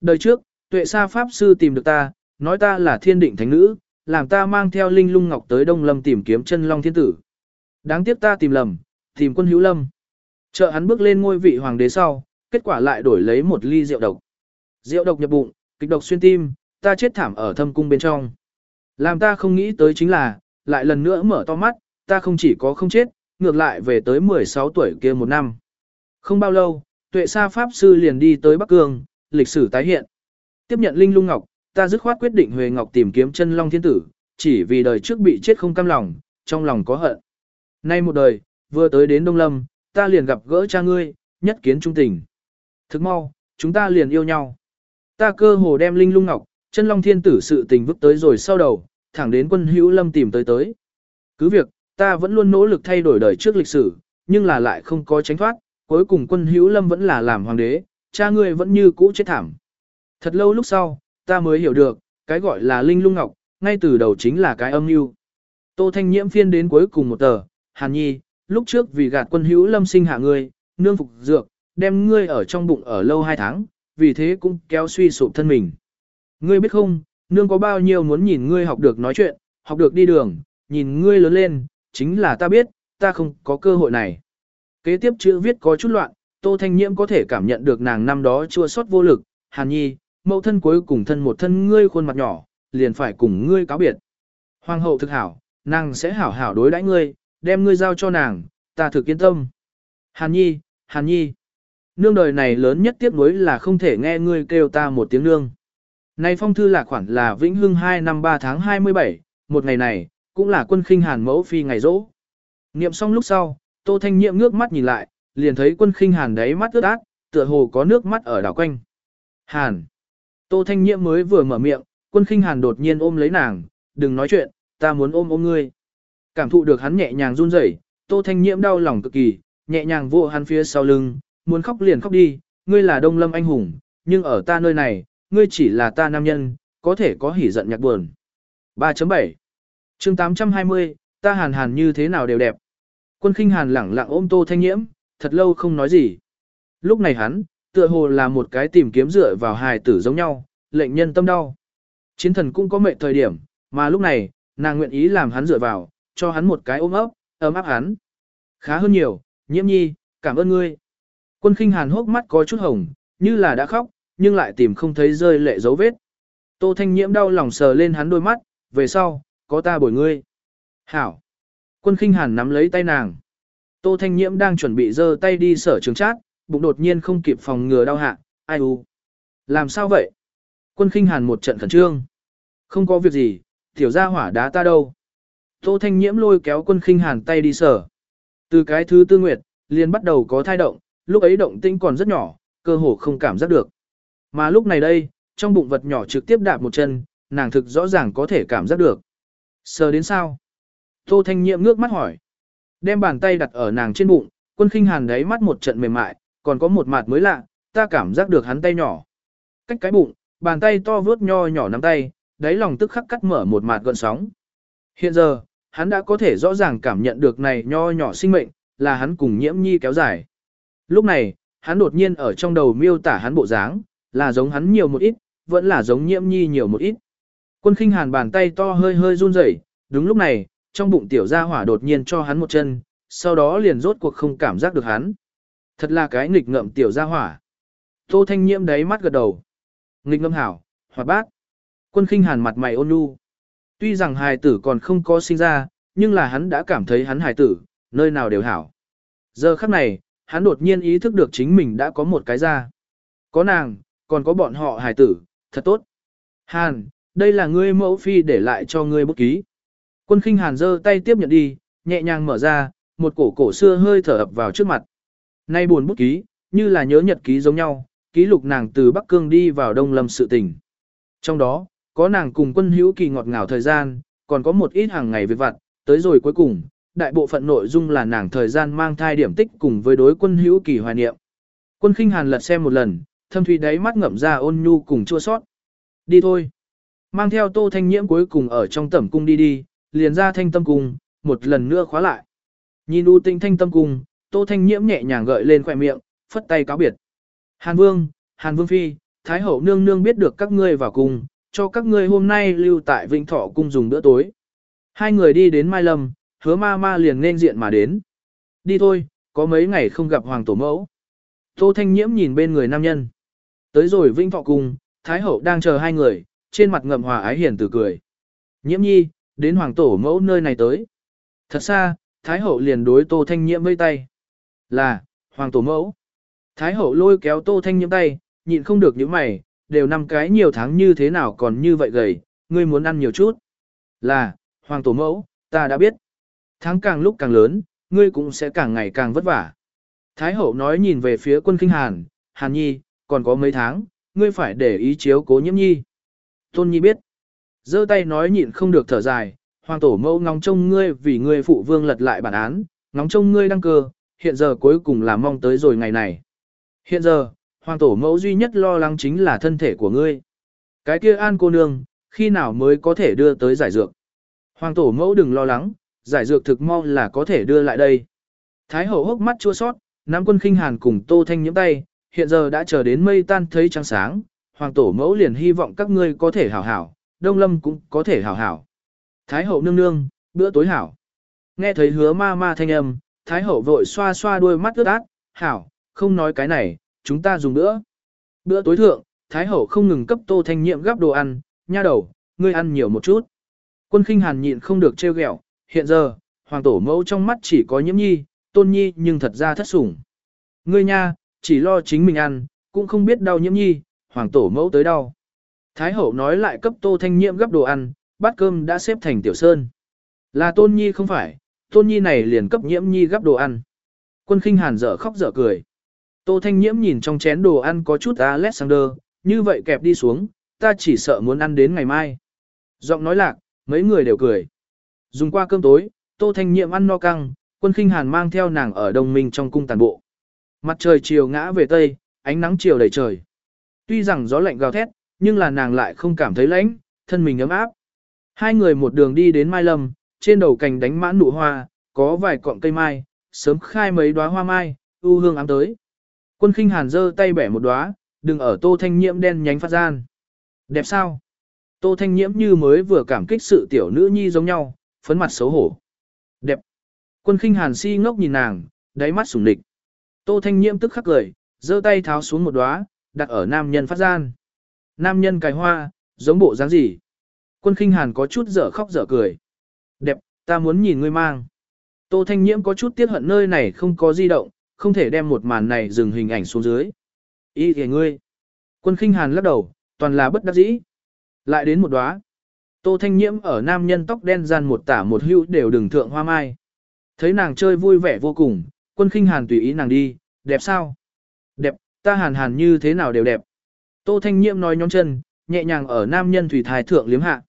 Đời trước, tuệ sa pháp sư tìm được ta, nói ta là thiên định thánh nữ, làm ta mang theo linh lung ngọc tới Đông Lâm tìm kiếm chân long thiên tử. Đáng tiếc ta tìm lầm, tìm quân hữu lâm. Trợ hắn bước lên ngôi vị hoàng đế sau, kết quả lại đổi lấy một ly rượu độc. Rượu độc nhập bụng, kịch độc xuyên tim, ta chết thảm ở thâm cung bên trong. Làm ta không nghĩ tới chính là, lại lần nữa mở to mắt, ta không chỉ có không chết, ngược lại về tới 16 tuổi kia một năm. Không bao lâu, tuệ sa pháp sư liền đi tới Bắc Cương, lịch sử tái hiện. Tiếp nhận Linh Lung Ngọc, ta dứt khoát quyết định Huệ Ngọc tìm kiếm chân Long Thiên Tử, chỉ vì đời trước bị chết không cam lòng, trong lòng có hận. Nay một đời, vừa tới đến Đông Lâm, ta liền gặp gỡ cha ngươi, nhất kiến trung tình. Thức mau, chúng ta liền yêu nhau. Ta cơ hồ đem Linh Lung Ngọc, chân Long Thiên Tử sự tình vứt tới rồi sau đầu, thẳng đến quân hữu lâm tìm tới tới. Cứ việc, ta vẫn luôn nỗ lực thay đổi đời trước lịch sử, nhưng là lại không có tránh thoát, cuối cùng quân hữu lâm vẫn là làm hoàng đế, cha ngươi vẫn như cũ chết thảm. Thật lâu lúc sau, ta mới hiểu được, cái gọi là linh lung ngọc, ngay từ đầu chính là cái âm mưu. Tô Thanh Nhiễm phiên đến cuối cùng một tờ, Hàn Nhi, lúc trước vì gạt quân hữu lâm sinh hạ ngươi, nương phục dược, đem ngươi ở trong bụng ở lâu hai tháng, vì thế cũng kéo suy sụp thân mình. Ngươi biết không, nương có bao nhiêu muốn nhìn ngươi học được nói chuyện, học được đi đường, nhìn ngươi lớn lên, chính là ta biết, ta không có cơ hội này. Kế tiếp chữ viết có chút loạn, Tô Thanh Nhiễm có thể cảm nhận được nàng năm đó chua sót vô lực, Hàn Nhi, mẫu thân cuối cùng thân một thân ngươi khuôn mặt nhỏ, liền phải cùng ngươi cáo biệt. Hoàng hậu thực hảo, nàng sẽ hảo hảo đối đãi ngươi, đem ngươi giao cho nàng, ta thực yên tâm. Hàn Nhi, Hàn Nhi, nương đời này lớn nhất tiếc nuối là không thể nghe ngươi kêu ta một tiếng nương. Này phong thư là khoản là Vĩnh Hưng 2 năm 3 tháng 27, một ngày này, cũng là quân khinh hàn mẫu phi ngày rỗ. Niệm xong lúc sau, Tô Thanh Nhiệm ngước mắt nhìn lại, liền thấy quân khinh hàn đáy mắt ướt át, tựa hồ có nước mắt ở đảo quanh. Hàn. Tô Thanh Nhiệm mới vừa mở miệng, quân khinh hàn đột nhiên ôm lấy nàng, đừng nói chuyện, ta muốn ôm ôm ngươi. Cảm thụ được hắn nhẹ nhàng run rẩy, Tô Thanh Nhiệm đau lòng cực kỳ, nhẹ nhàng vỗ hắn phía sau lưng, muốn khóc liền khóc đi, ngươi là đông lâm anh hùng, nhưng ở ta nơi này, ngươi chỉ là ta nam nhân, có thể có hỉ giận nhạc buồn. 3.7 chương 820, ta hàn hàn như thế nào đều đẹp. Quân khinh hàn lẳng lặng ôm tô thanh nhiễm, thật lâu không nói gì. Lúc này hắn, tựa hồ là một cái tìm kiếm dựa vào hài tử giống nhau, lệnh nhân tâm đau. Chiến thần cũng có mệnh thời điểm, mà lúc này, nàng nguyện ý làm hắn dựa vào, cho hắn một cái ôm ấp, ấm áp hắn. Khá hơn nhiều, nhiễm nhi, cảm ơn ngươi. Quân khinh hàn hốc mắt có chút hồng, như là đã khóc, nhưng lại tìm không thấy rơi lệ dấu vết. Tô thanh nhiễm đau lòng sờ lên hắn đôi mắt, về sau, có ta bồi ngươi. Hảo. Quân khinh hàn nắm lấy tay nàng. Tô Thanh Nhiễm đang chuẩn bị giơ tay đi sở trường trát, bụng đột nhiên không kịp phòng ngừa đau hạ, ai u. Làm sao vậy? Quân khinh hàn một trận khẩn trương. Không có việc gì, tiểu gia hỏa đá ta đâu. Tô Thanh Nhiễm lôi kéo quân khinh hàn tay đi sở. Từ cái thứ tư nguyệt, liền bắt đầu có thai động, lúc ấy động tinh còn rất nhỏ, cơ hồ không cảm giác được. Mà lúc này đây, trong bụng vật nhỏ trực tiếp đạp một chân, nàng thực rõ ràng có thể cảm giác được. Sờ đến sao? Tô Thanh Nhiệm ngước mắt hỏi. Đem bàn tay đặt ở nàng trên bụng, quân khinh hàn đáy mắt một trận mềm mại, còn có một mặt mới lạ, ta cảm giác được hắn tay nhỏ. Cách cái bụng, bàn tay to vướt nho nhỏ nắm tay, đáy lòng tức khắc cắt mở một mặt gợn sóng. Hiện giờ, hắn đã có thể rõ ràng cảm nhận được này nho nhỏ sinh mệnh, là hắn cùng nhiễm nhi kéo dài. Lúc này, hắn đột nhiên ở trong đầu miêu tả hắn bộ dáng, là giống hắn nhiều một ít, vẫn là giống nhiễm nhi nhiều một ít. Quân khinh hàn bàn tay to hơi hơi run rẩy, đúng lúc này, trong bụng tiểu gia hỏa đột nhiên cho hắn một chân, sau đó liền rốt cuộc không cảm giác được hắn. Thật là cái nghịch ngợm tiểu gia hỏa. Tô Thanh Nhiễm đáy mắt gật đầu. Nghịch ngâm hảo, hoạt bát. Quân khinh hàn mặt mày ôn nhu. Tuy rằng hài tử còn không có sinh ra, nhưng là hắn đã cảm thấy hắn hài tử, nơi nào đều hảo. Giờ khắc này, hắn đột nhiên ý thức được chính mình đã có một cái ra. Có nàng, còn có bọn họ hài tử, thật tốt. Hàn, đây là ngươi mẫu phi để lại cho ngươi bút ký. Quân khinh hàn giơ tay tiếp nhận đi, nhẹ nhàng mở ra, một cổ cổ xưa hơi thở ập vào trước mặt. Nay buồn bút ký, như là nhớ nhật ký giống nhau, ký lục nàng từ Bắc Cương đi vào Đông Lâm sự tình. Trong đó, có nàng cùng quân hữu kỳ ngọt ngào thời gian, còn có một ít hàng ngày việc vặt, tới rồi cuối cùng, đại bộ phận nội dung là nàng thời gian mang thai điểm tích cùng với đối quân hữu kỳ hoài niệm. Quân khinh hàn lật xem một lần, thâm thủy đáy mắt ngậm ra ôn nhu cùng chua sót. Đi thôi. Mang theo tô thanh nhiễm cuối cùng ở trong tẩm cung đi đi, liền ra thanh tâm cung, một lần nữa khóa lại. Nhìn u tinh thanh tâm cung, tô thanh nhiễm nhẹ nhàng gợi lên khỏe miệng, phất tay cáo biệt. Hàn vương, Hàn vương phi, Thái hậu nương nương biết được các ngươi vào cung, cho các ngươi hôm nay lưu tại Vinh Thọ cung dùng bữa tối. Hai người đi đến Mai Lâm, hứa ma ma liền nên diện mà đến. Đi thôi, có mấy ngày không gặp hoàng tổ mẫu. Tô Thanh Nhiễm nhìn bên người nam nhân. Tới rồi Vinh Thọ cung, Thái hậu đang chờ hai người, trên mặt ngậm hòa ái hiền từ cười. Nhiễm nhi, đến hoàng tổ mẫu nơi này tới. Thật xa, Thái hậu liền đối Tô Thanh Nhiễm vây tay. Là, hoàng tổ mẫu. Thái hậu lôi kéo Tô Thanh Nhiễm tay, nhịn không được những mày, đều năm cái nhiều tháng như thế nào còn như vậy gầy, ngươi muốn ăn nhiều chút. Là, hoàng tổ mẫu, ta đã biết. Tháng càng lúc càng lớn, ngươi cũng sẽ càng ngày càng vất vả. Thái hậu nói nhìn về phía quân kinh hàn, hàn nhi, còn có mấy tháng, ngươi phải để ý chiếu cố nhiễm nhi. Tôn nhi biết giơ tay nói nhịn không được thở dài, hoàng tổ mẫu ngóng trông ngươi vì ngươi phụ vương lật lại bản án, ngóng trông ngươi đăng cơ, hiện giờ cuối cùng là mong tới rồi ngày này. Hiện giờ, hoàng tổ mẫu duy nhất lo lắng chính là thân thể của ngươi. Cái kia an cô nương, khi nào mới có thể đưa tới giải dược. Hoàng tổ mẫu đừng lo lắng, giải dược thực mau là có thể đưa lại đây. Thái hậu hốc mắt chua sót, Nam quân khinh hàn cùng Tô Thanh nhiễm tay, hiện giờ đã chờ đến mây tan thấy trăng sáng, hoàng tổ mẫu liền hy vọng các ngươi có thể hảo hảo, Đông Lâm cũng có thể hảo hảo. Thái hậu nương nương, bữa tối hảo. Nghe thấy hứa ma ma thanh âm, Thái hậu vội xoa xoa đôi mắt ướt át, hảo, không nói cái này, chúng ta dùng bữa. Bữa tối thượng, Thái hậu không ngừng cấp Tô Thanh nhiệm gắp đồ ăn, nha đầu, ngươi ăn nhiều một chút. Quân khinh hàn nhịn không được trêu ghẹo, hiện giờ, hoàng tổ mẫu trong mắt chỉ có nhiễm nhi, tôn nhi nhưng thật ra thất sủng. Ngươi nha, chỉ lo chính mình ăn, cũng không biết đau nhiễm nhi, hoàng tổ mẫu tới đau. Thái hậu nói lại cấp tô thanh nhiễm gấp đồ ăn, bát cơm đã xếp thành tiểu sơn. Là tôn nhi không phải, tôn nhi này liền cấp nhiễm nhi gấp đồ ăn. Quân khinh hàn dở khóc dở cười. Tô thanh nhiễm nhìn trong chén đồ ăn có chút Alexander, như vậy kẹp đi xuống, ta chỉ sợ muốn ăn đến ngày mai. Giọng nói lạc, mấy người đều cười. Dùng qua cơm tối, Tô Thanh Nhiệm ăn no căng, quân khinh hàn mang theo nàng ở đồng minh trong cung tàn bộ. Mặt trời chiều ngã về tây, ánh nắng chiều đầy trời. Tuy rằng gió lạnh gào thét, nhưng là nàng lại không cảm thấy lãnh, thân mình ấm áp. Hai người một đường đi đến Mai Lâm, trên đầu cành đánh mãn nụ hoa, có vài cọng cây mai, sớm khai mấy đóa hoa mai, u hương ám tới. Quân khinh hàn giơ tay bẻ một đóa, đừng ở tô thanh nhiễm đen nhánh phát gian. Đẹp sao? Tô thanh nhiễm như mới vừa cảm kích sự tiểu nữ nhi giống nhau, phấn mặt xấu hổ. Đẹp. Quân khinh hàn si ngốc nhìn nàng, đáy mắt sủng địch. Tô thanh nhiễm tức khắc cười, giơ tay tháo xuống một đóa, đặt ở nam nhân phát gian. Nam nhân cài hoa, giống bộ dáng gì? Quân khinh hàn có chút dở khóc dở cười. Đẹp, ta muốn nhìn ngươi mang. Tô thanh nhiễm có chút tiếc hận nơi này không có di động, không thể đem một màn này dừng hình ảnh xuống dưới. Ý thì ngươi. Quân khinh hàn lắc đầu, toàn là bất đắc dĩ. Lại đến một đóa. Tô Thanh Nhiễm ở nam nhân tóc đen gian một tả một hữu đều đừng thượng hoa mai. Thấy nàng chơi vui vẻ vô cùng, quân khinh hàn tùy ý nàng đi, đẹp sao? Đẹp, ta hàn hàn như thế nào đều đẹp. Tô Thanh Nhiễm nói nhón chân, nhẹ nhàng ở nam nhân thủy thái thượng liếm hạ.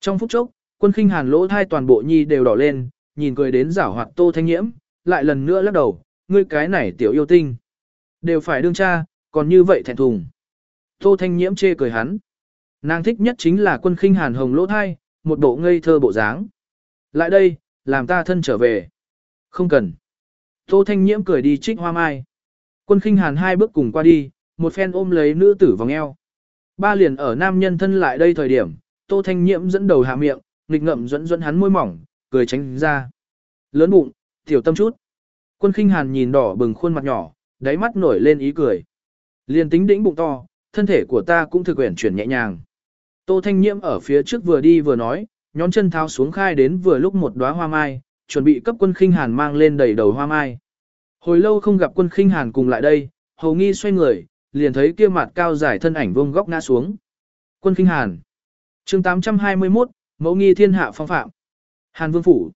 Trong phút chốc, quân khinh hàn lỗ thai toàn bộ nhi đều đỏ lên, nhìn cười đến giảo hoạt Tô Thanh Nhiễm, lại lần nữa lắc đầu, ngươi cái này tiểu yêu tinh. Đều phải đương cha, còn như vậy thẹn thùng. Tô Thanh Nhiễm chê cười hắn. Nàng thích nhất chính là quân khinh hàn hồng lỗ thai, một bộ ngây thơ bộ dáng. Lại đây, làm ta thân trở về. Không cần. Tô Thanh Nhiễm cười đi trích hoa mai. Quân khinh hàn hai bước cùng qua đi, một phen ôm lấy nữ tử vòng eo. Ba liền ở nam nhân thân lại đây thời điểm, Tô Thanh Nhiễm dẫn đầu hạ miệng, nghịch ngậm dẫn dẫn hắn môi mỏng, cười tránh ra. Lớn bụng, tiểu tâm chút. Quân khinh hàn nhìn đỏ bừng khuôn mặt nhỏ, đáy mắt nổi lên ý cười. Liền tính đĩnh bụng to, thân thể của ta cũng thực quyển chuyển nhẹ nhàng. Tô Thanh Nhiễm ở phía trước vừa đi vừa nói, nhón chân tháo xuống khai đến vừa lúc một đóa hoa mai, chuẩn bị cấp quân khinh hàn mang lên đầy đầu hoa mai. Hồi lâu không gặp quân khinh hàn cùng lại đây, hầu nghi xoay người, liền thấy kia mặt cao dài thân ảnh vông góc ngã xuống. Quân kinh hàn. chương 821, mẫu nghi thiên hạ phong phạm. Hàn vương phủ.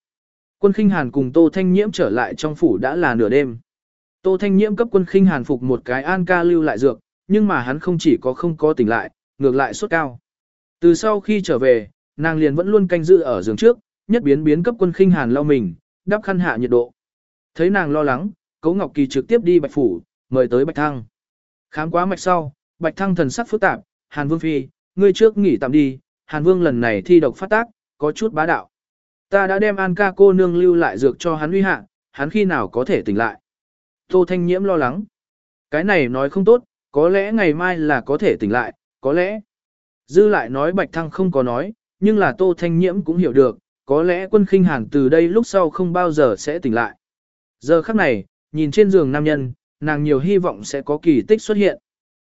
Quân kinh hàn cùng Tô Thanh Nhiễm trở lại trong phủ đã là nửa đêm. Tô Thanh Nhiễm cấp quân kinh hàn phục một cái an ca lưu lại dược, nhưng mà hắn không chỉ có không có tỉnh lại, ngược lại suốt cao. Từ sau khi trở về, nàng liền vẫn luôn canh giữ ở giường trước, nhất biến biến cấp quân khinh hàn lau mình, đắp khăn hạ nhiệt độ. Thấy nàng lo lắng, Cố Ngọc Kỳ trực tiếp đi Bạch phủ, mời tới Bạch Thăng. Khám quá mạch sau, Bạch Thăng thần sắc phức tạp, "Hàn Vương phi, ngươi trước nghỉ tạm đi, Hàn Vương lần này thi độc phát tác, có chút bá đạo. Ta đã đem An ca cô nương lưu lại dược cho hắn uy hạ, hắn khi nào có thể tỉnh lại?" Tô Thanh Nhiễm lo lắng. Cái này nói không tốt, có lẽ ngày mai là có thể tỉnh lại, có lẽ. Dư lại nói Bạch Thăng không có nói, nhưng là Tô Thanh Nhiễm cũng hiểu được, có lẽ quân khinh hàn từ đây lúc sau không bao giờ sẽ tỉnh lại. Giờ khắc này, nhìn trên giường nam nhân, nàng nhiều hy vọng sẽ có kỳ tích xuất hiện.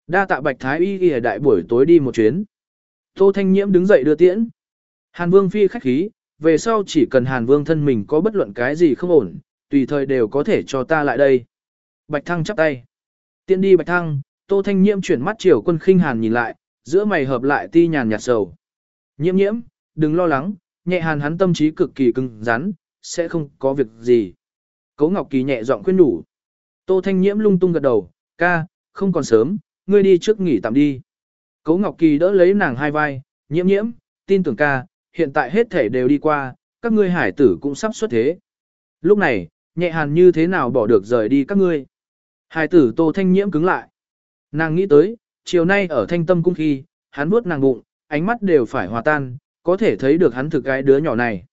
Đa tạ Bạch Thái Y ở đại buổi tối đi một chuyến. Tô Thanh Nhiễm đứng dậy đưa tiễn. Hàn Vương phi khách khí, về sau chỉ cần Hàn Vương thân mình có bất luận cái gì không ổn, tùy thời đều có thể cho ta lại đây. Bạch Thăng chắp tay. Tiễn đi Bạch Thăng, Tô Thanh Nhiễm chuyển mắt chiều quân khinh Hàn nhìn lại, giữa mày hợp lại ti nhàn nhạt sầu. Nhiễm nhiễm, đừng lo lắng, nhẹ hàn hắn tâm trí cực kỳ cứng rắn, sẽ không có việc gì. Cố Ngọc Kỳ nhẹ giọng khuyên đủ. Tô Thanh Nhiễm lung tung gật đầu, ca, không còn sớm, ngươi đi trước nghỉ tạm đi. Cố Ngọc Kỳ đỡ lấy nàng hai vai, nhiễm nhiễm, tin tưởng ca, hiện tại hết thể đều đi qua, các ngươi hải tử cũng sắp xuất thế. Lúc này, nhẹ hàn như thế nào bỏ được rời đi các ngươi. Hải tử Tô Thanh Nhiễm cứng lại. Nàng nghĩ tới, chiều nay ở thanh tâm cung khi, hắn vuốt nàng bụng, ánh mắt đều phải hòa tan, có thể thấy được hắn thực cái đứa nhỏ này.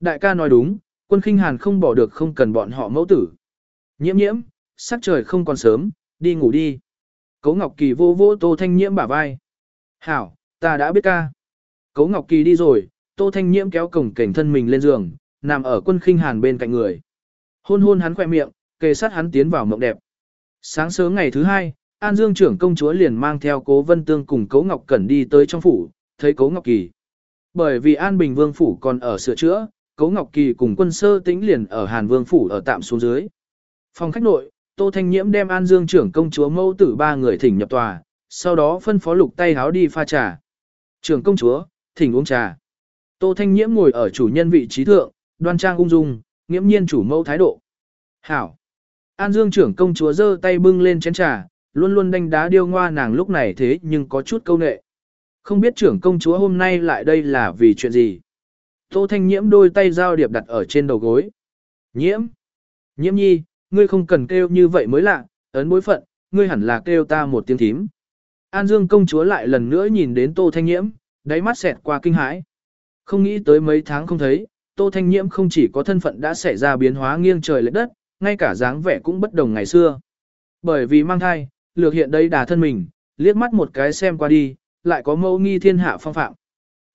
Đại ca nói đúng, quân khinh hàn không bỏ được không cần bọn họ mẫu tử. Nhiễm nhiễm, sắc trời không còn sớm, đi ngủ đi. Cấu Ngọc Kỳ vô vô Tô Thanh Nhiễm bả vai. Hảo, ta đã biết ca. Cấu Ngọc Kỳ đi rồi, Tô Thanh Nhiễm kéo cổng cảnh thân mình lên giường, nằm ở quân khinh hàn bên cạnh người. Hôn hôn hắn khỏe miệng, kề sát hắn tiến vào mộng đẹp. Sáng sớm ngày thứ hai, An Dương trưởng công chúa liền mang theo Cố Vân Tương cùng Cố Ngọc Cẩn đi tới trong phủ, thấy Cố Ngọc Kỳ. Bởi vì An Bình Vương phủ còn ở sửa chữa, Cố Ngọc Kỳ cùng quân sơ tĩnh liền ở Hàn Vương phủ ở tạm xuống dưới. Phòng khách nội, Tô Thanh Nhiễm đem An Dương trưởng công chúa mẫu tử ba người thỉnh nhập tòa, sau đó phân phó lục tay háo đi pha trà. Trưởng công chúa, thỉnh uống trà. Tô Thanh Nhiễm ngồi ở chủ nhân vị trí thượng, đoan trang ung dung, nghiễm nhiên chủ mẫu thái độ. Hảo. An Dương trưởng công chúa giơ tay bưng lên chén trà, luôn luôn đánh đá điêu ngoa nàng lúc này thế nhưng có chút câu nệ. Không biết trưởng công chúa hôm nay lại đây là vì chuyện gì. Tô Thanh Nhiễm đôi tay giao điệp đặt ở trên đầu gối. Nhiễm. Nhiễm nhi, ngươi không cần kêu như vậy mới lạ, ấn bối phận, ngươi hẳn là kêu ta một tiếng thím. An Dương công chúa lại lần nữa nhìn đến Tô Thanh Nhiễm, đáy mắt xẹt qua kinh hãi. Không nghĩ tới mấy tháng không thấy, Tô Thanh Nhiễm không chỉ có thân phận đã xảy ra biến hóa nghiêng trời lệch đất, ngay cả dáng vẻ cũng bất đồng ngày xưa. Bởi vì mang thai, lược hiện đây đà thân mình, liếc mắt một cái xem qua đi, lại có mâu nghi thiên hạ phong phạm.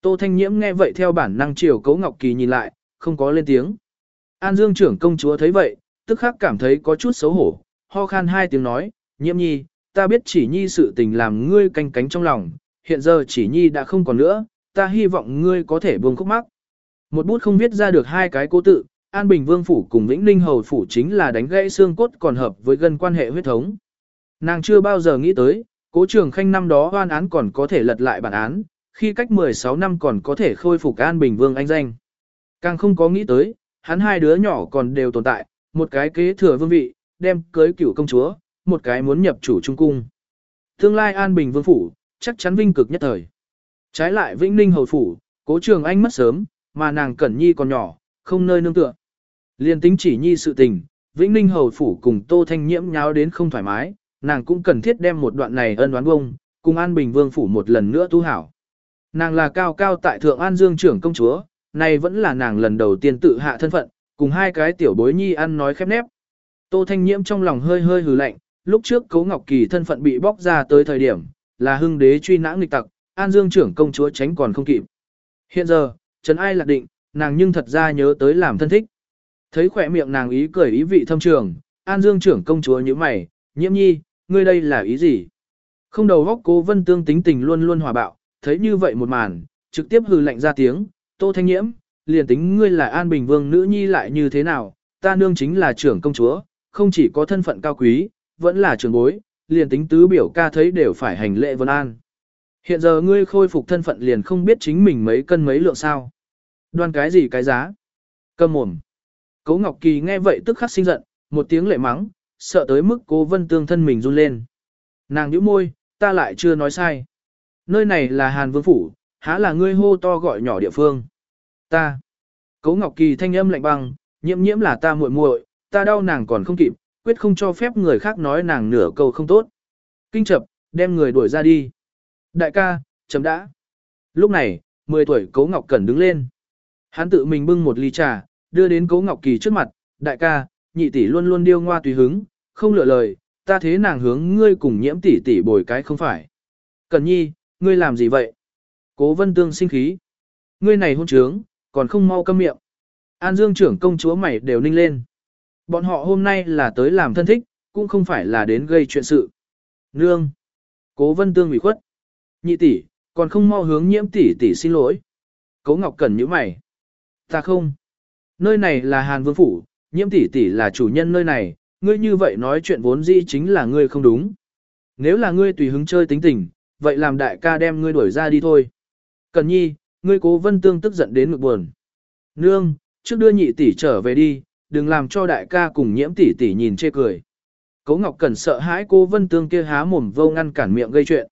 Tô Thanh Nhiễm nghe vậy theo bản năng chiều Cấu Ngọc Kỳ nhìn lại, không có lên tiếng. An Dương trưởng công chúa thấy vậy, tức khắc cảm thấy có chút xấu hổ, ho khan hai tiếng nói, Nhiễm nhi, ta biết chỉ nhi sự tình làm ngươi canh cánh trong lòng, hiện giờ chỉ nhi đã không còn nữa, ta hy vọng ngươi có thể buông khúc mắc. Một bút không viết ra được hai cái cố tự, An Bình Vương Phủ cùng Vĩnh Ninh Hầu Phủ chính là đánh gãy xương cốt còn hợp với gần quan hệ huyết thống. Nàng chưa bao giờ nghĩ tới, cố trường khanh năm đó hoan án còn có thể lật lại bản án, khi cách 16 năm còn có thể khôi phục An Bình Vương anh danh. Càng không có nghĩ tới, hắn hai đứa nhỏ còn đều tồn tại, một cái kế thừa vương vị, đem cưới cửu công chúa, một cái muốn nhập chủ trung cung. Tương lai An Bình Vương Phủ, chắc chắn vinh cực nhất thời. Trái lại Vĩnh Ninh Hầu Phủ, cố trường anh mất sớm, mà nàng Cẩn Nhi còn nhỏ, không nơi nương tựa. Liên tính chỉ Nhi sự tình, Vĩnh Ninh Hầu Phủ cùng Tô Thanh Nhiễm nháo đến không thoải mái, nàng cũng cần thiết đem một đoạn này ân đoán bông, cùng An Bình Vương Phủ một lần nữa tu hảo. Nàng là cao cao tại Thượng An Dương trưởng công chúa, này vẫn là nàng lần đầu tiên tự hạ thân phận, cùng hai cái tiểu bối nhi ăn nói khép nép. Tô Thanh Nhiễm trong lòng hơi hơi hừ lạnh, lúc trước Cố Ngọc Kỳ thân phận bị bóc ra tới thời điểm, là hưng đế truy nã nghịch tặc, An Dương trưởng công chúa tránh còn không kịp. Hiện giờ, Trần Ai lạc định, nàng nhưng thật ra nhớ tới làm thân thích. Thấy khỏe miệng nàng ý cười ý vị thâm trường, An Dương trưởng công chúa như mày, nhiễm nhi, ngươi đây là ý gì? Không đầu góc cố vân tương tính tình luôn luôn hòa bạo, thấy như vậy một màn, trực tiếp hừ lạnh ra tiếng, tô thanh nhiễm, liền tính ngươi là an bình vương nữ nhi lại như thế nào, ta nương chính là trưởng công chúa, không chỉ có thân phận cao quý, vẫn là trưởng bối, liền tính tứ biểu ca thấy đều phải hành lễ vân an. Hiện giờ ngươi khôi phục thân phận liền không biết chính mình mấy cân mấy lượng sao. Đoan cái gì cái giá? Cầm mồm. Cố Ngọc Kỳ nghe vậy tức khắc sinh giận, một tiếng lệ mắng, sợ tới mức cố vân tương thân mình run lên. Nàng nhíu môi, ta lại chưa nói sai. Nơi này là Hàn Vương Phủ, há là ngươi hô to gọi nhỏ địa phương. Ta. Cố Ngọc Kỳ thanh âm lạnh băng, nhiễm nhiễm là ta muội muội, ta đau nàng còn không kịp, quyết không cho phép người khác nói nàng nửa câu không tốt. Kinh chập, đem người đuổi ra đi. Đại ca, chấm đã. Lúc này, 10 tuổi Cố Ngọc Cẩn đứng lên. Hắn tự mình bưng một ly trà, đưa đến Cố Ngọc Kỳ trước mặt, đại ca, nhị tỷ luôn luôn điêu ngoa tùy hứng, không lựa lời, ta thế nàng hướng ngươi cùng nhiễm tỷ tỷ bồi cái không phải. Cẩn nhi, ngươi làm gì vậy? Cố vân tương sinh khí. Ngươi này hôn trướng, còn không mau câm miệng. An Dương trưởng công chúa mày đều ninh lên. Bọn họ hôm nay là tới làm thân thích, cũng không phải là đến gây chuyện sự. Nương. Cố vân tương bị khuất. Nhị tỷ, còn không mau hướng nhiễm tỷ tỷ xin lỗi. Cố Ngọc Cẩn nhíu mày. Ta không. Nơi này là Hàn Vương Phủ, nhiễm tỷ tỷ là chủ nhân nơi này, ngươi như vậy nói chuyện vốn dĩ chính là ngươi không đúng. Nếu là ngươi tùy hứng chơi tính tình, vậy làm đại ca đem ngươi đuổi ra đi thôi. Cần nhi, ngươi cố vân tương tức giận đến ngực buồn. Nương, trước đưa nhị tỷ trở về đi, đừng làm cho đại ca cùng nhiễm tỷ tỷ nhìn chê cười. Cố Ngọc Cẩn sợ hãi cô vân tương kia há mồm vô ngăn cản miệng gây chuyện.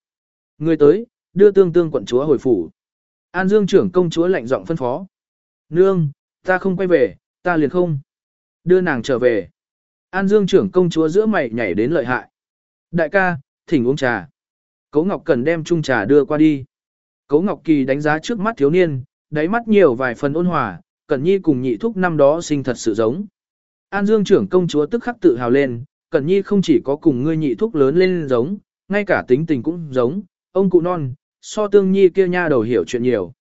Ngươi tới, đưa tương tương quận chúa hồi phủ. An Dương trưởng công chúa lạnh giọng phân phó. Nương, ta không quay về, ta liền không. Đưa nàng trở về. An Dương trưởng công chúa giữa mày nhảy đến lợi hại. Đại ca, thỉnh uống trà. Cố Ngọc Cần đem chung trà đưa qua đi. Cố Ngọc Kỳ đánh giá trước mắt thiếu niên, đáy mắt nhiều vài phần ôn hòa, Cẩn Nhi cùng nhị thúc năm đó sinh thật sự giống. An Dương trưởng công chúa tức khắc tự hào lên, Cẩn Nhi không chỉ có cùng ngươi nhị thúc lớn lên giống, ngay cả tính tình cũng giống, ông cụ non, so tương nhi kia nha đầu hiểu chuyện nhiều.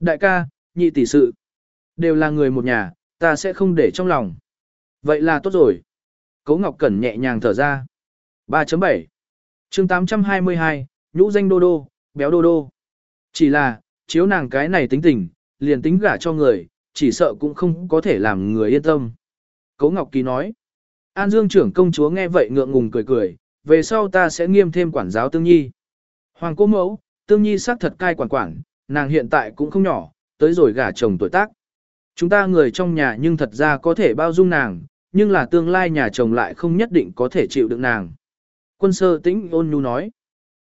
Đại ca, nhị tỷ sự, đều là người một nhà, ta sẽ không để trong lòng. Vậy là tốt rồi. Cố Ngọc Cẩn nhẹ nhàng thở ra. 3.7 chương 822, nhũ danh đô đô, béo đô đô. Chỉ là, chiếu nàng cái này tính tình, liền tính gả cho người, chỉ sợ cũng không có thể làm người yên tâm. Cố Ngọc Kỳ nói. An Dương trưởng công chúa nghe vậy ngượng ngùng cười cười, về sau ta sẽ nghiêm thêm quản giáo tương nhi. Hoàng cô mẫu, tương nhi xác thật cai quản quản, nàng hiện tại cũng không nhỏ, tới rồi gả chồng tuổi tác. Chúng ta người trong nhà nhưng thật ra có thể bao dung nàng, nhưng là tương lai nhà chồng lại không nhất định có thể chịu đựng nàng. Quân sơ tĩnh ôn nhu nói.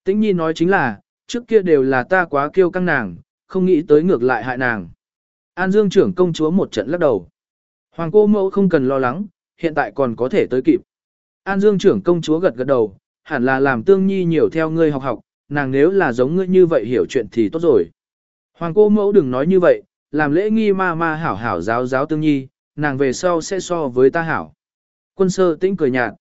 Tĩnh nhi nói chính là, trước kia đều là ta quá kiêu căng nàng, không nghĩ tới ngược lại hại nàng. An Dương trưởng công chúa một trận lắc đầu. Hoàng cô mẫu không cần lo lắng, hiện tại còn có thể tới kịp. An Dương trưởng công chúa gật gật đầu, hẳn là làm tương nhi nhiều theo ngươi học học, nàng nếu là giống ngươi như vậy hiểu chuyện thì tốt rồi. Hoàng cô mẫu đừng nói như vậy, làm lễ nghi ma ma hảo hảo giáo giáo tương nhi, nàng về sau sẽ so với ta hảo. Quân sơ tĩnh cười nhạt.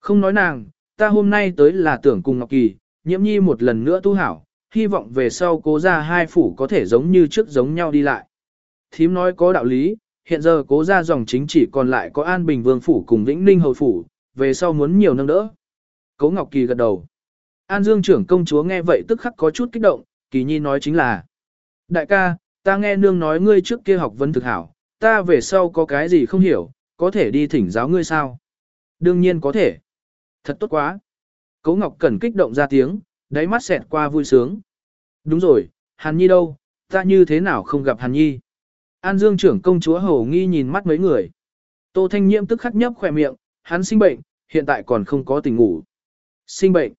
Không nói nàng, ta hôm nay tới là tưởng cùng Ngọc Kỳ, nhiễm nhi một lần nữa tu hảo, hy vọng về sau cố ra hai phủ có thể giống như trước giống nhau đi lại. Thím nói có đạo lý, hiện giờ cố ra dòng chính chỉ còn lại có An Bình Vương Phủ cùng Vĩnh Ninh Hầu Phủ, về sau muốn nhiều nâng đỡ. Cố Ngọc Kỳ gật đầu. An Dương trưởng công chúa nghe vậy tức khắc có chút kích động, Kỳ Nhi nói chính là Đại ca, ta nghe nương nói ngươi trước kia học vấn thực hảo, ta về sau có cái gì không hiểu, có thể đi thỉnh giáo ngươi sao? Đương nhiên có thể. Thật tốt quá. Cố Ngọc Cẩn kích động ra tiếng, đáy mắt xẹt qua vui sướng. Đúng rồi, Hàn Nhi đâu, ta như thế nào không gặp Hàn Nhi? An Dương trưởng công chúa hầu nghi nhìn mắt mấy người. Tô Thanh Nhiễm tức khắc nhấp khỏe miệng, hắn sinh bệnh, hiện tại còn không có tình ngủ. Sinh bệnh?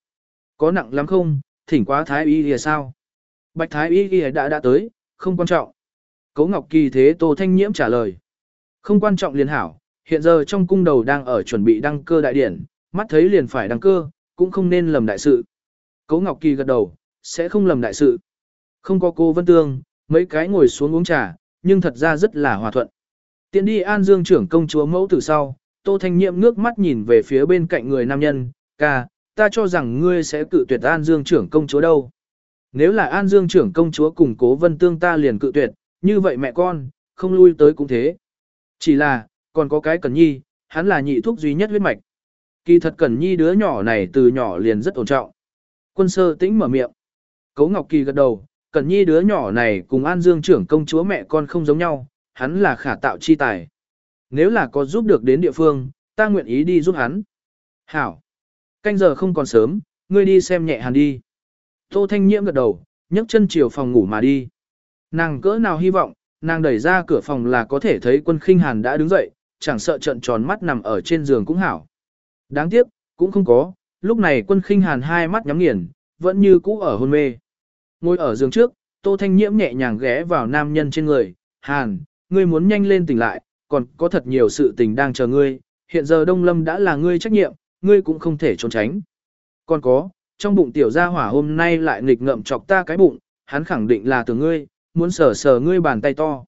Có nặng lắm không, thỉnh quá Thái Y thì sao? Bạch Thái Y thì đã đã tới, không quan trọng. Cố Ngọc Kỳ thế Tô Thanh Nhiễm trả lời. Không quan trọng liền hảo, hiện giờ trong cung đầu đang ở chuẩn bị đăng cơ đại điển, mắt thấy liền phải đăng cơ, cũng không nên lầm đại sự. Cố Ngọc Kỳ gật đầu, sẽ không lầm đại sự. Không có cô Vân Tương, mấy cái ngồi xuống uống trà, nhưng thật ra rất là hòa thuận. Tiến đi An Dương trưởng công chúa mẫu từ sau, Tô Thanh Nhiệm ngước mắt nhìn về phía bên cạnh người nam nhân, ca, ta cho rằng ngươi sẽ cự tuyệt An Dương trưởng công chúa đâu. Nếu là An Dương trưởng công chúa cùng cố Vân Tương ta liền cự tuyệt, như vậy mẹ con, không lui tới cũng thế. Chỉ là, còn có cái Cẩn Nhi, hắn là nhị thuốc duy nhất huyết mạch. Kỳ thật Cẩn Nhi đứa nhỏ này từ nhỏ liền rất ổn trọng. Quân sơ tĩnh mở miệng. Cố Ngọc Kỳ gật đầu, Cẩn Nhi đứa nhỏ này cùng An Dương trưởng công chúa mẹ con không giống nhau, hắn là khả tạo chi tài. Nếu là có giúp được đến địa phương, ta nguyện ý đi giúp hắn. Hảo. Canh giờ không còn sớm, ngươi đi xem nhẹ hắn đi. Tô Thanh Nhiễm gật đầu, nhấc chân chiều phòng ngủ mà đi. Nàng cỡ nào hy vọng, nàng đẩy ra cửa phòng là có thể thấy quân khinh hàn đã đứng dậy, chẳng sợ trận tròn mắt nằm ở trên giường cũng hảo. Đáng tiếc, cũng không có, lúc này quân khinh hàn hai mắt nhắm nghiền, vẫn như cũ ở hôn mê. Ngồi ở giường trước, Tô Thanh Nhiễm nhẹ nhàng ghé vào nam nhân trên người, Hàn, ngươi muốn nhanh lên tỉnh lại, còn có thật nhiều sự tình đang chờ ngươi, hiện giờ Đông Lâm đã là ngươi trách nhiệm, ngươi cũng không thể trốn tránh. Còn có, trong bụng tiểu gia hỏa hôm nay lại nghịch ngậm chọc ta cái bụng, hắn khẳng định là từ ngươi, muốn sờ sờ ngươi bàn tay to.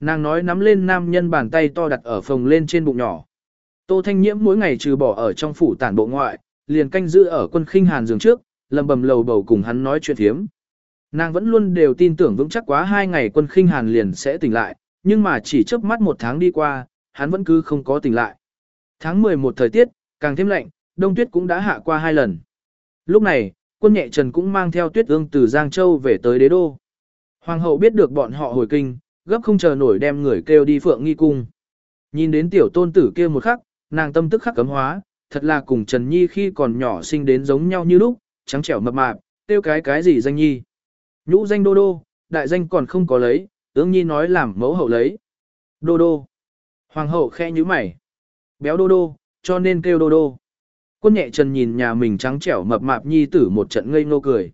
Nàng nói nắm lên nam nhân bàn tay to đặt ở phòng lên trên bụng nhỏ. Tô Thanh Nhiễm mỗi ngày trừ bỏ ở trong phủ tản bộ ngoại, liền canh giữ ở quân khinh hàn giường trước, lầm bầm lầu bầu cùng hắn nói chuyện thiếm. Nàng vẫn luôn đều tin tưởng vững chắc quá hai ngày quân khinh hàn liền sẽ tỉnh lại, nhưng mà chỉ chớp mắt một tháng đi qua, hắn vẫn cứ không có tỉnh lại. Tháng 11 thời tiết, càng thêm lạnh, đông tuyết cũng đã hạ qua hai lần. Lúc này, quân nhẹ trần cũng mang theo tuyết ương từ Giang Châu về tới đế đô. Hoàng hậu biết được bọn họ hồi kinh, gấp không chờ nổi đem người kêu đi phượng nghi cung. Nhìn đến tiểu tôn tử kia một khắc, nàng tâm tức khắc cấm hóa, thật là cùng Trần Nhi khi còn nhỏ sinh đến giống nhau như lúc, trắng trẻo mập mạp, tiêu cái cái gì danh nhi. Nhũ danh đô đô, đại danh còn không có lấy, ương nhi nói làm mẫu hậu lấy. Đô đô. Hoàng hậu khe như mày. Béo đô đô, cho nên kêu đô đô. Quân nhẹ trần nhìn nhà mình trắng trẻo mập mạp nhi tử một trận ngây ngô cười.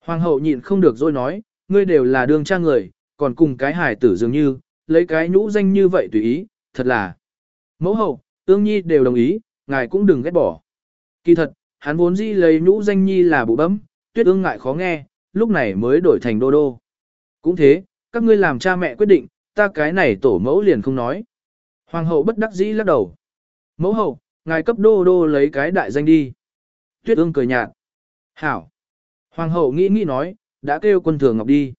Hoàng hậu nhịn không được rồi nói, ngươi đều là đương cha người, còn cùng cái hải tử dường như, lấy cái nhũ danh như vậy tùy ý, thật là. Mẫu hậu, ương nhi đều đồng ý, ngài cũng đừng ghét bỏ. Kỳ thật, hắn vốn dĩ lấy nhũ danh nhi là bụ bấm, tuyết ương ngại khó nghe, lúc này mới đổi thành đô đô. Cũng thế, các ngươi làm cha mẹ quyết định, ta cái này tổ mẫu liền không nói. Hoàng hậu bất đắc dĩ lắc đầu. Mẫu hậu, ngài cấp đô đô lấy cái đại danh đi. Tuyết ương cười nhạt. Hảo. Hoàng hậu nghĩ nghĩ nói, đã kêu quân thường ngọc đi.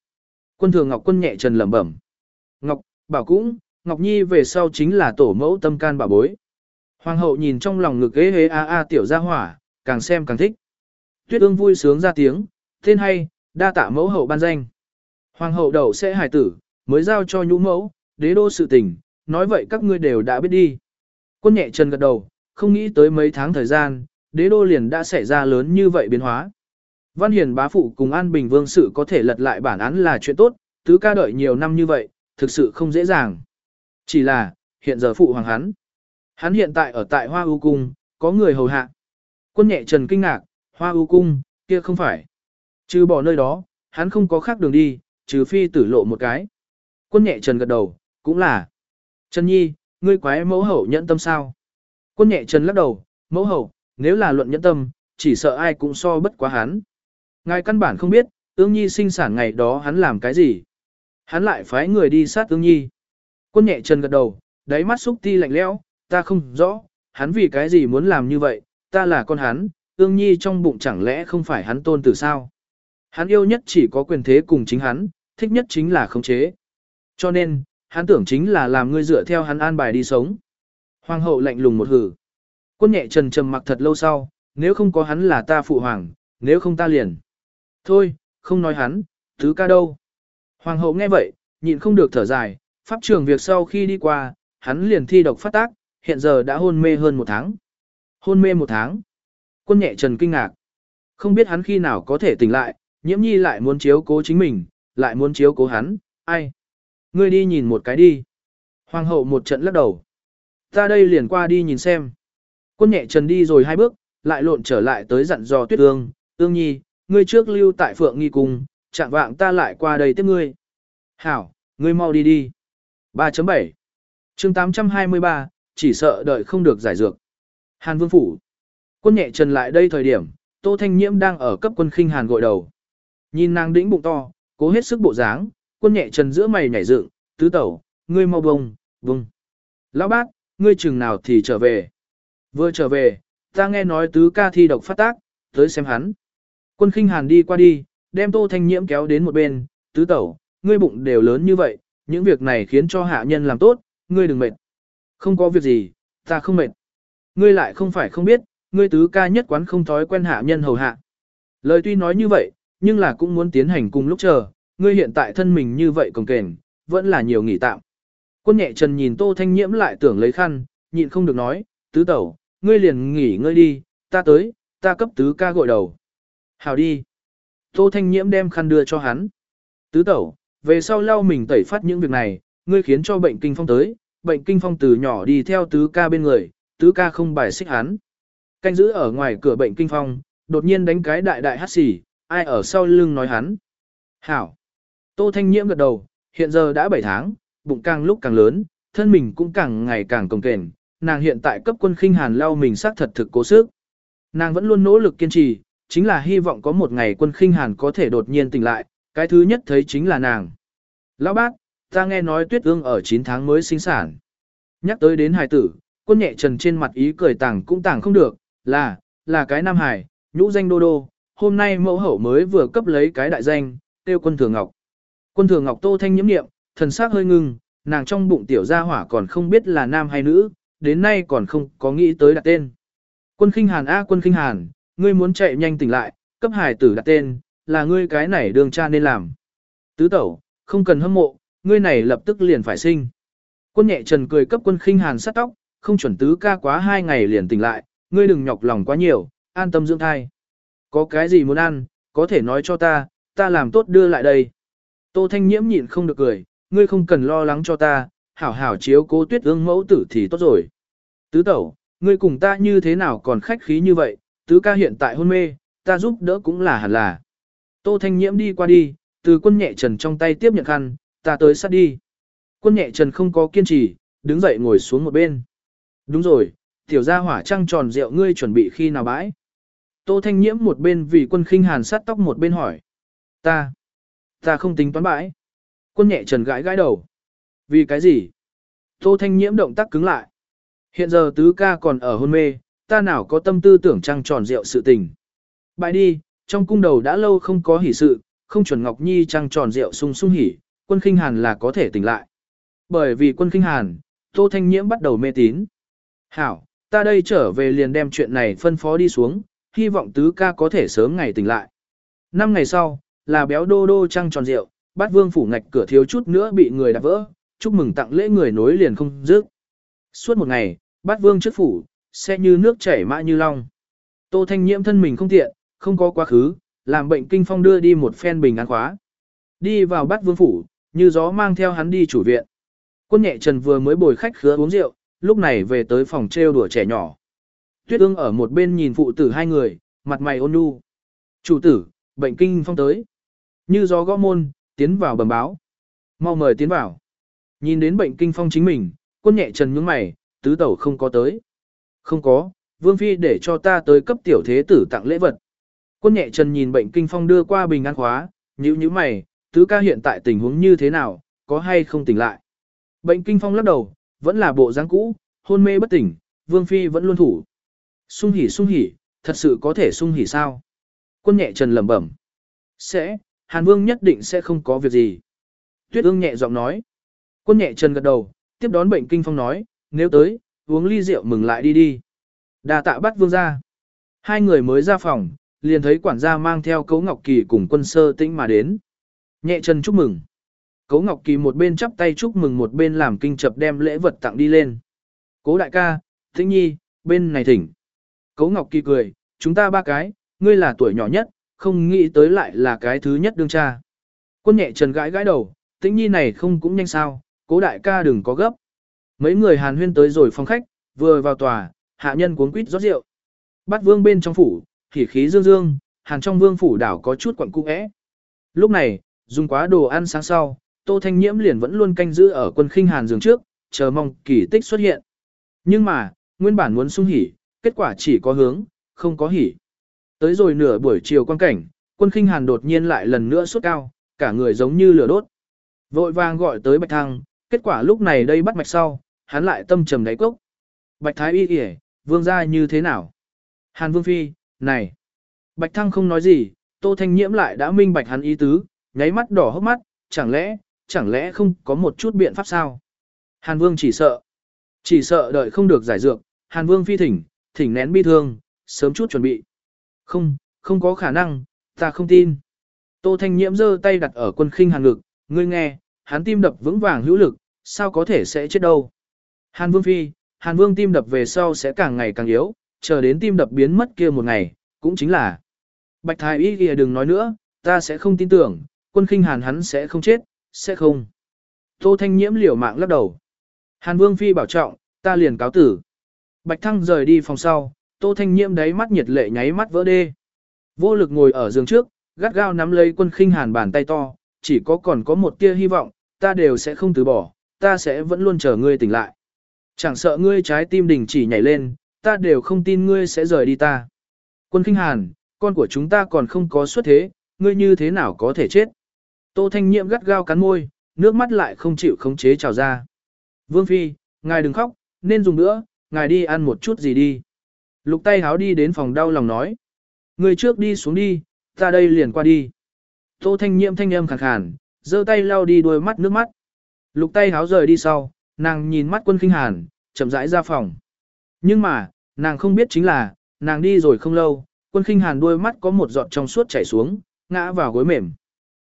Quân thường ngọc quân nhẹ trần lẩm bẩm. Ngọc, bảo cũng, Ngọc Nhi về sau chính là tổ mẫu tâm can bà bối. Hoàng hậu nhìn trong lòng ngực ghế hế a a tiểu gia hỏa, càng xem càng thích. Tuyết ương vui sướng ra tiếng, tên hay, đa tạ mẫu hậu ban danh. Hoàng hậu đầu sẽ hài tử, mới giao cho nhũ mẫu, đế đô sự tình, nói vậy các ngươi đều đã biết đi. Quân nhẹ chân gật đầu, không nghĩ tới mấy tháng thời gian, đế đô liền đã xảy ra lớn như vậy biến hóa. Văn Hiền bá phụ cùng An Bình Vương sự có thể lật lại bản án là chuyện tốt, tứ ca đợi nhiều năm như vậy, thực sự không dễ dàng. Chỉ là, hiện giờ phụ hoàng hắn. Hắn hiện tại ở tại Hoa U Cung, có người hầu hạ. Quân nhẹ trần kinh ngạc, Hoa U Cung, kia không phải. Trừ bỏ nơi đó, hắn không có khác đường đi, trừ phi tử lộ một cái. Quân nhẹ trần gật đầu, cũng là. Trần Nhi, ngươi quái mẫu hậu nhẫn tâm sao? Quân nhẹ trần lắc đầu, mẫu hậu, nếu là luận nhẫn tâm, chỉ sợ ai cũng so bất quá hắn. Ngài căn bản không biết, ương nhi sinh sản ngày đó hắn làm cái gì. Hắn lại phái người đi sát ương nhi. Quân nhẹ trần gật đầu, đáy mắt xúc ti lạnh lẽo, ta không rõ, hắn vì cái gì muốn làm như vậy, ta là con hắn, ương nhi trong bụng chẳng lẽ không phải hắn tôn tử sao. Hắn yêu nhất chỉ có quyền thế cùng chính hắn, thích nhất chính là khống chế. Cho nên, hắn tưởng chính là làm ngươi dựa theo hắn an bài đi sống. Hoàng hậu lạnh lùng một hử. Quân nhẹ trần trầm mặc thật lâu sau, nếu không có hắn là ta phụ hoàng, nếu không ta liền. Thôi, không nói hắn, thứ ca đâu. Hoàng hậu nghe vậy, nhịn không được thở dài, pháp trường việc sau khi đi qua, hắn liền thi độc phát tác, hiện giờ đã hôn mê hơn một tháng. Hôn mê một tháng. Quân nhẹ trần kinh ngạc. Không biết hắn khi nào có thể tỉnh lại, nhiễm nhi lại muốn chiếu cố chính mình, lại muốn chiếu cố hắn, ai. Ngươi đi nhìn một cái đi. Hoàng hậu một trận lắc đầu. Ta đây liền qua đi nhìn xem. Quân nhẹ trần đi rồi hai bước, lại lộn trở lại tới dặn dò tuyết ương, ương nhi, ngươi trước lưu tại phượng nghi cung, chạm vạng ta lại qua đây tiếp ngươi. Hảo, ngươi mau đi đi. 3.7 chương 823, chỉ sợ đợi không được giải dược. Hàn Vương Phủ. Quân nhẹ trần lại đây thời điểm, Tô Thanh Nhiễm đang ở cấp quân khinh Hàn gội đầu. Nhìn nàng đĩnh bụng to, cố hết sức bộ dáng, quân nhẹ trần giữa mày nhảy dựng, tứ tẩu, ngươi mau bông, bông. Lão bác, ngươi chừng nào thì trở về. Vừa trở về, ta nghe nói tứ ca thi độc phát tác, tới xem hắn. Quân khinh hàn đi qua đi, đem tô thanh nhiễm kéo đến một bên, tứ tẩu, ngươi bụng đều lớn như vậy, những việc này khiến cho hạ nhân làm tốt, ngươi đừng mệt. Không có việc gì, ta không mệt. Ngươi lại không phải không biết, ngươi tứ ca nhất quán không thói quen hạ nhân hầu hạ. Lời tuy nói như vậy, nhưng là cũng muốn tiến hành cùng lúc chờ, ngươi hiện tại thân mình như vậy cồng kềnh, vẫn là nhiều nghỉ tạm. Quân nhẹ trần nhìn tô thanh nhiễm lại tưởng lấy khăn, nhịn không được nói, tứ tẩu, ngươi liền nghỉ ngơi đi, ta tới, ta cấp tứ ca gội đầu. Hào đi. Tô thanh nhiễm đem khăn đưa cho hắn. Tứ tẩu, về sau lau mình tẩy phát những việc này, ngươi khiến cho bệnh kinh phong tới, bệnh kinh phong từ nhỏ đi theo tứ ca bên người, tứ ca không bài xích hắn. Canh giữ ở ngoài cửa bệnh kinh phong, đột nhiên đánh cái đại đại hát xỉ, ai ở sau lưng nói hắn. Hảo. Tô Thanh Nhiễm gật đầu, hiện giờ đã 7 tháng, bụng càng lúc càng lớn, thân mình cũng càng ngày càng cồng kềnh, nàng hiện tại cấp quân khinh hàn lau mình xác thật thực cố sức. Nàng vẫn luôn nỗ lực kiên trì, chính là hy vọng có một ngày quân khinh hàn có thể đột nhiên tỉnh lại, cái thứ nhất thấy chính là nàng. Lão bác, ta nghe nói tuyết ương ở 9 tháng mới sinh sản. Nhắc tới đến hài tử, quân nhẹ trần trên mặt ý cười tàng cũng tàng không được, là, là cái Nam Hải, nhũ danh Đô Đô, hôm nay mẫu hậu mới vừa cấp lấy cái đại danh, tiêu quân thường ngọc. Quân thường ngọc tô thanh nhiễm niệm, thần sắc hơi ngưng, nàng trong bụng tiểu gia hỏa còn không biết là nam hay nữ, đến nay còn không có nghĩ tới đặt tên. Quân khinh hàn a quân khinh hàn, ngươi muốn chạy nhanh tỉnh lại, cấp hải tử đặt tên, là ngươi cái này đường cha nên làm. Tứ tẩu, không cần hâm mộ, ngươi này lập tức liền phải sinh. Quân nhẹ trần cười cấp quân khinh hàn sát tóc, không chuẩn tứ ca quá hai ngày liền tỉnh lại, ngươi đừng nhọc lòng quá nhiều, an tâm dưỡng thai. Có cái gì muốn ăn, có thể nói cho ta, ta làm tốt đưa lại đây. Tô Thanh Nhiễm nhịn không được cười, ngươi không cần lo lắng cho ta, hảo hảo chiếu cố tuyết ương mẫu tử thì tốt rồi. Tứ tẩu, ngươi cùng ta như thế nào còn khách khí như vậy, tứ ca hiện tại hôn mê, ta giúp đỡ cũng là hẳn là. Tô Thanh Nhiễm đi qua đi, từ quân nhẹ trần trong tay tiếp nhận khăn, ta tới sát đi. Quân nhẹ trần không có kiên trì, đứng dậy ngồi xuống một bên. Đúng rồi, tiểu gia hỏa trăng tròn rượu ngươi chuẩn bị khi nào bãi. Tô Thanh Nhiễm một bên vì quân khinh hàn sát tóc một bên hỏi. Ta, ta không tính toán bãi. Quân nhẹ trần gãi gãi đầu. Vì cái gì? Tô Thanh Nhiễm động tác cứng lại. Hiện giờ tứ ca còn ở hôn mê, ta nào có tâm tư tưởng trăng tròn rượu sự tình. Bãi đi, trong cung đầu đã lâu không có hỷ sự, không chuẩn Ngọc Nhi trăng tròn rượu sung sung hỉ, quân khinh hàn là có thể tỉnh lại. Bởi vì quân khinh hàn, Tô Thanh Nhiễm bắt đầu mê tín. Hảo, ta đây trở về liền đem chuyện này phân phó đi xuống, hy vọng tứ ca có thể sớm ngày tỉnh lại. Năm ngày sau, là béo đô đô trăng tròn rượu, bát vương phủ ngạch cửa thiếu chút nữa bị người đạp vỡ, chúc mừng tặng lễ người nối liền không dứt. Suốt một ngày, bát vương trước phủ, xe như nước chảy mã như long. Tô Thanh Nhiễm thân mình không tiện, không có quá khứ, làm bệnh kinh phong đưa đi một phen bình án khóa. Đi vào bát vương phủ, như gió mang theo hắn đi chủ viện. Quân nhẹ trần vừa mới bồi khách khứa uống rượu, lúc này về tới phòng trêu đùa trẻ nhỏ. Tuyết ương ở một bên nhìn phụ tử hai người, mặt mày ôn nhu. Chủ tử, bệnh kinh phong tới. Như gió gõ môn, tiến vào bẩm báo. Mau mời tiến vào. Nhìn đến bệnh kinh phong chính mình, quân nhẹ trần nhướng mày, tứ tẩu không có tới. Không có, vương phi để cho ta tới cấp tiểu thế tử tặng lễ vật. Quân nhẹ trần nhìn bệnh kinh phong đưa qua bình an khóa, nhíu nhíu mày, tứ ca hiện tại tình huống như thế nào, có hay không tỉnh lại. Bệnh kinh phong lắc đầu, vẫn là bộ dáng cũ, hôn mê bất tỉnh, vương phi vẫn luôn thủ. Sung hỉ sung hỉ, thật sự có thể sung hỉ sao? Quân nhẹ trần lẩm bẩm. Sẽ, Hàn Vương nhất định sẽ không có việc gì. Tuyết ương nhẹ giọng nói. Quân nhẹ trần gật đầu, tiếp đón bệnh kinh phong nói, nếu tới, uống ly rượu mừng lại đi đi. Đà tạ bắt vương ra. Hai người mới ra phòng, liền thấy quản gia mang theo cấu ngọc kỳ cùng quân sơ tĩnh mà đến. Nhẹ chân chúc mừng. Cấu ngọc kỳ một bên chắp tay chúc mừng một bên làm kinh chập đem lễ vật tặng đi lên. Cố đại ca, tĩnh nhi, bên này thỉnh. Cấu ngọc kỳ cười, chúng ta ba cái, ngươi là tuổi nhỏ nhất, không nghĩ tới lại là cái thứ nhất đương cha. Quân nhẹ trần gãi gãi đầu, tĩnh nhi này không cũng nhanh sao, cố đại ca đừng có gấp. Mấy người hàn huyên tới rồi phòng khách, vừa vào tòa, hạ nhân cuốn quýt rót rượu. Bắt vương bên trong phủ, khỉ khí dương dương, hàn trong vương phủ đảo có chút quặng cung ẽ. Lúc này, dùng quá đồ ăn sáng sau, Tô Thanh Nhiễm liền vẫn luôn canh giữ ở quân khinh hàn giường trước, chờ mong kỳ tích xuất hiện. Nhưng mà, nguyên bản muốn sung hỉ, kết quả chỉ có hướng, không có hỉ. Tới rồi nửa buổi chiều quan cảnh, quân khinh hàn đột nhiên lại lần nữa sốt cao, cả người giống như lửa đốt. Vội vàng gọi tới Bạch Thăng, kết quả lúc này đây bắt mạch sau, hắn lại tâm trầm đáy cốc. Bạch Thái y kìa, vương gia như thế nào? Hàn vương phi, này. Bạch Thăng không nói gì, Tô Thanh Nhiễm lại đã minh bạch hắn ý tứ, nháy mắt đỏ hốc mắt, chẳng lẽ, chẳng lẽ không có một chút biện pháp sao? Hàn vương chỉ sợ, chỉ sợ đợi không được giải dược, Hàn vương phi thỉnh, thỉnh nén bi thương, sớm chút chuẩn bị. Không, không có khả năng, ta không tin. Tô Thanh Nhiễm giơ tay đặt ở quân khinh hàn ngực, ngươi nghe, hắn tim đập vững vàng hữu lực, sao có thể sẽ chết đâu. Hàn Vương Phi, Hàn Vương tim đập về sau sẽ càng ngày càng yếu, chờ đến tim đập biến mất kia một ngày, cũng chính là. Bạch Thái Y kia đừng nói nữa, ta sẽ không tin tưởng, quân khinh Hàn hắn sẽ không chết, sẽ không. Tô Thanh Nhiễm liều mạng lắc đầu. Hàn Vương Phi bảo trọng, ta liền cáo tử. Bạch Thăng rời đi phòng sau, Tô Thanh Nhiễm đáy mắt nhiệt lệ nháy mắt vỡ đê. Vô lực ngồi ở giường trước, gắt gao nắm lấy quân khinh hàn bàn tay to, chỉ có còn có một tia hy vọng, ta đều sẽ không từ bỏ, ta sẽ vẫn luôn chờ ngươi tỉnh lại. Chẳng sợ ngươi trái tim đình chỉ nhảy lên, ta đều không tin ngươi sẽ rời đi ta. Quân khinh hàn, con của chúng ta còn không có xuất thế, ngươi như thế nào có thể chết. Tô Thanh Nhiệm gắt gao cắn môi, nước mắt lại không chịu khống chế trào ra. Vương Phi, ngài đừng khóc, nên dùng nữa, ngài đi ăn một chút gì đi. Lục tay háo đi đến phòng đau lòng nói. Người trước đi xuống đi, ta đây liền qua đi. Tô thanh Nhiệm thanh âm khàn khàn, giơ tay lau đi đôi mắt nước mắt. Lục tay háo rời đi sau, nàng nhìn mắt quân kinh hàn, chậm rãi ra phòng. Nhưng mà, nàng không biết chính là, nàng đi rồi không lâu, quân kinh hàn đôi mắt có một giọt trong suốt chảy xuống, ngã vào gối mềm.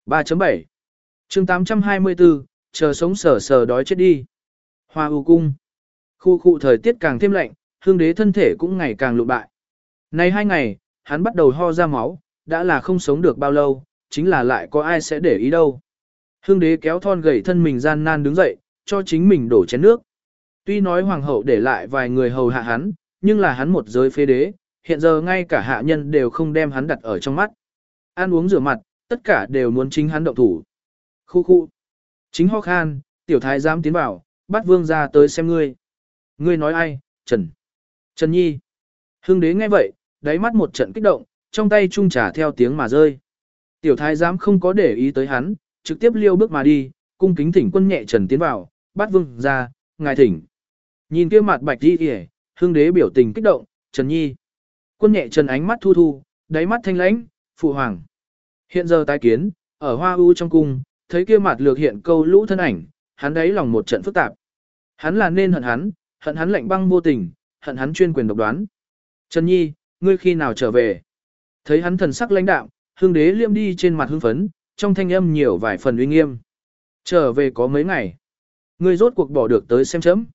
3.7 chương 824, chờ sống sờ sờ đói chết đi. Hoa u cung. Khu khu thời tiết càng thêm lạnh, hương đế thân thể cũng ngày càng lụ bại. Nay hai ngày, hắn bắt đầu ho ra máu, đã là không sống được bao lâu, chính là lại có ai sẽ để ý đâu. Hương đế kéo thon gầy thân mình gian nan đứng dậy, cho chính mình đổ chén nước. Tuy nói hoàng hậu để lại vài người hầu hạ hắn, nhưng là hắn một giới phế đế, hiện giờ ngay cả hạ nhân đều không đem hắn đặt ở trong mắt. Ăn uống rửa mặt, tất cả đều muốn chính hắn động thủ. Khu khu. Chính ho khan, tiểu thái dám tiến vào, bắt vương ra tới xem ngươi. Ngươi nói ai, Trần. Trần Nhi. Hương đế nghe vậy, đáy mắt một trận kích động, trong tay trung trả theo tiếng mà rơi. Tiểu thái giám không có để ý tới hắn, trực tiếp liêu bước mà đi, cung kính thỉnh quân nhẹ Trần tiến vào, bắt vương ra, ngài thỉnh. Nhìn kia mặt bạch đi kìa, hương đế biểu tình kích động, Trần Nhi. Quân nhẹ Trần ánh mắt thu thu, đáy mắt thanh lãnh, phụ hoàng. Hiện giờ tái kiến, ở hoa u trong cung, thấy kia mặt lược hiện câu lũ thân ảnh, hắn đấy lòng một trận phức tạp. Hắn là nên hận hắn, hận hắn lạnh băng vô tình, hận hắn chuyên quyền độc đoán. Trần Nhi, ngươi khi nào trở về? Thấy hắn thần sắc lãnh đạm, hương đế liêm đi trên mặt hưng phấn, trong thanh âm nhiều vài phần uy nghiêm. Trở về có mấy ngày. Ngươi rốt cuộc bỏ được tới xem chấm.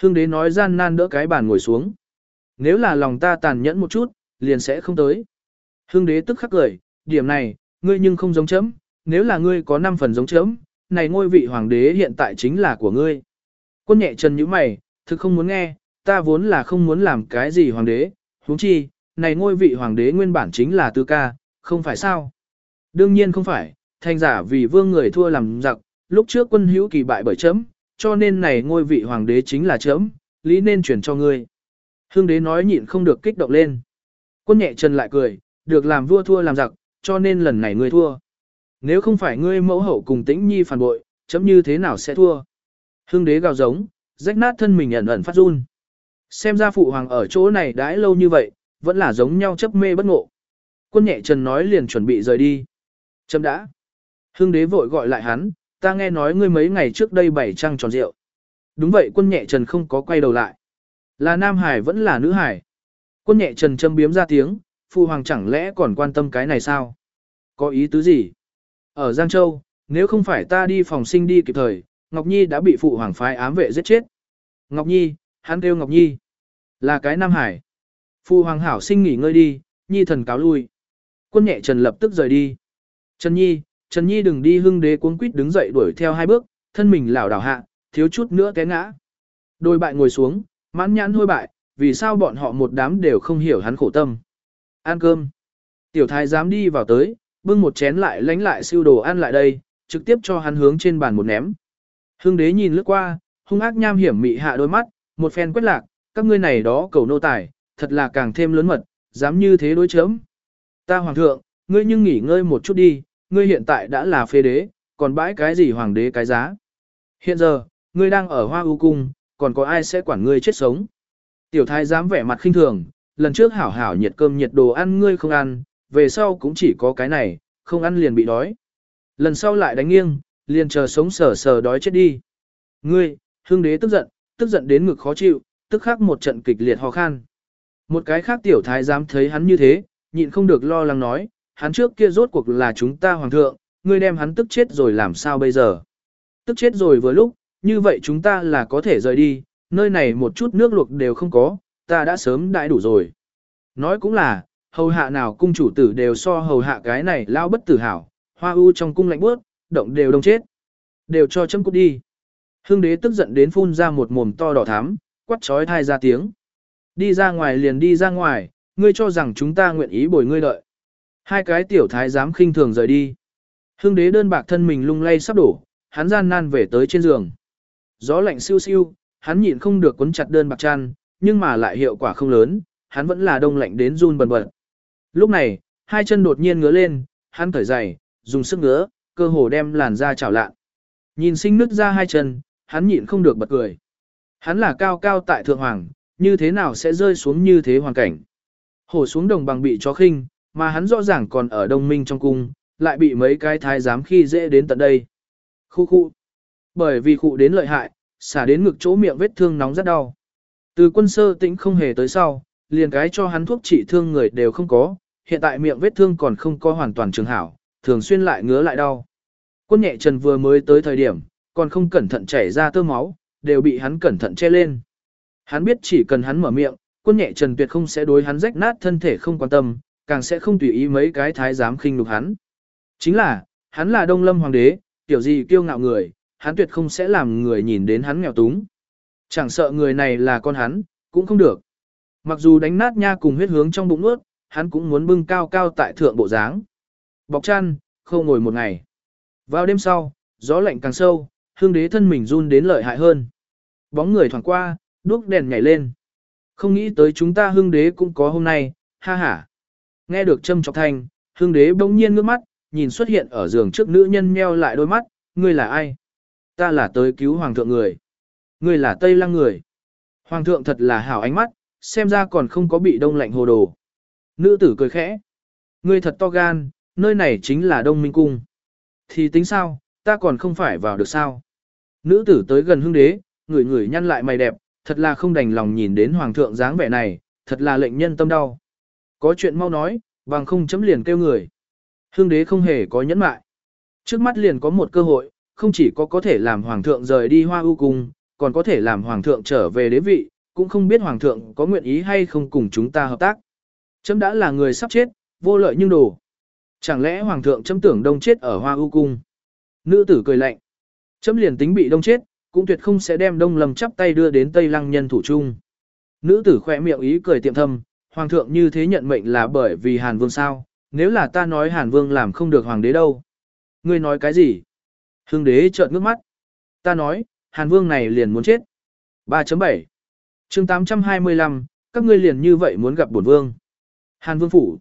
Hương đế nói gian nan đỡ cái bàn ngồi xuống. Nếu là lòng ta tàn nhẫn một chút, liền sẽ không tới. Hương đế tức khắc cười, điểm này, ngươi nhưng không giống chấm, nếu là ngươi có 5 phần giống chấm, này ngôi vị hoàng đế hiện tại chính là của ngươi. Quân nhẹ chân như mày, thực không muốn nghe, ta vốn là không muốn làm cái gì hoàng đế, huống chi, này ngôi vị hoàng đế nguyên bản chính là tư ca, không phải sao? Đương nhiên không phải, thành giả vì vương người thua làm giặc, lúc trước quân hữu kỳ bại bởi chấm, cho nên này ngôi vị hoàng đế chính là chấm, lý nên chuyển cho ngươi. Hương đế nói nhịn không được kích động lên. Quân nhẹ chân lại cười, được làm vua thua làm giặc, cho nên lần này ngươi thua. Nếu không phải ngươi mẫu hậu cùng tĩnh nhi phản bội, chấm như thế nào sẽ thua? Hưng đế gào giống, rách nát thân mình ẩn ẩn phát run. Xem ra phụ hoàng ở chỗ này đãi lâu như vậy, vẫn là giống nhau chấp mê bất ngộ. Quân nhẹ trần nói liền chuẩn bị rời đi. Chấm đã. Hưng đế vội gọi lại hắn, ta nghe nói ngươi mấy ngày trước đây bảy trăng tròn rượu. Đúng vậy quân nhẹ trần không có quay đầu lại. Là Nam Hải vẫn là nữ Hải. Quân nhẹ trần châm biếm ra tiếng, phụ hoàng chẳng lẽ còn quan tâm cái này sao? Có ý tứ gì? Ở Giang Châu, nếu không phải ta đi phòng sinh đi kịp thời, Ngọc Nhi đã bị phụ hoàng phái ám vệ giết chết. Ngọc Nhi, hắn kêu Ngọc Nhi. Là cái Nam Hải. Phụ hoàng hảo sinh nghỉ ngơi đi, Nhi thần cáo lui. Quân nhẹ Trần lập tức rời đi. Trần Nhi, Trần Nhi đừng đi hưng đế cuống quýt đứng dậy đuổi theo hai bước, thân mình lảo đảo hạ, thiếu chút nữa té ngã. Đôi bại ngồi xuống, mãn nhãn hôi bại, vì sao bọn họ một đám đều không hiểu hắn khổ tâm. Ăn cơm. Tiểu thái dám đi vào tới, bưng một chén lại lánh lại siêu đồ ăn lại đây, trực tiếp cho hắn hướng trên bàn một ném. Hưng đế nhìn lướt qua, hung ác nham hiểm mị hạ đôi mắt, một phen quét lạc, các ngươi này đó cầu nô tài, thật là càng thêm lớn mật, dám như thế đối chấm. Ta hoàng thượng, ngươi nhưng nghỉ ngơi một chút đi, ngươi hiện tại đã là phê đế, còn bãi cái gì hoàng đế cái giá. Hiện giờ, ngươi đang ở hoa ưu cung, còn có ai sẽ quản ngươi chết sống. Tiểu thái dám vẻ mặt khinh thường, lần trước hảo hảo nhiệt cơm nhiệt đồ ăn ngươi không ăn, về sau cũng chỉ có cái này, không ăn liền bị đói. Lần sau lại đánh nghiêng, liền chờ sống sờ sờ đói chết đi. Ngươi, hương đế tức giận, tức giận đến ngực khó chịu, tức khắc một trận kịch liệt ho khan. Một cái khác tiểu thái dám thấy hắn như thế, nhịn không được lo lắng nói, hắn trước kia rốt cuộc là chúng ta hoàng thượng, ngươi đem hắn tức chết rồi làm sao bây giờ. Tức chết rồi vừa lúc, như vậy chúng ta là có thể rời đi, nơi này một chút nước luộc đều không có, ta đã sớm đãi đủ rồi. Nói cũng là, hầu hạ nào cung chủ tử đều so hầu hạ cái này lao bất tử hảo, hoa u trong cung lạnh bước, động đều đông chết. Đều cho châm cút đi. Hương đế tức giận đến phun ra một mồm to đỏ thắm, quắt trói thai ra tiếng. Đi ra ngoài liền đi ra ngoài, ngươi cho rằng chúng ta nguyện ý bồi ngươi đợi. Hai cái tiểu thái dám khinh thường rời đi. Hương đế đơn bạc thân mình lung lay sắp đổ, hắn gian nan về tới trên giường. Gió lạnh siêu siêu, hắn nhịn không được cuốn chặt đơn bạc chăn, nhưng mà lại hiệu quả không lớn, hắn vẫn là đông lạnh đến run bần bật. Lúc này, hai chân đột nhiên ngứa lên, hắn thở dày, dùng sức ngứa, cơ hồ đem làn da chảo lạ. Nhìn sinh nứt ra hai chân, hắn nhịn không được bật cười. Hắn là cao cao tại thượng hoàng, như thế nào sẽ rơi xuống như thế hoàn cảnh. Hổ xuống đồng bằng bị chó khinh, mà hắn rõ ràng còn ở đông minh trong cung, lại bị mấy cái thái giám khi dễ đến tận đây. Khu khu. Bởi vì khu đến lợi hại, xả đến ngực chỗ miệng vết thương nóng rất đau. Từ quân sơ tĩnh không hề tới sau, liền cái cho hắn thuốc trị thương người đều không có, hiện tại miệng vết thương còn không có hoàn toàn trường hảo, thường xuyên lại ngứa lại đau. Quân nhẹ trần vừa mới tới thời điểm, còn không cẩn thận chảy ra tơ máu, đều bị hắn cẩn thận che lên. Hắn biết chỉ cần hắn mở miệng, quân nhẹ trần tuyệt không sẽ đối hắn rách nát thân thể không quan tâm, càng sẽ không tùy ý mấy cái thái giám khinh lục hắn. Chính là, hắn là đông lâm hoàng đế, kiểu gì kiêu ngạo người, hắn tuyệt không sẽ làm người nhìn đến hắn nghèo túng. Chẳng sợ người này là con hắn, cũng không được. Mặc dù đánh nát nha cùng huyết hướng trong bụng nuốt, hắn cũng muốn bưng cao cao tại thượng bộ dáng. Bọc chăn, không ngồi một ngày. Vào đêm sau, gió lạnh càng sâu, hương đế thân mình run đến lợi hại hơn. Bóng người thoảng qua, đuốc đèn nhảy lên. Không nghĩ tới chúng ta hương đế cũng có hôm nay, ha ha. Nghe được châm chọc thanh, hương đế bỗng nhiên ngước mắt, nhìn xuất hiện ở giường trước nữ nhân meo lại đôi mắt, ngươi là ai? Ta là tới cứu hoàng thượng người. Ngươi là Tây Lăng người. Hoàng thượng thật là hảo ánh mắt, xem ra còn không có bị đông lạnh hồ đồ. Nữ tử cười khẽ. Ngươi thật to gan, nơi này chính là Đông Minh Cung. Thì tính sao, ta còn không phải vào được sao. Nữ tử tới gần hưng đế, người người nhăn lại mày đẹp, thật là không đành lòng nhìn đến hoàng thượng dáng vẻ này, thật là lệnh nhân tâm đau. Có chuyện mau nói, vàng không chấm liền kêu người. Hương đế không hề có nhẫn mại. Trước mắt liền có một cơ hội, không chỉ có có thể làm hoàng thượng rời đi hoa ưu cung, còn có thể làm hoàng thượng trở về đế vị, cũng không biết hoàng thượng có nguyện ý hay không cùng chúng ta hợp tác. Chấm đã là người sắp chết, vô lợi nhưng đồ. Chẳng lẽ hoàng thượng chấm tưởng đông chết ở hoa ưu cung? Nữ tử cười lạnh. Chấm liền tính bị đông chết, cũng tuyệt không sẽ đem đông lầm chắp tay đưa đến Tây Lăng nhân thủ trung. Nữ tử khỏe miệng ý cười tiệm thâm, hoàng thượng như thế nhận mệnh là bởi vì Hàn Vương sao, nếu là ta nói Hàn Vương làm không được hoàng đế đâu. Ngươi nói cái gì? Hưng đế trợn ngước mắt. Ta nói, Hàn Vương này liền muốn chết. 3.7 chương 825, các ngươi liền như vậy muốn gặp bổn vương. Hàn Vương phủ.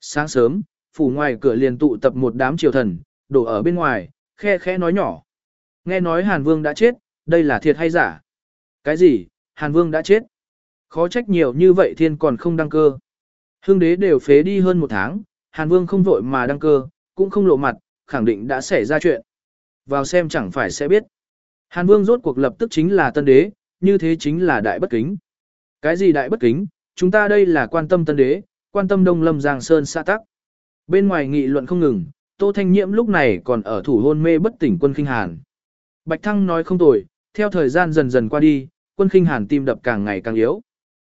Sáng sớm, phủ ngoài cửa liền tụ tập một đám triều thần, đổ ở bên ngoài, khe khẽ nói nhỏ. Nghe nói Hàn Vương đã chết, đây là thiệt hay giả? Cái gì, Hàn Vương đã chết? Khó trách nhiều như vậy thiên còn không đăng cơ. Hương đế đều phế đi hơn một tháng, Hàn Vương không vội mà đăng cơ, cũng không lộ mặt, khẳng định đã xảy ra chuyện. Vào xem chẳng phải sẽ biết. Hàn Vương rốt cuộc lập tức chính là tân đế, như thế chính là đại bất kính. Cái gì đại bất kính, chúng ta đây là quan tâm tân đế, quan tâm đông lâm giang sơn xã tắc. Bên ngoài nghị luận không ngừng, Tô Thanh Nhiễm lúc này còn ở thủ hôn mê bất tỉnh quân khinh hàn. Bạch Thăng nói không tồi, theo thời gian dần dần qua đi, quân khinh hàn tim đập càng ngày càng yếu.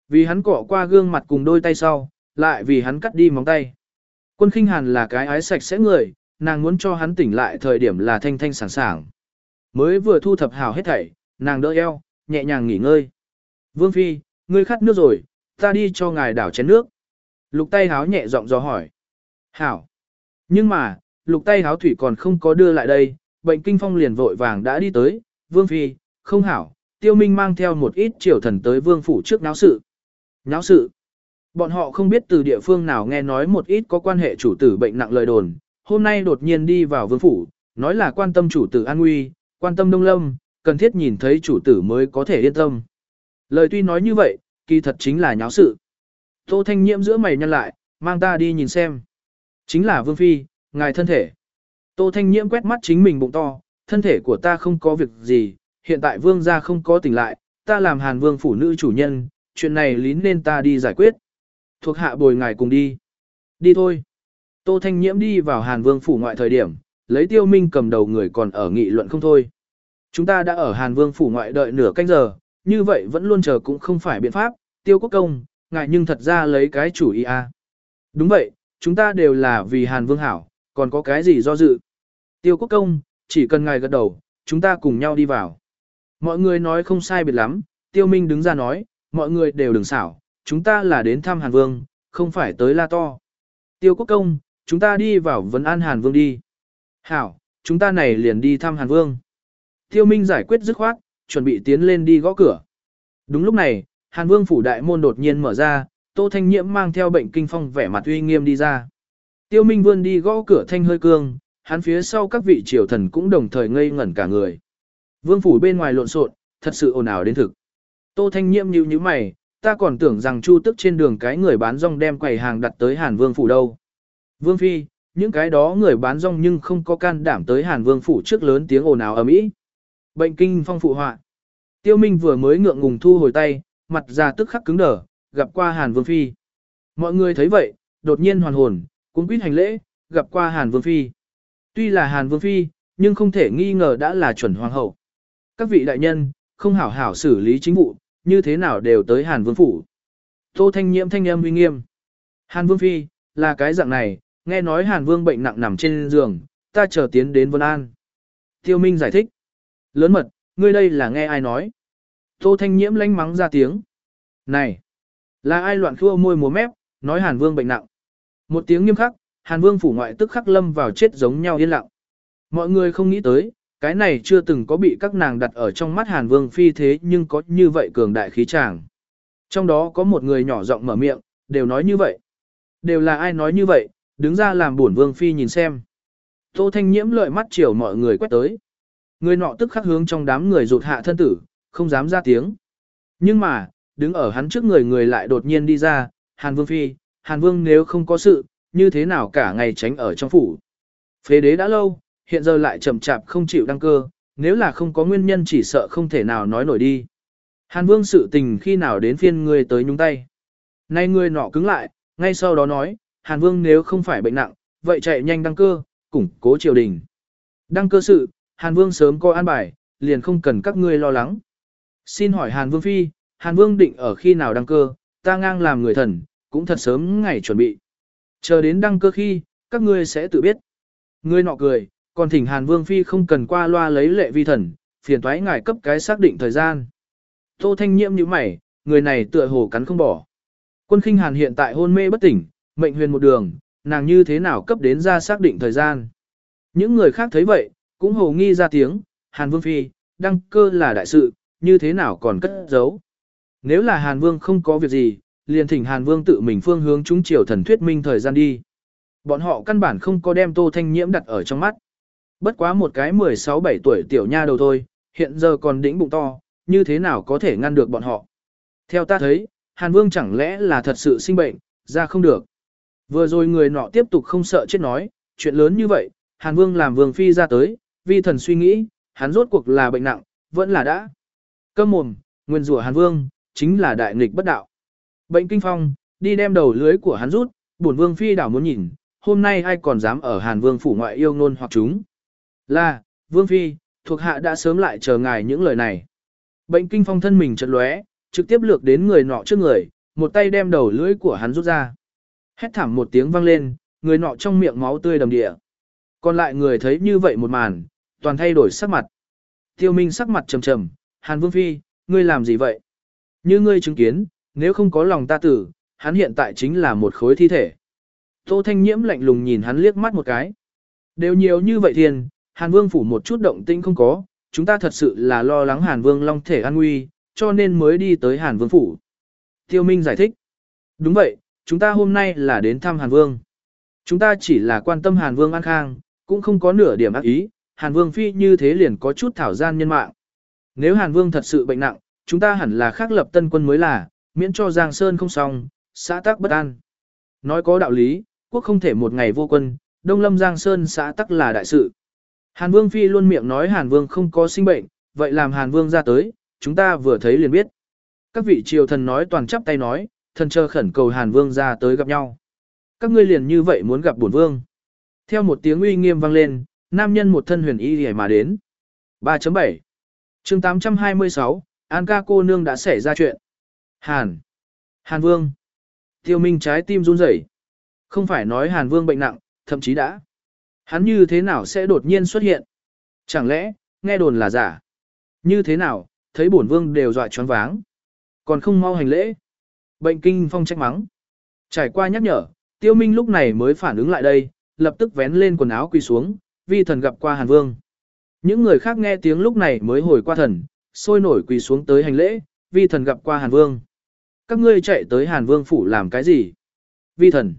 Vì hắn cọ qua gương mặt cùng đôi tay sau, lại vì hắn cắt đi móng tay. Quân khinh hàn là cái ái sạch sẽ người, nàng muốn cho hắn tỉnh lại thời điểm là thanh thanh sảng sảng. Mới vừa thu thập hào hết thảy, nàng đỡ eo, nhẹ nhàng nghỉ ngơi. Vương Phi, ngươi khát nước rồi, ta đi cho ngài đảo chén nước. Lục tay háo nhẹ giọng do hỏi. Hảo. Nhưng mà, lục tay háo thủy còn không có đưa lại đây, bệnh kinh phong liền vội vàng đã đi tới. Vương Phi, không hảo, tiêu minh mang theo một ít triều thần tới vương phủ trước náo sự. Náo sự. Bọn họ không biết từ địa phương nào nghe nói một ít có quan hệ chủ tử bệnh nặng lời đồn, hôm nay đột nhiên đi vào vương phủ, nói là quan tâm chủ tử an nguy, quan tâm đông lâm, cần thiết nhìn thấy chủ tử mới có thể yên tâm. Lời tuy nói như vậy, kỳ thật chính là nháo sự. Tô Thanh Nhiễm giữa mày nhăn lại, mang ta đi nhìn xem. Chính là Vương Phi, ngài thân thể. Tô Thanh Nhiễm quét mắt chính mình bụng to, thân thể của ta không có việc gì, hiện tại Vương gia không có tỉnh lại, ta làm Hàn Vương phủ nữ chủ nhân, chuyện này lín nên ta đi giải quyết. Thuộc hạ bồi ngài cùng đi. Đi thôi. Tô Thanh Nhiễm đi vào Hàn Vương phủ ngoại thời điểm, lấy tiêu minh cầm đầu người còn ở nghị luận không thôi. Chúng ta đã ở Hàn Vương phủ ngoại đợi nửa canh giờ, như vậy vẫn luôn chờ cũng không phải biện pháp, tiêu quốc công, ngài nhưng thật ra lấy cái chủ ý a. À. Đúng vậy, chúng ta đều là vì Hàn Vương hảo, còn có cái gì do dự. Tiêu quốc công, chỉ cần ngài gật đầu, chúng ta cùng nhau đi vào. Mọi người nói không sai biệt lắm, tiêu minh đứng ra nói, mọi người đều đừng xảo, chúng ta là đến thăm Hàn Vương, không phải tới la to. Tiêu quốc công, chúng ta đi vào vấn an Hàn Vương đi. Hảo, chúng ta này liền đi thăm Hàn Vương. Tiêu Minh giải quyết dứt khoát, chuẩn bị tiến lên đi gõ cửa. Đúng lúc này, Hàn Vương phủ đại môn đột nhiên mở ra, Tô Thanh Nhiễm mang theo bệnh kinh phong vẻ mặt uy nghiêm đi ra. Tiêu Minh vươn đi gõ cửa thanh hơi cương, hắn phía sau các vị triều thần cũng đồng thời ngây ngẩn cả người. Vương phủ bên ngoài lộn xộn, thật sự ồn ào đến thực. Tô Thanh Nhiễm nhíu nhíu mày, ta còn tưởng rằng Chu Tức trên đường cái người bán rong đem quầy hàng đặt tới Hàn Vương phủ đâu. Vương Phi, những cái đó người bán rong nhưng không có can đảm tới Hàn Vương phủ trước lớn tiếng ồn ào ở mỹ. Bệnh kinh phong phụ họa. Tiêu Minh vừa mới ngượng ngùng thu hồi tay, mặt già tức khắc cứng đờ, gặp qua Hàn Vương Phi. Mọi người thấy vậy, đột nhiên hoàn hồn, cũng quýt hành lễ, gặp qua Hàn Vương Phi. Tuy là Hàn Vương Phi, nhưng không thể nghi ngờ đã là chuẩn hoàng hậu. Các vị đại nhân, không hảo hảo xử lý chính vụ, như thế nào đều tới Hàn Vương Phủ. Tô Thanh Nhiễm thanh âm uy nghiêm. Hàn Vương Phi, là cái dạng này, nghe nói Hàn Vương bệnh nặng nằm trên giường, ta chờ tiến đến Vân An. Tiêu Minh giải thích. Lớn mật, ngươi đây là nghe ai nói. Tô Thanh Nhiễm lanh mắng ra tiếng. Này, là ai loạn khua môi múa mép, nói Hàn Vương bệnh nặng. Một tiếng nghiêm khắc, Hàn Vương phủ ngoại tức khắc lâm vào chết giống nhau yên lặng. Mọi người không nghĩ tới, cái này chưa từng có bị các nàng đặt ở trong mắt Hàn Vương phi thế nhưng có như vậy cường đại khí tràng. Trong đó có một người nhỏ giọng mở miệng, đều nói như vậy. Đều là ai nói như vậy, đứng ra làm buồn Vương phi nhìn xem. Tô Thanh Nhiễm lợi mắt chiều mọi người quét tới. Người nọ tức khắc hướng trong đám người rụt hạ thân tử, không dám ra tiếng. Nhưng mà, đứng ở hắn trước người người lại đột nhiên đi ra, Hàn Vương phi, Hàn Vương nếu không có sự, như thế nào cả ngày tránh ở trong phủ. Phế đế đã lâu, hiện giờ lại chậm chạp không chịu đăng cơ, nếu là không có nguyên nhân chỉ sợ không thể nào nói nổi đi. Hàn Vương sự tình khi nào đến phiên người tới nhúng tay. Nay người nọ cứng lại, ngay sau đó nói, Hàn Vương nếu không phải bệnh nặng, vậy chạy nhanh đăng cơ, củng cố triều đình. Đăng cơ sự, Hàn Vương sớm coi an bài, liền không cần các ngươi lo lắng. Xin hỏi Hàn Vương Phi, Hàn Vương định ở khi nào đăng cơ, ta ngang làm người thần, cũng thật sớm ngày chuẩn bị. Chờ đến đăng cơ khi, các ngươi sẽ tự biết. Ngươi nọ cười, còn thỉnh Hàn Vương Phi không cần qua loa lấy lệ vi thần, phiền thoái ngài cấp cái xác định thời gian. Tô Thanh Nhiễm như mày, người này tựa hồ cắn không bỏ. Quân khinh Hàn hiện tại hôn mê bất tỉnh, mệnh huyền một đường, nàng như thế nào cấp đến ra xác định thời gian. Những người khác thấy vậy, cũng hồ nghi ra tiếng, Hàn Vương Phi, đăng cơ là đại sự, như thế nào còn cất giấu. Nếu là Hàn Vương không có việc gì, liền thỉnh Hàn Vương tự mình phương hướng chúng triều thần thuyết minh thời gian đi. Bọn họ căn bản không có đem Tô Thanh Nhiễm đặt ở trong mắt. Bất quá một cái 16-17 tuổi tiểu nha đầu thôi, hiện giờ còn đĩnh bụng to, như thế nào có thể ngăn được bọn họ. Theo ta thấy, Hàn Vương chẳng lẽ là thật sự sinh bệnh, ra không được. Vừa rồi người nọ tiếp tục không sợ chết nói, chuyện lớn như vậy, Hàn Vương làm vương phi ra tới, vi thần suy nghĩ, hắn rốt cuộc là bệnh nặng, vẫn là đã. Câm mồm, nguyên rủa Hàn Vương, chính là đại nghịch bất đạo. Bệnh kinh phong, đi đem đầu lưới của hắn rút, bổn vương phi đảo muốn nhìn, hôm nay ai còn dám ở Hàn Vương phủ ngoại yêu nôn hoặc chúng. Là, vương phi, thuộc hạ đã sớm lại chờ ngài những lời này. Bệnh kinh phong thân mình chật lóe, trực tiếp lược đến người nọ trước người, một tay đem đầu lưỡi của hắn rút ra. Hét thảm một tiếng vang lên, người nọ trong miệng máu tươi đầm địa. Còn lại người thấy như vậy một màn, toàn thay đổi sắc mặt. Tiêu Minh sắc mặt trầm trầm, Hàn Vương Phi, ngươi làm gì vậy? Như ngươi chứng kiến, nếu không có lòng ta tử, hắn hiện tại chính là một khối thi thể. Tô Thanh Nhiễm lạnh lùng nhìn hắn liếc mắt một cái. Đều nhiều như vậy thiền, Hàn Vương phủ một chút động tĩnh không có, chúng ta thật sự là lo lắng Hàn Vương long thể an nguy, cho nên mới đi tới Hàn Vương phủ. Tiêu Minh giải thích. Đúng vậy, chúng ta hôm nay là đến thăm Hàn Vương. Chúng ta chỉ là quan tâm Hàn Vương an khang, cũng không có nửa điểm ác ý, Hàn Vương phi như thế liền có chút thảo gian nhân mạng. Nếu Hàn Vương thật sự bệnh nặng, chúng ta hẳn là khác lập tân quân mới là, miễn cho Giang Sơn không xong, xã tắc bất an. Nói có đạo lý, quốc không thể một ngày vô quân, Đông Lâm Giang Sơn xã tắc là đại sự. Hàn Vương Phi luôn miệng nói Hàn Vương không có sinh bệnh, vậy làm Hàn Vương ra tới, chúng ta vừa thấy liền biết. Các vị triều thần nói toàn chắp tay nói, thần chờ khẩn cầu Hàn Vương ra tới gặp nhau. Các ngươi liền như vậy muốn gặp bổn vương. Theo một tiếng uy nghiêm vang lên, nam nhân một thân huyền y hề mà đến. 3.7 chương 826, An ca cô nương đã xảy ra chuyện. Hàn. Hàn Vương. Tiêu Minh trái tim run rẩy. Không phải nói Hàn Vương bệnh nặng, thậm chí đã. Hắn như thế nào sẽ đột nhiên xuất hiện? Chẳng lẽ, nghe đồn là giả? Như thế nào, thấy bổn vương đều dọa choáng váng. Còn không mau hành lễ. Bệnh kinh phong trách mắng. Trải qua nhắc nhở, tiêu minh lúc này mới phản ứng lại đây, lập tức vén lên quần áo quỳ xuống, vi thần gặp qua Hàn Vương. Những người khác nghe tiếng lúc này mới hồi qua thần, sôi nổi quỳ xuống tới hành lễ, vi thần gặp qua Hàn Vương. Các ngươi chạy tới Hàn Vương phủ làm cái gì? Vi thần.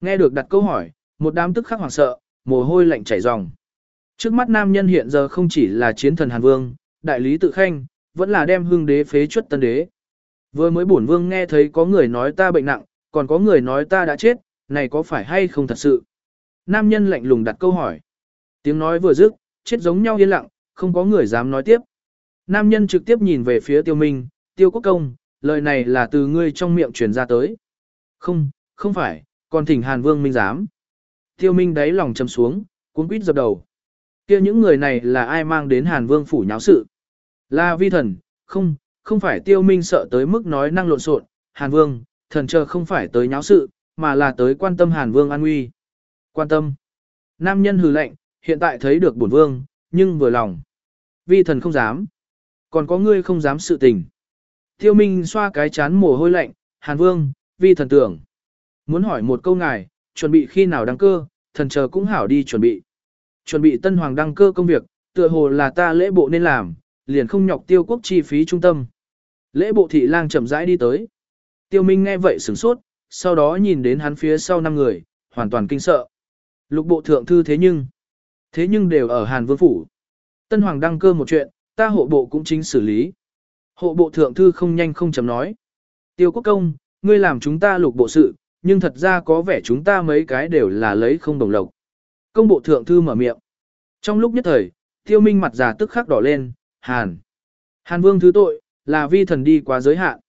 Nghe được đặt câu hỏi, một đám tức khắc hoảng sợ, mồ hôi lạnh chảy ròng. Trước mắt nam nhân hiện giờ không chỉ là chiến thần Hàn Vương, đại lý tự khanh, vẫn là đem hương đế phế chuất tân đế. Vừa mới bổn vương nghe thấy có người nói ta bệnh nặng, còn có người nói ta đã chết, này có phải hay không thật sự? Nam nhân lạnh lùng đặt câu hỏi. Tiếng nói vừa dứt, chết giống nhau yên lặng, không có người dám nói tiếp. Nam nhân trực tiếp nhìn về phía tiêu minh, tiêu quốc công, lời này là từ ngươi trong miệng truyền ra tới. Không, không phải, còn thỉnh Hàn Vương Minh dám. Tiêu Minh đáy lòng chầm xuống, cuốn quýt dập đầu. kia những người này là ai mang đến Hàn Vương phủ nháo sự? Là vi thần, không, không phải Tiêu Minh sợ tới mức nói năng lộn xộn. Hàn Vương, thần chờ không phải tới nháo sự, mà là tới quan tâm Hàn Vương an nguy. Quan tâm. Nam nhân hừ lạnh, hiện tại thấy được bổn vương, nhưng vừa lòng. Vi thần không dám. Còn có ngươi không dám sự tình. Tiêu Minh xoa cái chán mồ hôi lạnh, Hàn Vương, vi thần tưởng. Muốn hỏi một câu ngài, chuẩn bị khi nào đăng cơ, thần chờ cũng hảo đi chuẩn bị. Chuẩn bị tân hoàng đăng cơ công việc, tựa hồ là ta lễ bộ nên làm, liền không nhọc tiêu quốc chi phí trung tâm. Lễ bộ thị lang chậm rãi đi tới. Tiêu Minh nghe vậy sửng sốt, sau đó nhìn đến hắn phía sau năm người, hoàn toàn kinh sợ. Lục bộ thượng thư thế nhưng, thế nhưng đều ở Hàn Vương Phủ. Tân Hoàng đăng cơ một chuyện, ta hộ bộ cũng chính xử lý. Hộ bộ thượng thư không nhanh không chậm nói. Tiêu quốc công, ngươi làm chúng ta lục bộ sự, nhưng thật ra có vẻ chúng ta mấy cái đều là lấy không đồng lộc. Công bộ thượng thư mở miệng. Trong lúc nhất thời, tiêu minh mặt già tức khắc đỏ lên, hàn. Hàn vương thứ tội, là vi thần đi quá giới hạn.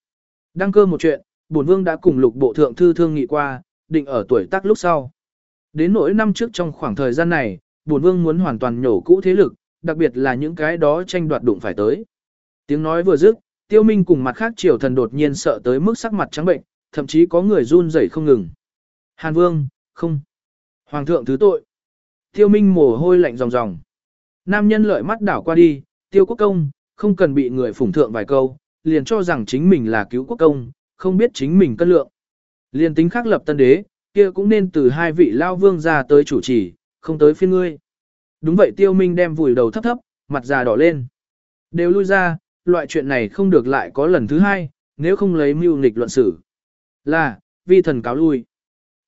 Đăng cơ một chuyện, bổn vương đã cùng lục bộ thượng thư thương nghị qua, định ở tuổi tác lúc sau. Đến nỗi năm trước trong khoảng thời gian này, bổn vương muốn hoàn toàn nhổ cũ thế lực, đặc biệt là những cái đó tranh đoạt đụng phải tới. Tiếng nói vừa dứt, tiêu minh cùng mặt khác triều thần đột nhiên sợ tới mức sắc mặt trắng bệnh, thậm chí có người run rẩy không ngừng. Hàn vương, không. Hoàng thượng thứ tội. Tiêu minh mồ hôi lạnh ròng ròng. Nam nhân lợi mắt đảo qua đi, tiêu quốc công, không cần bị người phủng thượng vài câu, liền cho rằng chính mình là cứu quốc công, không biết chính mình cân lượng. Liền tính khắc lập tân đế, kia cũng nên từ hai vị lao vương ra tới chủ trì, không tới phiên ngươi. Đúng vậy tiêu minh đem vùi đầu thấp thấp, mặt già đỏ lên. Đều lui ra, loại chuyện này không được lại có lần thứ hai, nếu không lấy mưu nghịch luận xử. Là, vi thần cáo lui.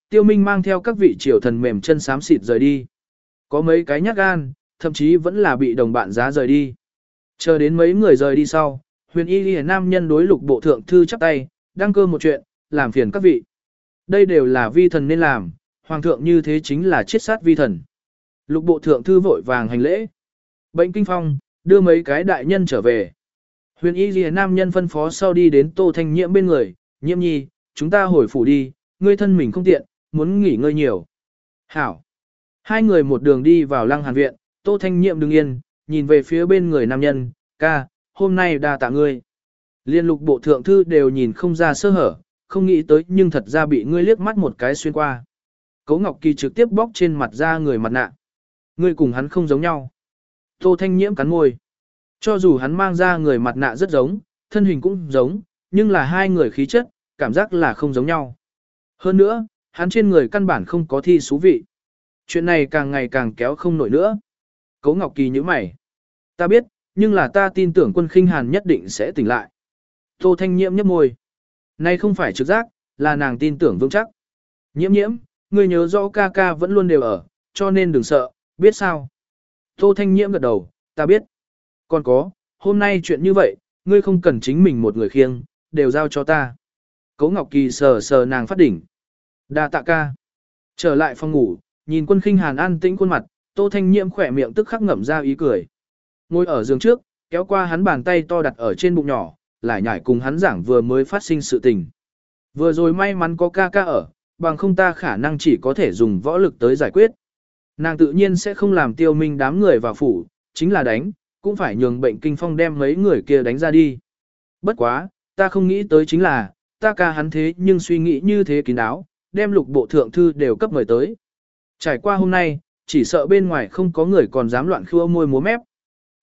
Tiêu Minh mang theo các vị triều thần mềm chân sám xịt rời đi. Có mấy cái nhát gan, thậm chí vẫn là bị đồng bạn giá rời đi. Chờ đến mấy người rời đi sau, huyền y ghi nam nhân đối lục bộ thượng thư chắp tay, đăng cơ một chuyện, làm phiền các vị. Đây đều là vi thần nên làm, hoàng thượng như thế chính là chiết sát vi thần. Lục bộ thượng thư vội vàng hành lễ. Bệnh kinh phong, đưa mấy cái đại nhân trở về. Huyền y lìa nam nhân phân phó sau đi đến tô thanh nhiễm bên người, nhiễm nhi, chúng ta hồi phủ đi, ngươi thân mình không tiện, muốn nghỉ ngơi nhiều. Hảo. Hai người một đường đi vào lăng hàn viện, Tô Thanh nhiễm đứng yên, nhìn về phía bên người nam nhân, ca, hôm nay đa tạ ngươi. Liên lục bộ thượng thư đều nhìn không ra sơ hở, không nghĩ tới nhưng thật ra bị ngươi liếc mắt một cái xuyên qua. Cấu Ngọc Kỳ trực tiếp bóc trên mặt ra người mặt nạ. người cùng hắn không giống nhau. Tô Thanh Nhiễm cắn môi. Cho dù hắn mang ra người mặt nạ rất giống, thân hình cũng giống, nhưng là hai người khí chất, cảm giác là không giống nhau. Hơn nữa, hắn trên người căn bản không có thi xú vị. Chuyện này càng ngày càng kéo không nổi nữa. Cố Ngọc Kỳ như mày. Ta biết, nhưng là ta tin tưởng quân khinh hàn nhất định sẽ tỉnh lại. Tô Thanh Nhiễm nhấp môi. Nay không phải trực giác, là nàng tin tưởng vững chắc. Nhiễm nhiễm, ngươi nhớ rõ ca ca vẫn luôn đều ở, cho nên đừng sợ, biết sao. Tô Thanh Nhiễm gật đầu, ta biết. Còn có, hôm nay chuyện như vậy, ngươi không cần chính mình một người khiêng, đều giao cho ta. Cố Ngọc Kỳ sờ sờ nàng phát đỉnh. Đa tạ ca. Trở lại phòng ngủ, nhìn quân khinh hàn an tĩnh khuôn mặt, Tô Thanh Nhiễm khỏe miệng tức khắc ngậm ra ý cười. Ngồi ở giường trước, kéo qua hắn bàn tay to đặt ở trên bụng nhỏ, lại nhảy cùng hắn giảng vừa mới phát sinh sự tình. Vừa rồi may mắn có ca ca ở, bằng không ta khả năng chỉ có thể dùng võ lực tới giải quyết. Nàng tự nhiên sẽ không làm tiêu minh đám người vào phủ, chính là đánh, cũng phải nhường bệnh kinh phong đem mấy người kia đánh ra đi. Bất quá, ta không nghĩ tới chính là, ta ca hắn thế nhưng suy nghĩ như thế kín đáo, đem lục bộ thượng thư đều cấp người tới. Trải qua hôm nay, chỉ sợ bên ngoài không có người còn dám loạn khua môi múa mép.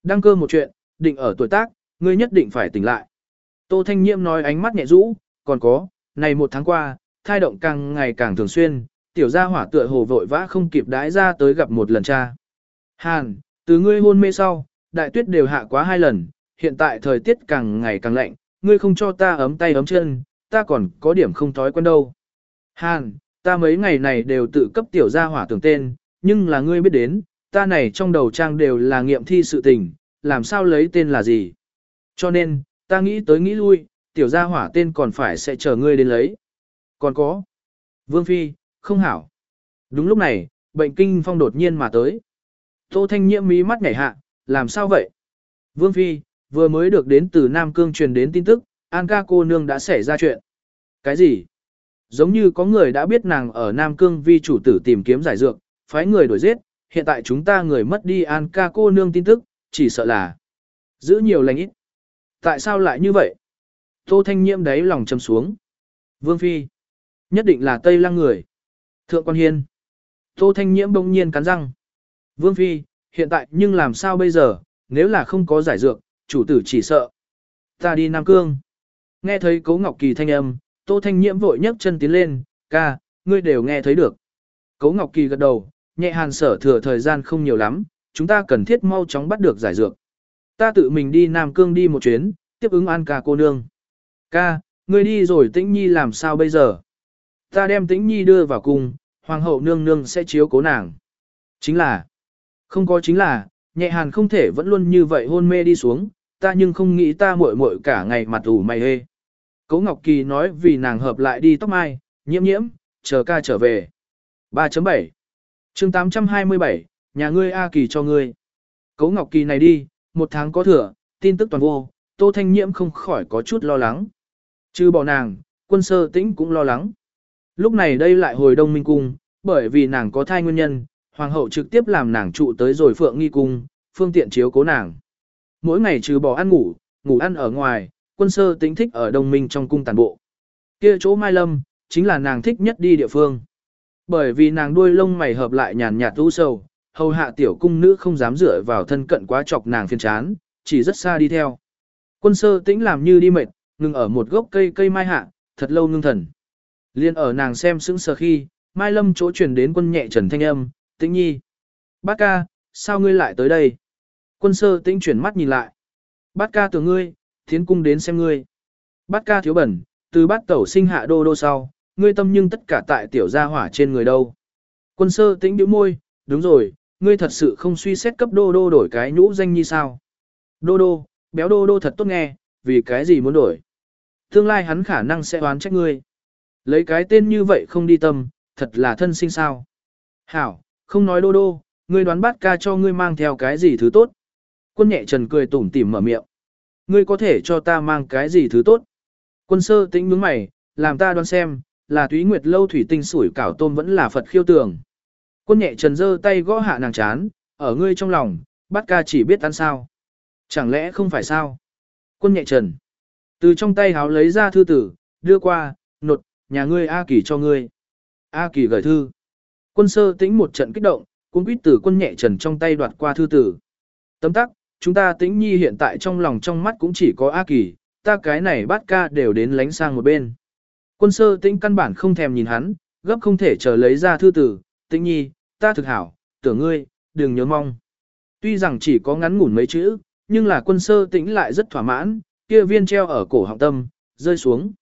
Đăng cơ một chuyện, định ở tuổi tác, ngươi nhất định phải tỉnh lại. Tô Thanh Nhiễm nói ánh mắt nhẹ rũ, còn có, này một tháng qua, thai động càng ngày càng thường xuyên, tiểu gia hỏa tựa hồ vội vã không kịp đãi ra tới gặp một lần cha. Hàn, từ ngươi hôn mê sau, đại tuyết đều hạ quá hai lần, hiện tại thời tiết càng ngày càng lạnh, ngươi không cho ta ấm tay ấm chân, ta còn có điểm không thói quen đâu. Hàn, ta mấy ngày này đều tự cấp tiểu gia hỏa tưởng tên, nhưng là ngươi biết đến, ta này trong đầu trang đều là nghiệm thi sự tình, làm sao lấy tên là gì. Cho nên, ta nghĩ tới nghĩ lui, tiểu gia hỏa tên còn phải sẽ chờ ngươi đến lấy. Còn có. Vương Phi, không hảo. Đúng lúc này, bệnh kinh phong đột nhiên mà tới. Tô Thanh Nhiễm mí mắt nhảy hạ, làm sao vậy? Vương Phi, vừa mới được đến từ Nam Cương truyền đến tin tức, An ca cô nương đã xảy ra chuyện. Cái gì? Giống như có người đã biết nàng ở Nam Cương vi chủ tử tìm kiếm giải dược, phái người đuổi giết, hiện tại chúng ta người mất đi An ca cô nương tin tức, chỉ sợ là giữ nhiều lành ít. Tại sao lại như vậy? Tô Thanh Nhiễm đấy lòng châm xuống. Vương Phi. Nhất định là Tây Lăng người. Thượng quan hiên. Tô Thanh Nhiễm bỗng nhiên cắn răng. Vương Phi, hiện tại nhưng làm sao bây giờ, nếu là không có giải dược, chủ tử chỉ sợ. Ta đi Nam Cương. Nghe thấy Cố Ngọc Kỳ thanh âm, Tô Thanh Nhiễm vội nhấc chân tiến lên, ca, ngươi đều nghe thấy được. Cố Ngọc Kỳ gật đầu, nhẹ hàn sở thừa thời gian không nhiều lắm, chúng ta cần thiết mau chóng bắt được giải dược. Ta tự mình đi Nam Cương đi một chuyến, tiếp ứng an ca cô nương. Ca, ngươi đi rồi tĩnh nhi làm sao bây giờ? Ta đem tĩnh nhi đưa vào cung, hoàng hậu nương nương sẽ chiếu cố nàng. Chính là, không có chính là, nhẹ hàn không thể vẫn luôn như vậy hôn mê đi xuống, ta nhưng không nghĩ ta muội muội cả ngày mặt ủ mày hê. Cố Ngọc Kỳ nói vì nàng hợp lại đi tóc mai, nhiễm nhiễm, chờ ca trở về. 3.7 chương 827, nhà ngươi A Kỳ cho ngươi. Cố Ngọc Kỳ này đi, một tháng có thừa, tin tức toàn vô, Tô Thanh Nhiễm không khỏi có chút lo lắng. Chứ bỏ nàng, quân sơ tĩnh cũng lo lắng. Lúc này đây lại hồi đông minh cung, bởi vì nàng có thai nguyên nhân, hoàng hậu trực tiếp làm nàng trụ tới rồi phượng nghi cung, phương tiện chiếu cố nàng. Mỗi ngày trừ bỏ ăn ngủ, ngủ ăn ở ngoài, quân sơ tính thích ở đông minh trong cung tàn bộ. Kia chỗ Mai Lâm, chính là nàng thích nhất đi địa phương. Bởi vì nàng đuôi lông mày hợp lại nhàn nhạt u sầu, hầu hạ tiểu cung nữ không dám dựa vào thân cận quá chọc nàng phiền chán, chỉ rất xa đi theo. Quân sơ tĩnh làm như đi mệt, ngừng ở một gốc cây cây mai hạ, thật lâu ngưng thần. Liên ở nàng xem sững sờ khi, Mai Lâm chỗ truyền đến quân nhẹ trần thanh âm, tĩnh nhi. Bát ca, sao ngươi lại tới đây? Quân sơ tĩnh chuyển mắt nhìn lại. Bát ca tưởng ngươi, thiến cung đến xem ngươi. Bát ca thiếu bẩn, từ bát tẩu sinh hạ đô đô sau, ngươi tâm nhưng tất cả tại tiểu gia hỏa trên người đâu. Quân sơ tĩnh bĩu môi, đúng rồi, ngươi thật sự không suy xét cấp đô đô đổi cái nhũ danh như sao. Đô đô, béo đô đô thật tốt nghe, vì cái gì muốn đổi. Tương lai hắn khả năng sẽ oán trách ngươi. Lấy cái tên như vậy không đi tâm, thật là thân sinh sao. Hảo, không nói đô đô, ngươi đoán bát ca cho ngươi mang theo cái gì thứ tốt. Quân nhẹ trần cười tủm tỉm mở miệng. Ngươi có thể cho ta mang cái gì thứ tốt. Quân sơ tĩnh nhướng mày, làm ta đoán xem, là túy nguyệt lâu thủy tinh sủi cảo tôm vẫn là Phật khiêu tường. Quân nhẹ trần giơ tay gõ hạ nàng chán, ở ngươi trong lòng, bát ca chỉ biết ăn sao. Chẳng lẽ không phải sao? Quân nhẹ trần. Từ trong tay háo lấy ra thư tử, đưa qua, nột, nhà ngươi A Kỳ cho ngươi. A Kỳ gửi thư. Quân sơ tĩnh một trận kích động, cũng quýt tử quân nhẹ trần trong tay đoạt qua thư tử. Tấm tắc, chúng ta tĩnh nhi hiện tại trong lòng trong mắt cũng chỉ có A Kỳ, ta cái này bát ca đều đến lánh sang một bên. Quân sơ tĩnh căn bản không thèm nhìn hắn, gấp không thể chờ lấy ra thư tử, tĩnh nhi, ta thực hảo, tưởng ngươi, đừng nhớ mong. Tuy rằng chỉ có ngắn ngủn mấy chữ, nhưng là quân sơ tĩnh lại rất thỏa mãn, kia viên treo ở cổ họng tâm, rơi xuống.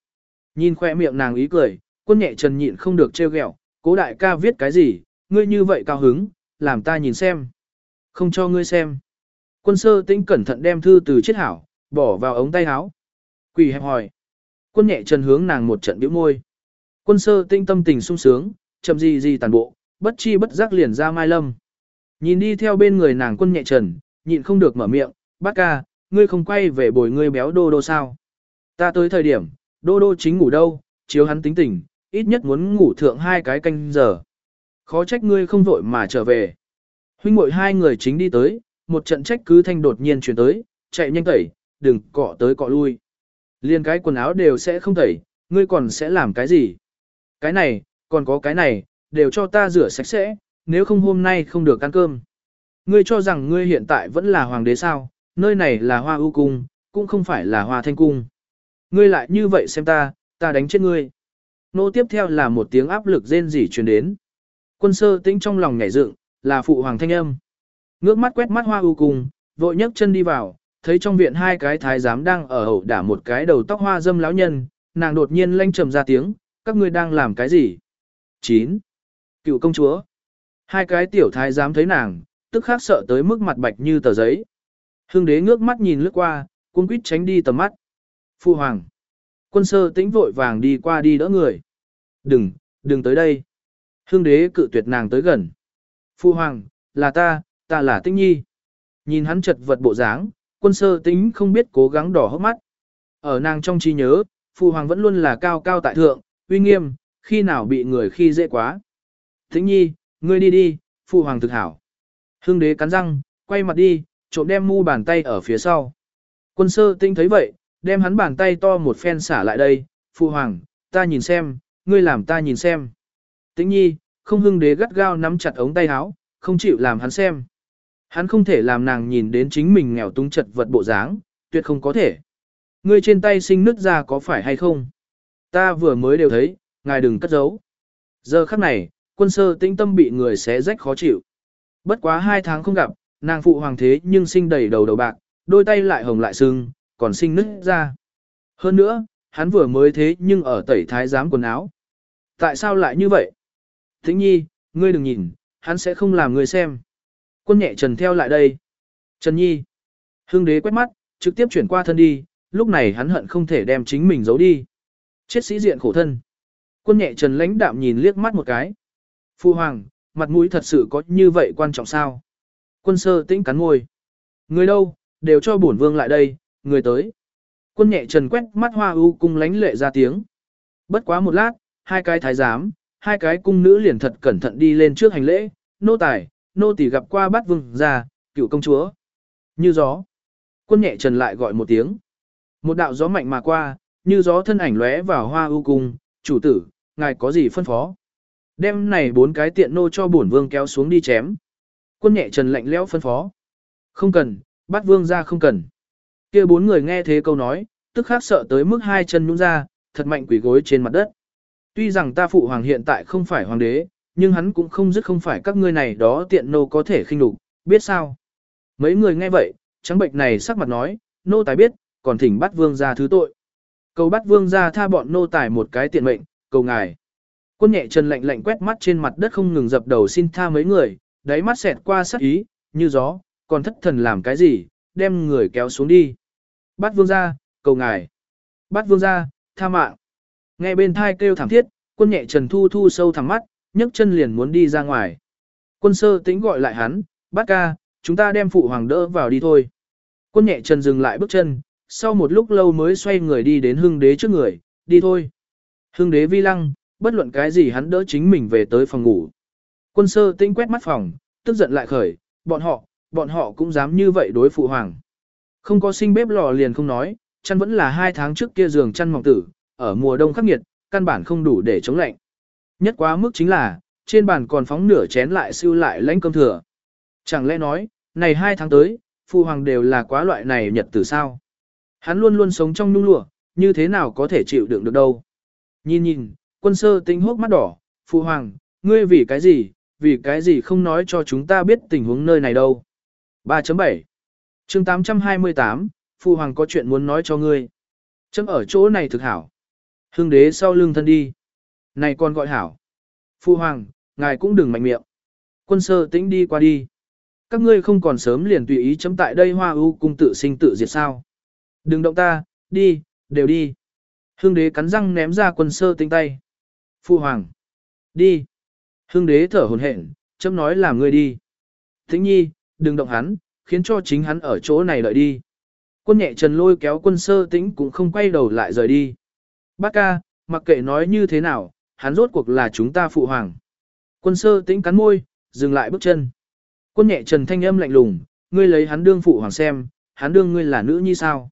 Nhìn khoe miệng nàng ý cười, quân nhẹ trần nhịn không được trêu ghẹo, cố đại ca viết cái gì, ngươi như vậy cao hứng, làm ta nhìn xem. Không cho ngươi xem. Quân sơ tĩnh cẩn thận đem thư từ chiết hảo, bỏ vào ống tay áo. Quỳ hẹp hỏi. Quân nhẹ trần hướng nàng một trận biểu môi. Quân sơ tinh tâm tình sung sướng, chậm gì gì tàn bộ, bất chi bất giác liền ra mai lâm. Nhìn đi theo bên người nàng quân nhẹ trần, nhịn không được mở miệng, bác ca, ngươi không quay về bồi ngươi béo đô đô sao. Ta tới thời điểm, đô đô chính ngủ đâu, chiếu hắn tính tình, ít nhất muốn ngủ thượng hai cái canh giờ. Khó trách ngươi không vội mà trở về. Huynh muội hai người chính đi tới, một trận trách cứ thanh đột nhiên chuyển tới, chạy nhanh tẩy, đừng cọ tới cọ lui. Liên cái quần áo đều sẽ không tẩy, ngươi còn sẽ làm cái gì? Cái này, còn có cái này, đều cho ta rửa sạch sẽ, nếu không hôm nay không được ăn cơm. Ngươi cho rằng ngươi hiện tại vẫn là hoàng đế sao, nơi này là hoa ưu cung, cũng không phải là hoa thanh cung. Ngươi lại như vậy xem ta, ta đánh chết ngươi. Nô tiếp theo là một tiếng áp lực rên rỉ truyền đến. Quân sơ tĩnh trong lòng nhảy dựng, là phụ hoàng thanh âm. Ngước mắt quét mắt hoa ưu cùng, vội nhấc chân đi vào, thấy trong viện hai cái thái giám đang ở hậu đả một cái đầu tóc hoa dâm lão nhân, nàng đột nhiên lanh trầm ra tiếng, các ngươi đang làm cái gì? 9. Cựu công chúa. Hai cái tiểu thái giám thấy nàng, tức khắc sợ tới mức mặt bạch như tờ giấy. Hưng đế ngước mắt nhìn lướt qua, cuốn quýt tránh đi tầm mắt. Phu hoàng. Quân sơ tĩnh vội vàng đi qua đi đỡ người. Đừng, đừng tới đây. Hương đế cự tuyệt nàng tới gần. Phu hoàng, là ta, ta là tĩnh nhi. Nhìn hắn chật vật bộ dáng, quân sơ tĩnh không biết cố gắng đỏ hốc mắt. Ở nàng trong trí nhớ, phu hoàng vẫn luôn là cao cao tại thượng, uy nghiêm, khi nào bị người khi dễ quá. Tĩnh nhi, ngươi đi đi, phu hoàng thực hảo. Hương đế cắn răng, quay mặt đi, trộm đem mu bàn tay ở phía sau. Quân sơ tinh thấy vậy, đem hắn bàn tay to một phen xả lại đây, phụ hoàng, ta nhìn xem, ngươi làm ta nhìn xem. Tĩnh nhi, không hưng đế gắt gao nắm chặt ống tay áo, không chịu làm hắn xem. Hắn không thể làm nàng nhìn đến chính mình nghèo túng chật vật bộ dáng, tuyệt không có thể. Ngươi trên tay sinh nứt ra có phải hay không? Ta vừa mới đều thấy, ngài đừng cất giấu. Giờ khắc này, quân sơ tĩnh tâm bị người xé rách khó chịu. Bất quá hai tháng không gặp, nàng phụ hoàng thế nhưng sinh đầy đầu đầu bạc, đôi tay lại hồng lại sưng, còn sinh nứt ra. Hơn nữa, hắn vừa mới thế nhưng ở tẩy thái giám quần áo. Tại sao lại như vậy? Thính nhi, ngươi đừng nhìn, hắn sẽ không làm ngươi xem. Quân nhẹ trần theo lại đây. Trần nhi. Hương đế quét mắt, trực tiếp chuyển qua thân đi, lúc này hắn hận không thể đem chính mình giấu đi. Chết sĩ diện khổ thân. Quân nhẹ trần lãnh đạm nhìn liếc mắt một cái. Phu hoàng, mặt mũi thật sự có như vậy quan trọng sao? Quân sơ tĩnh cắn ngôi. Người đâu, đều cho bổn vương lại đây, người tới. Quân nhẹ trần quét mắt hoa ưu cung lánh lệ ra tiếng. Bất quá một lát, hai cái thái giám, hai cái cung nữ liền thật cẩn thận đi lên trước hành lễ, nô tài, nô tỳ gặp qua bát vương gia, cựu công chúa. Như gió. Quân nhẹ trần lại gọi một tiếng. Một đạo gió mạnh mà qua, như gió thân ảnh lóe vào hoa ưu cung, chủ tử, ngài có gì phân phó. Đem này bốn cái tiện nô cho bổn vương kéo xuống đi chém. Quân nhẹ trần lạnh lẽo phân phó. Không cần, bát vương ra không cần kia bốn người nghe thế câu nói, tức khắc sợ tới mức hai chân nhũn ra, thật mạnh quỷ gối trên mặt đất. Tuy rằng ta phụ hoàng hiện tại không phải hoàng đế, nhưng hắn cũng không dứt không phải các ngươi này đó tiện nô có thể khinh đục, biết sao. Mấy người nghe vậy, trắng bệnh này sắc mặt nói, nô tài biết, còn thỉnh bắt vương ra thứ tội. Cầu bắt vương ra tha bọn nô tài một cái tiện mệnh, cầu ngài. Quân nhẹ chân lạnh lạnh quét mắt trên mặt đất không ngừng dập đầu xin tha mấy người, đáy mắt xẹt qua sắc ý, như gió, còn thất thần làm cái gì, đem người kéo xuống đi. Bát vương ra, cầu ngài. Bát vương ra, tha mạng. Nghe bên thai kêu thảm thiết, quân nhẹ trần thu thu sâu thẳm mắt, nhấc chân liền muốn đi ra ngoài. Quân sơ tĩnh gọi lại hắn, Bát ca, chúng ta đem phụ hoàng đỡ vào đi thôi. Quân nhẹ trần dừng lại bước chân, sau một lúc lâu mới xoay người đi đến hưng đế trước người, đi thôi. Hưng đế vi lăng, bất luận cái gì hắn đỡ chính mình về tới phòng ngủ. Quân sơ tĩnh quét mắt phòng, tức giận lại khởi, bọn họ, bọn họ cũng dám như vậy đối phụ hoàng. Không có sinh bếp lò liền không nói, chăn vẫn là hai tháng trước kia giường chăn mỏng tử, ở mùa đông khắc nghiệt, căn bản không đủ để chống lạnh. Nhất quá mức chính là, trên bàn còn phóng nửa chén lại siêu lại lãnh cơm thừa. Chẳng lẽ nói, này hai tháng tới, phụ hoàng đều là quá loại này nhật tử sao? Hắn luôn luôn sống trong nung lụa, như thế nào có thể chịu đựng được đâu? Nhìn nhìn, quân sơ tinh hốc mắt đỏ, phụ hoàng, ngươi vì cái gì, vì cái gì không nói cho chúng ta biết tình huống nơi này đâu. 3.7 chương 828, Phu Hoàng có chuyện muốn nói cho ngươi. Chấm ở chỗ này thực hảo. Hưng đế sau lưng thân đi. Này con gọi hảo. Phu Hoàng, ngài cũng đừng mạnh miệng. Quân sơ tĩnh đi qua đi. Các ngươi không còn sớm liền tùy ý chấm tại đây hoa ưu cung tự sinh tự diệt sao. Đừng động ta, đi, đều đi. Hưng đế cắn răng ném ra quân sơ tĩnh tay. Phu Hoàng. Đi. Hưng đế thở hồn hển, chấm nói là ngươi đi. Thính nhi, đừng động hắn, khiến cho chính hắn ở chỗ này đợi đi. Quân nhẹ trần lôi kéo quân sơ tĩnh cũng không quay đầu lại rời đi. Bác ca, mặc kệ nói như thế nào, hắn rốt cuộc là chúng ta phụ hoàng. Quân sơ tĩnh cắn môi, dừng lại bước chân. Quân nhẹ trần thanh âm lạnh lùng, ngươi lấy hắn đương phụ hoàng xem, hắn đương ngươi là nữ như sao.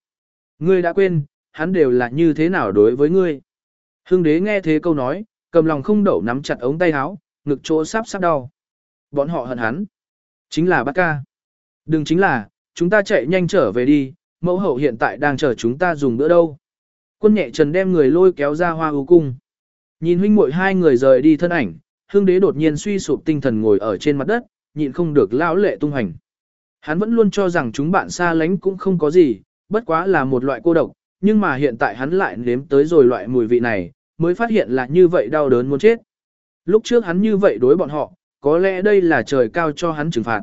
Ngươi đã quên, hắn đều là như thế nào đối với ngươi. Hưng đế nghe thế câu nói, cầm lòng không đậu nắm chặt ống tay áo, ngực chỗ sắp sắp đau. Bọn họ hận hắn. Chính là bác ca. Đừng chính là, chúng ta chạy nhanh trở về đi, mẫu hậu hiện tại đang chờ chúng ta dùng bữa đâu. Quân nhẹ trần đem người lôi kéo ra hoa ưu cung. Nhìn huynh muội hai người rời đi thân ảnh, hương đế đột nhiên suy sụp tinh thần ngồi ở trên mặt đất, nhịn không được lão lệ tung hành. Hắn vẫn luôn cho rằng chúng bạn xa lánh cũng không có gì, bất quá là một loại cô độc, nhưng mà hiện tại hắn lại nếm tới rồi loại mùi vị này, mới phát hiện là như vậy đau đớn muốn chết. Lúc trước hắn như vậy đối bọn họ, có lẽ đây là trời cao cho hắn trừng phạt.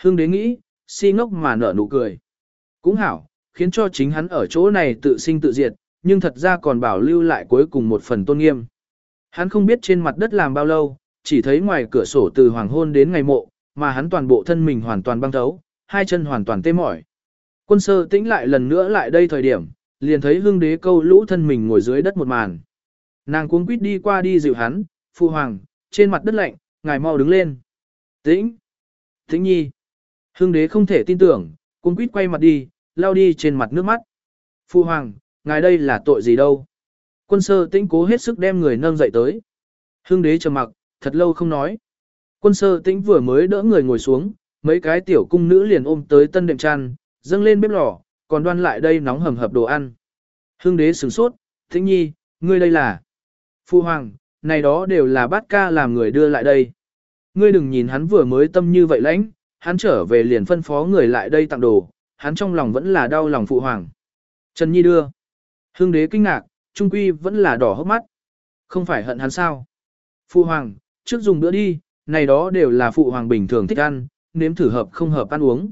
Hương đế nghĩ, si ngốc mà nở nụ cười. Cũng hảo, khiến cho chính hắn ở chỗ này tự sinh tự diệt, nhưng thật ra còn bảo lưu lại cuối cùng một phần tôn nghiêm. Hắn không biết trên mặt đất làm bao lâu, chỉ thấy ngoài cửa sổ từ hoàng hôn đến ngày mộ, mà hắn toàn bộ thân mình hoàn toàn băng thấu, hai chân hoàn toàn tê mỏi. Quân sơ tĩnh lại lần nữa lại đây thời điểm, liền thấy hương đế câu lũ thân mình ngồi dưới đất một màn. Nàng cuống quýt đi qua đi dịu hắn, phu hoàng, trên mặt đất lạnh, ngài mau đứng lên. Tĩnh! Tĩnh nhi! Hương đế không thể tin tưởng, cuống quýt quay mặt đi, lao đi trên mặt nước mắt. Phu hoàng, ngài đây là tội gì đâu? Quân sơ tĩnh cố hết sức đem người nâng dậy tới. Hương đế trầm mặc, thật lâu không nói. Quân sơ tĩnh vừa mới đỡ người ngồi xuống, mấy cái tiểu cung nữ liền ôm tới tân đệm tràn, dâng lên bếp lò, còn đoan lại đây nóng hầm hập đồ ăn. Hương đế sửng sốt, tĩnh nhi, ngươi đây là. Phu hoàng, này đó đều là bát ca làm người đưa lại đây. Ngươi đừng nhìn hắn vừa mới tâm như vậy lãnh, hắn trở về liền phân phó người lại đây tặng đồ, hắn trong lòng vẫn là đau lòng phụ hoàng. Trần Nhi đưa. Hương đế kinh ngạc, trung quy vẫn là đỏ hốc mắt. Không phải hận hắn sao? Phụ hoàng, trước dùng bữa đi, này đó đều là phụ hoàng bình thường thích ăn, nếm thử hợp không hợp ăn uống.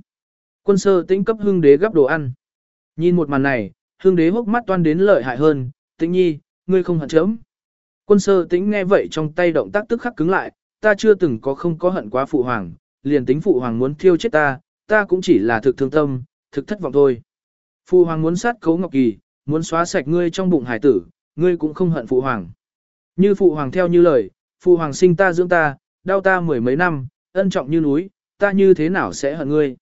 Quân sơ tĩnh cấp hương đế gấp đồ ăn. Nhìn một màn này, hương đế hốc mắt toan đến lợi hại hơn, tĩnh nhi, ngươi không hận chấm. Quân sơ tĩnh nghe vậy trong tay động tác tức khắc cứng lại, ta chưa từng có không có hận quá phụ hoàng, liền tính phụ hoàng muốn thiêu chết ta, ta cũng chỉ là thực thương tâm, thực thất vọng thôi. Phụ hoàng muốn sát cấu ngọc kỳ, muốn xóa sạch ngươi trong bụng hải tử, ngươi cũng không hận phụ hoàng. Như phụ hoàng theo như lời, phụ hoàng sinh ta dưỡng ta, đau ta mười mấy năm, ân trọng như núi, ta như thế nào sẽ hận ngươi.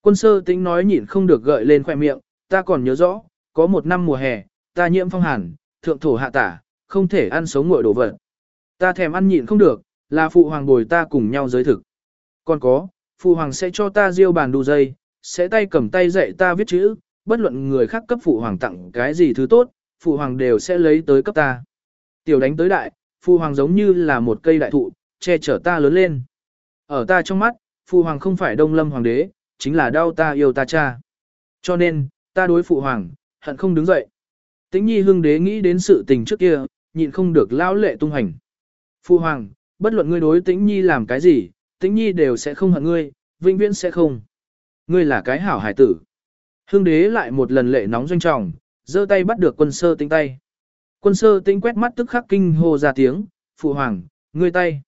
Quân sơ tính nói nhịn không được gợi lên khoẻ miệng, ta còn nhớ rõ, có một năm mùa hè, ta nhiễm phong hàn, thượng thổ hạ tả, không thể ăn sống ngội đồ vật. Ta thèm ăn nhịn không được, là phụ hoàng bồi ta cùng nhau giới thực. Còn có, phụ hoàng sẽ cho ta riêu bàn đu dây, sẽ tay cầm tay dạy ta viết chữ, bất luận người khác cấp phụ hoàng tặng cái gì thứ tốt, phụ hoàng đều sẽ lấy tới cấp ta. Tiểu đánh tới đại, phụ hoàng giống như là một cây đại thụ, che chở ta lớn lên. Ở ta trong mắt, phụ hoàng không phải đông lâm hoàng đế, chính là đau ta yêu ta cha. Cho nên, ta đối phụ hoàng, hận không đứng dậy. Tĩnh nhi hương đế nghĩ đến sự tình trước kia, nhịn không được lao lệ tung hành. Phu hoàng, bất luận ngươi đối tĩnh nhi làm cái gì, tĩnh nhi đều sẽ không hận ngươi, vĩnh viễn sẽ không. Ngươi là cái hảo hải tử. Hương đế lại một lần lệ nóng doanh trọng, giơ tay bắt được quân sơ tinh tay. Quân sơ tinh quét mắt tức khắc kinh hô ra tiếng, phụ hoàng, ngươi tay.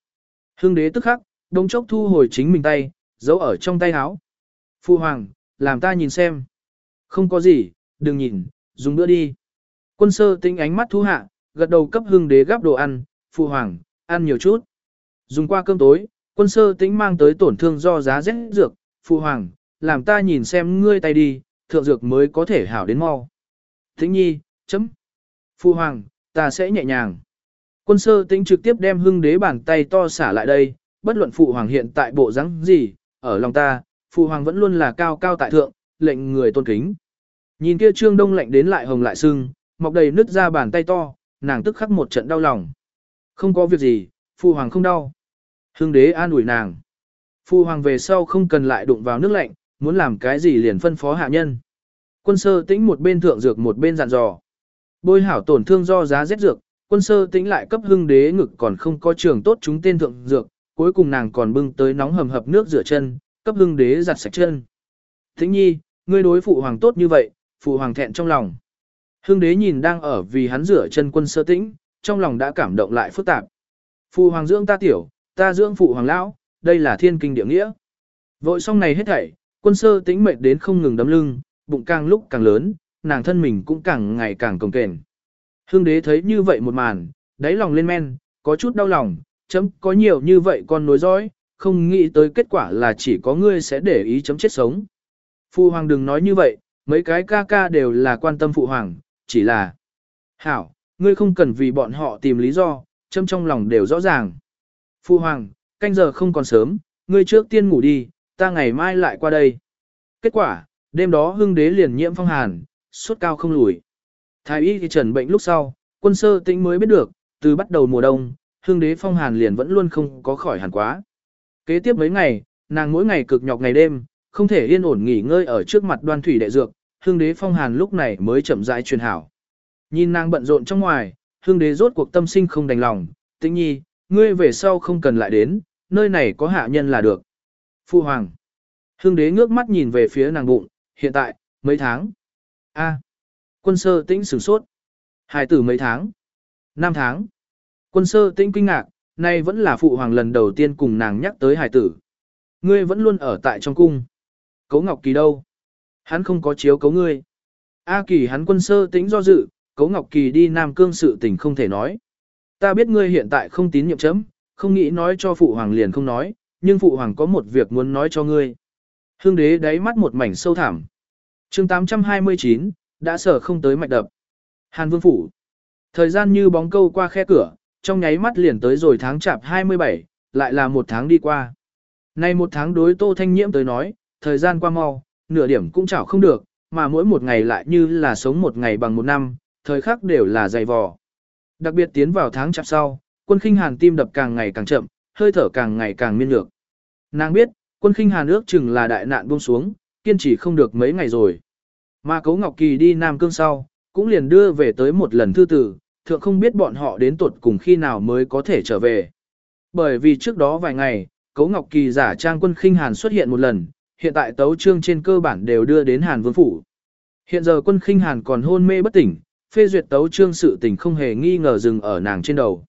Hương đế tức khắc, đống chốc thu hồi chính mình tay, giấu ở trong tay áo. Phụ hoàng, làm ta nhìn xem. Không có gì, đừng nhìn, dùng bữa đi. Quân sơ tinh ánh mắt thu hạ, gật đầu cấp hưng đế gắp đồ ăn, phụ hoàng, ăn nhiều chút. Dùng qua cơm tối, quân sơ tĩnh mang tới tổn thương do giá rét dược, phụ hoàng, làm ta nhìn xem ngươi tay đi, thượng dược mới có thể hảo đến mau. Tĩnh nhi, chấm. Phụ hoàng, ta sẽ nhẹ nhàng. Quân sơ tĩnh trực tiếp đem hưng đế bàn tay to xả lại đây, bất luận phụ hoàng hiện tại bộ dáng gì, ở lòng ta, phụ hoàng vẫn luôn là cao cao tại thượng, lệnh người tôn kính. Nhìn kia trương đông lạnh đến lại hồng lại sưng, mọc đầy nứt ra bàn tay to, nàng tức khắc một trận đau lòng. Không có việc gì, phụ hoàng không đau. Hưng đế an ủi nàng. Phụ hoàng về sau không cần lại đụng vào nước lạnh, muốn làm cái gì liền phân phó hạ nhân. Quân sơ tĩnh một bên thượng dược một bên dặn dò. Bôi hảo tổn thương do giá rét dược, quân sơ tĩnh lại cấp hưng đế ngực còn không có trường tốt chúng tên thượng dược, cuối cùng nàng còn bưng tới nóng hầm hập nước rửa chân, cấp hưng đế giặt sạch chân. Tĩnh nhi, ngươi đối phụ hoàng tốt như vậy, phụ hoàng thẹn trong lòng. Hưng đế nhìn đang ở vì hắn rửa chân quân sơ tĩnh, trong lòng đã cảm động lại phức tạp. Phụ hoàng dưỡng ta tiểu, ta dưỡng phụ hoàng lão, đây là thiên kinh địa nghĩa. Vội xong này hết thảy, quân sơ tĩnh mệt đến không ngừng đấm lưng, bụng càng lúc càng lớn, nàng thân mình cũng càng ngày càng cồng kềnh. Hương đế thấy như vậy một màn, đáy lòng lên men, có chút đau lòng, chấm có nhiều như vậy con nối dõi, không nghĩ tới kết quả là chỉ có ngươi sẽ để ý chấm chết sống. Phụ hoàng đừng nói như vậy, mấy cái ca ca đều là quan tâm phụ hoàng, chỉ là Hảo, ngươi không cần vì bọn họ tìm lý do, châm trong lòng đều rõ ràng. phu hoàng, canh giờ không còn sớm, ngươi trước tiên ngủ đi, ta ngày mai lại qua đây. Kết quả, đêm đó hưng đế liền nhiễm phong hàn, suốt cao không lùi. Thái y thì trần bệnh lúc sau, quân sơ tĩnh mới biết được, từ bắt đầu mùa đông, hưng đế phong hàn liền vẫn luôn không có khỏi hàn quá. Kế tiếp mấy ngày, nàng mỗi ngày cực nhọc ngày đêm, không thể yên ổn nghỉ ngơi ở trước mặt đoan thủy đệ dược, Hương đế phong hàn lúc này mới chậm rãi truyền hảo. Nhìn nàng bận rộn trong ngoài, Hương đế rốt cuộc tâm sinh không đành lòng, tĩnh nhi, ngươi về sau không cần lại đến, nơi này có hạ nhân là được. Phu hoàng. Hương đế ngước mắt nhìn về phía nàng bụng, hiện tại, mấy tháng. A. Quân sơ tĩnh sửng sốt. Hải tử mấy tháng? Năm tháng. Quân sơ tĩnh kinh ngạc, nay vẫn là phụ hoàng lần đầu tiên cùng nàng nhắc tới hải tử. Ngươi vẫn luôn ở tại trong cung. Cấu Ngọc Kỳ đâu? Hắn không có chiếu cấu ngươi. A Kỳ hắn quân sơ tính do dự, Cấu Ngọc Kỳ đi Nam Cương sự tình không thể nói. Ta biết ngươi hiện tại không tín nhiệm chấm, không nghĩ nói cho phụ hoàng liền không nói, nhưng phụ hoàng có một việc muốn nói cho ngươi. Hương đế đáy mắt một mảnh sâu thẳm. chương 829, đã sở không tới mạch đập. Hàn Vương Phủ. Thời gian như bóng câu qua khe cửa, trong nháy mắt liền tới rồi tháng chạp 27, lại là một tháng đi qua. Nay một tháng đối Tô Thanh Nhiễm tới nói, thời gian qua mau, nửa điểm cũng chảo không được, mà mỗi một ngày lại như là sống một ngày bằng một năm, thời khắc đều là dày vò. Đặc biệt tiến vào tháng chạp sau, quân khinh hàn tim đập càng ngày càng chậm, hơi thở càng ngày càng miên lược. Nàng biết, quân khinh hàn ước chừng là đại nạn buông xuống, kiên trì không được mấy ngày rồi. Mà Cấu Ngọc Kỳ đi Nam Cương sau, cũng liền đưa về tới một lần thư tử, thượng không biết bọn họ đến tuột cùng khi nào mới có thể trở về. Bởi vì trước đó vài ngày, Cấu Ngọc Kỳ giả trang quân khinh Hàn xuất hiện một lần, hiện tại tấu trương trên cơ bản đều đưa đến Hàn Vương Phủ. Hiện giờ quân khinh Hàn còn hôn mê bất tỉnh, phê duyệt tấu trương sự tình không hề nghi ngờ dừng ở nàng trên đầu.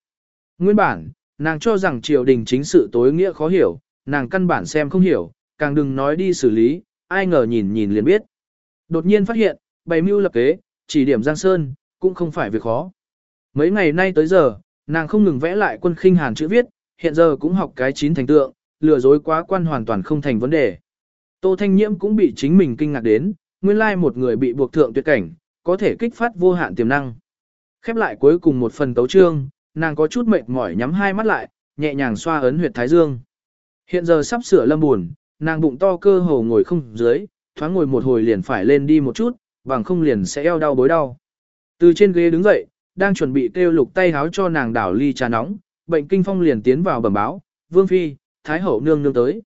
Nguyên bản, nàng cho rằng triều đình chính sự tối nghĩa khó hiểu, nàng căn bản xem không hiểu, càng đừng nói đi xử lý, ai ngờ nhìn nhìn liền biết. Đột nhiên phát hiện, bày mưu lập kế, chỉ điểm Giang Sơn, cũng không phải việc khó. Mấy ngày nay tới giờ, nàng không ngừng vẽ lại quân khinh hàn chữ viết, hiện giờ cũng học cái chín thành tượng, lừa dối quá quan hoàn toàn không thành vấn đề. Tô Thanh Nhiễm cũng bị chính mình kinh ngạc đến, nguyên lai một người bị buộc thượng tuyệt cảnh, có thể kích phát vô hạn tiềm năng. Khép lại cuối cùng một phần tấu trương, nàng có chút mệt mỏi nhắm hai mắt lại, nhẹ nhàng xoa ấn huyệt thái dương. Hiện giờ sắp sửa lâm buồn, nàng bụng to cơ hồ ngồi không dưới, thoáng ngồi một hồi liền phải lên đi một chút, bằng không liền sẽ eo đau bối đau. Từ trên ghế đứng dậy, đang chuẩn bị kêu lục tay háo cho nàng đảo ly trà nóng, bệnh kinh phong liền tiến vào bẩm báo, vương phi, thái hậu nương nương tới.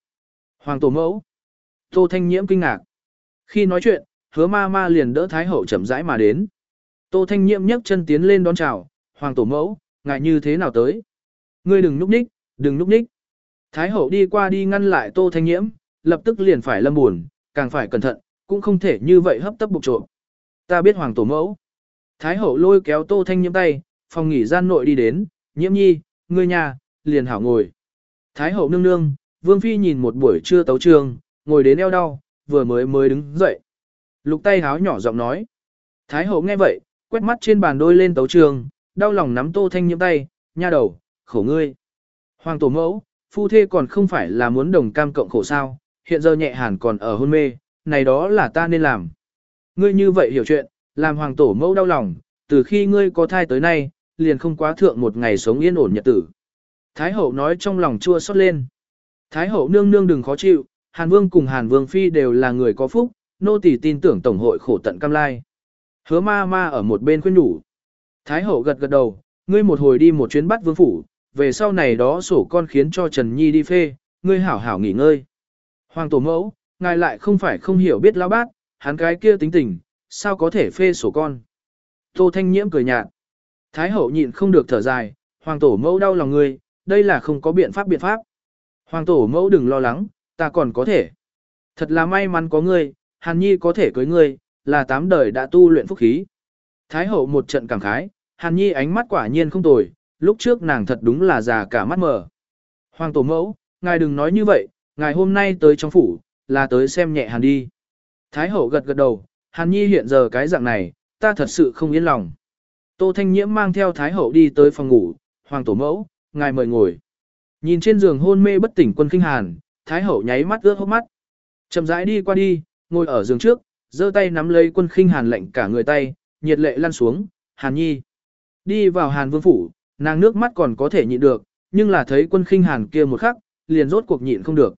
Hoàng tổ mẫu. Tô thanh nhiễm kinh ngạc. Khi nói chuyện, hứa ma ma liền đỡ thái hậu chậm rãi mà đến. Tô thanh nhiễm nhấc chân tiến lên đón chào, hoàng tổ mẫu, ngại như thế nào tới. Ngươi đừng núp ních, đừng núp ních. Thái hậu đi qua đi ngăn lại tô thanh nhiễm, lập tức liền phải lâm buồn, càng phải cẩn thận, cũng không thể như vậy hấp tấp bục trộm. Ta biết hoàng tổ mẫu. Thái hậu lôi kéo tô thanh nhiễm tay, phòng nghỉ gian nội đi đến, nhiễm nhi, ngươi nhà, liền hảo ngồi. Thái hậu nương nương, vương phi nhìn một buổi trưa tấu trường, ngồi đến eo đau, vừa mới mới đứng dậy. Lục tay háo nhỏ giọng nói. Thái hậu nghe vậy, quét mắt trên bàn đôi lên tấu trường, đau lòng nắm tô thanh nhiễm tay, nha đầu, khổ ngươi. Hoàng tổ mẫu, phu thê còn không phải là muốn đồng cam cộng khổ sao, hiện giờ nhẹ hàn còn ở hôn mê, này đó là ta nên làm. Ngươi như vậy hiểu chuyện, làm hoàng tổ mẫu đau lòng, từ khi ngươi có thai tới nay, liền không quá thượng một ngày sống yên ổn nhật tử. Thái hậu nói trong lòng chua xót lên. Thái hậu nương nương đừng khó chịu, Hàn Vương cùng Hàn Vương Phi đều là người có phúc, nô tỳ tin tưởng Tổng hội khổ tận cam lai. Hứa ma ma ở một bên khuyên nhủ. Thái hậu gật gật đầu, ngươi một hồi đi một chuyến bắt vương phủ, về sau này đó sổ con khiến cho Trần Nhi đi phê, ngươi hảo hảo nghỉ ngơi. Hoàng tổ mẫu, ngài lại không phải không hiểu biết lão bát, hắn cái kia tính tình, sao có thể phê sổ con. Tô Thanh Nhiễm cười nhạt. Thái hậu nhịn không được thở dài, hoàng tổ mẫu đau lòng ngươi, đây là không có biện pháp biện pháp. Hoàng tổ mẫu đừng lo lắng, ta còn có thể. Thật là may mắn có ngươi, Hàn Nhi có thể cưới ngươi, là tám đời đã tu luyện phúc khí. Thái hậu một trận cảm khái, Hàn Nhi ánh mắt quả nhiên không tồi, lúc trước nàng thật đúng là già cả mắt mở. Hoàng tổ mẫu, ngài đừng nói như vậy, ngài hôm nay tới trong phủ, là tới xem nhẹ Hàn đi. Thái hậu gật gật đầu, Hàn Nhi hiện giờ cái dạng này, ta thật sự không yên lòng. Tô Thanh Nhiễm mang theo Thái hậu đi tới phòng ngủ, Hoàng tổ mẫu, ngài mời ngồi. Nhìn trên giường hôn mê bất tỉnh quân kinh Hàn, Thái hậu nháy mắt ướt hốc mắt. Chậm rãi đi qua đi, ngồi ở giường trước, giơ tay nắm lấy quân khinh Hàn lệnh cả người tay, nhiệt lệ lăn xuống, Hàn Nhi. Đi vào Hàn Vương phủ, nàng nước mắt còn có thể nhịn được, nhưng là thấy quân khinh Hàn kia một khắc, liền rốt cuộc nhịn không được.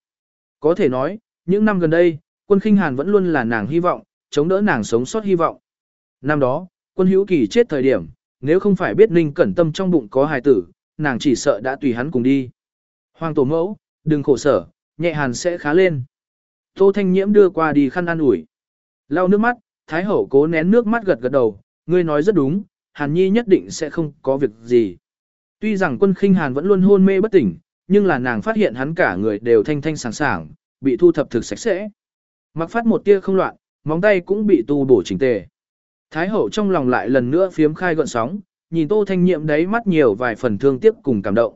Có thể nói, những năm gần đây, quân khinh Hàn vẫn luôn là nàng hy vọng, chống đỡ nàng sống sót hy vọng. Năm đó, quân hữu kỳ chết thời điểm, nếu không phải biết Ninh Cẩn Tâm trong bụng có hài tử, nàng chỉ sợ đã tùy hắn cùng đi. Hoàng tổ mẫu, đừng khổ sở, nhẹ hàn sẽ khá lên. Tô Thanh Nhiễm đưa qua đi khăn ăn ủi. Lau nước mắt, Thái Hậu cố nén nước mắt gật gật đầu, ngươi nói rất đúng, Hàn Nhi nhất định sẽ không có việc gì. Tuy rằng quân khinh Hàn vẫn luôn hôn mê bất tỉnh, nhưng là nàng phát hiện hắn cả người đều thanh thanh sảng sảng, bị thu thập thực sạch sẽ. Mặc phát một tia không loạn, móng tay cũng bị tu bổ chỉnh tề. Thái hậu trong lòng lại lần nữa phiếm khai gọn sóng, nhìn tô thanh nhiệm đấy mắt nhiều vài phần thương tiếc cùng cảm động.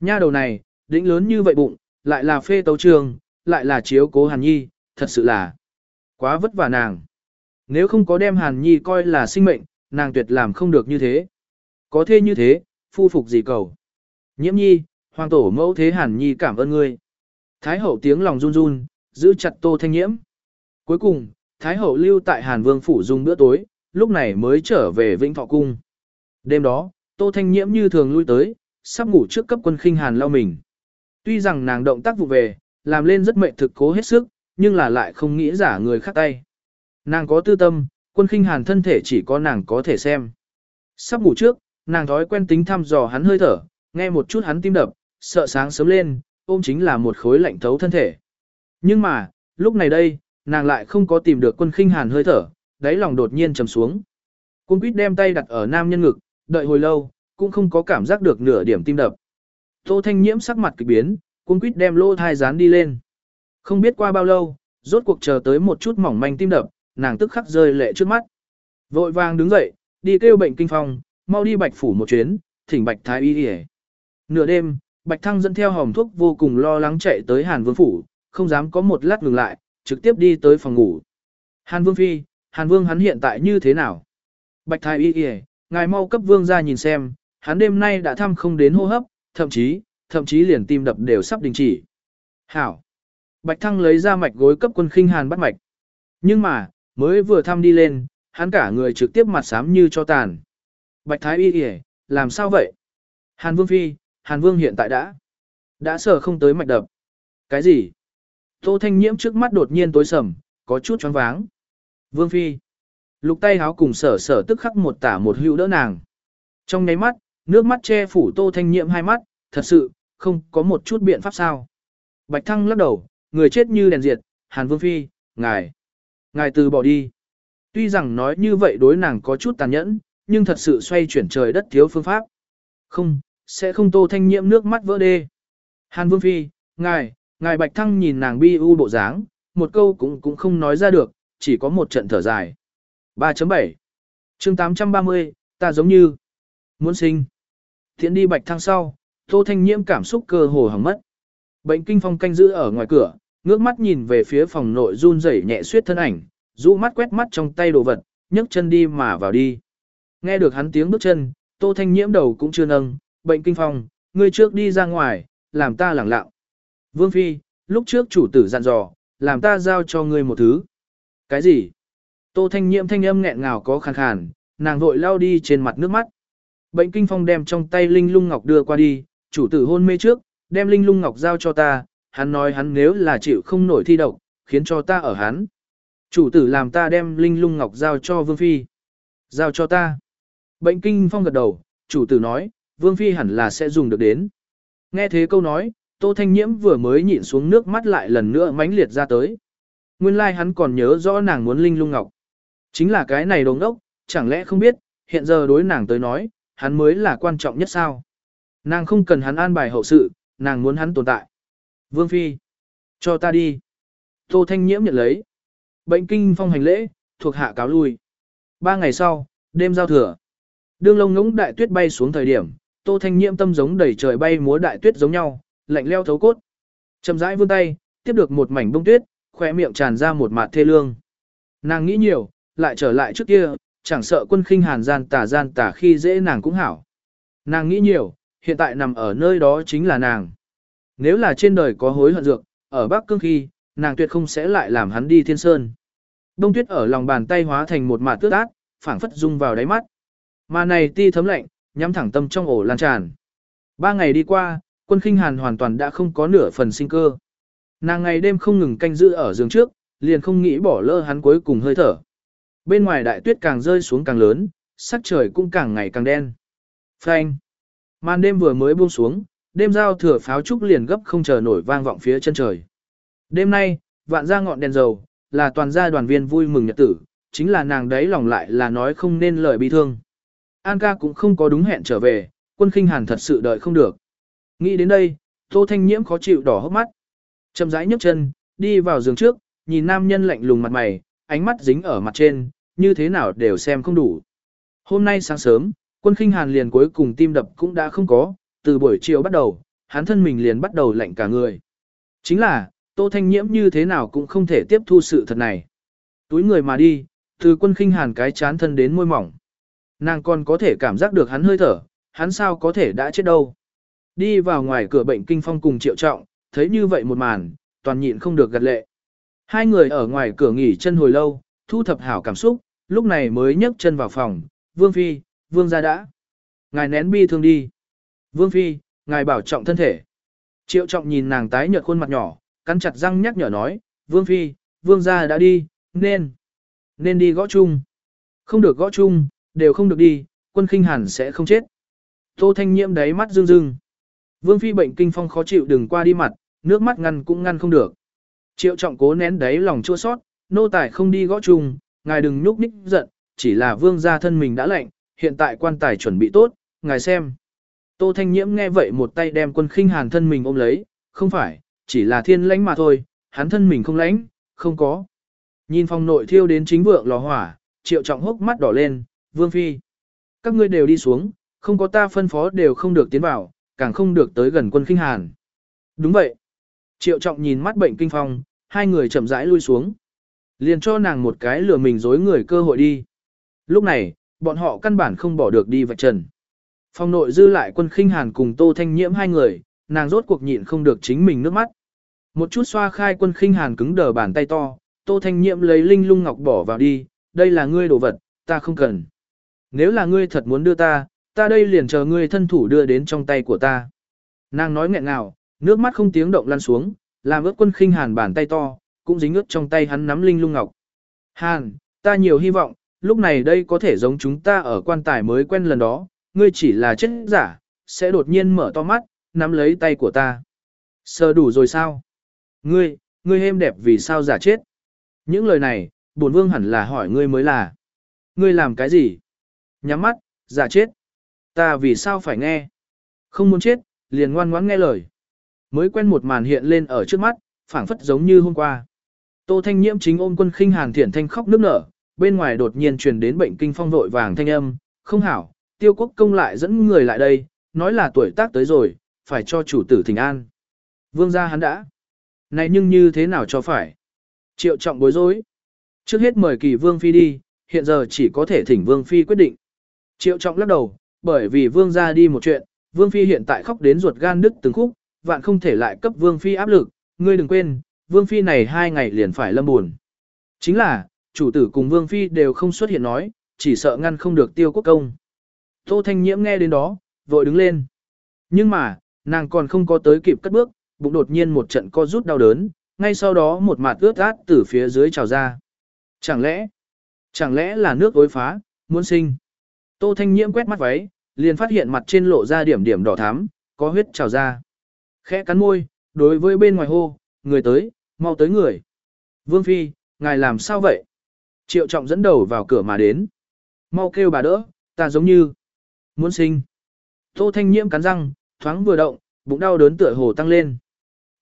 Nha đầu này, đỉnh lớn như vậy bụng, lại là phê tấu trường, lại là chiếu cố hàn nhi, thật sự là quá vất vả nàng. Nếu không có đem hàn nhi coi là sinh mệnh, nàng tuyệt làm không được như thế. Có thế như thế, phu phục gì cầu. Nhiễm nhi, hoàng tổ mẫu thế hàn nhi cảm ơn ngươi. Thái hậu tiếng lòng run run, giữ chặt tô thanh nhiễm. Cuối cùng, Thái hậu lưu tại Hàn Vương phủ dùng bữa tối, lúc này mới trở về Vĩnh Thọ cung. Đêm đó, Tô Thanh Nhiễm như thường lui tới, sắp ngủ trước cấp quân khinh Hàn lao mình. Tuy rằng nàng động tác vụ về, làm lên rất mệnh thực cố hết sức, nhưng là lại không nghĩ giả người khác tay. Nàng có tư tâm, quân khinh Hàn thân thể chỉ có nàng có thể xem. Sắp ngủ trước, nàng thói quen tính thăm dò hắn hơi thở, nghe một chút hắn tim đập, sợ sáng sớm lên, ôm chính là một khối lạnh thấu thân thể. Nhưng mà, lúc này đây, nàng lại không có tìm được quân khinh hàn hơi thở, đáy lòng đột nhiên trầm xuống. Cung quýt đem tay đặt ở nam nhân ngực, đợi hồi lâu, cũng không có cảm giác được nửa điểm tim đập. Tô Thanh Nhiễm sắc mặt kỳ biến, cung quýt đem lô thai dán đi lên. Không biết qua bao lâu, rốt cuộc chờ tới một chút mỏng manh tim đập, nàng tức khắc rơi lệ trước mắt. Vội vàng đứng dậy, đi kêu bệnh kinh phòng, mau đi bạch phủ một chuyến, thỉnh bạch thái y đi Nửa đêm, bạch thăng dẫn theo hòm thuốc vô cùng lo lắng chạy tới hàn vương phủ, không dám có một lát ngừng lại, trực tiếp đi tới phòng ngủ. Hàn Vương Phi, Hàn Vương hắn hiện tại như thế nào? Bạch Thái Y Y, ngài mau cấp Vương ra nhìn xem, hắn đêm nay đã thăm không đến hô hấp, thậm chí, thậm chí liền tim đập đều sắp đình chỉ. Hảo! Bạch Thăng lấy ra mạch gối cấp quân khinh Hàn bắt mạch. Nhưng mà, mới vừa thăm đi lên, hắn cả người trực tiếp mặt xám như cho tàn. Bạch Thái Y Y, làm sao vậy? Hàn Vương Phi, Hàn Vương hiện tại đã, đã sợ không tới mạch đập. Cái gì? Tô Thanh Nhiễm trước mắt đột nhiên tối sầm, có chút choáng váng. Vương Phi. Lục tay háo cùng sở sở tức khắc một tả một hữu đỡ nàng. Trong nháy mắt, nước mắt che phủ Tô Thanh Nhiễm hai mắt, thật sự, không có một chút biện pháp sao. Bạch Thăng lắc đầu, người chết như đèn diệt, Hàn Vương Phi, ngài. Ngài từ bỏ đi. Tuy rằng nói như vậy đối nàng có chút tàn nhẫn, nhưng thật sự xoay chuyển trời đất thiếu phương pháp. Không, sẽ không Tô Thanh Nhiễm nước mắt vỡ đê. Hàn Vương Phi, ngài, Ngài Bạch Thăng nhìn nàng bi u bộ dáng, một câu cũng cũng không nói ra được, chỉ có một trận thở dài. 3.7 chương 830, ta giống như muốn sinh. Thiện đi Bạch thang sau, Tô Thanh Nhiễm cảm xúc cơ hồ hỏng mất. Bệnh kinh phong canh giữ ở ngoài cửa, ngước mắt nhìn về phía phòng nội run rẩy nhẹ suyết thân ảnh, rũ mắt quét mắt trong tay đồ vật, nhấc chân đi mà vào đi. Nghe được hắn tiếng bước chân, Tô Thanh Nhiễm đầu cũng chưa nâng, bệnh kinh phong, ngươi trước đi ra ngoài, làm ta lẳng lặng. Vương Phi, lúc trước chủ tử dặn dò, làm ta giao cho ngươi một thứ. Cái gì? Tô Thanh nhiễm thanh âm nghẹn ngào có khàn khàn, nàng vội lao đi trên mặt nước mắt. Bệnh kinh phong đem trong tay Linh Lung Ngọc đưa qua đi, chủ tử hôn mê trước, đem Linh Lung Ngọc giao cho ta, hắn nói hắn nếu là chịu không nổi thi độc, khiến cho ta ở hắn. Chủ tử làm ta đem Linh Lung Ngọc giao cho Vương Phi. Giao cho ta. Bệnh kinh phong gật đầu, chủ tử nói, Vương Phi hẳn là sẽ dùng được đến. Nghe thế câu nói, Tô Thanh Nhiễm vừa mới nhịn xuống nước mắt lại lần nữa mãnh liệt ra tới. Nguyên lai like hắn còn nhớ rõ nàng muốn linh lung ngọc. Chính là cái này đồng đốc, chẳng lẽ không biết, hiện giờ đối nàng tới nói, hắn mới là quan trọng nhất sao. Nàng không cần hắn an bài hậu sự, nàng muốn hắn tồn tại. Vương Phi, cho ta đi. Tô Thanh Nhiễm nhận lấy. Bệnh kinh phong hành lễ, thuộc hạ cáo lui. Ba ngày sau, đêm giao thừa. Đương lông ngỗng đại tuyết bay xuống thời điểm, Tô Thanh Nhiễm tâm giống đầy trời bay múa đại tuyết giống nhau, lạnh leo thấu cốt. Chậm rãi vươn tay, tiếp được một mảnh bông tuyết, khỏe miệng tràn ra một mạt thê lương. Nàng nghĩ nhiều, lại trở lại trước kia, chẳng sợ quân khinh hàn gian tà gian tà khi dễ nàng cũng hảo. Nàng nghĩ nhiều, hiện tại nằm ở nơi đó chính là nàng. Nếu là trên đời có hối hận dược, ở Bắc Cương khi, nàng tuyệt không sẽ lại làm hắn đi thiên sơn. Đông tuyết ở lòng bàn tay hóa thành một mạt tước ác, phảng phất rung vào đáy mắt. Mà này ti thấm lạnh, nhắm thẳng tâm trong ổ lan tràn. Ba ngày đi qua, quân khinh hàn hoàn toàn đã không có nửa phần sinh cơ. Nàng ngày đêm không ngừng canh giữ ở giường trước, liền không nghĩ bỏ lỡ hắn cuối cùng hơi thở. Bên ngoài đại tuyết càng rơi xuống càng lớn, sắc trời cũng càng ngày càng đen. Phanh. Màn đêm vừa mới buông xuống, đêm giao thừa pháo trúc liền gấp không chờ nổi vang vọng phía chân trời. Đêm nay, vạn ra ngọn đèn dầu, là toàn gia đoàn viên vui mừng nhật tử, chính là nàng đấy lòng lại là nói không nên lời bi thương. An ca cũng không có đúng hẹn trở về, quân khinh hàn thật sự đợi không được. Nghĩ đến đây, Tô Thanh Nhiễm khó chịu đỏ hốc mắt. Chậm rãi nhấc chân, đi vào giường trước, nhìn nam nhân lạnh lùng mặt mày, ánh mắt dính ở mặt trên, như thế nào đều xem không đủ. Hôm nay sáng sớm, quân khinh hàn liền cuối cùng tim đập cũng đã không có, từ buổi chiều bắt đầu, hắn thân mình liền bắt đầu lạnh cả người. Chính là, Tô Thanh Nhiễm như thế nào cũng không thể tiếp thu sự thật này. Túi người mà đi, từ quân khinh hàn cái chán thân đến môi mỏng. Nàng còn có thể cảm giác được hắn hơi thở, hắn sao có thể đã chết đâu. Đi vào ngoài cửa bệnh kinh phong cùng triệu trọng, thấy như vậy một màn, toàn nhịn không được gật lệ. Hai người ở ngoài cửa nghỉ chân hồi lâu, thu thập hảo cảm xúc, lúc này mới nhấc chân vào phòng, Vương Phi, Vương gia đã. Ngài nén bi thương đi. Vương Phi, ngài bảo trọng thân thể. Triệu trọng nhìn nàng tái nhợt khuôn mặt nhỏ, cắn chặt răng nhắc nhở nói, Vương Phi, Vương gia đã đi, nên, nên đi gõ chung. Không được gõ chung, đều không được đi, quân khinh hẳn sẽ không chết. Tô Thanh Nhiễm đáy mắt rưng rưng. Vương Phi bệnh kinh phong khó chịu đừng qua đi mặt, nước mắt ngăn cũng ngăn không được. Triệu trọng cố nén đáy lòng chua sót, nô tài không đi gõ chung, ngài đừng nhúc nhích giận, chỉ là vương gia thân mình đã lạnh, hiện tại quan tài chuẩn bị tốt, ngài xem. Tô Thanh Nhiễm nghe vậy một tay đem quân khinh hàn thân mình ôm lấy, không phải, chỉ là thiên lãnh mà thôi, hắn thân mình không lãnh, không có. Nhìn phòng nội thiêu đến chính vượng lò hỏa, triệu trọng hốc mắt đỏ lên, vương phi. Các ngươi đều đi xuống, không có ta phân phó đều không được tiến vào, càng không được tới gần quân khinh hàn. Đúng vậy. Triệu trọng nhìn mắt bệnh kinh phong, hai người chậm rãi lui xuống. Liền cho nàng một cái lừa mình dối người cơ hội đi. Lúc này, bọn họ căn bản không bỏ được đi vạch trần. Phong nội dư lại quân khinh hàn cùng tô thanh nhiễm hai người, nàng rốt cuộc nhịn không được chính mình nước mắt. Một chút xoa khai quân khinh hàn cứng đờ bàn tay to, tô thanh nhiễm lấy linh lung ngọc bỏ vào đi, đây là ngươi đồ vật, ta không cần. Nếu là ngươi thật muốn đưa ta, ta đây liền chờ ngươi thân thủ đưa đến trong tay của ta. Nàng nói nghẹn ngào, nước mắt không tiếng động lăn xuống, làm ướt quân khinh hàn bàn tay to, cũng dính ướt trong tay hắn nắm linh lung ngọc. Hàn, ta nhiều hy vọng, lúc này đây có thể giống chúng ta ở quan tài mới quen lần đó, ngươi chỉ là chết giả, sẽ đột nhiên mở to mắt, nắm lấy tay của ta. Sờ đủ rồi sao? Ngươi, ngươi êm đẹp vì sao giả chết? Những lời này, bổn vương hẳn là hỏi ngươi mới là. Ngươi làm cái gì? Nhắm mắt, giả chết. Ta vì sao phải nghe? Không muốn chết, liền ngoan ngoãn nghe lời. Mới quen một màn hiện lên ở trước mắt, phảng phất giống như hôm qua. Tô Thanh Nhiễm chính ôm quân khinh hàn thiển thanh khóc nức nở, bên ngoài đột nhiên truyền đến bệnh kinh phong vội vàng thanh âm, không hảo, tiêu quốc công lại dẫn người lại đây, nói là tuổi tác tới rồi, phải cho chủ tử thỉnh an. Vương gia hắn đã. Này nhưng như thế nào cho phải? Triệu trọng bối rối. Trước hết mời kỳ vương phi đi, hiện giờ chỉ có thể thỉnh vương phi quyết định. Triệu trọng lắc đầu, bởi vì vương gia đi một chuyện, vương phi hiện tại khóc đến ruột gan đứt từng khúc, vạn không thể lại cấp vương phi áp lực, ngươi đừng quên, vương phi này hai ngày liền phải lâm buồn. Chính là, chủ tử cùng vương phi đều không xuất hiện nói, chỉ sợ ngăn không được tiêu quốc công. Tô Thanh Nhiễm nghe đến đó, vội đứng lên. Nhưng mà, nàng còn không có tới kịp cất bước, bụng đột nhiên một trận co rút đau đớn, ngay sau đó một mạt ướt át từ phía dưới trào ra. Chẳng lẽ, chẳng lẽ là nước ối phá, muốn sinh. Tô Thanh Nhiễm quét mắt váy, liền phát hiện mặt trên lộ ra điểm điểm đỏ thắm, có huyết trào ra. Khẽ cắn môi, đối với bên ngoài hô, người tới, mau tới người. Vương Phi, ngài làm sao vậy? Triệu trọng dẫn đầu vào cửa mà đến. Mau kêu bà đỡ, ta giống như muốn sinh. Tô Thanh Nhiễm cắn răng, thoáng vừa động, bụng đau đớn tựa hồ tăng lên.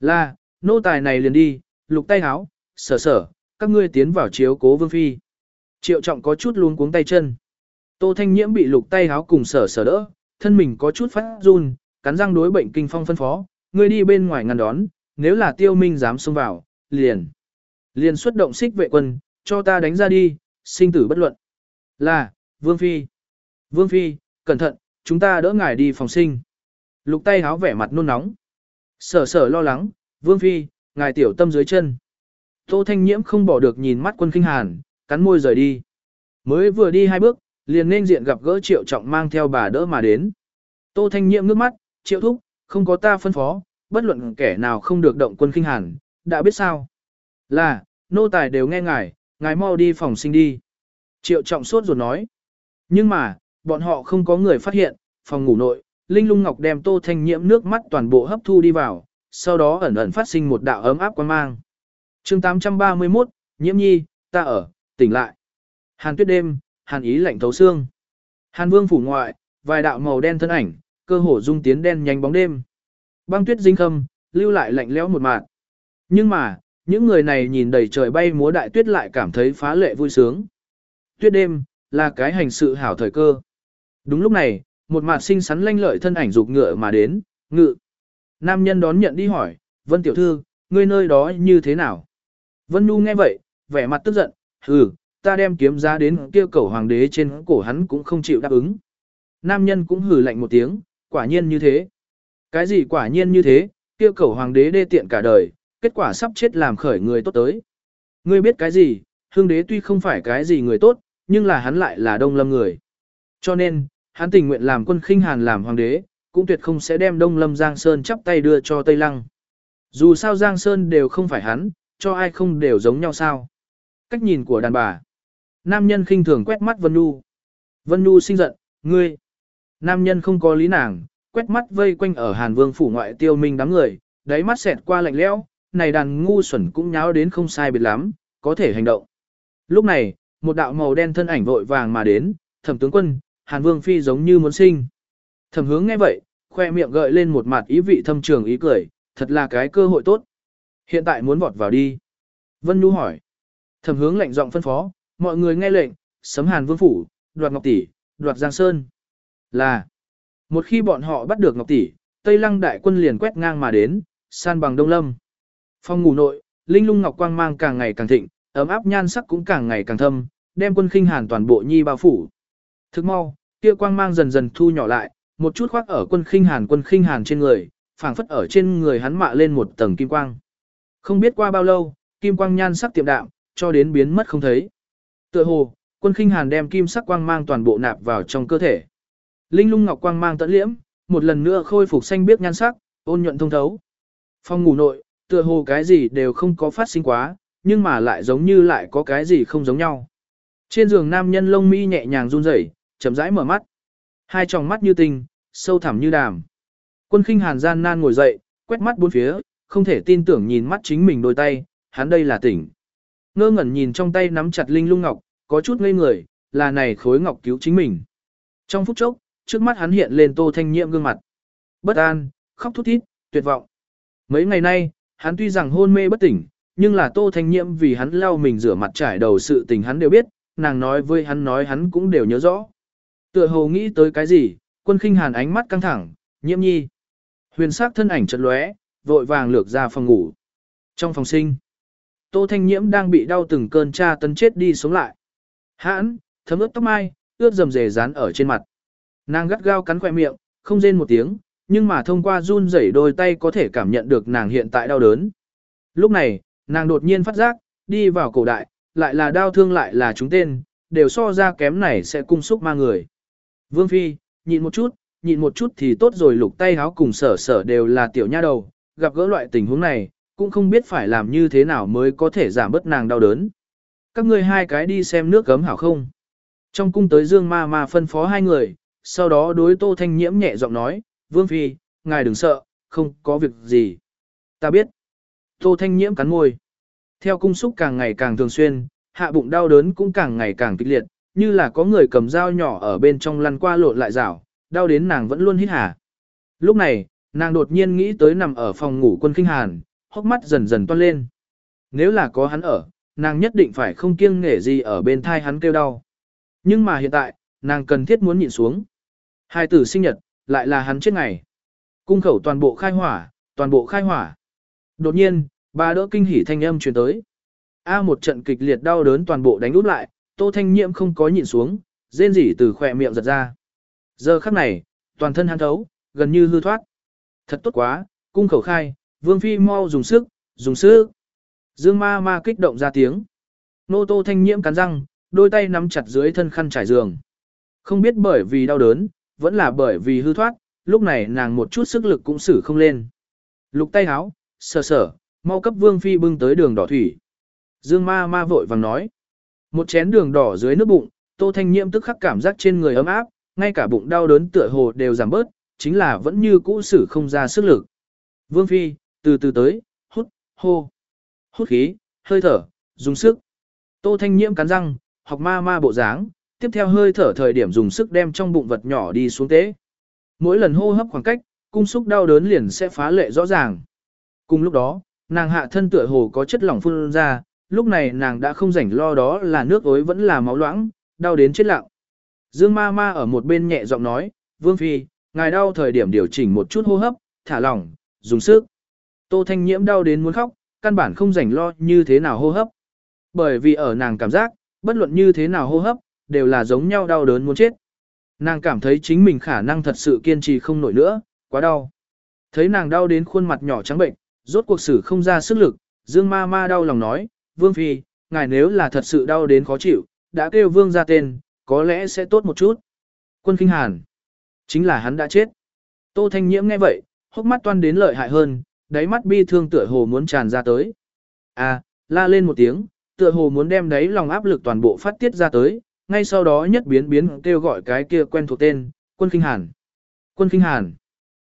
Là, nô tài này liền đi, lục tay háo, sở sở, các ngươi tiến vào chiếu cố Vương Phi. Triệu trọng có chút luống cuống tay chân. Tô Thanh Nhiễm bị lục tay háo cùng sở sở đỡ, thân mình có chút phát run, cắn răng đối bệnh kinh phong phân phó, ngươi đi bên ngoài ngăn đón, nếu là tiêu minh dám xông vào, liền. Liền xuất động xích vệ quân, cho ta đánh ra đi, sinh tử bất luận. Là, Vương Phi. Vương Phi, cẩn thận, chúng ta đỡ ngài đi phòng sinh. Lục tay háo vẻ mặt nôn nóng. Sở sở lo lắng, Vương Phi, ngài tiểu tâm dưới chân. Tô Thanh Nhiễm không bỏ được nhìn mắt quân kinh hàn, cắn môi rời đi. Mới vừa đi hai bước, liền nên diện gặp gỡ triệu trọng mang theo bà đỡ mà đến. Tô Thanh Nhiễm ngước mắt, triệu thúc, không có ta phân phó, bất luận kẻ nào không được động quân kinh hàn, đã biết sao. Là, nô tài đều nghe ngài, ngài mau đi phòng sinh đi. Triệu trọng sốt ruột nói. Nhưng mà, bọn họ không có người phát hiện, phòng ngủ nội, Linh Lung Ngọc đem Tô Thanh Nhiễm nước mắt toàn bộ hấp thu đi vào, sau đó ẩn ẩn phát sinh một đạo ấm áp quan mang. chương 831, Nhiễm Nhi, ta ở, tỉnh lại. Hàn tuyết đêm, hàn ý lạnh thấu xương. Hàn vương phủ ngoại, vài đạo màu đen thân ảnh, cơ hồ dung tiến đen nhanh bóng đêm. Băng tuyết dinh khâm, lưu lại lạnh lẽo một mạng. Nhưng mà, những người này nhìn đầy trời bay múa đại tuyết lại cảm thấy phá lệ vui sướng. tuyết đêm, là cái hành sự hảo thời cơ. Đúng lúc này, một mặt xinh xắn lanh lợi thân ảnh dục ngựa mà đến, ngự. Nam nhân đón nhận đi hỏi, Vân tiểu thư, ngươi nơi đó như thế nào? Vân Nhu nghe vậy, vẻ mặt tức giận, hừ, ta đem kiếm ra đến kia cầu hoàng đế trên cổ hắn cũng không chịu đáp ứng. Nam nhân cũng hừ lạnh một tiếng, quả nhiên như thế. Cái gì quả nhiên như thế, kia cầu hoàng đế đê tiện cả đời, kết quả sắp chết làm khởi người tốt tới. Ngươi biết cái gì, hương đế tuy không phải cái gì người tốt, nhưng là hắn lại là đông lâm người. Cho nên, hắn tình nguyện làm quân khinh hàn làm hoàng đế, cũng tuyệt không sẽ đem đông lâm Giang Sơn chắp tay đưa cho Tây Lăng. Dù sao Giang Sơn đều không phải hắn, cho ai không đều giống nhau sao. Cách nhìn của đàn bà. Nam nhân khinh thường quét mắt Vân Nhu. Vân Nhu sinh giận, ngươi. Nam nhân không có lý nàng, quét mắt vây quanh ở Hàn Vương phủ ngoại tiêu minh đám người, đáy mắt xẹt qua lạnh lẽo, này đàn ngu xuẩn cũng nháo đến không sai biệt lắm, có thể hành động. Lúc này, một đạo màu đen thân ảnh vội vàng mà đến, thẩm tướng quân, Hàn Vương phi giống như muốn sinh. Thẩm hướng nghe vậy, khoe miệng gợi lên một mặt ý vị thâm trường ý cười, thật là cái cơ hội tốt. Hiện tại muốn vọt vào đi. Vân Nhu hỏi. Thẩm hướng lệnh giọng phân phó, mọi người nghe lệnh, sấm Hàn Vương phủ, đoạt Ngọc tỷ, đoạt Giang Sơn. Là một khi bọn họ bắt được Ngọc tỷ, Tây Lăng đại quân liền quét ngang mà đến, san bằng Đông Lâm. Phong ngủ nội, linh lung ngọc quang mang càng ngày càng thịnh, ấm áp nhan sắc cũng càng ngày càng thâm, đem quân khinh hàn toàn bộ nhi bao phủ. Thức mau, kia quang mang dần dần thu nhỏ lại, một chút khoác ở quân khinh hàn quân khinh hàn trên người, phảng phất ở trên người hắn mạ lên một tầng kim quang. Không biết qua bao lâu, kim quang nhan sắc tiệm đạm, cho đến biến mất không thấy. Tựa hồ, quân khinh hàn đem kim sắc quang mang toàn bộ nạp vào trong cơ thể. Linh lung ngọc quang mang tận liễm, một lần nữa khôi phục xanh biếc nhan sắc, ôn nhuận thông thấu. Phòng ngủ nội, tựa hồ cái gì đều không có phát sinh quá, nhưng mà lại giống như lại có cái gì không giống nhau. Trên giường nam nhân lông mi nhẹ nhàng run rẩy, chậm rãi mở mắt. Hai tròng mắt như tinh, sâu thẳm như đàm. Quân khinh hàn gian nan ngồi dậy, quét mắt bốn phía, không thể tin tưởng nhìn mắt chính mình đôi tay, hắn đây là tỉnh. Ngơ ngẩn nhìn trong tay nắm chặt linh lung ngọc, có chút ngây người, là này khối ngọc cứu chính mình. Trong phút chốc, trước mắt hắn hiện lên tô thanh nhiệm gương mặt. Bất an, khóc thút thít, tuyệt vọng. Mấy ngày nay, hắn tuy rằng hôn mê bất tỉnh, nhưng là tô thanh nhiệm vì hắn lau mình rửa mặt trải đầu sự tình hắn đều biết, nàng nói với hắn nói hắn cũng đều nhớ rõ. Tựa hồ nghĩ tới cái gì, quân khinh hàn ánh mắt căng thẳng, nhiễm nhi. Huyền sắc thân ảnh chật lóe, vội vàng lược ra phòng ngủ. Trong phòng sinh, tô thanh nhiễm đang bị đau từng cơn tra tấn chết đi sống lại. Hãn, thấm ướt tóc mai, ướt dầm dề dán ở trên mặt. Nàng gắt gao cắn khỏe miệng, không rên một tiếng, nhưng mà thông qua run rẩy đôi tay có thể cảm nhận được nàng hiện tại đau đớn. Lúc này, nàng đột nhiên phát giác, đi vào cổ đại, lại là đau thương lại là chúng tên, đều so ra kém này sẽ cung xúc ma người. Vương Phi, nhịn một chút, nhịn một chút thì tốt rồi lục tay háo cùng sở sở đều là tiểu nha đầu, gặp gỡ loại tình huống này, cũng không biết phải làm như thế nào mới có thể giảm bớt nàng đau đớn. Các ngươi hai cái đi xem nước gấm hảo không? Trong cung tới Dương Ma Ma phân phó hai người, sau đó đối Tô Thanh Nhiễm nhẹ giọng nói, Vương Phi, ngài đừng sợ, không có việc gì. Ta biết. Tô Thanh Nhiễm cắn môi. Theo cung xúc càng ngày càng thường xuyên, hạ bụng đau đớn cũng càng ngày càng kịch liệt, như là có người cầm dao nhỏ ở bên trong lăn qua lộn lại rảo, đau đến nàng vẫn luôn hít hà. Lúc này, nàng đột nhiên nghĩ tới nằm ở phòng ngủ quân kinh hàn, hốc mắt dần dần toan lên. Nếu là có hắn ở, nàng nhất định phải không kiêng nghể gì ở bên thai hắn kêu đau. Nhưng mà hiện tại, nàng cần thiết muốn nhịn xuống. Hai tử sinh nhật, lại là hắn chết ngày. Cung khẩu toàn bộ khai hỏa, toàn bộ khai hỏa. Đột nhiên, bà đỡ kinh hỉ thanh âm truyền tới. A một trận kịch liệt đau đớn toàn bộ đánh út lại, Tô Thanh Nhiễm không có nhịn xuống, rên rỉ từ khỏe miệng giật ra. Giờ khắc này, toàn thân hắn thấu, gần như hư thoát. Thật tốt quá, cung khẩu khai, Vương Phi mau dùng sức, dùng sức. Dương ma ma kích động ra tiếng. Nô Tô Thanh Nhiễm cắn răng, đôi tay nắm chặt dưới thân khăn trải giường. Không biết bởi vì đau đớn, vẫn là bởi vì hư thoát, lúc này nàng một chút sức lực cũng xử không lên. Lục tay háo, sờ sờ, mau cấp Vương Phi bưng tới đường đỏ thủy. Dương ma ma vội vàng nói. Một chén đường đỏ dưới nước bụng, Tô Thanh Nhiễm tức khắc cảm giác trên người ấm áp, ngay cả bụng đau đớn tựa hồ đều giảm bớt, chính là vẫn như cũ xử không ra sức lực. Vương Phi, từ từ tới, hút, hô, hút khí, hơi thở, dùng sức. Tô Thanh Nhiễm cắn răng, học ma ma bộ dáng, tiếp theo hơi thở thời điểm dùng sức đem trong bụng vật nhỏ đi xuống tế. Mỗi lần hô hấp khoảng cách, cung xúc đau đớn liền sẽ phá lệ rõ ràng. Cùng lúc đó, nàng hạ thân tựa hồ có chất lỏng phun ra, lúc này nàng đã không rảnh lo đó là nước ối vẫn là máu loãng, đau đến chết lặng. Dương ma ma ở một bên nhẹ giọng nói, Vương Phi, ngài đau thời điểm điều chỉnh một chút hô hấp, thả lỏng, dùng sức. Tô Thanh Nhiễm đau đến muốn khóc, căn bản không rảnh lo như thế nào hô hấp. Bởi vì ở nàng cảm giác, bất luận như thế nào hô hấp, đều là giống nhau đau đớn muốn chết. Nàng cảm thấy chính mình khả năng thật sự kiên trì không nổi nữa, quá đau. Thấy nàng đau đến khuôn mặt nhỏ trắng bệnh, rốt cuộc xử không ra sức lực, Dương ma ma đau lòng nói, Vương Phi, ngài nếu là thật sự đau đến khó chịu, đã kêu Vương ra tên, có lẽ sẽ tốt một chút. Quân Kinh Hàn, chính là hắn đã chết. Tô Thanh Nhiễm nghe vậy, hốc mắt toan đến lợi hại hơn, đáy mắt bi thương tựa hồ muốn tràn ra tới. À, la lên một tiếng, tựa hồ muốn đem đáy lòng áp lực toàn bộ phát tiết ra tới, ngay sau đó nhất biến biến kêu gọi cái kia quen thuộc tên, quân kinh hàn. Quân kinh hàn,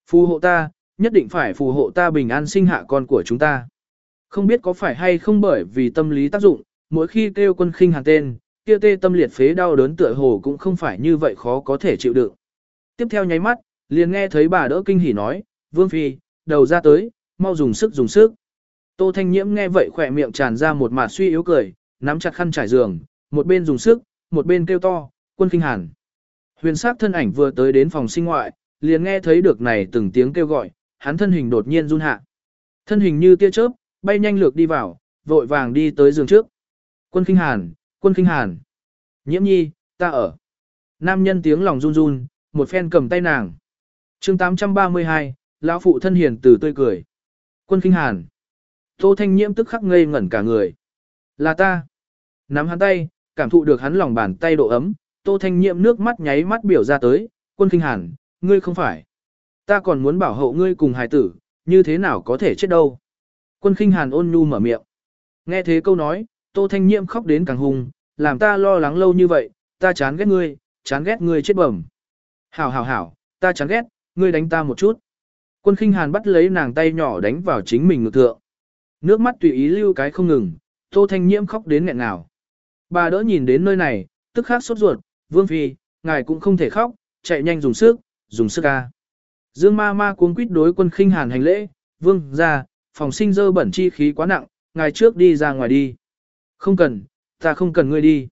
phù hộ ta, nhất định phải phù hộ ta bình an sinh hạ con của chúng ta. Không biết có phải hay không bởi vì tâm lý tác dụng, mỗi khi kêu quân kinh hàn tên, kia tê tâm liệt phế đau đớn tựa hồ cũng không phải như vậy khó có thể chịu đựng. Tiếp theo nháy mắt, liền nghe thấy bà đỡ kinh hỉ nói, Vương Phi, đầu ra tới, mau dùng sức dùng sức. Tô Thanh Nhiễm nghe vậy khỏe miệng tràn ra một mạt suy yếu cười, nắm chặt khăn trải giường, một bên dùng sức, một bên kêu to, quân kinh hàn. Huyền sắc thân ảnh vừa tới đến phòng sinh ngoại, liền nghe thấy được này từng tiếng kêu gọi, hắn thân hình đột nhiên run hạ. Thân hình như tia chớp, bay nhanh lược đi vào, vội vàng đi tới giường trước. Quân kinh hàn, quân kinh hàn. Nhiễm nhi, ta ở. Nam nhân tiếng lòng run run, một phen cầm tay nàng. chương 832, lão phụ thân hiền từ tươi cười. Quân kinh hàn. Tô Thanh Nhiễm tức khắc ngây ngẩn cả người. Là ta. Nắm hắn tay, cảm thụ được hắn lòng bàn tay độ ấm, Tô Thanh nhiệm nước mắt nháy mắt biểu ra tới, quân kinh hàn, ngươi không phải. Ta còn muốn bảo hộ ngươi cùng hài tử, như thế nào có thể chết đâu. Quân kinh hàn ôn nhu mở miệng. Nghe thế câu nói, Tô Thanh nhiệm khóc đến càng hùng, làm ta lo lắng lâu như vậy, ta chán ghét ngươi, chán ghét ngươi chết bẩm. Hảo hảo hảo, ta chán ghét, ngươi đánh ta một chút. Quân khinh hàn bắt lấy nàng tay nhỏ đánh vào chính mình ngực thượng. Nước mắt tùy ý lưu cái không ngừng, tô thanh nhiễm khóc đến nghẹn ngào. Bà đỡ nhìn đến nơi này, tức khắc sốt ruột, vương phi, ngài cũng không thể khóc, chạy nhanh dùng sức, dùng sức ca. Dương ma ma cuống quýt đối quân khinh hàn hành lễ, vương ra, phòng sinh dơ bẩn chi khí quá nặng, ngài trước đi ra ngoài đi. Không cần, ta không cần ngươi đi.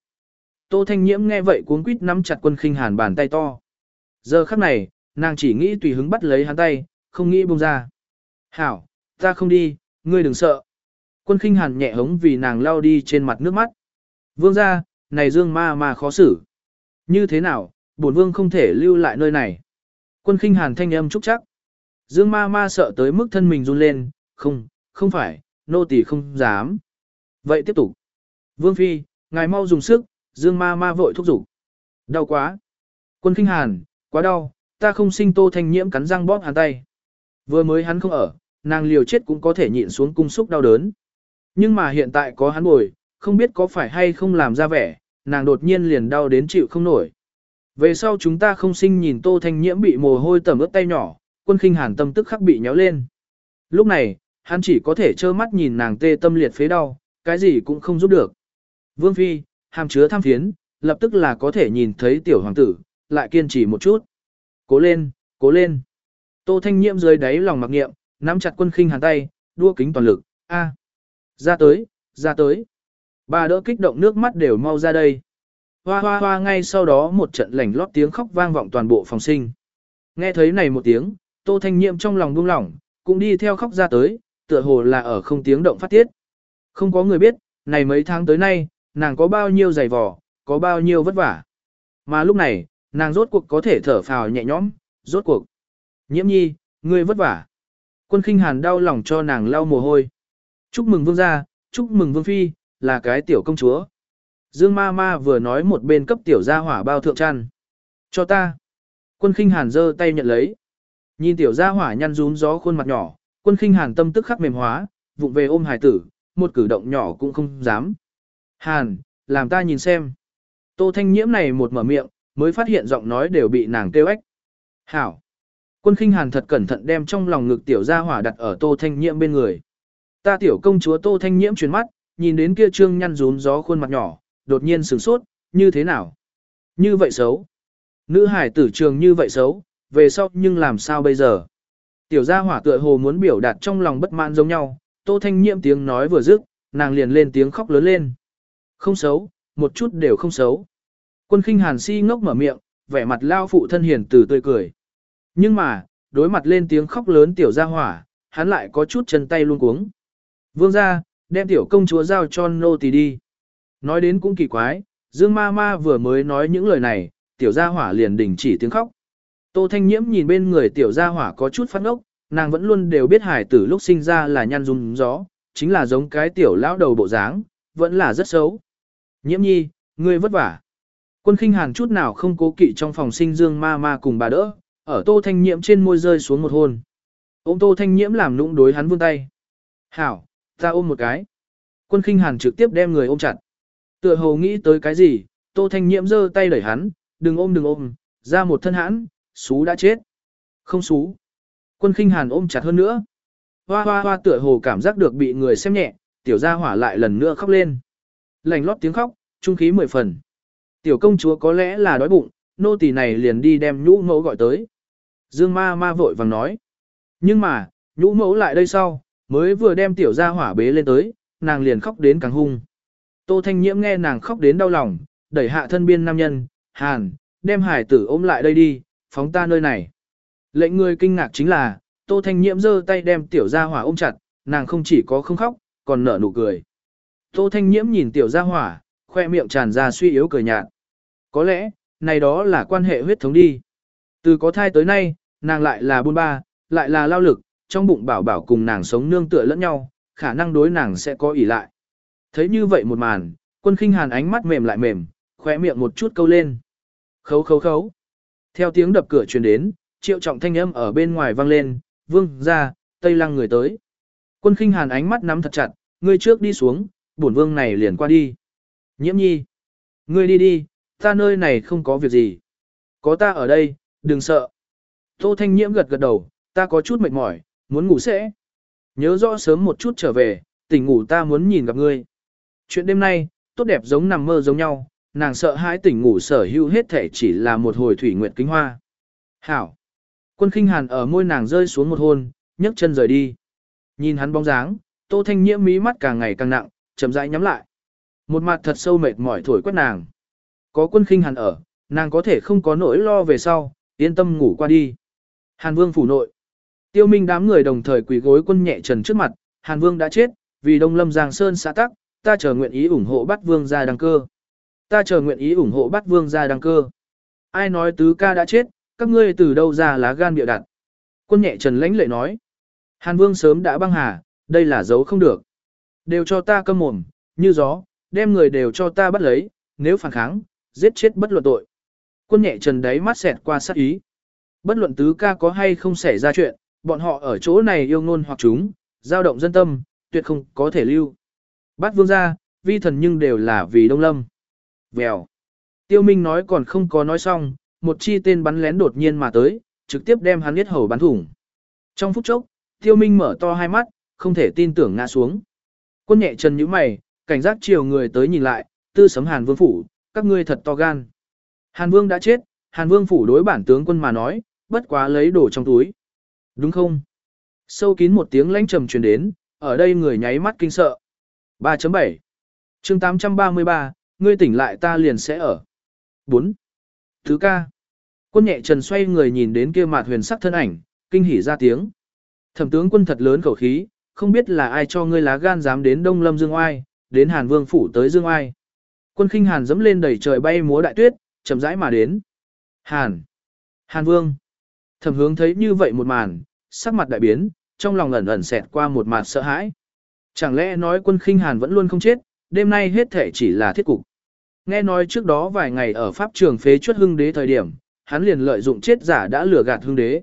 Tô Thanh Nhiễm nghe vậy cuống quýt nắm chặt quân khinh hàn bàn tay to. Giờ khắc này, nàng chỉ nghĩ tùy hứng bắt lấy hắn tay, không nghĩ buông ra. Hảo, ta không đi, ngươi đừng sợ. Quân khinh hàn nhẹ hống vì nàng lao đi trên mặt nước mắt. Vương ra, này dương ma ma khó xử. Như thế nào, bổn vương không thể lưu lại nơi này. Quân khinh hàn thanh âm trúc chắc. Dương ma ma sợ tới mức thân mình run lên, không, không phải, nô tỳ không dám. Vậy tiếp tục. Vương phi, ngài mau dùng sức, dương ma ma vội thúc giục. Đau quá. Quân khinh hàn, quá đau, ta không sinh tô thanh nhiễm cắn răng bóp hàn tay. Vừa mới hắn không ở, nàng liều chết cũng có thể nhịn xuống cung xúc đau đớn. Nhưng mà hiện tại có hắn bồi, không biết có phải hay không làm ra vẻ, nàng đột nhiên liền đau đến chịu không nổi. Về sau chúng ta không sinh nhìn tô thanh nhiễm bị mồ hôi tẩm ướt tay nhỏ, quân khinh hàn tâm tức khắc bị nhéo lên. Lúc này, hắn chỉ có thể trơ mắt nhìn nàng tê tâm liệt phế đau, cái gì cũng không giúp được. Vương Phi, hàm chứa tham phiến, lập tức là có thể nhìn thấy tiểu hoàng tử, lại kiên trì một chút. Cố lên, cố lên. Tô Thanh Nhiễm dưới đáy lòng mặc nghiệm, nắm chặt quân khinh hàn tay, đua kính toàn lực, a, ra tới, ra tới. Bà đỡ kích động nước mắt đều mau ra đây. Hoa hoa hoa ngay sau đó một trận lảnh lót tiếng khóc vang vọng toàn bộ phòng sinh. Nghe thấy này một tiếng, Tô Thanh Nhiệm trong lòng buông lỏng, cũng đi theo khóc ra tới, tựa hồ là ở không tiếng động phát tiết. Không có người biết, này mấy tháng tới nay, nàng có bao nhiêu giày vò, có bao nhiêu vất vả. Mà lúc này, nàng rốt cuộc có thể thở phào nhẹ nhõm, rốt cuộc. Nhiễm nhi, ngươi vất vả. Quân khinh hàn đau lòng cho nàng lau mồ hôi. Chúc mừng vương gia, chúc mừng vương phi, là cái tiểu công chúa. Dương ma ma vừa nói một bên cấp tiểu gia hỏa bao thượng chăn. Cho ta. Quân khinh hàn giơ tay nhận lấy. Nhìn tiểu gia hỏa nhăn rún gió khuôn mặt nhỏ, quân khinh hàn tâm tức khắc mềm hóa, vụng về ôm hải tử, một cử động nhỏ cũng không dám. Hàn, làm ta nhìn xem. Tô thanh nhiễm này một mở miệng, mới phát hiện giọng nói đều bị nàng kêu ếch. Hảo. Quân khinh hàn thật cẩn thận đem trong lòng ngực tiểu gia hỏa đặt ở tô thanh nhiễm bên người. Ta tiểu công chúa tô thanh nhiễm chuyển mắt, nhìn đến kia trương nhăn rún gió khuôn mặt nhỏ, đột nhiên sửng sốt, như thế nào? Như vậy xấu. Nữ hải tử trường như vậy xấu, về sau nhưng làm sao bây giờ? Tiểu gia hỏa tựa hồ muốn biểu đạt trong lòng bất mãn giống nhau, tô thanh nhiễm tiếng nói vừa dứt, nàng liền lên tiếng khóc lớn lên. Không xấu, một chút đều không xấu. Quân khinh hàn si ngốc mở miệng, vẻ mặt lao phụ thân hiền từ tươi cười. Nhưng mà, đối mặt lên tiếng khóc lớn tiểu gia hỏa, hắn lại có chút chân tay luôn cuống. Vương ra, đem tiểu công chúa giao cho nô tỳ đi. Nói đến cũng kỳ quái, Dương ma ma vừa mới nói những lời này, tiểu gia hỏa liền đình chỉ tiếng khóc. Tô Thanh Nhiễm nhìn bên người tiểu gia hỏa có chút phát ngốc, nàng vẫn luôn đều biết hải tử lúc sinh ra là nhăn rung gió, chính là giống cái tiểu lão đầu bộ dáng, vẫn là rất xấu. Nhiễm nhi, ngươi vất vả. Quân khinh hàn chút nào không cố kỵ trong phòng sinh dương ma ma cùng bà đỡ, ở tô thanh nhiễm trên môi rơi xuống một hôn. Ôm tô thanh nhiễm làm nũng đối hắn vươn tay. Hảo, ta ôm một cái. Quân khinh hàn trực tiếp đem người ôm chặt. Tựa hồ nghĩ tới cái gì, tô thanh nhiễm giơ tay đẩy hắn, đừng ôm đừng ôm, ra một thân hãn, xú đã chết. Không xú. Quân khinh hàn ôm chặt hơn nữa. Hoa hoa hoa tựa hồ cảm giác được bị người xem nhẹ, tiểu gia hỏa lại lần nữa khóc lên. Lành lót tiếng khóc, trung khí mười phần. Tiểu công chúa có lẽ là đói bụng, nô tỳ này liền đi đem nhũ mẫu gọi tới. Dương ma ma vội vàng nói. Nhưng mà, nhũ mẫu lại đây sau, mới vừa đem tiểu gia hỏa bế lên tới, nàng liền khóc đến càng hung. Tô Thanh Nhiễm nghe nàng khóc đến đau lòng, đẩy hạ thân biên nam nhân, hàn, đem hải tử ôm lại đây đi, phóng ta nơi này. Lệnh người kinh ngạc chính là, Tô Thanh Nhiễm giơ tay đem tiểu gia hỏa ôm chặt, nàng không chỉ có không khóc, còn nở nụ cười. Tô Thanh Nhiễm nhìn tiểu gia hỏa, khoe miệng tràn ra suy yếu cười nhạt. Có lẽ, này đó là quan hệ huyết thống đi. Từ có thai tới nay, nàng lại là buôn ba, lại là lao lực, trong bụng bảo bảo cùng nàng sống nương tựa lẫn nhau, khả năng đối nàng sẽ có ỷ lại. Thấy như vậy một màn, quân khinh hàn ánh mắt mềm lại mềm, khoe miệng một chút câu lên. Khấu khấu khấu. Theo tiếng đập cửa truyền đến, triệu trọng thanh âm ở bên ngoài vang lên, vương ra, tây lăng người tới. Quân khinh hàn ánh mắt nắm thật chặt, ngươi trước đi xuống, bổn vương này liền qua đi. Nhiễm nhi. Ngươi đi đi, ta nơi này không có việc gì. Có ta ở đây, đừng sợ. Tô thanh nhiễm gật gật đầu, ta có chút mệt mỏi, muốn ngủ sẽ. Nhớ rõ sớm một chút trở về, tỉnh ngủ ta muốn nhìn gặp ngươi. Chuyện đêm nay, tốt đẹp giống nằm mơ giống nhau, nàng sợ hãi tỉnh ngủ sở hữu hết thể chỉ là một hồi thủy nguyệt kính hoa. Hảo. Quân khinh hàn ở môi nàng rơi xuống một hôn, nhấc chân rời đi. Nhìn hắn bóng dáng, tô thanh nhiễm mí mắt càng ngày càng nặng, chậm rãi nhắm lại. Một mặt thật sâu mệt mỏi thổi quét nàng. Có quân khinh hàn ở, nàng có thể không có nỗi lo về sau, yên tâm ngủ qua đi. Hàn vương phủ nội. Tiêu minh đám người đồng thời quỳ gối quân nhẹ trần trước mặt, Hàn vương đã chết, vì Đông Lâm Giang Sơn xã tắc, ta chờ nguyện ý ủng hộ bắt vương gia đăng cơ. Ta chờ nguyện ý ủng hộ bắt vương gia đăng cơ. Ai nói tứ ca đã chết, các ngươi từ đâu ra lá gan bịa đặt. Quân nhẹ trần lãnh lệ nói. Hàn vương sớm đã băng hà, đây là dấu không được. Đều cho ta câm mồm, như gió, đem người đều cho ta bắt lấy, nếu phản kháng, giết chết bất luận tội. Quân nhẹ trần đấy mắt xẹt qua sát ý. Bất luận tứ ca có hay không xảy ra chuyện, bọn họ ở chỗ này yêu ngôn hoặc chúng, giao động dân tâm, tuyệt không có thể lưu. Bát vương gia, vi thần nhưng đều là vì đông lâm. Vèo. Tiêu Minh nói còn không có nói xong, một chi tên bắn lén đột nhiên mà tới, trực tiếp đem hắn giết hầu bắn thủng. Trong phút chốc, Tiêu Minh mở to hai mắt, không thể tin tưởng ngã xuống. Quân nhẹ chân nhíu mày, cảnh giác chiều người tới nhìn lại, tư sấm Hàn Vương phủ, các ngươi thật to gan. Hàn Vương đã chết, Hàn Vương phủ đối bản tướng quân mà nói, bất quá lấy đồ trong túi. Đúng không? Sâu kín một tiếng lãnh trầm truyền đến, ở đây người nháy mắt kinh sợ. 3.7 chương 833, ngươi tỉnh lại ta liền sẽ ở. 4. Thứ ca. Quân nhẹ trần xoay người nhìn đến kia mặt huyền sắc thân ảnh, kinh hỉ ra tiếng. Thẩm tướng quân thật lớn khẩu khí, không biết là ai cho ngươi lá gan dám đến Đông Lâm Dương Oai, đến Hàn Vương phủ tới Dương Oai. Quân khinh Hàn dẫm lên đầy trời bay múa đại tuyết, chậm rãi mà đến. Hàn. Hàn Vương. Thẩm hướng thấy như vậy một màn, sắc mặt đại biến, trong lòng ẩn ẩn xẹt qua một màn sợ hãi. Chẳng lẽ nói quân khinh Hàn vẫn luôn không chết, đêm nay hết thể chỉ là thiết cục. Nghe nói trước đó vài ngày ở Pháp trường phế chuất hưng đế thời điểm, hắn liền lợi dụng chết giả đã lừa gạt hưng đế.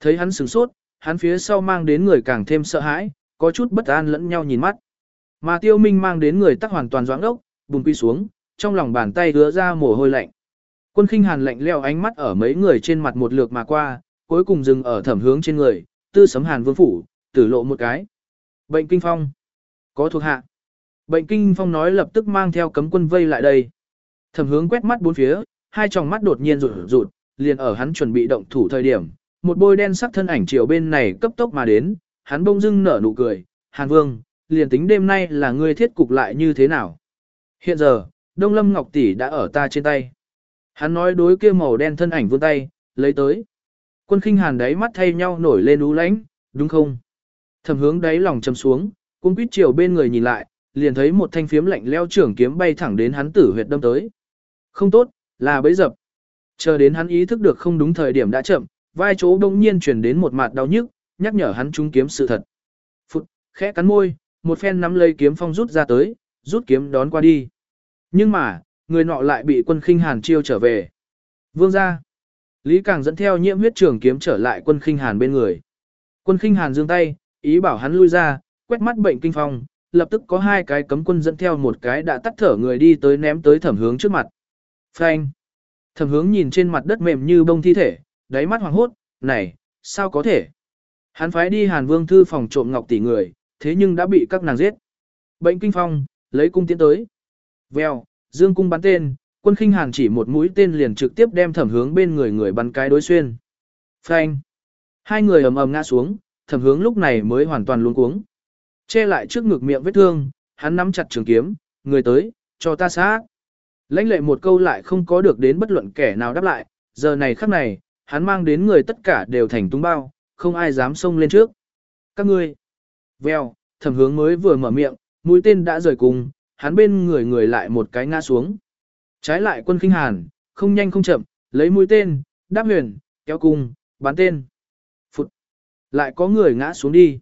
Thấy hắn sửng sốt, hắn phía sau mang đến người càng thêm sợ hãi, có chút bất an lẫn nhau nhìn mắt. Mà tiêu minh mang đến người tắc hoàn toàn doãn ốc, bùng quy xuống, trong lòng bàn tay đưa ra mồ hôi lạnh. Quân khinh hàn lạnh leo ánh mắt ở mấy người trên mặt một lượt mà qua, cuối cùng dừng ở thẩm hướng trên người, tư sấm hàn vương phủ, tử lộ một cái. Bệnh kinh phong. Có thuộc hạ. Bệnh kinh phong nói lập tức mang theo cấm quân vây lại đây. Thẩm hướng quét mắt bốn phía, hai tròng mắt đột nhiên rụt rụt, liền ở hắn chuẩn bị động thủ thời điểm, một bôi đen sắc thân ảnh chiều bên này cấp tốc mà đến, hắn bông dưng nở nụ cười, Hàn Vương, liền tính đêm nay là ngươi thiết cục lại như thế nào. Hiện giờ, Đông Lâm Ngọc Tỷ đã ở ta trên tay. Hắn nói đối kia màu đen thân ảnh vươn tay, lấy tới. Quân khinh hàn đáy mắt thay nhau nổi lên ú lánh, đúng không? Thẩm hướng đáy lòng chầm xuống, cung quýt chiều bên người nhìn lại, liền thấy một thanh phiếm lạnh leo trưởng kiếm bay thẳng đến hắn tử huyệt đâm tới. Không tốt, là bấy dập. Chờ đến hắn ý thức được không đúng thời điểm đã chậm, vai chỗ đông nhiên chuyển đến một mặt đau nhức, nhắc nhở hắn trúng kiếm sự thật. Phụt, khẽ cắn môi, một phen nắm lấy kiếm phong rút ra tới, rút kiếm đón qua đi. Nhưng mà, người nọ lại bị quân khinh hàn chiêu trở về. Vương ra. Lý Càng dẫn theo nhiễm huyết trường kiếm trở lại quân khinh hàn bên người. Quân khinh hàn giương tay, ý bảo hắn lui ra, quét mắt bệnh kinh phong, lập tức có hai cái cấm quân dẫn theo một cái đã tắt thở người đi tới ném tới thẩm hướng trước mặt. Phanh. Thẩm hướng nhìn trên mặt đất mềm như bông thi thể, đáy mắt hoàng hốt, này, sao có thể? Hắn phái đi Hàn Vương thư phòng trộm ngọc tỷ người, thế nhưng đã bị các nàng giết. Bệnh kinh phong, lấy cung tiến tới. Vèo, dương cung bắn tên, quân khinh Hàn chỉ một mũi tên liền trực tiếp đem thẩm hướng bên người người bắn cái đối xuyên. Phanh. Hai người ầm ầm ngã xuống, thẩm hướng lúc này mới hoàn toàn luống cuống. Che lại trước ngực miệng vết thương, hắn nắm chặt trường kiếm, người tới, cho ta sát. Lãnh lệ một câu lại không có được đến bất luận kẻ nào đáp lại, giờ này khắc này, hắn mang đến người tất cả đều thành tung bao, không ai dám xông lên trước. Các ngươi, Vèo, thẩm hướng mới vừa mở miệng, mũi tên đã rời cùng, hắn bên người người lại một cái ngã xuống. Trái lại quân kinh hàn, không nhanh không chậm, lấy mũi tên, đáp huyền, kéo cung, bắn tên. Phụt, lại có người ngã xuống đi.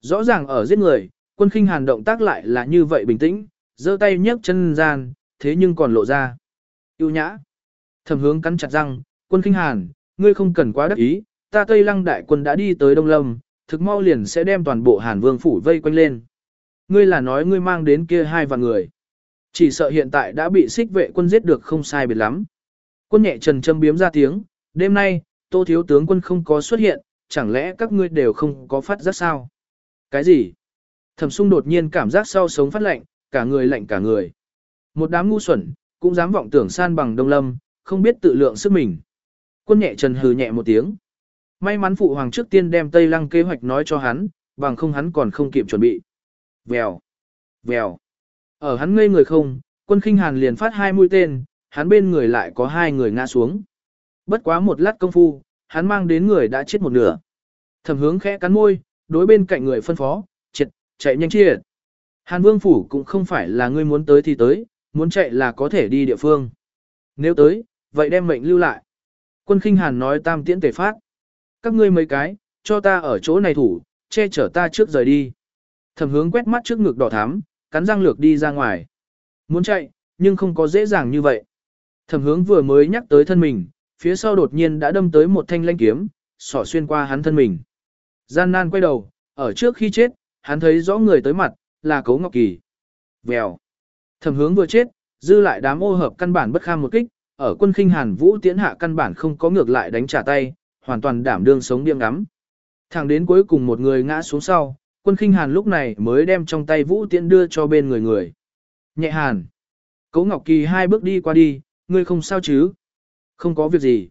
Rõ ràng ở giết người, quân khinh hàn động tác lại là như vậy bình tĩnh, giơ tay nhấc chân gian, thế nhưng còn lộ ra. Yêu nhã. Thẩm hướng cắn chặt răng, quân khinh hàn, ngươi không cần quá đắc ý, ta Tây Lăng đại quân đã đi tới Đông Lâm, thực mau liền sẽ đem toàn bộ Hàn Vương phủ vây quanh lên. Ngươi là nói ngươi mang đến kia hai vạn người. Chỉ sợ hiện tại đã bị xích vệ quân giết được không sai biệt lắm. Quân nhẹ trần châm biếm ra tiếng, đêm nay, tô thiếu tướng quân không có xuất hiện, chẳng lẽ các ngươi đều không có phát giác sao? Cái gì? Thẩm sung đột nhiên cảm giác sau sống phát lạnh, cả người lạnh cả người. Một đám ngu xuẩn, cũng dám vọng tưởng san bằng đông lâm, không biết tự lượng sức mình. Quân nhẹ trần hừ nhẹ một tiếng. May mắn phụ hoàng trước tiên đem Tây Lăng kế hoạch nói cho hắn, bằng không hắn còn không kịp chuẩn bị. Vèo, vèo. Ở hắn ngây người không, quân khinh hàn liền phát hai mũi tên, hắn bên người lại có hai người ngã xuống. Bất quá một lát công phu, hắn mang đến người đã chết một nửa. Thẩm hướng khẽ cắn môi, đối bên cạnh người phân phó, triệt, chạy nhanh chia. Hàn Vương Phủ cũng không phải là ngươi muốn tới thì tới, muốn chạy là có thể đi địa phương. Nếu tới, vậy đem mệnh lưu lại. Quân khinh Hàn nói tam tiễn tể phát. Các ngươi mấy cái, cho ta ở chỗ này thủ, che chở ta trước rời đi. Thẩm hướng quét mắt trước ngực đỏ thắm, cắn răng lược đi ra ngoài. Muốn chạy, nhưng không có dễ dàng như vậy. Thẩm hướng vừa mới nhắc tới thân mình, phía sau đột nhiên đã đâm tới một thanh lanh kiếm, sỏ xuyên qua hắn thân mình. Gian nan quay đầu, ở trước khi chết, hắn thấy rõ người tới mặt, là Cấu Ngọc Kỳ. Vèo. Thẩm hướng vừa chết, dư lại đám ô hợp căn bản bất kham một kích, ở quân khinh hàn vũ tiến hạ căn bản không có ngược lại đánh trả tay, hoàn toàn đảm đương sống điên ngắm. Thẳng đến cuối cùng một người ngã xuống sau, quân khinh hàn lúc này mới đem trong tay vũ tiễn đưa cho bên người người. Nhẹ hàn. Cấu Ngọc Kỳ hai bước đi qua đi, ngươi không sao chứ? Không có việc gì.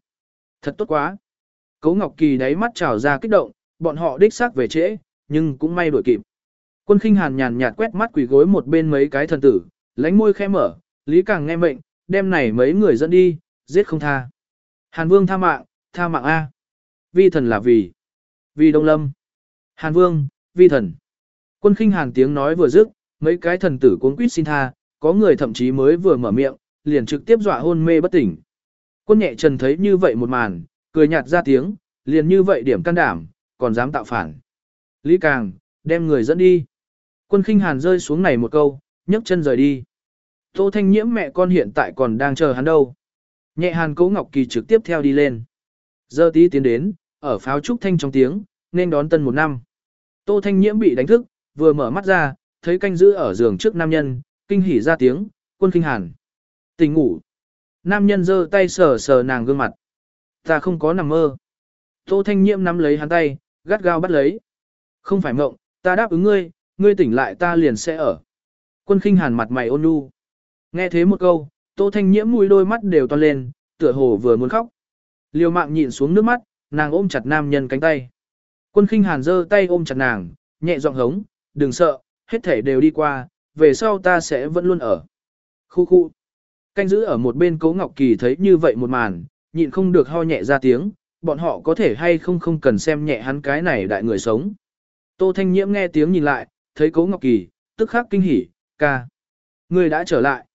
Thật tốt quá. Cấu Ngọc Kỳ đáy mắt trào ra kích động, bọn họ đích xác về trễ, nhưng cũng may đuổi kịp. Quân khinh hàn nhàn nhạt quét mắt quỷ gối một bên mấy cái thần tử, lánh môi khẽ mở, Lý Càng nghe mệnh, đem này mấy người dẫn đi, giết không tha. Hàn Vương tha mạng, tha mạng A. Vi thần là vì. Vì Đông Lâm. Hàn Vương, vi thần. Quân khinh hàn tiếng nói vừa dứt, mấy cái thần tử cuốn quýt xin tha, có người thậm chí mới vừa mở miệng, liền trực tiếp dọa hôn mê bất tỉnh. Quân nhẹ trần thấy như vậy một màn, cười nhạt ra tiếng, liền như vậy điểm can đảm, còn dám tạo phản. Lý Càng, đem người dẫn đi. Quân khinh hàn rơi xuống này một câu, nhấc chân rời đi. Tô Thanh Nhiễm mẹ con hiện tại còn đang chờ hắn đâu. Nhẹ hàn cố Ngọc Kỳ trực tiếp theo đi lên. Giờ tí tiến đến, ở pháo trúc thanh trong tiếng, nên đón tân một năm. Tô Thanh Nhiễm bị đánh thức, vừa mở mắt ra, thấy canh giữ ở giường trước nam nhân, kinh hỉ ra tiếng, quân kinh hàn. Tỉnh ngủ. Nam nhân giơ tay sờ sờ nàng gương mặt. Ta không có nằm mơ. Tô Thanh Nhiễm nắm lấy hắn tay, gắt gao bắt lấy. Không phải mộng, ta đáp ứng ngươi, ngươi tỉnh lại ta liền sẽ ở. Quân khinh hàn mặt mày ôn nhu. Nghe thế một câu, Tô Thanh Nhiễm mũi đôi mắt đều to lên, tựa hồ vừa muốn khóc. Liều mạng nhịn xuống nước mắt, nàng ôm chặt nam nhân cánh tay. Quân khinh hàn giơ tay ôm chặt nàng, nhẹ giọng hống, đừng sợ, hết thể đều đi qua, về sau ta sẽ vẫn luôn ở. Khu khu. Canh giữ ở một bên Cố Ngọc Kỳ thấy như vậy một màn, nhịn không được ho nhẹ ra tiếng, bọn họ có thể hay không không cần xem nhẹ hắn cái này đại người sống. Tô Thanh Nhiễm nghe tiếng nhìn lại, thấy Cố Ngọc Kỳ, tức khắc kinh hỉ, ca. Người đã trở lại.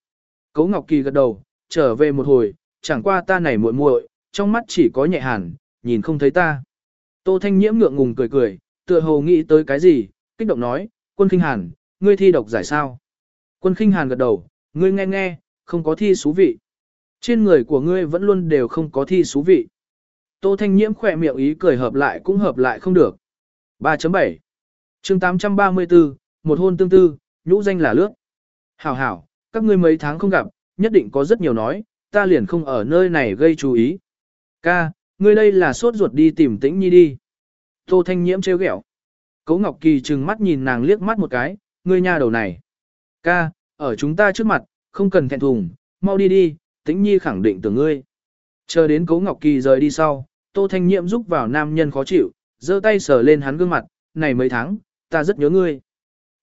Cố Ngọc Kỳ gật đầu, trở về một hồi, chẳng qua ta này muội muội, trong mắt chỉ có nhẹ hàn, nhìn không thấy ta. Tô Thanh Nhiễm ngượng ngùng cười cười, tựa hồ nghĩ tới cái gì, kích động nói, quân khinh hàn, ngươi thi độc giải sao? Quân khinh hàn gật đầu, ngươi nghe nghe, không có thi xú vị. Trên người của ngươi vẫn luôn đều không có thi xú vị. Tô Thanh Nhiễm khỏe miệng ý cười hợp lại cũng hợp lại không được. 3.7 chương 834, một hôn tương tư, nhũ danh là lướt. Hảo hảo, các ngươi mấy tháng không gặp, nhất định có rất nhiều nói, ta liền không ở nơi này gây chú ý. Ca, ngươi đây là sốt ruột đi tìm tĩnh nhi đi. Tô Thanh Nhiễm trêu ghẹo. Cố Ngọc Kỳ trừng mắt nhìn nàng liếc mắt một cái, ngươi nha đầu này. Ca, ở chúng ta trước mặt, không cần thẹn thùng, mau đi đi, tĩnh nhi khẳng định từ ngươi. Chờ đến Cố Ngọc Kỳ rời đi sau, Tô Thanh Nhiễm giúp vào nam nhân khó chịu, giơ tay sờ lên hắn gương mặt, này mấy tháng, ta rất nhớ ngươi.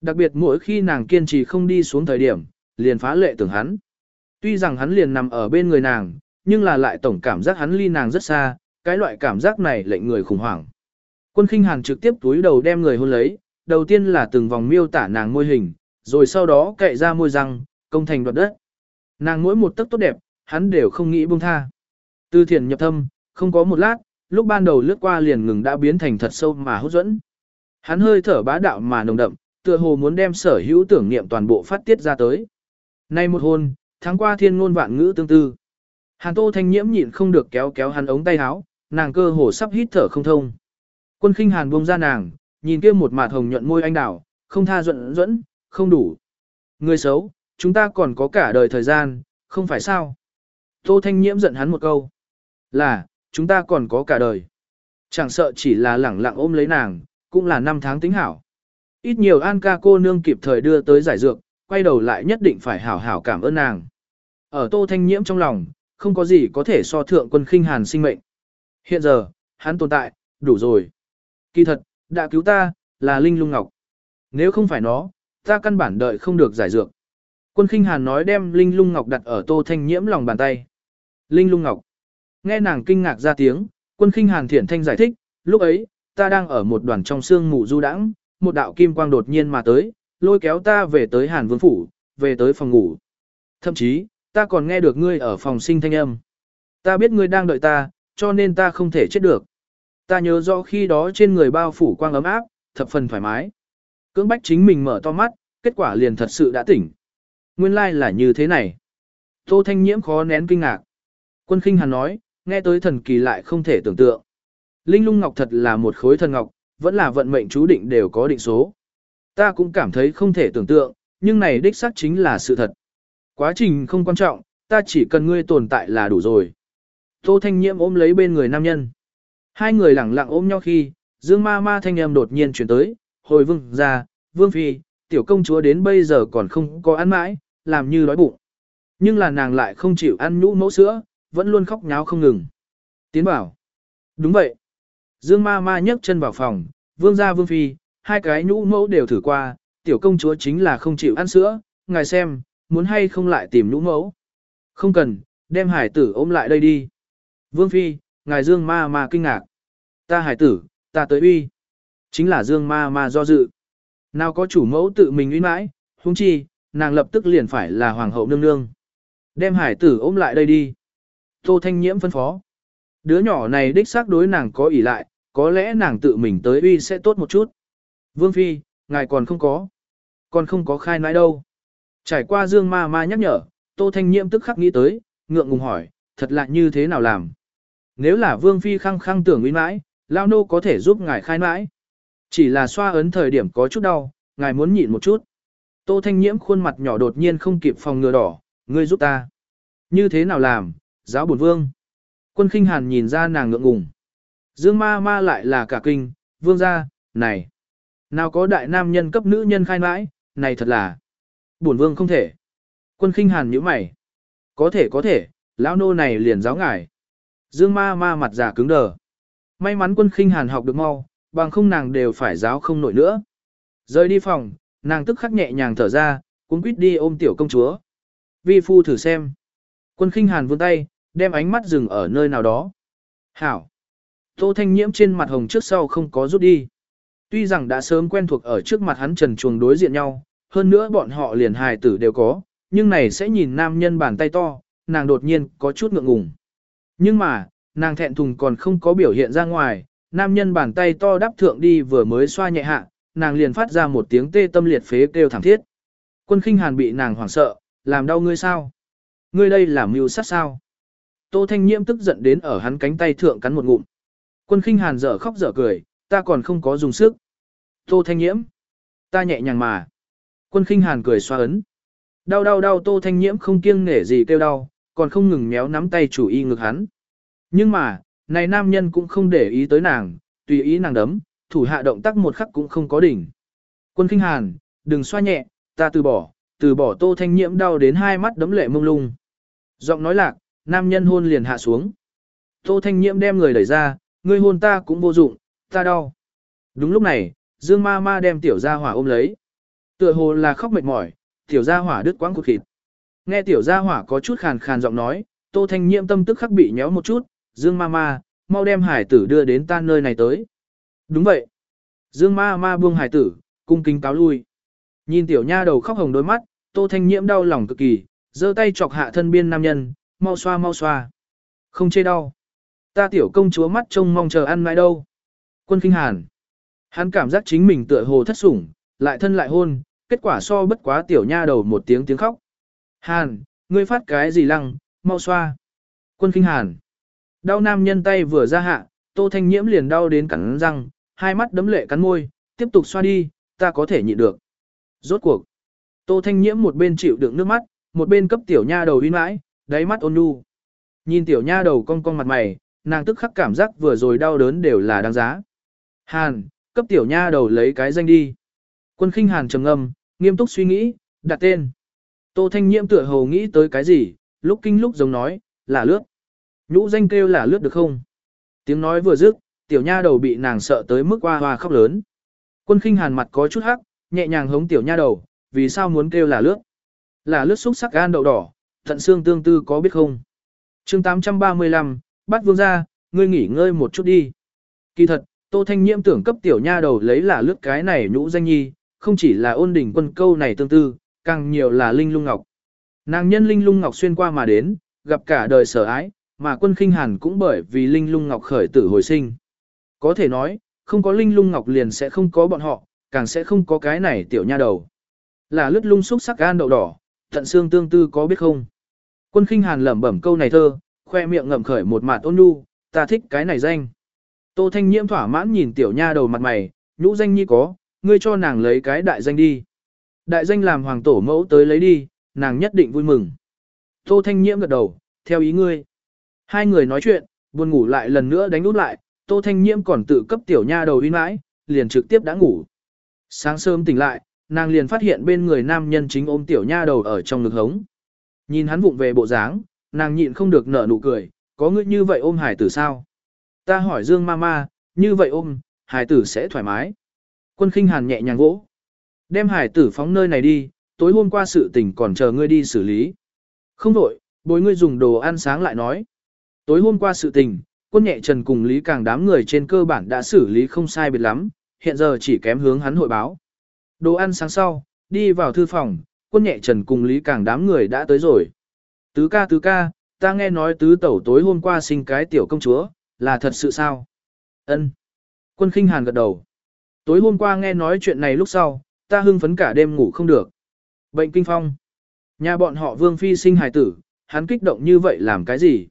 Đặc biệt mỗi khi nàng kiên trì không đi xuống thời điểm, liền phá lệ tưởng hắn. Tuy rằng hắn liền nằm ở bên người nàng, nhưng là lại tổng cảm giác hắn ly nàng rất xa, cái loại cảm giác này lệnh người khủng hoảng. Quân khinh hàn trực tiếp túi đầu đem người hôn lấy, đầu tiên là từng vòng miêu tả nàng môi hình, rồi sau đó cậy ra môi răng, công thành đoạt đất. Nàng mỗi một tấc tốt đẹp, hắn đều không nghĩ buông tha. tư thiền nhập thâm, không có một lát, lúc ban đầu lướt qua liền ngừng đã biến thành thật sâu mà hút dẫn. Hắn hơi thở bá đạo mà nồng đậm, tựa hồ muốn đem sở hữu tưởng niệm toàn bộ phát tiết ra tới. Nay một hôn, tháng qua thiên ngôn vạn ngữ tương tư. Hàn Tô Thanh Nhiễm nhịn không được kéo kéo hắn ống tay áo, nàng cơ hồ sắp hít thở không thông. Quân khinh Hàn buông ra nàng, nhìn kia một mặt hồng nhuận môi anh đảo, không tha duẫn duẫn, không đủ. Người xấu, chúng ta còn có cả đời thời gian, không phải sao? Tô Thanh Nhiễm giận hắn một câu. Là, chúng ta còn có cả đời. Chẳng sợ chỉ là lẳng lặng ôm lấy nàng, cũng là năm tháng tính hảo. Ít nhiều An ca cô nương kịp thời đưa tới giải dược, quay đầu lại nhất định phải hảo hảo cảm ơn nàng. Ở Tô Thanh Nhiễm trong lòng, không có gì có thể so thượng quân khinh hàn sinh mệnh. Hiện giờ, hắn tồn tại, đủ rồi. Kỳ thật, đã cứu ta, là Linh Lung Ngọc. Nếu không phải nó, ta căn bản đợi không được giải dược. Quân khinh hàn nói đem Linh Lung Ngọc đặt ở Tô Thanh Nhiễm lòng bàn tay. Linh Lung Ngọc. Nghe nàng kinh ngạc ra tiếng, quân khinh hàn thiển thanh giải thích, lúc ấy, ta đang ở một đoàn trong xương mù du đãng, một đạo kim quang đột nhiên mà tới, lôi kéo ta về tới Hàn Vương Phủ, về tới phòng ngủ. Thậm chí, ta còn nghe được ngươi ở phòng sinh thanh âm. Ta biết ngươi đang đợi ta, cho nên ta không thể chết được. Ta nhớ rõ khi đó trên người bao phủ quang ấm áp, thập phần thoải mái. Cưỡng bách chính mình mở to mắt, kết quả liền thật sự đã tỉnh. Nguyên lai like là như thế này. Tô Thanh Nhiễm khó nén kinh ngạc. Quân khinh hàn nói, nghe tới thần kỳ lại không thể tưởng tượng. Linh lung ngọc thật là một khối thần ngọc, vẫn là vận mệnh chú định đều có định số. Ta cũng cảm thấy không thể tưởng tượng, nhưng này đích xác chính là sự thật. Quá trình không quan trọng, ta chỉ cần ngươi tồn tại là đủ rồi. Tô Thanh Nhiễm ôm lấy bên người nam nhân. Hai người lẳng lặng ôm nhau khi, Dương Ma Ma thanh em đột nhiên chuyển tới, hồi vương ra, vương phi, tiểu công chúa đến bây giờ còn không có ăn mãi, làm như đói bụng. Nhưng là nàng lại không chịu ăn nhũ mẫu sữa, vẫn luôn khóc nháo không ngừng. Tiến bảo. Đúng vậy. Dương ma ma nhấc chân vào phòng, vương gia vương phi, hai cái nhũ mẫu đều thử qua, tiểu công chúa chính là không chịu ăn sữa, ngài xem, muốn hay không lại tìm nhũ mẫu. Không cần, đem hải tử ôm lại đây đi. Vương phi, ngài dương ma ma kinh ngạc. Ta hải tử, ta tới uy. Chính là dương ma ma do dự. Nào có chủ mẫu tự mình uy mãi, huống chi, nàng lập tức liền phải là hoàng hậu nương nương. Đem hải tử ôm lại đây đi. Tô Thanh Nhiễm phân phó. Đứa nhỏ này đích xác đối nàng có ỷ lại, có lẽ nàng tự mình tới uy sẽ tốt một chút. Vương Phi, ngài còn không có. Còn không có khai nãi đâu. Trải qua dương ma ma nhắc nhở, Tô Thanh Nhiễm tức khắc nghĩ tới, ngượng ngùng hỏi, thật lạ như thế nào làm. Nếu là Vương Phi khăng khăng tưởng uy mãi, Lao Nô có thể giúp ngài khai mãi, Chỉ là xoa ấn thời điểm có chút đau, ngài muốn nhịn một chút. Tô Thanh Nhiễm khuôn mặt nhỏ đột nhiên không kịp phòng ngừa đỏ, ngươi giúp ta. Như thế nào làm, giáo bổn vương. Quân khinh hàn nhìn ra nàng ngượng ngùng. Dương ma ma lại là cả kinh, vương gia, này. Nào có đại nam nhân cấp nữ nhân khai mãi, này thật là. Bổn vương không thể. Quân khinh hàn nhíu mày. Có thể có thể, lão nô này liền giáo ngài. Dương ma ma mặt giả cứng đờ. May mắn quân khinh hàn học được mau, bằng không nàng đều phải giáo không nổi nữa. Rời đi phòng, nàng tức khắc nhẹ nhàng thở ra, cũng quýt đi ôm tiểu công chúa. Vi phu thử xem. Quân khinh hàn vươn tay, đem ánh mắt dừng ở nơi nào đó. Hảo. Tô Thanh Nhiễm trên mặt hồng trước sau không có rút đi. Tuy rằng đã sớm quen thuộc ở trước mặt hắn trần chuồng đối diện nhau, hơn nữa bọn họ liền hài tử đều có, nhưng này sẽ nhìn nam nhân bàn tay to, nàng đột nhiên có chút ngượng ngùng. Nhưng mà, nàng thẹn thùng còn không có biểu hiện ra ngoài, nam nhân bàn tay to đắp thượng đi vừa mới xoa nhẹ hạ, nàng liền phát ra một tiếng tê tâm liệt phế kêu thảm thiết. Quân khinh hàn bị nàng hoảng sợ, làm đau ngươi sao? Ngươi đây làm mưu sát sao? Tô Thanh Nhiễm tức giận đến ở hắn cánh tay thượng cắn một ngụm. Quân khinh hàn dở khóc dở cười, ta còn không có dùng sức. Tô Thanh Nhiễm, ta nhẹ nhàng mà. Quân khinh hàn cười xoa ấn. Đau đau đau Tô Thanh Nhiễm không kiêng nể gì kêu đau, còn không ngừng méo nắm tay chủ y ngực hắn. Nhưng mà, này nam nhân cũng không để ý tới nàng, tùy ý nàng đấm, thủ hạ động tác một khắc cũng không có đỉnh. Quân khinh hàn, đừng xoa nhẹ, ta từ bỏ, từ bỏ Tô Thanh Nhiễm đau đến hai mắt đấm lệ mông lung. Giọng nói lạc, nam nhân hôn liền hạ xuống. Tô Thanh Nhiễm đem người đẩy ra, ngươi hôn ta cũng vô dụng, ta đau. Đúng lúc này, Dương ma ma đem tiểu gia hỏa ôm lấy. Tựa hồ là khóc mệt mỏi, tiểu gia hỏa đứt quãng cụt thịt. Nghe tiểu gia hỏa có chút khàn khàn giọng nói, Tô Thanh Nhiễm tâm tức khắc bị nhéo một chút, Dương ma ma, mau đem hải tử đưa đến ta nơi này tới. Đúng vậy. Dương ma ma buông hải tử, cung kính cáo lui. Nhìn tiểu nha đầu khóc hồng đôi mắt, Tô Thanh Nhiễm đau lòng cực kỳ, giơ tay chọc hạ thân biên nam nhân, mau xoa mau xoa. Không chê đau. Ta tiểu công chúa mắt trông mong chờ ăn mãi đâu. Quân kinh hàn. Hắn cảm giác chính mình tựa hồ thất sủng, lại thân lại hôn, kết quả so bất quá tiểu nha đầu một tiếng tiếng khóc. Hàn, ngươi phát cái gì lăng, mau xoa. Quân kinh hàn. Đau nam nhân tay vừa ra hạ, tô thanh nhiễm liền đau đến cắn răng, hai mắt đấm lệ cắn môi, tiếp tục xoa đi, ta có thể nhịn được. Rốt cuộc. Tô thanh nhiễm một bên chịu đựng nước mắt, một bên cấp tiểu nha đầu uy mãi, đáy mắt ôn nhu. Nhìn tiểu nha đầu cong cong mặt mày, nàng tức khắc cảm giác vừa rồi đau đớn đều là đáng giá. Hàn, cấp tiểu nha đầu lấy cái danh đi. Quân khinh hàn trầm ngâm, nghiêm túc suy nghĩ, đặt tên. Tô Thanh Nhiễm tựa hồ nghĩ tới cái gì, lúc kinh lúc giống nói, là lướt. Nhũ danh kêu là lướt được không? Tiếng nói vừa dứt, tiểu nha đầu bị nàng sợ tới mức hoa hoa khóc lớn. Quân khinh hàn mặt có chút hắc, nhẹ nhàng hống tiểu nha đầu, vì sao muốn kêu là lướt? Là lướt xúc sắc gan đậu đỏ, thận xương tương tư có biết không? chương 835, bắt vương ra, ngươi nghỉ ngơi một chút đi. Kỳ thật, Tô Thanh Nhiễm tưởng cấp tiểu nha đầu lấy là lướt cái này nhũ danh nhi, không chỉ là ôn đỉnh quân câu này tương tư, càng nhiều là linh lung ngọc. Nàng nhân linh lung ngọc xuyên qua mà đến, gặp cả đời sở ái, mà quân khinh hàn cũng bởi vì linh lung ngọc khởi tử hồi sinh. Có thể nói, không có linh lung ngọc liền sẽ không có bọn họ, càng sẽ không có cái này tiểu nha đầu. Là lướt lung xúc sắc gan đậu đỏ, tận xương tương tư có biết không? Quân khinh hàn lẩm bẩm câu này thơ, khoe miệng ngậm khởi một mặt ôn nhu, ta thích cái này danh. Tô Thanh Nhiễm thỏa mãn nhìn tiểu nha đầu mặt mày, nhũ danh nhi có, ngươi cho nàng lấy cái đại danh đi. Đại danh làm hoàng tổ mẫu tới lấy đi, nàng nhất định vui mừng. Tô Thanh Nhiễm gật đầu, theo ý ngươi. Hai người nói chuyện, buồn ngủ lại lần nữa đánh út lại, Tô Thanh Nhiễm còn tự cấp tiểu nha đầu uy mãi, liền trực tiếp đã ngủ. Sáng sớm tỉnh lại, nàng liền phát hiện bên người nam nhân chính ôm tiểu nha đầu ở trong ngực hống. Nhìn hắn vụng về bộ dáng, nàng nhịn không được nở nụ cười, có ngươi như vậy ôm hải tử sao? Ta hỏi Dương Mama, như vậy ôm, hải tử sẽ thoải mái. Quân khinh hàn nhẹ nhàng vỗ. Đem hải tử phóng nơi này đi, tối hôm qua sự tình còn chờ ngươi đi xử lý. Không đổi, bồi ngươi dùng đồ ăn sáng lại nói. Tối hôm qua sự tình, quân nhẹ trần cùng Lý Càng đám người trên cơ bản đã xử lý không sai biệt lắm, hiện giờ chỉ kém hướng hắn hội báo. Đồ ăn sáng sau, đi vào thư phòng, quân nhẹ trần cùng Lý Càng đám người đã tới rồi. Tứ ca tứ ca, ta nghe nói tứ tẩu tối hôm qua sinh cái tiểu công chúa, là thật sự sao? Ân. Quân khinh hàn gật đầu. Tối hôm qua nghe nói chuyện này lúc sau, ta hưng phấn cả đêm ngủ không được. Bệnh kinh phong. Nhà bọn họ vương phi sinh hài tử, hắn kích động như vậy làm cái gì?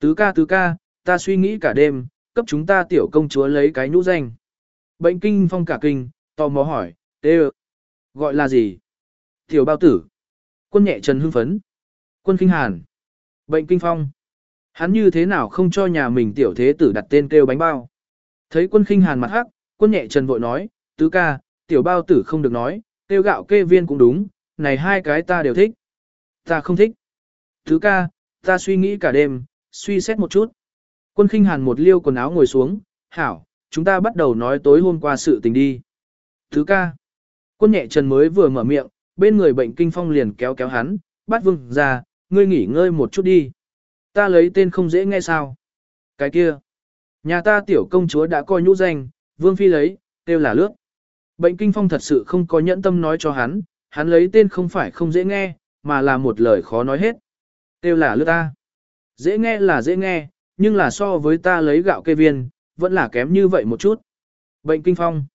Tứ ca tứ ca, ta suy nghĩ cả đêm, cấp chúng ta tiểu công chúa lấy cái nhũ danh. Bệnh kinh phong cả kinh, tò mò hỏi, tê Gọi là gì? Tiểu bao tử. Quân nhẹ trần hưng phấn. Quân kinh hàn. Bệnh kinh phong. Hắn như thế nào không cho nhà mình tiểu thế tử đặt tên kêu bánh bao. Thấy quân kinh hàn mặt hắc, quân nhẹ trần vội nói, tứ ca, tiểu bao tử không được nói, tiêu gạo kê viên cũng đúng, này hai cái ta đều thích. Ta không thích. Thứ ca, ta suy nghĩ cả đêm, suy xét một chút. Quân khinh hàn một liêu quần áo ngồi xuống, hảo, chúng ta bắt đầu nói tối hôm qua sự tình đi. Thứ ca, quân nhẹ trần mới vừa mở miệng, bên người bệnh kinh phong liền kéo kéo hắn, bắt vương ra, ngươi nghỉ ngơi một chút đi. Ta lấy tên không dễ nghe sao. Cái kia. Nhà ta tiểu công chúa đã coi nhũ danh, vương phi lấy, kêu là lướt. Bệnh kinh phong thật sự không có nhẫn tâm nói cho hắn, hắn lấy tên không phải không dễ nghe, mà là một lời khó nói hết. Tiêu là lướt ta. Dễ nghe là dễ nghe, nhưng là so với ta lấy gạo kê viên, vẫn là kém như vậy một chút. Bệnh kinh phong.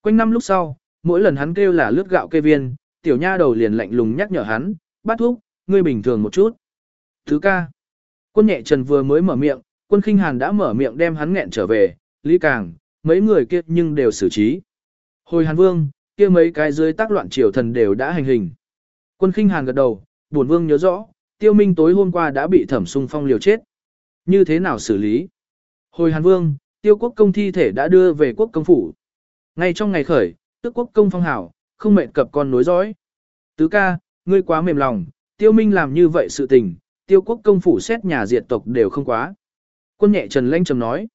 Quanh năm lúc sau, mỗi lần hắn kêu là lướt gạo kê viên, tiểu nha đầu liền lạnh lùng nhắc nhở hắn, bắt thuốc, ngươi bình thường một chút. Thứ ca. Quân nhẹ trần vừa mới mở miệng, quân khinh hàn đã mở miệng đem hắn nghẹn trở về, lý càng, mấy người kia nhưng đều xử trí. Hồi hàn vương, kia mấy cái dưới tác loạn triều thần đều đã hành hình. Quân khinh hàn gật đầu, buồn vương nhớ rõ, tiêu minh tối hôm qua đã bị thẩm sung phong liều chết. Như thế nào xử lý? Hồi hàn vương, tiêu quốc công thi thể đã đưa về quốc công phủ. Ngay trong ngày khởi, tức quốc công phong hảo, không mệt cập con nối dõi. Tứ ca, ngươi quá mềm lòng, tiêu minh làm như vậy sự tình, tiêu quốc công phủ xét nhà diệt tộc đều không quá. Quân nhẹ trần lanh trầm nói,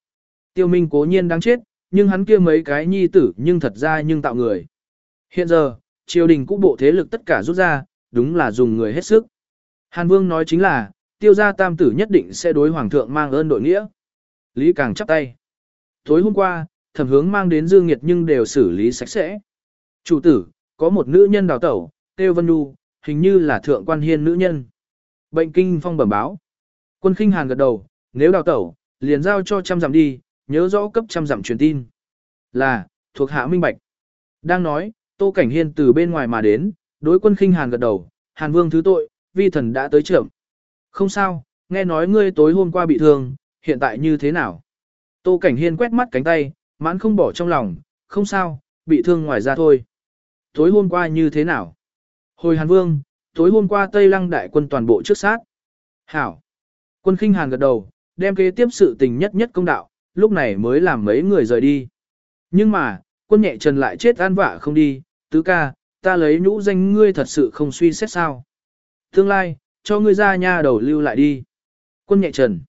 tiêu minh cố nhiên đáng chết, nhưng hắn kia mấy cái nhi tử nhưng thật ra nhưng tạo người. Hiện giờ, triều đình cũ bộ thế lực tất cả rút ra, đúng là dùng người hết sức. Hàn Vương nói chính là, tiêu gia tam tử nhất định sẽ đối hoàng thượng mang ơn đội nghĩa. Lý Càng chắp tay. Tối hôm qua, thẩm hướng mang đến Dương Nghiệt nhưng đều xử lý sạch sẽ. Chủ tử, có một nữ nhân đào tẩu, Têu Vân Nhu, hình như là thượng quan hiên nữ nhân. Bệnh kinh phong bẩm báo. Quân khinh hàn gật đầu, nếu đào tẩu, liền giao cho trăm giảm đi, nhớ rõ cấp trăm dặm truyền tin. Là, thuộc hạ minh bạch. Đang nói, Tô Cảnh Hiên từ bên ngoài mà đến, đối quân khinh hàn gật đầu, hàn vương thứ tội, vi thần đã tới trưởng. Không sao, nghe nói ngươi tối hôm qua bị thương, hiện tại như thế nào? Tô Cảnh Hiên quét mắt cánh tay, mãn không bỏ trong lòng, không sao, bị thương ngoài ra thôi. Tối hôm qua như thế nào? Hồi Hàn Vương, tối hôm qua Tây Lăng đại quân toàn bộ trước sát. Hảo. Quân khinh Hàn gật đầu, đem kế tiếp sự tình nhất nhất công đạo, lúc này mới làm mấy người rời đi. Nhưng mà, quân nhẹ trần lại chết an vạ không đi, tứ ca, ta lấy nhũ danh ngươi thật sự không suy xét sao. Tương lai, cho ngươi ra nha đầu lưu lại đi. Quân nhẹ trần.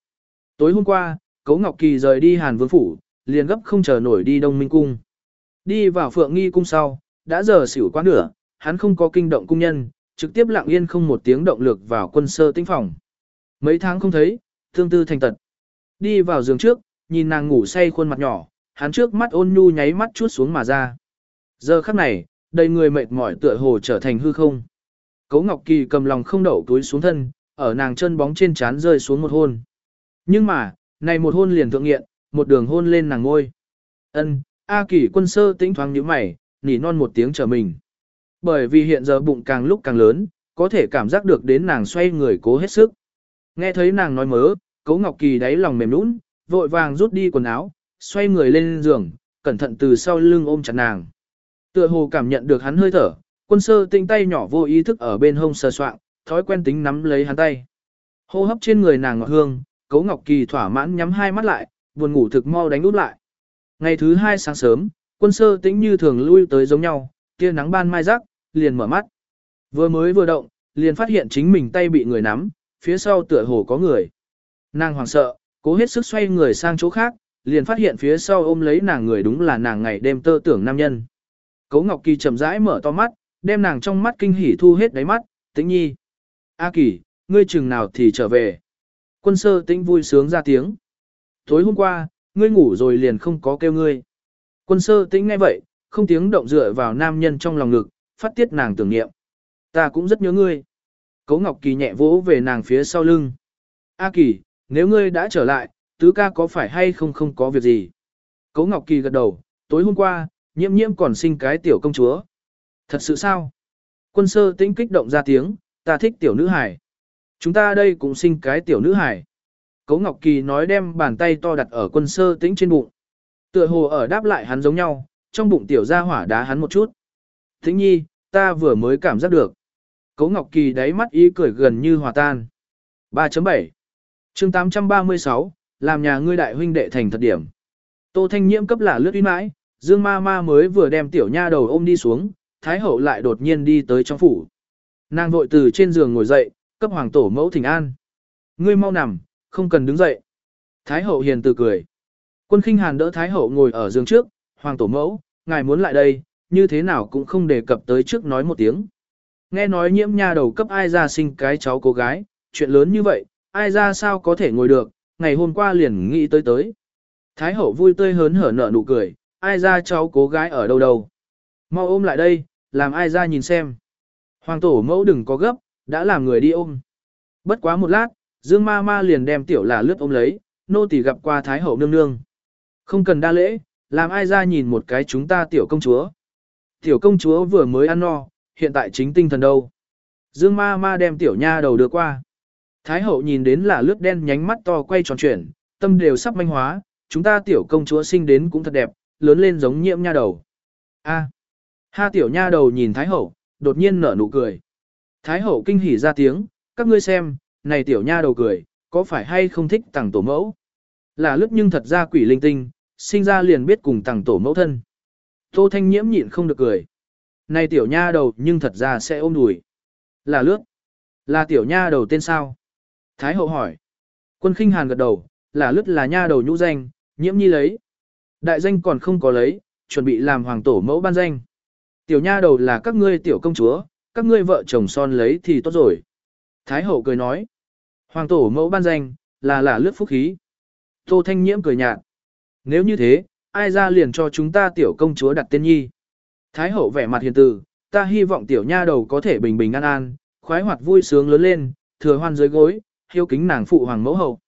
Tối hôm qua, Cấu Ngọc Kỳ rời đi Hàn Vương Phủ, liền gấp không chờ nổi đi Đông Minh Cung. Đi vào Phượng Nghi Cung sau, đã giờ xỉu quá nửa, hắn không có kinh động cung nhân, trực tiếp lặng yên không một tiếng động lực vào quân sơ tinh phòng. Mấy tháng không thấy, thương tư thành tật. Đi vào giường trước, nhìn nàng ngủ say khuôn mặt nhỏ, hắn trước mắt ôn nhu nháy mắt chút xuống mà ra. Giờ khắc này, đầy người mệt mỏi tựa hồ trở thành hư không. Cấu Ngọc Kỳ cầm lòng không đậu túi xuống thân, ở nàng chân bóng trên trán rơi xuống một hôn. Nhưng mà, này một hôn liền thượng nghiện, một đường hôn lên nàng ngôi. Ân, A Kỳ quân sơ tĩnh thoáng nhíu mày, nỉ non một tiếng trở mình. Bởi vì hiện giờ bụng càng lúc càng lớn, có thể cảm giác được đến nàng xoay người cố hết sức. Nghe thấy nàng nói mớ, Cố Ngọc Kỳ đáy lòng mềm nũng, vội vàng rút đi quần áo, xoay người lên giường, cẩn thận từ sau lưng ôm chặt nàng. Tựa hồ cảm nhận được hắn hơi thở, quân sơ tinh tay nhỏ vô ý thức ở bên hông sờ soạng, thói quen tính nắm lấy hắn tay. Hô hấp trên người nàng ngọt hương, Cố Ngọc Kỳ thỏa mãn nhắm hai mắt lại, buồn ngủ thực mau đánh út lại. Ngày thứ hai sáng sớm, quân sơ tĩnh như thường lui tới giống nhau, tia nắng ban mai rắc, liền mở mắt. Vừa mới vừa động, liền phát hiện chính mình tay bị người nắm, phía sau tựa hồ có người. Nàng hoảng sợ, cố hết sức xoay người sang chỗ khác, liền phát hiện phía sau ôm lấy nàng người đúng là nàng ngày đêm tơ tưởng nam nhân. Cố Ngọc Kỳ chậm rãi mở to mắt, đem nàng trong mắt kinh hỉ thu hết đáy mắt, tĩnh nhi. A Kỳ, ngươi chừng nào thì trở về. Quân sơ tĩnh vui sướng ra tiếng. Tối hôm qua, ngươi ngủ rồi liền không có kêu ngươi. Quân sơ tĩnh ngay vậy, không tiếng động dựa vào nam nhân trong lòng ngực, phát tiết nàng tưởng niệm. Ta cũng rất nhớ ngươi. Cố Ngọc Kỳ nhẹ vỗ về nàng phía sau lưng. A Kỳ, nếu ngươi đã trở lại, tứ ca có phải hay không không có việc gì? Cố Ngọc Kỳ gật đầu, tối hôm qua, nhiễm nhiễm còn sinh cái tiểu công chúa. Thật sự sao? Quân sơ tĩnh kích động ra tiếng, ta thích tiểu nữ hải. Chúng ta đây cũng sinh cái tiểu nữ hải. Cố Ngọc Kỳ nói đem bàn tay to đặt ở quân sơ tĩnh trên bụng. Tựa hồ ở đáp lại hắn giống nhau, trong bụng tiểu ra hỏa đá hắn một chút. Thính nhi, ta vừa mới cảm giác được. Cố Ngọc Kỳ đáy mắt ý cười gần như hòa tan. 3.7 chương 836, làm nhà ngươi đại huynh đệ thành thật điểm. Tô Thanh Nhiễm cấp là lướt uy mãi, Dương Ma Ma mới vừa đem tiểu nha đầu ôm đi xuống, Thái Hậu lại đột nhiên đi tới trong phủ. Nàng vội từ trên giường ngồi dậy, cấp hoàng tổ mẫu thỉnh an. Ngươi mau nằm, không cần đứng dậy. Thái Hậu hiền từ cười. Quân khinh hàn đỡ Thái Hậu ngồi ở giường trước, hoàng tổ mẫu, ngài muốn lại đây, như thế nào cũng không đề cập tới trước nói một tiếng. Nghe nói nhiễm nha đầu cấp ai ra sinh cái cháu cô gái, chuyện lớn như vậy, ai ra sao có thể ngồi được, ngày hôm qua liền nghĩ tới tới. Thái hậu vui tươi hớn hở nở nụ cười, ai ra cháu cố gái ở đâu đâu. Mau ôm lại đây, làm ai ra nhìn xem. Hoàng tổ mẫu đừng có gấp, đã làm người đi ôm. Bất quá một lát, Dương ma ma liền đem tiểu là lướt ôm lấy, nô tỳ gặp qua Thái hậu nương nương. Không cần đa lễ, làm ai ra nhìn một cái chúng ta tiểu công chúa. Tiểu công chúa vừa mới ăn no, hiện tại chính tinh thần đâu. Dương ma ma đem tiểu nha đầu đưa qua. Thái hậu nhìn đến là lướt đen nhánh mắt to quay tròn chuyển, tâm đều sắp manh hóa, chúng ta tiểu công chúa sinh đến cũng thật đẹp, lớn lên giống nhiễm nha đầu. A. Ha tiểu nha đầu nhìn Thái hậu, đột nhiên nở nụ cười. Thái hậu kinh hỉ ra tiếng, các ngươi xem, này tiểu nha đầu cười, có phải hay không thích tàng tổ mẫu? Là lướt nhưng thật ra quỷ linh tinh, sinh ra liền biết cùng tàng tổ mẫu thân. Tô Thanh Nhiễm nhịn không được cười. Này tiểu nha đầu nhưng thật ra sẽ ôm đùi. Là lướt. Là tiểu nha đầu tên sao? Thái hậu hỏi. Quân khinh hàn gật đầu, là lướt là nha đầu nhũ danh, nhiễm nhi lấy. Đại danh còn không có lấy, chuẩn bị làm hoàng tổ mẫu ban danh. Tiểu nha đầu là các ngươi tiểu công chúa, các ngươi vợ chồng son lấy thì tốt rồi. Thái hậu cười nói. Hoàng tổ mẫu ban danh, là là lướt phúc khí. Tô Thanh Nhiễm cười nhạt. Nếu như thế, ai ra liền cho chúng ta tiểu công chúa đặt tên nhi. Thái hậu vẻ mặt hiền từ, ta hy vọng tiểu nha đầu có thể bình bình an an, khoái hoạt vui sướng lớn lên, thừa hoan dưới gối, hiếu kính nàng phụ hoàng mẫu hậu.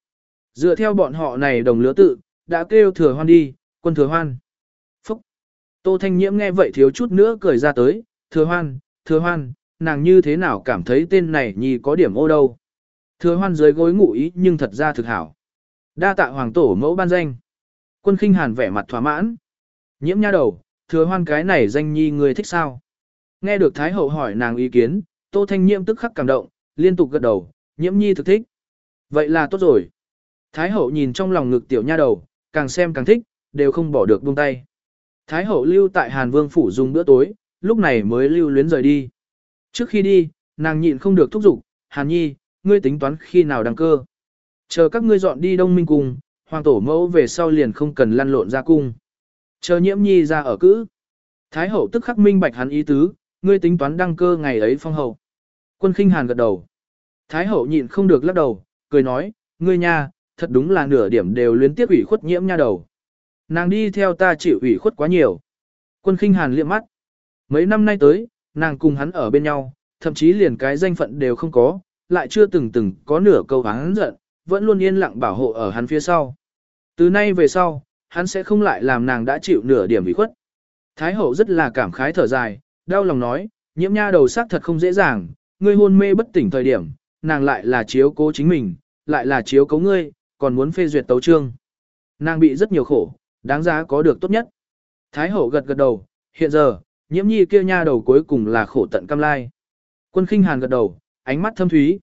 Dựa theo bọn họ này đồng lứa tự, đã kêu thừa hoan đi, quân thừa hoan. Phúc! Tô Thanh Nhiễm nghe vậy thiếu chút nữa cười ra tới, thừa hoan, thừa hoan, nàng như thế nào cảm thấy tên này nhi có điểm ô đâu. Thừa hoan dưới gối ngủ ý nhưng thật ra thực hảo. Đa tạ hoàng tổ mẫu ban danh. Quân khinh hàn vẻ mặt thỏa mãn. Nhiễm nha đầu, thừa hoan cái này danh nhi người thích sao? Nghe được Thái Hậu hỏi nàng ý kiến, Tô Thanh Nhiễm tức khắc cảm động, liên tục gật đầu, nhiễm nhi thực thích. Vậy là tốt rồi. Thái Hậu nhìn trong lòng ngực tiểu nha đầu, càng xem càng thích, đều không bỏ được buông tay. Thái Hậu lưu tại Hàn Vương Phủ dùng bữa tối, lúc này mới lưu luyến rời đi. Trước khi đi, nàng nhịn không được thúc giục, Hàn Nhi, ngươi tính toán khi nào đăng cơ. Chờ các ngươi dọn đi Đông Minh cùng, hoàng tổ mẫu về sau liền không cần lăn lộn ra cung. Chờ nhiễm nhi ra ở cữ. Thái hậu tức khắc minh bạch hắn ý tứ, ngươi tính toán đăng cơ ngày ấy phong hậu. Quân khinh hàn gật đầu. Thái hậu nhịn không được lắc đầu, cười nói, ngươi nha, thật đúng là nửa điểm đều luyến tiếc ủy khuất nhiễm nha đầu. Nàng đi theo ta chịu ủy khuất quá nhiều. Quân khinh hàn liệm mắt. Mấy năm nay tới, nàng cùng hắn ở bên nhau, thậm chí liền cái danh phận đều không có, lại chưa từng từng có nửa câu hắn giận, vẫn luôn yên lặng bảo hộ ở hắn phía sau. Từ nay về sau, hắn sẽ không lại làm nàng đã chịu nửa điểm ủy khuất. Thái hậu rất là cảm khái thở dài, đau lòng nói, nhiễm nha đầu sắc thật không dễ dàng, ngươi hôn mê bất tỉnh thời điểm, nàng lại là chiếu cố chính mình, lại là chiếu cố ngươi, còn muốn phê duyệt tấu trương. Nàng bị rất nhiều khổ, đáng giá có được tốt nhất. Thái hậu gật gật đầu, hiện giờ, nhiễm nhi kia nha đầu cuối cùng là khổ tận cam lai. Quân khinh hàn gật đầu, ánh mắt thâm thúy.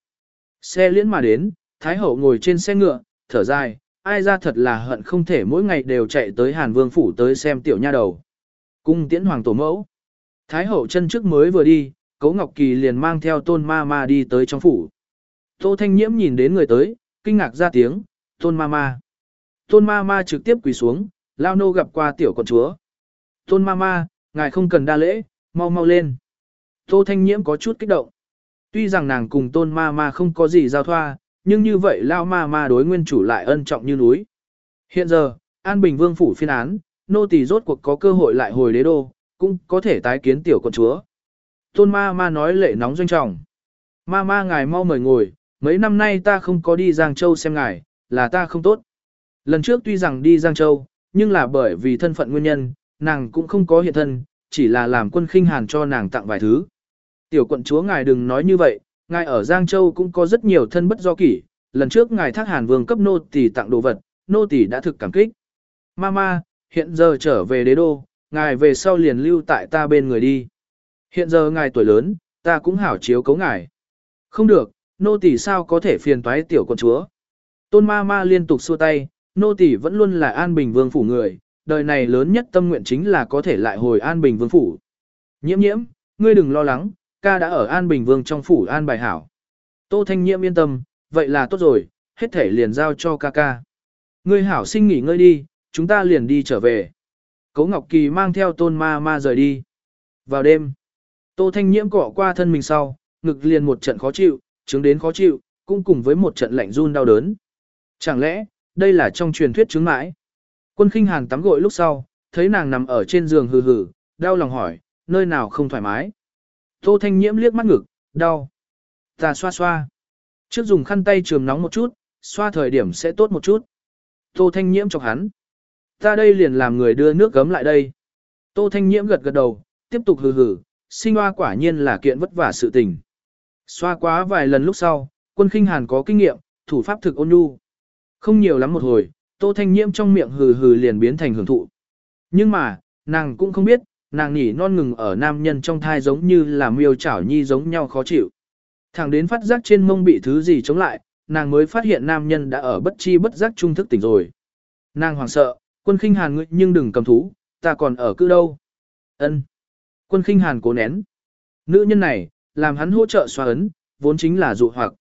Xe liễn mà đến, Thái hậu ngồi trên xe ngựa, thở dài, ai ra thật là hận không thể mỗi ngày đều chạy tới Hàn Vương phủ tới xem tiểu nha đầu. Cung tiễn hoàng tổ mẫu. Thái hậu chân trước mới vừa đi, Cố Ngọc Kỳ liền mang theo tôn ma ma đi tới trong phủ. Tô Thanh Nhiễm nhìn đến người tới, kinh ngạc ra tiếng, tôn ma ma. Tôn ma ma trực tiếp quỳ xuống, lao nô gặp qua tiểu con chúa. Tôn ma ma, ngài không cần đa lễ, mau mau lên. Tô Thanh Nhiễm có chút kích động. Tuy rằng nàng cùng tôn ma ma không có gì giao thoa, nhưng như vậy lao ma ma đối nguyên chủ lại ân trọng như núi. Hiện giờ, An Bình Vương phủ phiên án, nô tỳ rốt cuộc có cơ hội lại hồi đế đô, cũng có thể tái kiến tiểu con chúa. Tôn ma ma nói lệ nóng doanh trọng. Ma ma ngài mau mời ngồi, mấy năm nay ta không có đi Giang Châu xem ngài, là ta không tốt. Lần trước tuy rằng đi Giang Châu, nhưng là bởi vì thân phận nguyên nhân, nàng cũng không có hiện thân, chỉ là làm quân khinh hàn cho nàng tặng vài thứ. Tiểu quận chúa ngài đừng nói như vậy, ngài ở Giang Châu cũng có rất nhiều thân bất do kỷ, lần trước ngài thác hàn vương cấp nô tỷ tặng đồ vật, nô tỷ đã thực cảm kích. Mama, hiện giờ trở về đế đô, ngài về sau liền lưu tại ta bên người đi. Hiện giờ ngài tuổi lớn, ta cũng hảo chiếu cấu ngài. Không được, nô tỳ sao có thể phiền toái tiểu con chúa. Tôn ma ma liên tục xua tay, nô tỳ vẫn luôn là an bình vương phủ người, đời này lớn nhất tâm nguyện chính là có thể lại hồi an bình vương phủ. Nhiễm nhiễm, ngươi đừng lo lắng, ca đã ở an bình vương trong phủ an bài hảo. Tô thanh nhiễm yên tâm, vậy là tốt rồi, hết thể liền giao cho ca ca. Ngươi hảo sinh nghỉ ngơi đi, chúng ta liền đi trở về. Cố Ngọc Kỳ mang theo tôn ma ma rời đi. Vào đêm, Tô Thanh Nhiễm cọ qua thân mình sau, ngực liền một trận khó chịu, chứng đến khó chịu, cũng cùng với một trận lạnh run đau đớn. Chẳng lẽ, đây là trong truyền thuyết chứng mãi? Quân khinh hàn tắm gội lúc sau, thấy nàng nằm ở trên giường hừ hừ, đau lòng hỏi, nơi nào không thoải mái? Tô Thanh Nhiễm liếc mắt ngực, đau. Ta xoa xoa. Trước dùng khăn tay trường nóng một chút, xoa thời điểm sẽ tốt một chút. Tô Thanh Nhiễm chọc hắn. Ta đây liền làm người đưa nước gấm lại đây. Tô Thanh Nhiễm gật gật đầu, tiếp tục hừ hừ, sinh hoa quả nhiên là kiện vất vả sự tình. Xoa quá vài lần lúc sau, quân khinh hàn có kinh nghiệm, thủ pháp thực ôn nhu. Không nhiều lắm một hồi, Tô Thanh Nhiễm trong miệng hừ hừ liền biến thành hưởng thụ. Nhưng mà, nàng cũng không biết, nàng nhỉ non ngừng ở nam nhân trong thai giống như là miêu chảo nhi giống nhau khó chịu. Thẳng đến phát giác trên mông bị thứ gì chống lại, nàng mới phát hiện nam nhân đã ở bất chi bất giác trung thức tỉnh rồi. Nàng hoảng sợ, quân khinh hàn ngươi nhưng đừng cầm thú, ta còn ở cư đâu. ân Quân khinh hàn cố nén. Nữ nhân này, làm hắn hỗ trợ xoa ấn, vốn chính là dụ hoặc.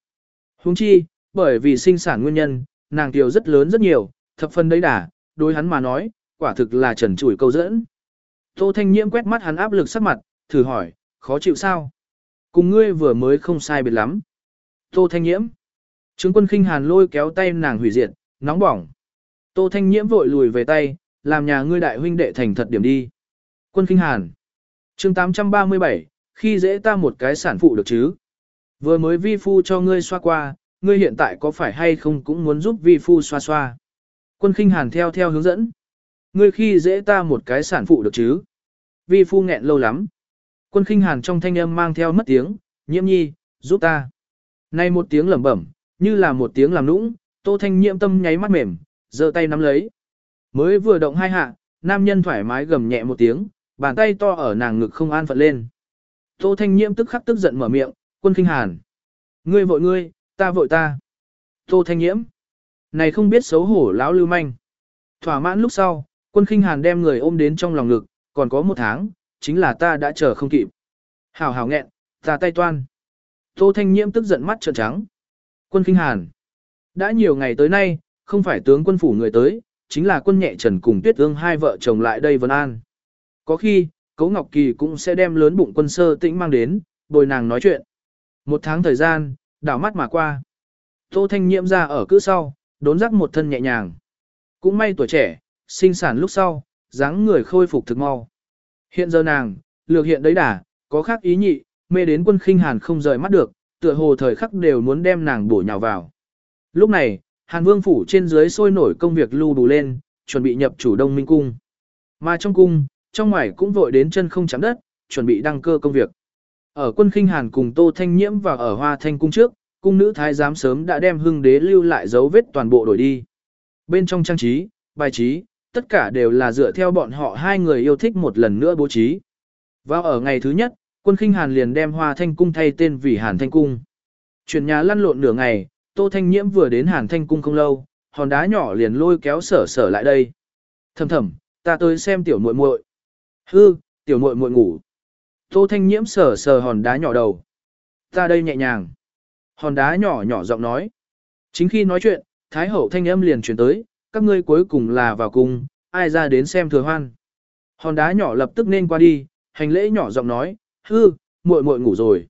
Huống chi, bởi vì sinh sản nguyên nhân, nàng tiểu rất lớn rất nhiều, thập phần đấy đà, đối hắn mà nói, quả thực là trần trụi câu dẫn. Tô Thanh Nhiễm quét mắt hắn áp lực sắc mặt, thử hỏi, khó chịu sao? Cùng ngươi vừa mới không sai biệt lắm. Tô Thanh Nhiễm. Trướng quân khinh hàn lôi kéo tay nàng hủy diệt, nóng bỏng. Tô Thanh Nhiễm vội lùi về tay, làm nhà ngươi đại huynh đệ thành thật điểm đi. Quân khinh hàn. chương 837, khi dễ ta một cái sản phụ được chứ? Vừa mới vi phu cho ngươi xoa qua, ngươi hiện tại có phải hay không cũng muốn giúp vi phu xoa xoa. Quân khinh hàn theo theo hướng dẫn. Ngươi khi dễ ta một cái sản phụ được chứ? Vi phu nghẹn lâu lắm. Quân khinh hàn trong thanh âm mang theo mất tiếng, nhiễm nhi, giúp ta. Nay một tiếng lẩm bẩm, như là một tiếng làm nũng, tô thanh nhiễm tâm nháy mắt mềm, giơ tay nắm lấy. Mới vừa động hai hạ, nam nhân thoải mái gầm nhẹ một tiếng, bàn tay to ở nàng ngực không an phận lên. Tô thanh nhiễm tức khắc tức giận mở miệng, quân khinh hàn. Ngươi vội ngươi, ta vội ta. Tô thanh nhiễm. Này không biết xấu hổ lão lưu manh. Thỏa mãn lúc sau, quân khinh hàn đem người ôm đến trong lòng ngực, còn có một tháng, chính là ta đã chờ không kịp. Hảo hảo nghẹn, ta tay toan. Tô thanh nhiễm tức giận mắt trợn trắng. Quân khinh hàn. Đã nhiều ngày tới nay, không phải tướng quân phủ người tới, chính là quân nhẹ trần cùng tuyết ương hai vợ chồng lại đây vân an. Có khi, Cố Ngọc Kỳ cũng sẽ đem lớn bụng quân sơ tĩnh mang đến, bồi nàng nói chuyện. Một tháng thời gian, đảo mắt mà qua. Tô Thanh Nhiễm ra ở cữ sau, đốn rắc một thân nhẹ nhàng. Cũng may tuổi trẻ, sinh sản lúc sau, dáng người khôi phục thực mau. Hiện giờ nàng, lược hiện đấy đà, có khác ý nhị, mê đến quân khinh hàn không rời mắt được, tựa hồ thời khắc đều muốn đem nàng bổ nhào vào. Lúc này, Hàn Vương phủ trên dưới sôi nổi công việc lưu đủ lên, chuẩn bị nhập chủ Đông Minh cung. Mà trong cung, trong ngoài cũng vội đến chân không chạm đất, chuẩn bị đăng cơ công việc. Ở quân khinh Hàn cùng Tô Thanh Nhiễm và ở Hoa Thanh cung trước, cung nữ thái giám sớm đã đem hưng đế lưu lại dấu vết toàn bộ đổi đi. Bên trong trang trí, bài trí, tất cả đều là dựa theo bọn họ hai người yêu thích một lần nữa bố trí. Vào ở ngày thứ nhất, quân khinh Hàn liền đem Hoa Thanh cung thay tên vì Hàn Thanh cung. Chuyển nhà lăn lộn nửa ngày, Tô Thanh Nhiễm vừa đến Hàn Thanh cung không lâu, hòn đá nhỏ liền lôi kéo sở sở lại đây. Thầm thầm, ta tới xem tiểu muội muội. Hư, tiểu muội muội ngủ. Tô Thanh Nhiễm sờ sờ hòn đá nhỏ đầu. Ta đây nhẹ nhàng. Hòn đá nhỏ nhỏ giọng nói. Chính khi nói chuyện, Thái hậu thanh âm liền chuyển tới, các ngươi cuối cùng là vào cung, ai ra đến xem thừa hoan. Hòn đá nhỏ lập tức nên qua đi, hành lễ nhỏ giọng nói, hư, muội muội ngủ rồi.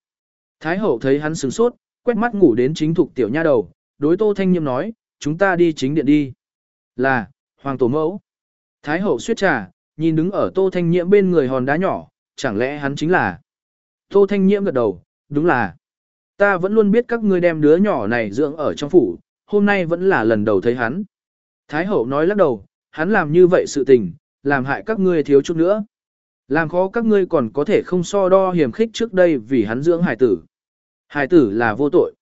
Thái hậu thấy hắn sừng sốt, quét mắt ngủ đến chính thục tiểu nha đầu, đối tô thanh nhiễm nói, chúng ta đi chính điện đi. Là, hoàng tổ mẫu. Thái hậu suyết trà, nhìn đứng ở tô thanh nhiễm bên người hòn đá nhỏ, chẳng lẽ hắn chính là. Tô thanh nhiễm gật đầu, đúng là. Ta vẫn luôn biết các ngươi đem đứa nhỏ này dưỡng ở trong phủ, hôm nay vẫn là lần đầu thấy hắn. Thái hậu nói lắc đầu, hắn làm như vậy sự tình, làm hại các ngươi thiếu chút nữa. Làm khó các ngươi còn có thể không so đo hiểm khích trước đây vì hắn dưỡng hải tử. Hải tử là vô tội.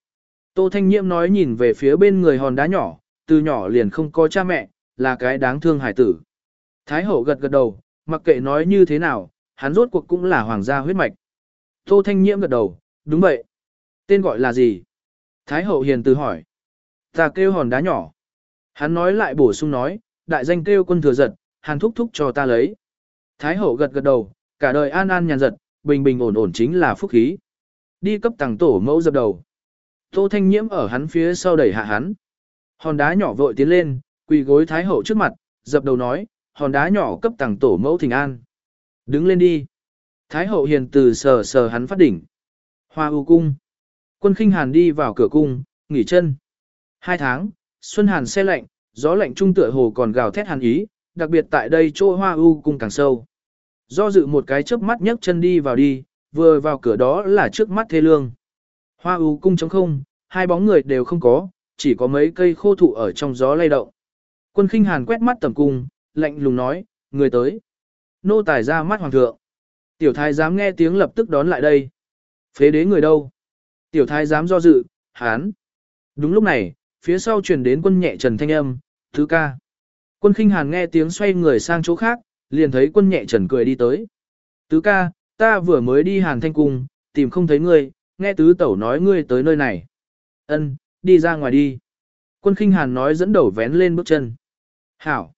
Tô Thanh Nhiễm nói nhìn về phía bên người hòn đá nhỏ, từ nhỏ liền không có cha mẹ, là cái đáng thương hải tử. Thái hậu gật gật đầu, mặc kệ nói như thế nào, hắn rốt cuộc cũng là hoàng gia huyết mạch. Tô Thanh Nhiễm gật đầu, đúng vậy. Tên gọi là gì? Thái hậu hiền từ hỏi. Ta kêu hòn đá nhỏ. Hắn nói lại bổ sung nói, đại danh kêu quân thừa giật, hàn thúc thúc cho ta lấy. Thái hậu gật gật đầu, cả đời an an nhàn giật, bình bình ổn ổn chính là phúc khí. Đi cấp tàng tổ mẫu dập đầu. Tô Thanh Nhiễm ở hắn phía sau đẩy hạ hắn. Hòn đá nhỏ vội tiến lên, quỳ gối Thái hậu trước mặt, dập đầu nói, hòn đá nhỏ cấp tàng tổ mẫu thỉnh an. Đứng lên đi. Thái hậu hiền từ sờ sờ hắn phát đỉnh. Hoa ưu cung. Quân khinh hàn đi vào cửa cung, nghỉ chân. Hai tháng, xuân hàn xe lạnh, gió lạnh trung tựa hồ còn gào thét hàn ý, đặc biệt tại đây chỗ hoa u cung càng sâu. Do dự một cái chớp mắt nhấc chân đi vào đi, vừa vào cửa đó là trước mắt thê lương. Hoa u cung trống không, hai bóng người đều không có, chỉ có mấy cây khô thụ ở trong gió lay động. Quân khinh hàn quét mắt tầm cung, lạnh lùng nói, người tới. Nô tài ra mắt hoàng thượng. Tiểu thái dám nghe tiếng lập tức đón lại đây. Phế đế người đâu? Tiểu thái dám do dự, hán. Đúng lúc này, phía sau truyền đến quân nhẹ trần thanh âm, thứ ca. Quân khinh hàn nghe tiếng xoay người sang chỗ khác, liền thấy quân nhẹ trần cười đi tới. Tứ ca, ta vừa mới đi hàn thanh cung, tìm không thấy ngươi, nghe tứ tẩu nói ngươi tới nơi này. Ân, đi ra ngoài đi. Quân khinh hàn nói dẫn đầu vén lên bước chân. Hảo.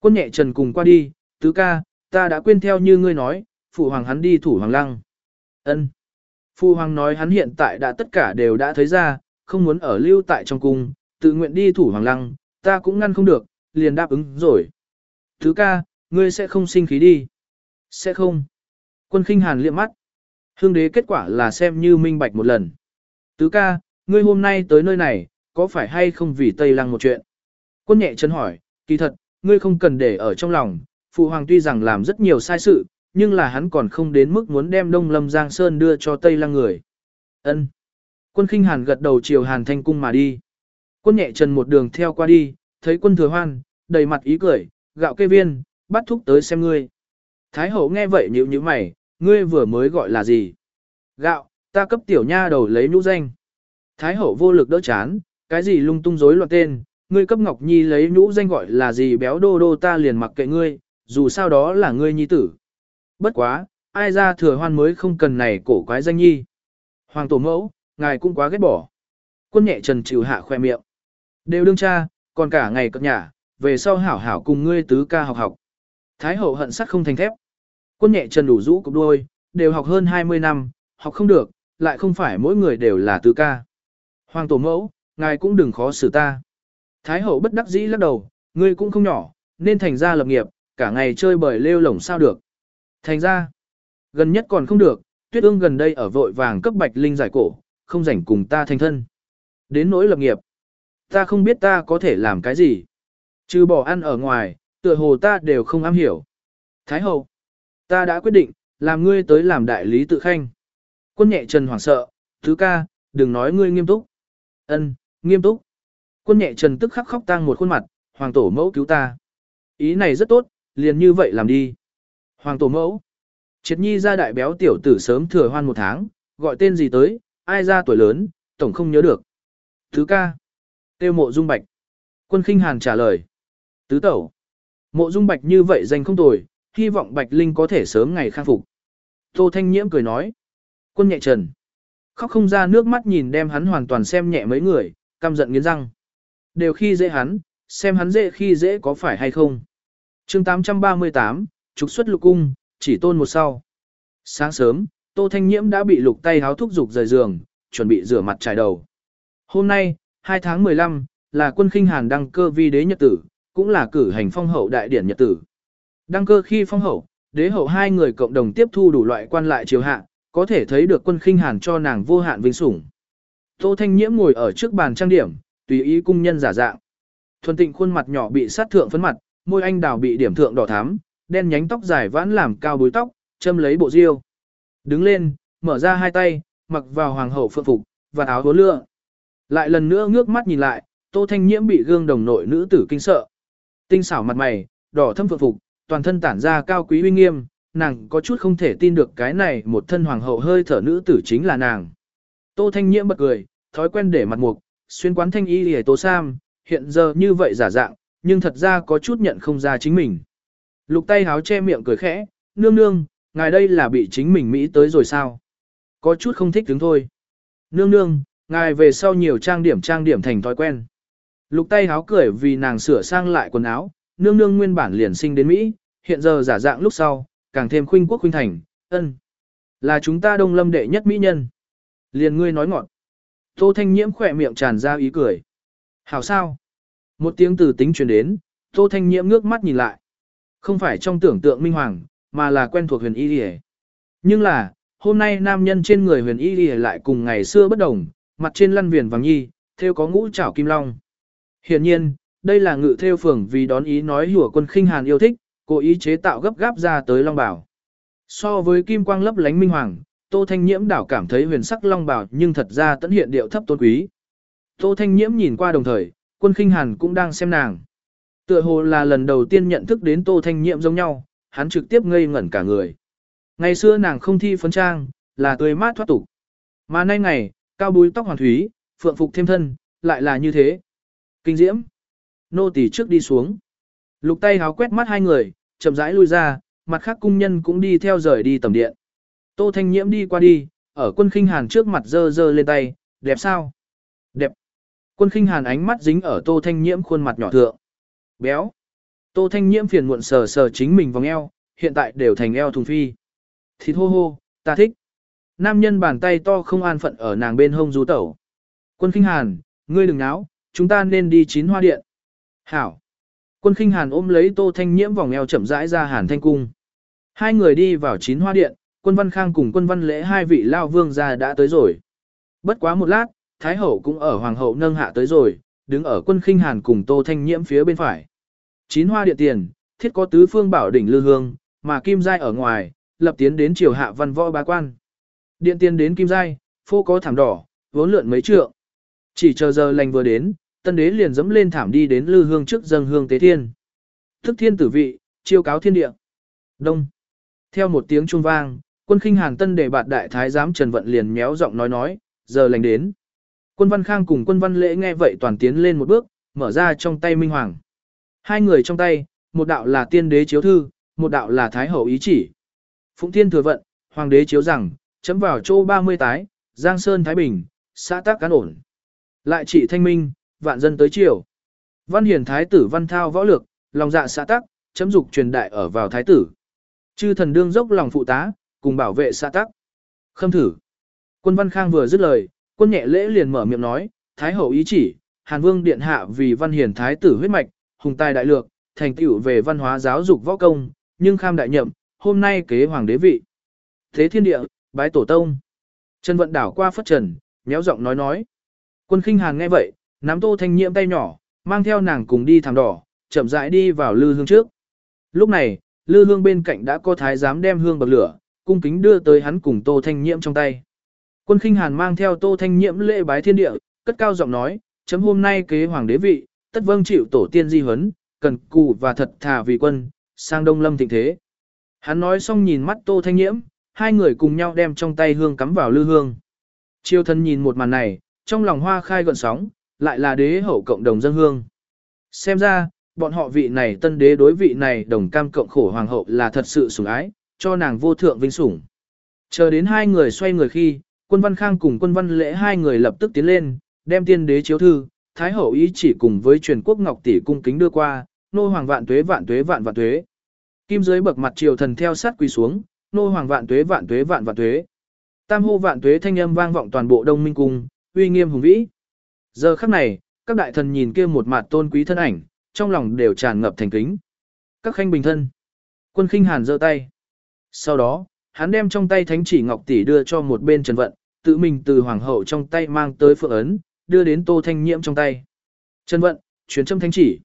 Quân nhẹ trần cùng qua đi, tứ ca, ta đã quên theo như ngươi nói, phụ hoàng hắn đi thủ hoàng lăng. Ân. Phụ hoàng nói hắn hiện tại đã tất cả đều đã thấy ra, không muốn ở lưu tại trong cung, tự nguyện đi thủ hoàng lăng, ta cũng ngăn không được, liền đáp ứng rồi. Thứ ca, ngươi sẽ không sinh khí đi. Sẽ không. Quân khinh hàn liệm mắt. Hương đế kết quả là xem như minh bạch một lần. Tứ ca, ngươi hôm nay tới nơi này, có phải hay không vì Tây Lăng một chuyện? Quân nhẹ chân hỏi, kỳ thật, ngươi không cần để ở trong lòng, Phụ Hoàng tuy rằng làm rất nhiều sai sự, nhưng là hắn còn không đến mức muốn đem Đông Lâm Giang Sơn đưa cho Tây Lăng người. Ân. Quân khinh hàn gật đầu chiều hàn thanh cung mà đi. Quân nhẹ trần một đường theo qua đi, thấy quân thừa hoan, đầy mặt ý cười, gạo kê viên, bắt thúc tới xem ngươi. Thái hậu nghe vậy nhíu nhíu mày, ngươi vừa mới gọi là gì? Gạo, ta cấp tiểu nha đầu lấy nhũ danh. Thái hậu vô lực đỡ chán, cái gì lung tung rối loạn tên, ngươi cấp Ngọc Nhi lấy nhũ danh gọi là gì béo đô đô ta liền mặc kệ ngươi, dù sao đó là ngươi nhi tử. Bất quá, ai ra thừa hoan mới không cần này cổ quái danh nhi. Hoàng tổ mẫu, ngài cũng quá ghét bỏ. Quân nhẹ trần chịu hạ khoe miệng. Đều đương cha, còn cả ngày cất nhà, về sau hảo hảo cùng ngươi tứ ca học học. Thái hậu hận sắt không thành thép. Quân nhẹ trần đủ rũ cục đôi, đều học hơn 20 năm, học không được, lại không phải mỗi người đều là tứ ca. Hoàng tổ mẫu, ngài cũng đừng khó xử ta. Thái hậu bất đắc dĩ lắc đầu, ngươi cũng không nhỏ, nên thành ra lập nghiệp, cả ngày chơi bời lêu lổng sao được. Thành ra, gần nhất còn không được, tuyết ương gần đây ở vội vàng cấp bạch linh giải cổ, không rảnh cùng ta thành thân. Đến nỗi lập nghiệp, ta không biết ta có thể làm cái gì. Trừ bỏ ăn ở ngoài, tựa hồ ta đều không am hiểu. Thái hậu, ta đã quyết định, làm ngươi tới làm đại lý tự khanh. Quân nhẹ trần hoảng sợ, thứ ca, đừng nói ngươi nghiêm túc. Ân, nghiêm túc. Quân nhẹ trần tức khắc khóc tang một khuôn mặt, hoàng tổ mẫu cứu ta. Ý này rất tốt, liền như vậy làm đi. Hoàng tổ mẫu. Triệt nhi ra đại béo tiểu tử sớm thừa hoan một tháng, gọi tên gì tới, ai ra tuổi lớn, tổng không nhớ được. Thứ ca. Tiêu mộ dung bạch. Quân khinh hàn trả lời. Tứ tẩu. Mộ dung bạch như vậy danh không tồi, hy vọng bạch linh có thể sớm ngày khang phục. Tô thanh nhiễm cười nói. Quân nhẹ trần. Khóc không ra nước mắt nhìn đem hắn hoàn toàn xem nhẹ mấy người, căm giận nghiến răng. Đều khi dễ hắn, xem hắn dễ khi dễ có phải hay không. chương 838, trục xuất lục cung, chỉ tôn một sau. Sáng sớm, Tô Thanh Nhiễm đã bị lục tay háo thúc dục rời giường, chuẩn bị rửa mặt trải đầu. Hôm nay, 2 tháng 15, là quân khinh hàn đăng cơ vi đế nhật tử, cũng là cử hành phong hậu đại điển nhật tử. Đăng cơ khi phong hậu, đế hậu hai người cộng đồng tiếp thu đủ loại quan lại triều hạ, có thể thấy được quân khinh hàn cho nàng vô hạn vinh sủng. Tô Thanh Nhiễm ngồi ở trước bàn trang điểm, tùy ý cung nhân giả dạng. Thuần tịnh khuôn mặt nhỏ bị sát thượng phấn mặt, môi anh đào bị điểm thượng đỏ thắm, đen nhánh tóc dài vãn làm cao búi tóc, châm lấy bộ diêu. Đứng lên, mở ra hai tay, mặc vào hoàng hậu phượng phục, và áo hố lưa. Lại lần nữa ngước mắt nhìn lại, Tô Thanh Nhiễm bị gương đồng nội nữ tử kinh sợ. Tinh xảo mặt mày, đỏ thâm phượng phục, toàn thân tản ra cao quý uy nghiêm, nàng có chút không thể tin được cái này một thân hoàng hậu hơi thở nữ tử chính là nàng. Tô Thanh Nhiễm bật cười, thói quen để mặt mục, xuyên quán thanh y lìa tố sam, hiện giờ như vậy giả dạng, nhưng thật ra có chút nhận không ra chính mình. Lục tay háo che miệng cười khẽ, nương nương, ngài đây là bị chính mình Mỹ tới rồi sao? Có chút không thích đứng thôi. Nương nương, ngài về sau nhiều trang điểm trang điểm thành thói quen. Lục tay háo cười vì nàng sửa sang lại quần áo, nương nương nguyên bản liền sinh đến Mỹ, hiện giờ giả dạng lúc sau, càng thêm khuynh quốc khuynh thành, ân. Là chúng ta đông lâm đệ nhất Mỹ nhân. Liền ngươi nói ngọn. Tô Thanh Nhiễm khỏe miệng tràn ra ý cười. Hảo sao? Một tiếng từ tính truyền đến, Tô Thanh Nhiễm ngước mắt nhìn lại. Không phải trong tưởng tượng minh hoàng, mà là quen thuộc huyền y đi Nhưng là, hôm nay nam nhân trên người huyền y đi lại cùng ngày xưa bất đồng, mặt trên lăn viền vàng nhi, theo có ngũ trảo kim long. Hiện nhiên, đây là ngự theo phường vì đón ý nói hủa quân khinh hàn yêu thích, cố ý chế tạo gấp gáp ra tới long bảo. So với kim quang lấp lánh minh hoàng, Tô Thanh Nhiễm đảo cảm thấy huyền sắc long bào, nhưng thật ra tận hiện điệu thấp tôn quý. Tô Thanh Nhiễm nhìn qua đồng thời, quân khinh hàn cũng đang xem nàng. Tựa hồ là lần đầu tiên nhận thức đến Tô Thanh Nhiễm giống nhau, hắn trực tiếp ngây ngẩn cả người. Ngày xưa nàng không thi phấn trang, là tươi mát thoát tục. Mà nay ngày, cao búi tóc hoàn thúy, phượng phục thêm thân, lại là như thế. Kinh diễm. Nô tỳ trước đi xuống. Lục tay háo quét mắt hai người, chậm rãi lui ra, mặt khác cung nhân cũng đi theo rời đi tầm điện. Tô Thanh Nhiễm đi qua đi, ở quân khinh hàn trước mặt dơ dơ lên tay, đẹp sao? Đẹp. Quân khinh hàn ánh mắt dính ở Tô Thanh Nhiễm khuôn mặt nhỏ thượng. Béo. Tô Thanh Nhiễm phiền muộn sờ sờ chính mình vòng eo, hiện tại đều thành eo thùng phi. Thịt hô hô, ta thích. Nam nhân bàn tay to không an phận ở nàng bên hông rú tẩu. Quân khinh hàn, ngươi đừng náo, chúng ta nên đi chín hoa điện. Hảo. Quân khinh hàn ôm lấy tô thanh nhiễm vòng eo chậm rãi ra hàn thanh cung. Hai người đi vào chín hoa điện, quân văn khang cùng quân văn lễ hai vị lao vương gia đã tới rồi. Bất quá một lát, Thái hậu cũng ở hoàng hậu nâng hạ tới rồi, đứng ở quân khinh hàn cùng tô thanh nhiễm phía bên phải. Chín hoa điện tiền, thiết có tứ phương bảo đỉnh lư hương, mà kim giai ở ngoài, lập tiến đến triều hạ văn võ bá quan. Điện tiền đến kim giai, phô có thảm đỏ, vốn lượn mấy trượng. Chỉ chờ giờ lành vừa đến, tân đế liền dẫm lên thảm đi đến lư hương trước dâng hương tế thiên. Thức thiên tử vị, chiêu cáo thiên địa. Đông. Theo một tiếng chuông vang, quân khinh hàn tân đề bạt đại thái giám Trần Vận liền méo giọng nói nói, giờ lành đến. Quân văn khang cùng quân văn lễ nghe vậy toàn tiến lên một bước, mở ra trong tay minh hoàng. Hai người trong tay, một đạo là tiên đế chiếu thư, một đạo là thái hậu ý chỉ. Phụng thiên thừa vận, hoàng đế chiếu rằng, chấm vào châu 30 tái, Giang Sơn Thái Bình, xã tác cán ổn. Lại trị thanh minh, vạn dân tới triều. Văn hiền thái tử văn thao võ lược, lòng dạ xã tắc, chấm dục truyền đại ở vào thái tử. Chư thần đương dốc lòng phụ tá, cùng bảo vệ xã tắc. Khâm thử. Quân văn khang vừa dứt lời, quân nhẹ lễ liền mở miệng nói, thái hậu ý chỉ, hàn vương điện hạ vì văn hiền thái tử huyết mạch, hùng tài đại lược, thành tựu về văn hóa giáo dục võ công, nhưng kham đại nhậm, hôm nay kế hoàng đế vị. Thế thiên địa, bái tổ tông. Trần vận đảo qua phất trần, méo giọng nói nói. Quân khinh hàn nghe vậy, nắm tô thanh nhiễm tay nhỏ, mang theo nàng cùng đi thảm đỏ, chậm rãi đi vào lư hương trước. Lúc này, lư hương bên cạnh đã có thái giám đem hương bậc lửa, cung kính đưa tới hắn cùng tô thanh nhiễm trong tay. Quân khinh hàn mang theo tô thanh nhiễm lễ bái thiên địa, cất cao giọng nói, chấm hôm nay kế hoàng đế vị, tất vâng chịu tổ tiên di huấn, cần cù và thật thà vì quân, sang đông lâm thịnh thế. Hắn nói xong nhìn mắt tô thanh nhiễm, hai người cùng nhau đem trong tay hương cắm vào lư hương. Triều thân nhìn một màn này, trong lòng hoa khai gọn sóng, lại là đế hậu cộng đồng dân hương. Xem ra, bọn họ vị này tân đế đối vị này đồng cam cộng khổ hoàng hậu là thật sự sủng ái, cho nàng vô thượng vinh sủng. Chờ đến hai người xoay người khi, quân văn khang cùng quân văn lễ hai người lập tức tiến lên, đem tiên đế chiếu thư, thái hậu ý chỉ cùng với truyền quốc ngọc tỷ cung kính đưa qua, nô hoàng vạn tuế vạn tuế vạn vạn tuế. Kim dưới bậc mặt triều thần theo sát quỳ xuống, nô hoàng vạn tuế vạn tuế vạn vạn tuế. Tam hô vạn tuế thanh âm vang vọng toàn bộ đông minh cung, uy nghiêm hùng vĩ. Giờ khắc này, các đại thần nhìn kia một mặt tôn quý thân ảnh, trong lòng đều tràn ngập thành kính. Các khanh bình thân. Quân khinh hàn giơ tay. Sau đó, hắn đem trong tay thánh chỉ ngọc tỷ đưa cho một bên Trần Vận, tự mình từ hoàng hậu trong tay mang tới phượng ấn, đưa đến Tô Thanh Nhiễm trong tay. Trần Vận, chuyến châm thánh chỉ.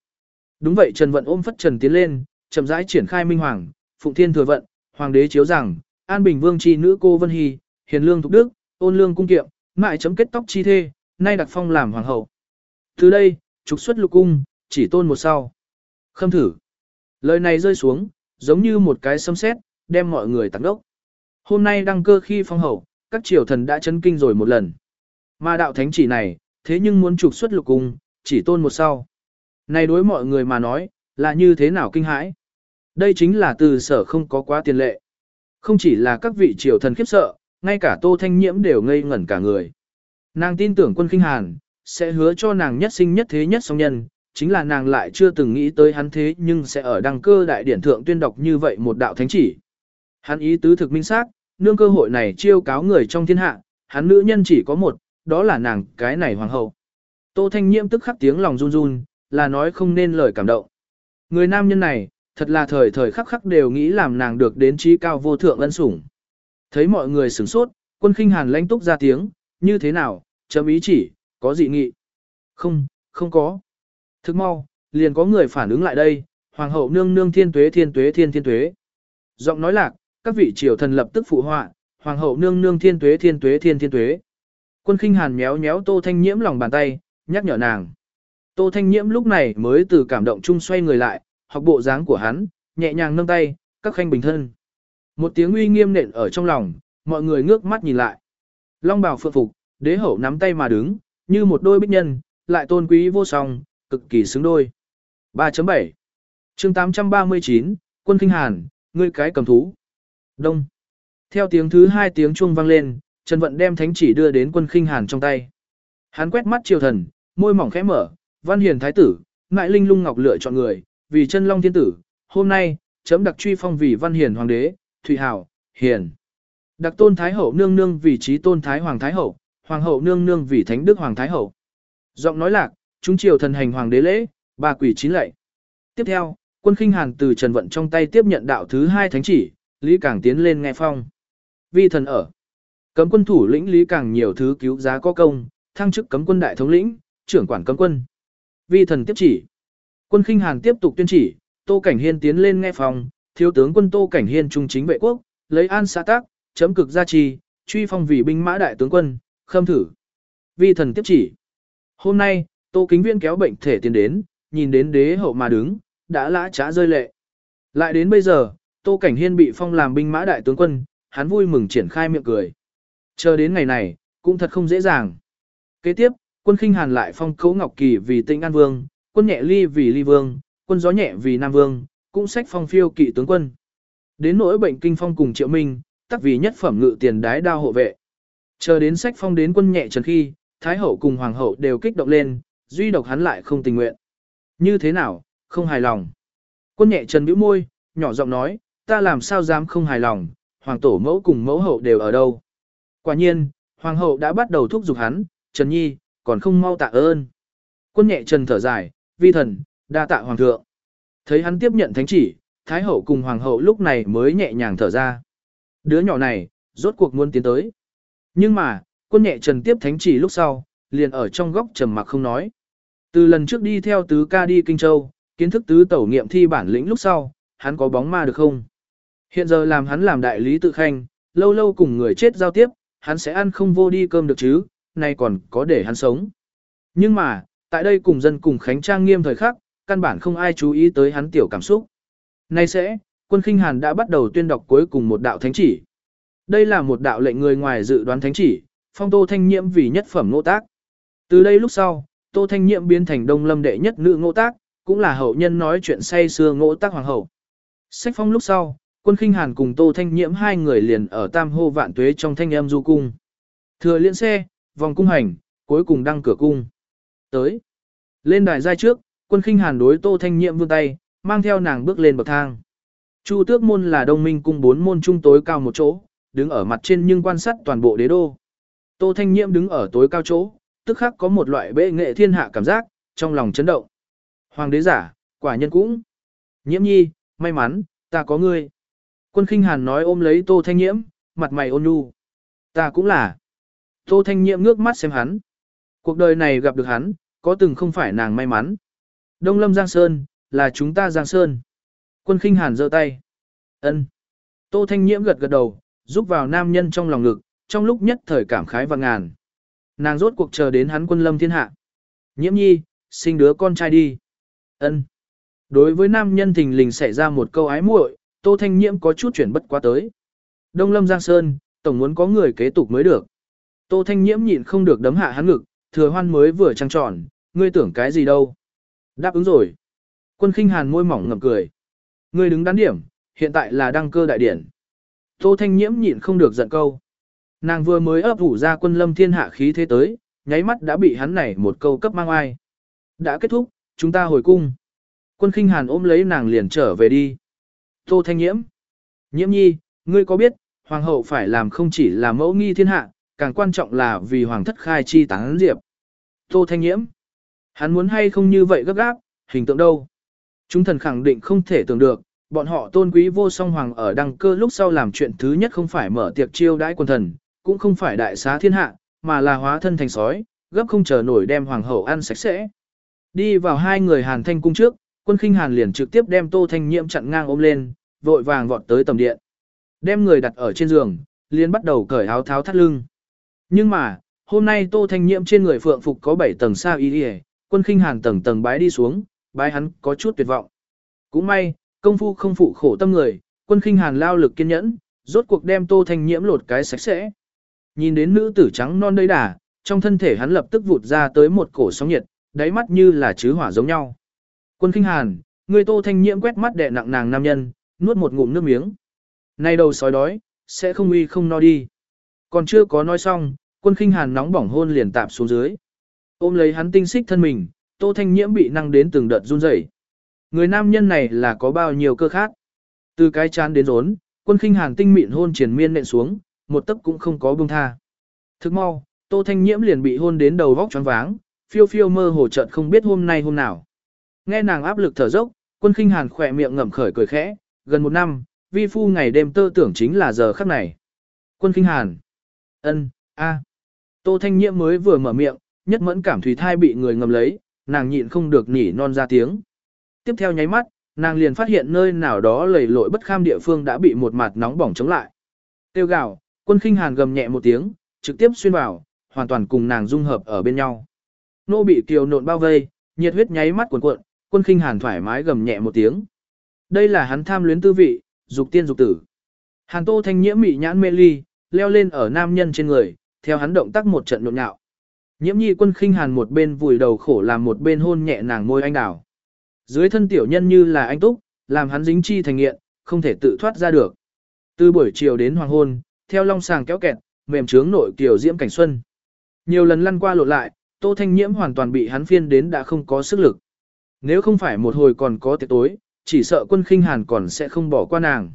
Đúng vậy Trần Vận ôm phất Trần tiến lên, chậm rãi triển khai minh hoàng, phụng thiên thừa vận, hoàng đế chiếu rằng, an bình vương chi nữ cô Vân Hy, hiền lương thục đức, ôn lương cung kiệm, mại chấm kết tóc chi thê, nay đặc phong làm hoàng hậu. Từ đây, trục xuất lục cung, chỉ tôn một sau. Khâm thử. Lời này rơi xuống, giống như một cái sấm sét, đem mọi người tặng đốc. Hôm nay đăng cơ khi phong hậu, các triều thần đã chấn kinh rồi một lần. Mà đạo thánh chỉ này, thế nhưng muốn trục xuất lục cung, chỉ tôn một sau. Này đối mọi người mà nói, là như thế nào kinh hãi. Đây chính là từ sở không có quá tiền lệ. Không chỉ là các vị triều thần khiếp sợ, ngay cả Tô Thanh Nhiễm đều ngây ngẩn cả người. Nàng tin tưởng quân kinh hàn, sẽ hứa cho nàng nhất sinh nhất thế nhất song nhân, chính là nàng lại chưa từng nghĩ tới hắn thế nhưng sẽ ở đăng cơ đại điển thượng tuyên đọc như vậy một đạo thánh chỉ. Hắn ý tứ thực minh xác, nương cơ hội này chiêu cáo người trong thiên hạ, hắn nữ nhân chỉ có một, đó là nàng cái này hoàng hậu. Tô Thanh Nhiễm tức khắc tiếng lòng run run, là nói không nên lời cảm động. Người nam nhân này, thật là thời thời khắc khắc đều nghĩ làm nàng được đến trí cao vô thượng ân sủng. Thấy mọi người sửng sốt, quân khinh hàn lãnh túc ra tiếng, như thế nào, chấm ý chỉ, có dị nghị. Không, không có. Thức mau, liền có người phản ứng lại đây, hoàng hậu nương nương thiên tuế thiên tuế thiên thiên tuế. Giọng nói lạc, các vị triều thần lập tức phụ họa, hoàng hậu nương nương thiên tuế thiên tuế thiên thiên tuế. Quân khinh hàn méo méo tô thanh nhiễm lòng bàn tay, nhắc nhở nàng. Tô thanh nhiễm lúc này mới từ cảm động chung xoay người lại, học bộ dáng của hắn, nhẹ nhàng nâng tay, các khanh bình thân. Một tiếng uy nghiêm nện ở trong lòng, mọi người ngước mắt nhìn lại. Long bào phượng phục, đế hậu nắm tay mà đứng, như một đôi bích nhân, lại tôn quý vô song, cực kỳ xứng đôi. 3.7 chương 839, quân kinh hàn, ngươi cái cầm thú. Đông. Theo tiếng thứ hai tiếng chuông vang lên, Trần Vận đem thánh chỉ đưa đến quân khinh hàn trong tay. Hắn quét mắt triều thần, môi mỏng khẽ mở, văn hiền thái tử, ngại linh lung ngọc lựa chọn người, vì chân long thiên tử, hôm nay, chấm đặc truy phong vì văn hiền hoàng đế, thủy hảo, hiền. Đặc tôn thái hậu nương nương vì trí tôn thái hoàng thái hậu, hoàng hậu nương nương vì thánh đức hoàng thái hậu. Giọng nói lạc, chúng triều thần hành hoàng đế lễ, ba quỷ chín lệ. Tiếp theo, quân khinh hàn từ Trần Vận trong tay tiếp nhận đạo thứ hai thánh chỉ, Lý Càng tiến lên nghe phong. Vi thần ở. Cấm quân thủ lĩnh Lý Càng nhiều thứ cứu giá có công, thăng chức cấm quân đại thống lĩnh, trưởng quản cấm quân. Vi thần tiếp chỉ. Quân khinh hàn tiếp tục tuyên chỉ, Tô Cảnh Hiên tiến lên nghe phong, thiếu tướng quân Tô Cảnh Hiên trung chính vệ quốc, lấy an xã tác, chấm cực gia trì, truy phong vì binh mã đại tướng quân, khâm thử. Vi thần tiếp chỉ. Hôm nay, Tô Kính Viên kéo bệnh thể tiến đến, nhìn đến đế hậu mà đứng, đã lã trá rơi lệ. Lại đến bây giờ, Tô Cảnh Hiên bị phong làm binh mã đại tướng quân, hắn vui mừng triển khai miệng cười. Chờ đến ngày này, cũng thật không dễ dàng. Kế tiếp, quân khinh hàn lại phong cấu ngọc kỳ vì tĩnh an vương, quân nhẹ ly vì ly vương, quân gió nhẹ vì nam vương, cũng sách phong phiêu kỵ tướng quân. Đến nỗi bệnh kinh phong cùng triệu minh, tắc vì nhất phẩm ngự tiền đái đao hộ vệ. Chờ đến sách phong đến quân nhẹ trần khi, thái hậu cùng hoàng hậu đều kích động lên, duy độc hắn lại không tình nguyện. Như thế nào, không hài lòng. Quân nhẹ trần bĩu môi, nhỏ giọng nói, ta làm sao dám không hài lòng, hoàng tổ mẫu cùng mẫu hậu đều ở đâu. Quả nhiên, hoàng hậu đã bắt đầu thúc giục hắn, Trần Nhi, còn không mau tạ ơn. Quân nhẹ trần thở dài, vi thần, đa tạ hoàng thượng. Thấy hắn tiếp nhận thánh chỉ, thái hậu cùng hoàng hậu lúc này mới nhẹ nhàng thở ra. Đứa nhỏ này, rốt cuộc muốn tiến tới. Nhưng mà, quân nhẹ trần tiếp thánh chỉ lúc sau, liền ở trong góc trầm mặc không nói. Từ lần trước đi theo tứ ca đi Kinh Châu, kiến thức tứ tẩu nghiệm thi bản lĩnh lúc sau, hắn có bóng ma được không? Hiện giờ làm hắn làm đại lý tự khanh, lâu lâu cùng người chết giao tiếp, hắn sẽ ăn không vô đi cơm được chứ, nay còn có để hắn sống. Nhưng mà, tại đây cùng dân cùng Khánh Trang nghiêm thời khắc, căn bản không ai chú ý tới hắn tiểu cảm xúc. Nay sẽ, quân khinh hàn đã bắt đầu tuyên đọc cuối cùng một đạo thánh chỉ. Đây là một đạo lệnh người ngoài dự đoán thánh chỉ, phong tô thanh nhiễm vì nhất phẩm ngộ tác. Từ đây lúc sau, tô thanh nhiễm biến thành đông lâm đệ nhất nữ ngộ tác, cũng là hậu nhân nói chuyện say xưa ngộ tác hoàng hậu. Sách phong lúc sau, quân khinh hàn cùng tô thanh nhiễm hai người liền ở tam hô vạn tuế trong thanh âm du cung. Thừa liên xe, vòng cung hành, cuối cùng đăng cửa cung. Tới. Lên đài giai trước, quân khinh hàn đối tô thanh nhiễm vươn tay, mang theo nàng bước lên bậc thang. Chu tước môn là đồng minh cung bốn môn trung tối cao một chỗ, đứng ở mặt trên nhưng quan sát toàn bộ đế đô. Tô thanh nhiễm đứng ở tối cao chỗ, tức khắc có một loại bệ nghệ thiên hạ cảm giác, trong lòng chấn động. Hoàng đế giả, quả nhân cũng. Nhiễm nhi, may mắn, ta có ngươi. Quân khinh hàn nói ôm lấy tô thanh nhiễm, mặt mày ôn nhu. Ta cũng là. Tô thanh nhiễm ngước mắt xem hắn. Cuộc đời này gặp được hắn, có từng không phải nàng may mắn. Đông lâm Giang Sơn, là chúng ta Giang Sơn. Quân khinh hàn giơ tay. ân. Tô thanh nhiễm gật gật đầu, giúp vào nam nhân trong lòng ngực, trong lúc nhất thời cảm khái và ngàn. Nàng rốt cuộc chờ đến hắn quân lâm thiên hạ. Nhiễm nhi, sinh đứa con trai đi. ân. Đối với nam nhân thình lình xảy ra một câu ái muội, Tô Thanh Nhiễm có chút chuyển bất quá tới. Đông Lâm Giang Sơn, tổng muốn có người kế tục mới được. Tô Thanh Nhiễm nhịn không được đấm hạ hắn ngực, thừa hoan mới vừa trăng tròn, ngươi tưởng cái gì đâu. Đáp ứng rồi. Quân khinh hàn môi mỏng ngậm cười. Ngươi đứng đắn điểm, hiện tại là đăng cơ đại điển. Tô Thanh Nhiễm nhịn không được giận câu. Nàng vừa mới ấp ủ ra quân lâm thiên hạ khí thế tới, nháy mắt đã bị hắn này một câu cấp mang ai. Đã kết thúc, chúng ta hồi cung. Quân khinh hàn ôm lấy nàng liền trở về đi. Tô Thanh Nhiễm. Nhiễm nhi, ngươi có biết, hoàng hậu phải làm không chỉ là mẫu nghi thiên hạ, càng quan trọng là vì hoàng thất khai chi tán diệp. Tô Thanh Nhiễm. Hắn muốn hay không như vậy gấp gáp, hình tượng đâu. Chúng thần khẳng định không thể tưởng được, bọn họ tôn quý vô song hoàng ở đăng cơ lúc sau làm chuyện thứ nhất không phải mở tiệc chiêu đãi quân thần, cũng không phải đại xá thiên hạ, mà là hóa thân thành sói, gấp không chờ nổi đem hoàng hậu ăn sạch sẽ. Đi vào hai người Hàn Thanh cung trước, quân khinh Hàn liền trực tiếp đem Tô Thanh Nhiễm chặn ngang ôm lên, vội vàng vọt tới tầm điện. Đem người đặt ở trên giường, liền bắt đầu cởi áo tháo thắt lưng. Nhưng mà, hôm nay Tô Thanh Nhiễm trên người phượng phục có 7 tầng sao y y, quân khinh Hàn tầng tầng bái đi xuống, bái hắn có chút tuyệt vọng. Cũng may, công phu không phụ khổ tâm người, quân khinh Hàn lao lực kiên nhẫn, rốt cuộc đem Tô Thanh Nhiễm lột cái sạch sẽ. Nhìn đến nữ tử trắng non đầy đà, trong thân thể hắn lập tức vụt ra tới một cổ sóng nhiệt, đáy mắt như là chứ hỏa giống nhau. Quân khinh hàn, người tô thanh nhiễm quét mắt đè nặng nàng nam nhân, nuốt một ngụm nước miếng. Nay đầu sói đói, sẽ không uy không no đi. Còn chưa có nói xong, quân khinh hàn nóng bỏng hôn liền tạp xuống dưới. Ôm lấy hắn tinh xích thân mình, tô thanh nhiễm bị năng đến từng đợt run rẩy. Người nam nhân này là có bao nhiêu cơ khác. Từ cái chán đến rốn, quân khinh hàn tinh mịn hôn triển miên nện xuống, một tấc cũng không có buông tha. Thức mau, tô thanh nhiễm liền bị hôn đến đầu vóc choáng váng, phiêu phiêu mơ hồ chợt không biết hôm nay hôm nào. Nghe nàng áp lực thở dốc, quân khinh hàn khỏe miệng ngậm khởi cười khẽ, gần một năm, vi phu ngày đêm tơ tưởng chính là giờ khắc này. Quân khinh hàn. ân, a. Tô Thanh Nhiễm mới vừa mở miệng, nhất mẫn cảm thủy thai bị người ngầm lấy, nàng nhịn không được nỉ non ra tiếng. Tiếp theo nháy mắt, nàng liền phát hiện nơi nào đó lầy lội bất kham địa phương đã bị một mặt nóng bỏng chống lại. Tiêu gạo, quân khinh hàn gầm nhẹ một tiếng, trực tiếp xuyên vào, hoàn toàn cùng nàng dung hợp ở bên nhau. Nô bị kiều nộn bao vây, nhiệt huyết nháy mắt cuộn cuộn, quân khinh hàn thoải mái gầm nhẹ một tiếng. Đây là hắn tham luyến tư vị, dục tiên dục tử. Hàn tô thanh nhiễm mị nhãn mê ly, leo lên ở nam nhân trên người, theo hắn động tác một trận nhộn nhạo. Nhiễm nhi quân khinh hàn một bên vùi đầu khổ làm một bên hôn nhẹ nàng môi anh đào. Dưới thân tiểu nhân như là anh túc, làm hắn dính chi thành nghiện, không thể tự thoát ra được. Từ buổi chiều đến hoàng hôn, theo long sàng kéo kẹt, mềm trướng nội kiều diễm cảnh xuân. Nhiều lần lăn qua lộn lại, Tô Thanh Nhiễm hoàn toàn bị hắn phiên đến đã không có sức lực. Nếu không phải một hồi còn có tiệc tối, chỉ sợ quân khinh hàn còn sẽ không bỏ qua nàng.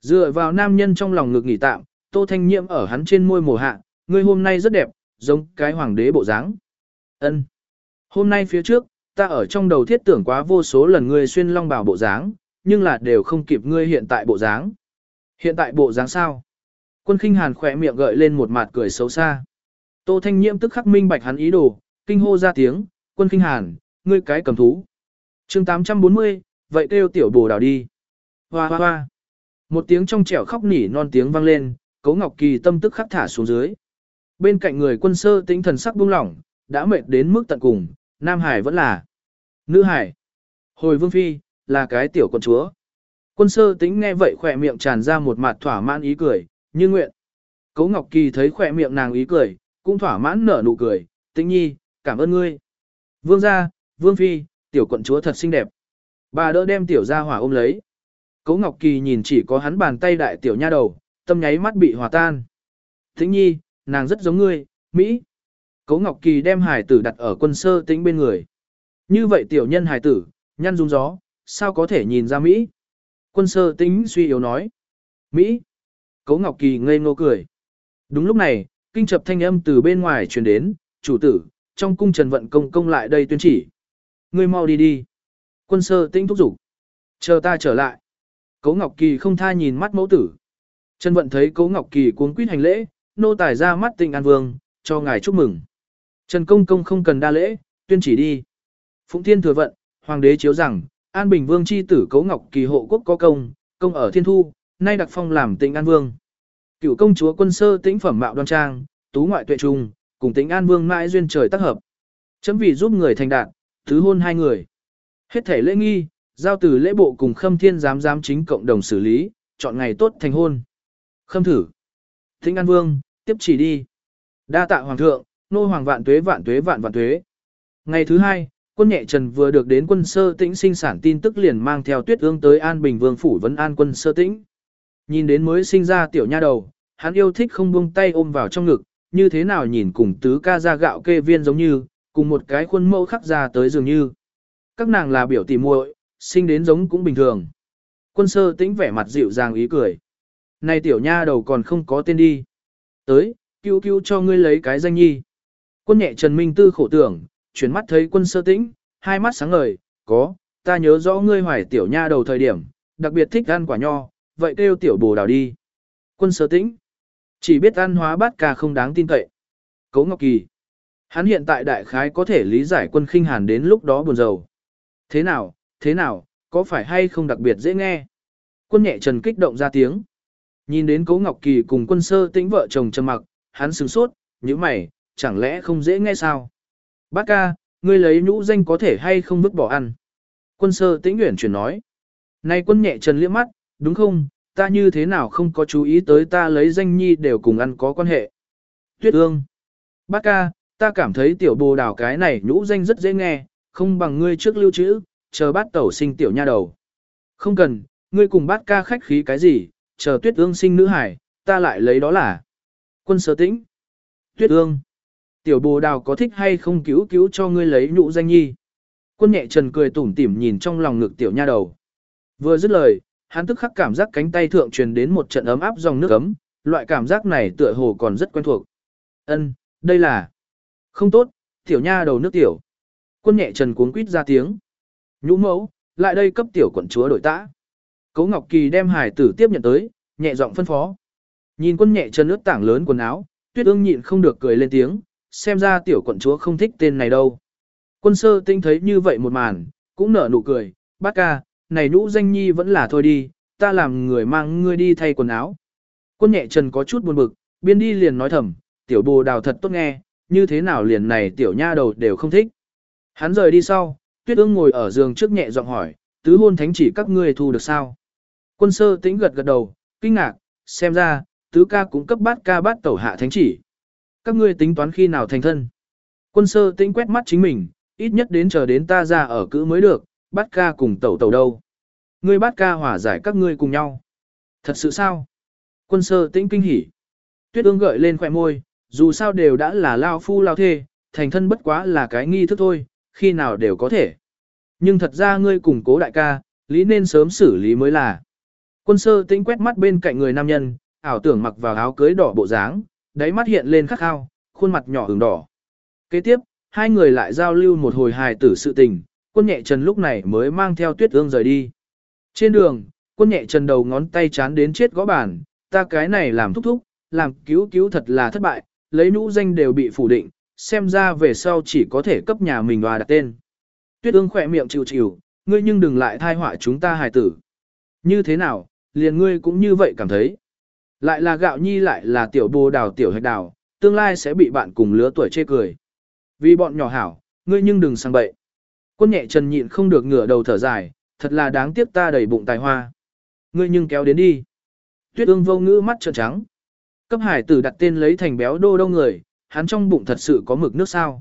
Dựa vào nam nhân trong lòng ngực nghỉ tạm, Tô Thanh Nhiễm ở hắn trên môi mồ hạ, ngươi hôm nay rất đẹp, giống cái hoàng đế bộ dáng. Ân. Hôm nay phía trước, ta ở trong đầu thiết tưởng quá vô số lần ngươi xuyên long bào bộ dáng, nhưng là đều không kịp ngươi hiện tại bộ dáng. Hiện tại bộ dáng sao? Quân khinh hàn khỏe miệng gợi lên một mặt cười xấu xa. Tô Thanh Nhiễm tức khắc minh bạch hắn ý đồ, kinh hô ra tiếng, quân kinh hàn, ngươi cái cầm thú chương 840, vậy kêu tiểu bồ đào đi. Hoa hoa hoa. Một tiếng trong trẻo khóc nỉ non tiếng vang lên, cấu ngọc kỳ tâm tức khắc thả xuống dưới. Bên cạnh người quân sơ tĩnh thần sắc buông lỏng, đã mệt đến mức tận cùng, Nam Hải vẫn là nữ Hải. Hồi vương phi, là cái tiểu con chúa. Quân sơ tĩnh nghe vậy khỏe miệng tràn ra một mặt thỏa mãn ý cười, như nguyện. Cấu Ngọc Kỳ thấy khỏe miệng nàng ý cười, cũng thỏa mãn nở nụ cười, tĩnh nhi, cảm ơn ngươi. Vương gia, vương phi, tiểu quận chúa thật xinh đẹp. Bà đỡ đem tiểu ra hỏa ôm lấy. Cố Ngọc Kỳ nhìn chỉ có hắn bàn tay đại tiểu nha đầu, tâm nháy mắt bị hòa tan. Thính nhi, nàng rất giống ngươi, Mỹ. Cố Ngọc Kỳ đem hải tử đặt ở quân sơ tĩnh bên người. Như vậy tiểu nhân hải tử, nhăn rung gió, sao có thể nhìn ra Mỹ? Quân sơ tĩnh suy yếu nói. Mỹ. Cố Ngọc Kỳ ngây ngô cười. Đúng lúc này, kinh chập thanh âm từ bên ngoài truyền đến, chủ tử, trong cung Trần Vận công công lại đây tuyên chỉ. Ngươi mau đi đi. Quân sơ tinh thúc giục. Chờ ta trở lại. Cố Ngọc Kỳ không tha nhìn mắt mẫu tử. Trần Vận thấy Cố Ngọc Kỳ cuốn quýt hành lễ, nô tài ra mắt Tịnh an vương, cho ngài chúc mừng. Trần Công Công không cần đa lễ, tuyên chỉ đi. Phụng Thiên thừa vận, Hoàng đế chiếu rằng, An Bình Vương chi tử Cố Ngọc Kỳ hộ quốc có công, công ở Thiên Thu, nay đặc phong làm tịnh An Vương. Cựu công chúa quân sơ tĩnh phẩm mạo đoan trang, tú ngoại tuệ trung, cùng Tịnh An Vương mãi duyên trời tác hợp. Chấm vì giúp người thành đạt, thứ hôn hai người. Hết thể lễ nghi, giao từ lễ bộ cùng khâm thiên giám giám chính cộng đồng xử lý, chọn ngày tốt thành hôn. Khâm thử. Thính An Vương, tiếp chỉ đi. Đa tạ Hoàng thượng, nô hoàng vạn tuế vạn tuế vạn vạn tuế. Ngày thứ hai, quân nhẹ trần vừa được đến quân sơ tĩnh sinh sản tin tức liền mang theo tuyết ương tới An Bình Vương phủ vấn an quân sơ tĩnh. Nhìn đến mới sinh ra tiểu nha đầu, hắn yêu thích không buông tay ôm vào trong ngực, như thế nào nhìn cùng tứ ca ra gạo kê viên giống như, cùng một cái khuôn mẫu khắc ra tới dường như. Các nàng là biểu tỷ muội, sinh đến giống cũng bình thường. Quân sơ tĩnh vẻ mặt dịu dàng ý cười. Này tiểu nha đầu còn không có tên đi. Tới, cứu cứu cho ngươi lấy cái danh nhi. Quân nhẹ Trần Minh Tư khổ tưởng, chuyển mắt thấy quân sơ tĩnh, hai mắt sáng ngời, có, ta nhớ rõ ngươi hoài tiểu nha đầu thời điểm, đặc biệt thích ăn quả nho, vậy kêu tiểu bồ đào đi. Quân sơ tĩnh, chỉ biết ăn hóa bát ca không đáng tin cậy. Cấu Ngọc Kỳ, Hắn hiện tại đại khái có thể lý giải quân khinh hàn đến lúc đó buồn rầu. Thế nào, thế nào, có phải hay không đặc biệt dễ nghe? Quân nhẹ trần kích động ra tiếng. Nhìn đến cố Ngọc Kỳ cùng quân sơ tĩnh vợ chồng trầm mặc, hắn sửng sốt, như mày, chẳng lẽ không dễ nghe sao? Bác ca, ngươi lấy nhũ danh có thể hay không vứt bỏ ăn? Quân sơ tĩnh nguyện chuyển nói. Này quân nhẹ trần liếc mắt, đúng không, ta như thế nào không có chú ý tới ta lấy danh nhi đều cùng ăn có quan hệ. Tuyết ương. Bác ca, ta cảm thấy tiểu bồ đào cái này nhũ danh rất dễ nghe, không bằng ngươi trước lưu trữ, chờ bát tẩu sinh tiểu nha đầu. Không cần, ngươi cùng bát ca khách khí cái gì, chờ tuyết ương sinh nữ hải, ta lại lấy đó là. Quân sở tĩnh. Tuyết ương. Tiểu bồ đào có thích hay không cứu cứu cho ngươi lấy nhũ danh nhi. Quân nhẹ trần cười tủm tỉm nhìn trong lòng ngực tiểu nha đầu. Vừa dứt lời, hắn tức khắc cảm giác cánh tay thượng truyền đến một trận ấm áp dòng nước ấm, loại cảm giác này tựa hồ còn rất quen thuộc. Ân, đây là không tốt, tiểu nha đầu nước tiểu. Quân nhẹ trần cuống quýt ra tiếng. Nhũ mẫu, lại đây cấp tiểu quận chúa đổi tã. Cố Ngọc Kỳ đem hải tử tiếp nhận tới, nhẹ giọng phân phó. Nhìn quân nhẹ trần ướt tảng lớn quần áo, tuyết ương nhịn không được cười lên tiếng, xem ra tiểu quận chúa không thích tên này đâu. Quân sơ tinh thấy như vậy một màn, cũng nở nụ cười, bác ca, này nhũ danh nhi vẫn là thôi đi, ta làm người mang ngươi đi thay quần áo. Quân nhẹ trần có chút buồn bực, biên đi liền nói thầm, tiểu bồ đào thật tốt nghe, như thế nào liền này tiểu nha đầu đều không thích. Hắn rời đi sau, tuyết ương ngồi ở giường trước nhẹ giọng hỏi, tứ hôn thánh chỉ các ngươi thu được sao? Quân sơ tĩnh gật gật đầu, kinh ngạc, xem ra, tứ ca cũng cấp bát ca bát tẩu hạ thánh chỉ. Các ngươi tính toán khi nào thành thân? Quân sơ tĩnh quét mắt chính mình, ít nhất đến chờ đến ta ra ở cữ mới được, bát ca cùng tẩu tẩu đâu. Ngươi bát ca hòa giải các ngươi cùng nhau. Thật sự sao? Quân sơ tĩnh kinh hỉ. Tuyết ương gợi lên khỏe môi, dù sao đều đã là lao phu lao thê, thành thân bất quá là cái nghi thức thôi, khi nào đều có thể. Nhưng thật ra ngươi cùng cố đại ca, lý nên sớm xử lý mới là. Quân sơ tĩnh quét mắt bên cạnh người nam nhân, ảo tưởng mặc vào áo cưới đỏ bộ dáng, đáy mắt hiện lên khắc khao, khuôn mặt nhỏ ửng đỏ. Kế tiếp, hai người lại giao lưu một hồi hài tử sự tình, quân nhẹ trần lúc này mới mang theo tuyết ương rời đi. Trên đường, quân nhẹ trần đầu ngón tay chán đến chết gõ bàn, ta cái này làm thúc thúc, làm cứu cứu thật là thất bại, lấy nhũ danh đều bị phủ định, xem ra về sau chỉ có thể cấp nhà mình và đặt tên. Tuyết ương khỏe miệng chịu chịu, ngươi nhưng đừng lại thai họa chúng ta hài tử. Như thế nào, liền ngươi cũng như vậy cảm thấy. Lại là gạo nhi lại là tiểu bồ đào tiểu hạch đào, tương lai sẽ bị bạn cùng lứa tuổi chê cười. Vì bọn nhỏ hảo, ngươi nhưng đừng sang bậy. Quân nhẹ trần nhịn không được ngửa đầu thở dài, thật là đáng tiếc ta đầy bụng tài hoa. Ngươi nhưng kéo đến đi. Tuyết ương vô ngữ mắt trợn trắng. Cấp hải tử đặt tên lấy thành béo đô đông người, hắn trong bụng thật sự có mực nước sao.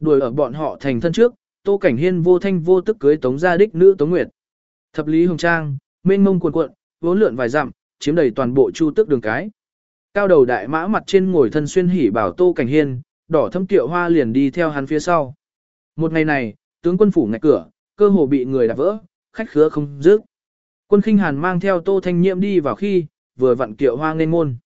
Đuổi ở bọn họ thành thân trước, tô cảnh hiên vô thanh vô tức cưới tống gia đích nữ tống nguyệt. Thập lý hồng trang, mênh mông cuộn cuộn, vốn lượn vài dặm, chiếm đầy toàn bộ chu tước đường cái. Cao đầu đại mã mặt trên ngồi thân xuyên hỉ bảo tô cảnh hiên, đỏ thâm tiệu hoa liền đi theo hắn phía sau. Một ngày này, tướng quân phủ ngạch cửa, cơ hồ bị người đạp vỡ, khách khứa không dứt. Quân khinh hàn mang theo tô thanh nhiệm đi vào khi, vừa vặn kiệu hoa lên môn.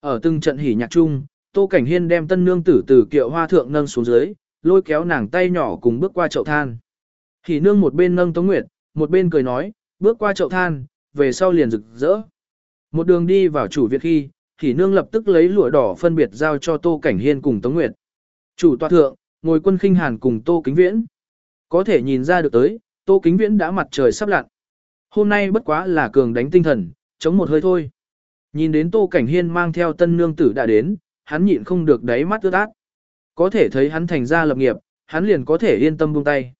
Ở từng trận hỉ nhạc chung, tô cảnh hiên đem tân nương tử từ kiệu hoa thượng nâng xuống dưới, lôi kéo nàng tay nhỏ cùng bước qua chậu than. Hỉ nương một bên nâng tống nguyệt, một bên cười nói, bước qua chậu than, về sau liền rực rỡ. Một đường đi vào chủ viện khi, hỉ nương lập tức lấy lụa đỏ phân biệt giao cho tô cảnh hiên cùng tống nguyệt. Chủ tọa thượng, ngồi quân khinh hàn cùng tô kính viễn. Có thể nhìn ra được tới, tô kính viễn đã mặt trời sắp lặn. Hôm nay bất quá là cường đánh tinh thần, chống một hơi thôi. Nhìn đến Tô Cảnh Hiên mang theo tân nương tử đã đến, hắn nhịn không được đáy mắt ướt át. Có thể thấy hắn thành ra lập nghiệp, hắn liền có thể yên tâm buông tay.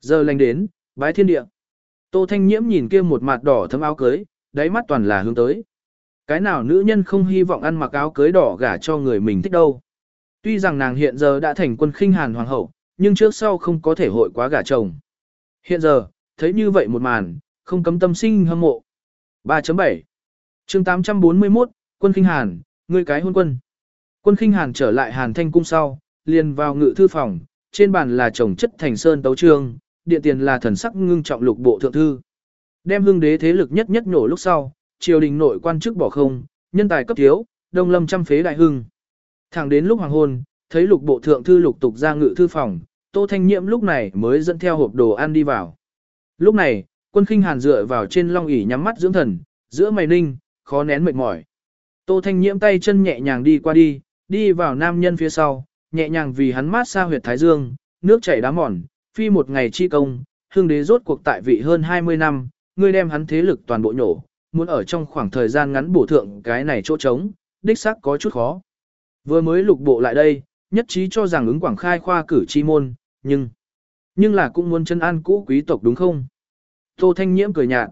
Giờ lành đến, bái thiên địa. Tô Thanh Nhiễm nhìn kia một mặt đỏ thấm áo cưới, đáy mắt toàn là hướng tới. Cái nào nữ nhân không hy vọng ăn mặc áo cưới đỏ gả cho người mình thích đâu. Tuy rằng nàng hiện giờ đã thành quân khinh hàn hoàng hậu, nhưng trước sau không có thể hội quá gả chồng. Hiện giờ, thấy như vậy một màn, không cấm tâm sinh hâm mộ. 3.7 chương 841, quân khinh hàn, ngươi cái hôn quân. Quân khinh hàn trở lại hàn thanh cung sau, liền vào ngự thư phòng, trên bàn là chồng chất thành sơn tấu trương, điện tiền là thần sắc ngưng trọng lục bộ thượng thư. Đem hương đế thế lực nhất nhất nổ lúc sau, triều đình nội quan chức bỏ không, nhân tài cấp thiếu, đông lâm trăm phế đại hưng. Thẳng đến lúc hoàng hôn, thấy lục bộ thượng thư lục tục ra ngự thư phòng, tô thanh nhiễm lúc này mới dẫn theo hộp đồ ăn đi vào. Lúc này, quân khinh hàn dựa vào trên long ỷ nhắm mắt dưỡng thần, giữa mày ninh, khó nén mệt mỏi. Tô Thanh Nhiễm tay chân nhẹ nhàng đi qua đi, đi vào nam nhân phía sau, nhẹ nhàng vì hắn mát xa huyệt thái dương, nước chảy đá mòn, phi một ngày chi công, hương đế rốt cuộc tại vị hơn 20 năm, ngươi đem hắn thế lực toàn bộ nhổ, muốn ở trong khoảng thời gian ngắn bổ thượng cái này chỗ trống, đích xác có chút khó. Vừa mới lục bộ lại đây, nhất trí cho rằng ứng quảng khai khoa cử chi môn, nhưng, nhưng là cũng muốn chân an cũ quý tộc đúng không? Tô Thanh Nhiễm cười nhạt.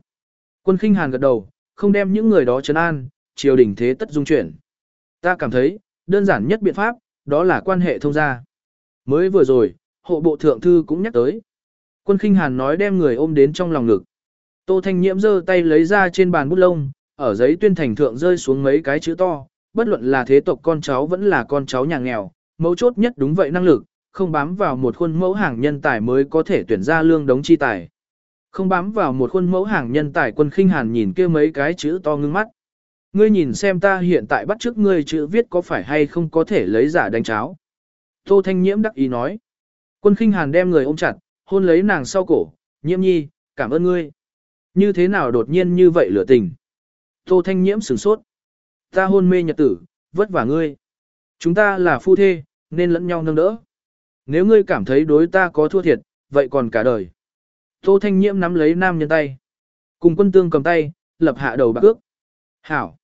Quân khinh hàn gật đầu, không đem những người đó trấn an, triều đình thế tất dung chuyển. Ta cảm thấy, đơn giản nhất biện pháp, đó là quan hệ thông gia. Mới vừa rồi, hộ bộ thượng thư cũng nhắc tới. Quân khinh hàn nói đem người ôm đến trong lòng ngực. Tô Thanh Nhiễm giơ tay lấy ra trên bàn bút lông, ở giấy tuyên thành thượng rơi xuống mấy cái chữ to, bất luận là thế tộc con cháu vẫn là con cháu nhà nghèo, mấu chốt nhất đúng vậy năng lực, không bám vào một khuôn mẫu hàng nhân tài mới có thể tuyển ra lương đống chi tài. Không bám vào một khuôn mẫu hàng nhân tài quân khinh hàn nhìn kia mấy cái chữ to ngưng mắt. Ngươi nhìn xem ta hiện tại bắt trước ngươi chữ viết có phải hay không có thể lấy giả đánh cháo. Tô Thanh Nhiễm đắc ý nói. Quân khinh hàn đem người ôm chặt, hôn lấy nàng sau cổ, nhiễm nhi, cảm ơn ngươi. Như thế nào đột nhiên như vậy lửa tình. Tô Thanh Nhiễm sửng sốt. Ta hôn mê nhật tử, vất vả ngươi. Chúng ta là phu thê, nên lẫn nhau nâng đỡ. Nếu ngươi cảm thấy đối ta có thua thiệt, vậy còn cả đời. Tô Thanh Nhiễm nắm lấy nam nhân tay. Cùng quân tương cầm tay, lập hạ đầu bạc ước. Hảo.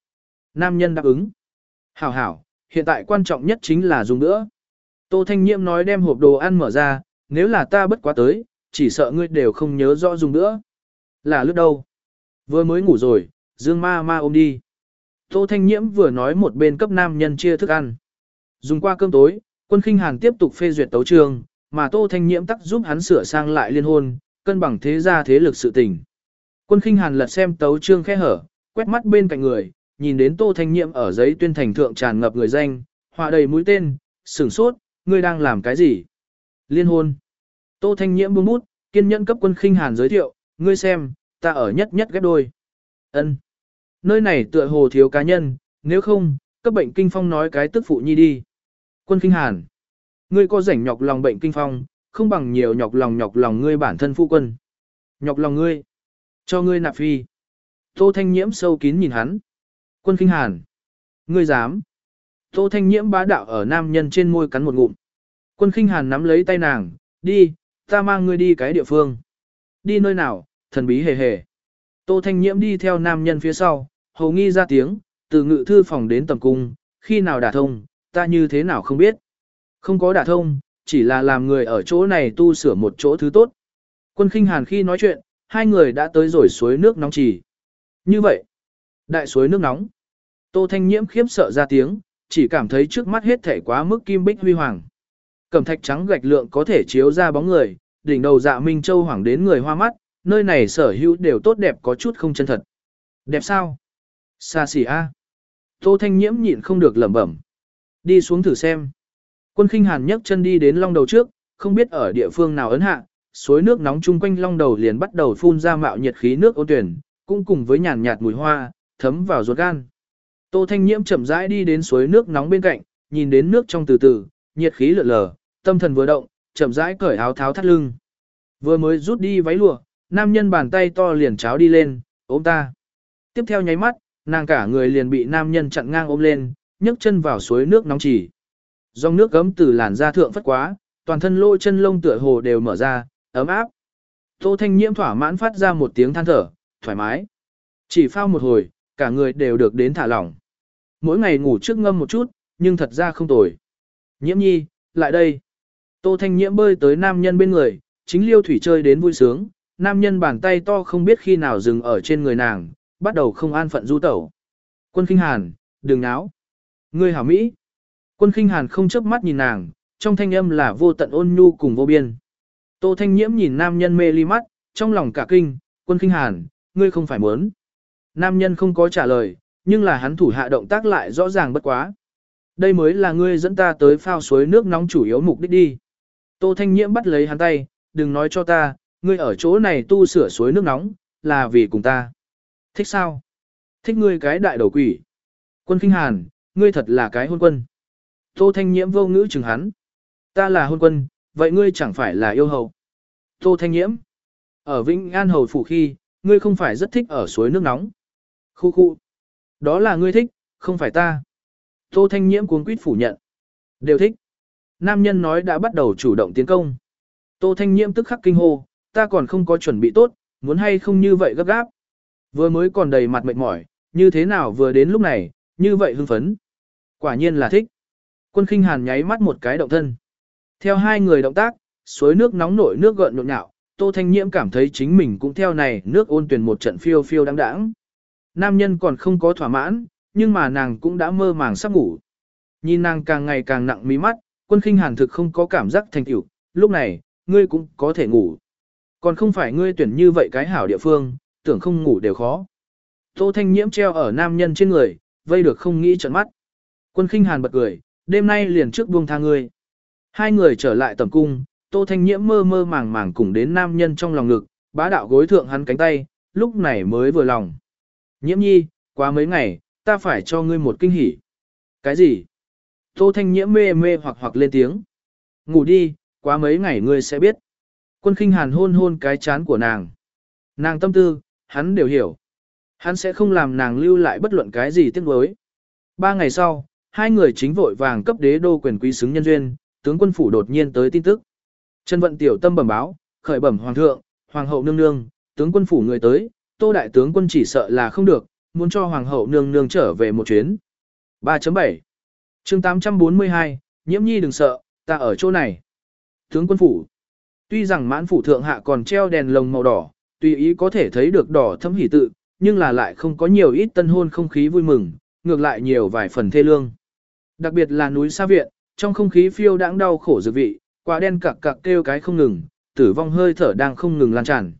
Nam nhân đáp ứng. Hảo hảo, hiện tại quan trọng nhất chính là dùng nữa. Tô Thanh Nhiễm nói đem hộp đồ ăn mở ra, nếu là ta bất quá tới, chỉ sợ ngươi đều không nhớ rõ dùng nữa. Là lúc đâu? Vừa mới ngủ rồi, Dương ma ma ôm đi. Tô Thanh Nhiễm vừa nói một bên cấp nam nhân chia thức ăn. Dùng qua cơm tối, quân khinh hàn tiếp tục phê duyệt tấu trường, mà Tô Thanh Nhiễm tắc giúp hắn sửa sang lại liên hôn, cân bằng thế gia thế lực sự tình. Quân khinh hàn lật xem tấu trương khe hở, quét mắt bên cạnh người, nhìn đến Tô Thanh Nhiệm ở giấy tuyên thành thượng tràn ngập người danh, họa đầy mũi tên, sửng sốt, ngươi đang làm cái gì? Liên hôn. Tô Thanh Nhiệm buông bút, kiên nhẫn cấp quân khinh hàn giới thiệu, ngươi xem, ta ở nhất nhất ghép đôi. Ân. Nơi này tựa hồ thiếu cá nhân, nếu không, cấp bệnh kinh phong nói cái tức phụ nhi đi. Quân khinh hàn. Ngươi có rảnh nhọc lòng bệnh kinh phong, không bằng nhiều nhọc lòng nhọc lòng ngươi bản thân phu quân. Nhọc lòng ngươi. Cho ngươi nạp phi. Tô Thanh Nhiễm sâu kín nhìn hắn. Quân kinh hàn. Ngươi dám. Tô Thanh Nhiễm bá đạo ở nam nhân trên môi cắn một ngụm. Quân kinh hàn nắm lấy tay nàng, đi, ta mang ngươi đi cái địa phương. Đi nơi nào, thần bí hề hề. Tô Thanh Nhiễm đi theo nam nhân phía sau, hầu nghi ra tiếng, từ ngự thư phòng đến tầm cung, khi nào đả thông, ta như thế nào không biết. Không có đả thông, chỉ là làm người ở chỗ này tu sửa một chỗ thứ tốt. Quân khinh hàn khi nói chuyện, hai người đã tới rồi suối nước nóng trì. Như vậy, đại suối nước nóng. Tô Thanh Nhiễm khiếp sợ ra tiếng, chỉ cảm thấy trước mắt hết thể quá mức kim bích huy hoàng. Cẩm thạch trắng gạch lượng có thể chiếu ra bóng người, đỉnh đầu dạ Minh Châu hoàng đến người hoa mắt, nơi này sở hữu đều tốt đẹp có chút không chân thật. Đẹp sao? Xa xỉ a. Tô Thanh Nhiễm nhịn không được lẩm bẩm. Đi xuống thử xem. Quân khinh hàn nhấc chân đi đến long đầu trước, không biết ở địa phương nào ấn hạ, suối nước nóng chung quanh long đầu liền bắt đầu phun ra mạo nhiệt khí nước ôn tuyển, cũng cùng với nhàn nhạt mùi hoa, thấm vào ruột gan. Tô Thanh Nhiễm chậm rãi đi đến suối nước nóng bên cạnh, nhìn đến nước trong từ từ, nhiệt khí lượn lờ, tâm thần vừa động, chậm rãi cởi áo tháo thắt lưng. Vừa mới rút đi váy lụa, nam nhân bàn tay to liền cháo đi lên, ôm ta. Tiếp theo nháy mắt, nàng cả người liền bị nam nhân chặn ngang ôm lên, nhấc chân vào suối nước nóng chỉ. Dòng nước gấm từ làn da thượng phất quá, toàn thân lỗ chân lông tựa hồ đều mở ra, ấm áp. Tô Thanh Nhiễm thỏa mãn phát ra một tiếng than thở, thoải mái. Chỉ phao một hồi, cả người đều được đến thả lỏng. Mỗi ngày ngủ trước ngâm một chút, nhưng thật ra không tồi. Nhiễm nhi, lại đây. Tô Thanh Nhiễm bơi tới nam nhân bên người, chính liêu thủy chơi đến vui sướng, nam nhân bàn tay to không biết khi nào dừng ở trên người nàng, bắt đầu không an phận du tẩu. Quân Kinh Hàn, đừng náo. Ngươi hảo Mỹ. Quân Kinh Hàn không chớp mắt nhìn nàng, trong thanh âm là vô tận ôn nhu cùng vô biên. Tô Thanh Nhiễm nhìn nam nhân mê ly mắt, trong lòng cả kinh, quân Kinh Hàn, ngươi không phải muốn. Nam nhân không có trả lời, nhưng là hắn thủ hạ động tác lại rõ ràng bất quá. Đây mới là ngươi dẫn ta tới phao suối nước nóng chủ yếu mục đích đi. Tô Thanh Nhiễm bắt lấy hắn tay, đừng nói cho ta, ngươi ở chỗ này tu sửa suối nước nóng, là vì cùng ta. Thích sao? Thích ngươi cái đại đầu quỷ. Quân Kinh Hàn, ngươi thật là cái hôn quân. Tô Thanh Nhiễm vô ngữ chừng hắn. Ta là hôn quân, vậy ngươi chẳng phải là yêu hầu. Tô Thanh Nhiễm. Ở Vĩnh An Hầu Phủ khi, ngươi không phải rất thích ở suối nước nóng. Khu khu. Đó là ngươi thích, không phải ta. Tô Thanh Nhiễm cuống quýt phủ nhận. Đều thích. Nam nhân nói đã bắt đầu chủ động tiến công. Tô Thanh Nhiễm tức khắc kinh hô, ta còn không có chuẩn bị tốt, muốn hay không như vậy gấp gáp. Vừa mới còn đầy mặt mệt mỏi, như thế nào vừa đến lúc này, như vậy hưng phấn. Quả nhiên là thích. Quân khinh hàn nháy mắt một cái động thân. Theo hai người động tác, suối nước nóng nổi nước gợn nhộn nhạo, Tô Thanh Nhiễm cảm thấy chính mình cũng theo này nước ôn tuyển một trận phiêu phiêu đáng đáng. Nam nhân còn không có thỏa mãn, nhưng mà nàng cũng đã mơ màng sắp ngủ. Nhìn nàng càng ngày càng nặng mí mắt, quân khinh hàn thực không có cảm giác thành tiểu, lúc này, ngươi cũng có thể ngủ. Còn không phải ngươi tuyển như vậy cái hảo địa phương, tưởng không ngủ đều khó. Tô Thanh Nhiễm treo ở nam nhân trên người, vây được không nghĩ trận mắt. Quân khinh hàn bật cười, đêm nay liền trước buông tha ngươi. Hai người trở lại tầm cung, Tô Thanh Nhiễm mơ mơ màng màng cùng đến nam nhân trong lòng ngực, bá đạo gối thượng hắn cánh tay, lúc này mới vừa lòng. Nhiễm nhi, quá mấy ngày, ta phải cho ngươi một kinh hỉ. Cái gì? Tô Thanh Nhiễm mê mê hoặc hoặc lên tiếng. Ngủ đi, quá mấy ngày ngươi sẽ biết. Quân khinh hàn hôn hôn cái chán của nàng. Nàng tâm tư, hắn đều hiểu. Hắn sẽ không làm nàng lưu lại bất luận cái gì tiếc nuối. Ba ngày sau, hai người chính vội vàng cấp đế đô quyền quý xứng nhân duyên, tướng quân phủ đột nhiên tới tin tức. Trần vận tiểu tâm bẩm báo, khởi bẩm hoàng thượng, hoàng hậu nương nương, tướng quân phủ người tới, tô đại tướng quân chỉ sợ là không được, muốn cho hoàng hậu nương nương trở về một chuyến. 3.7 chương 842, nhiễm nhi đừng sợ, ta ở chỗ này. Tướng quân phủ. Tuy rằng mãn phủ thượng hạ còn treo đèn lồng màu đỏ, tùy ý có thể thấy được đỏ thấm hỉ tự, nhưng là lại không có nhiều ít tân hôn không khí vui mừng, ngược lại nhiều vài phần thê lương. Đặc biệt là núi xa viện, trong không khí phiêu đãng đau khổ dược vị, quả đen cặc cặc kêu cái không ngừng, tử vong hơi thở đang không ngừng lan tràn.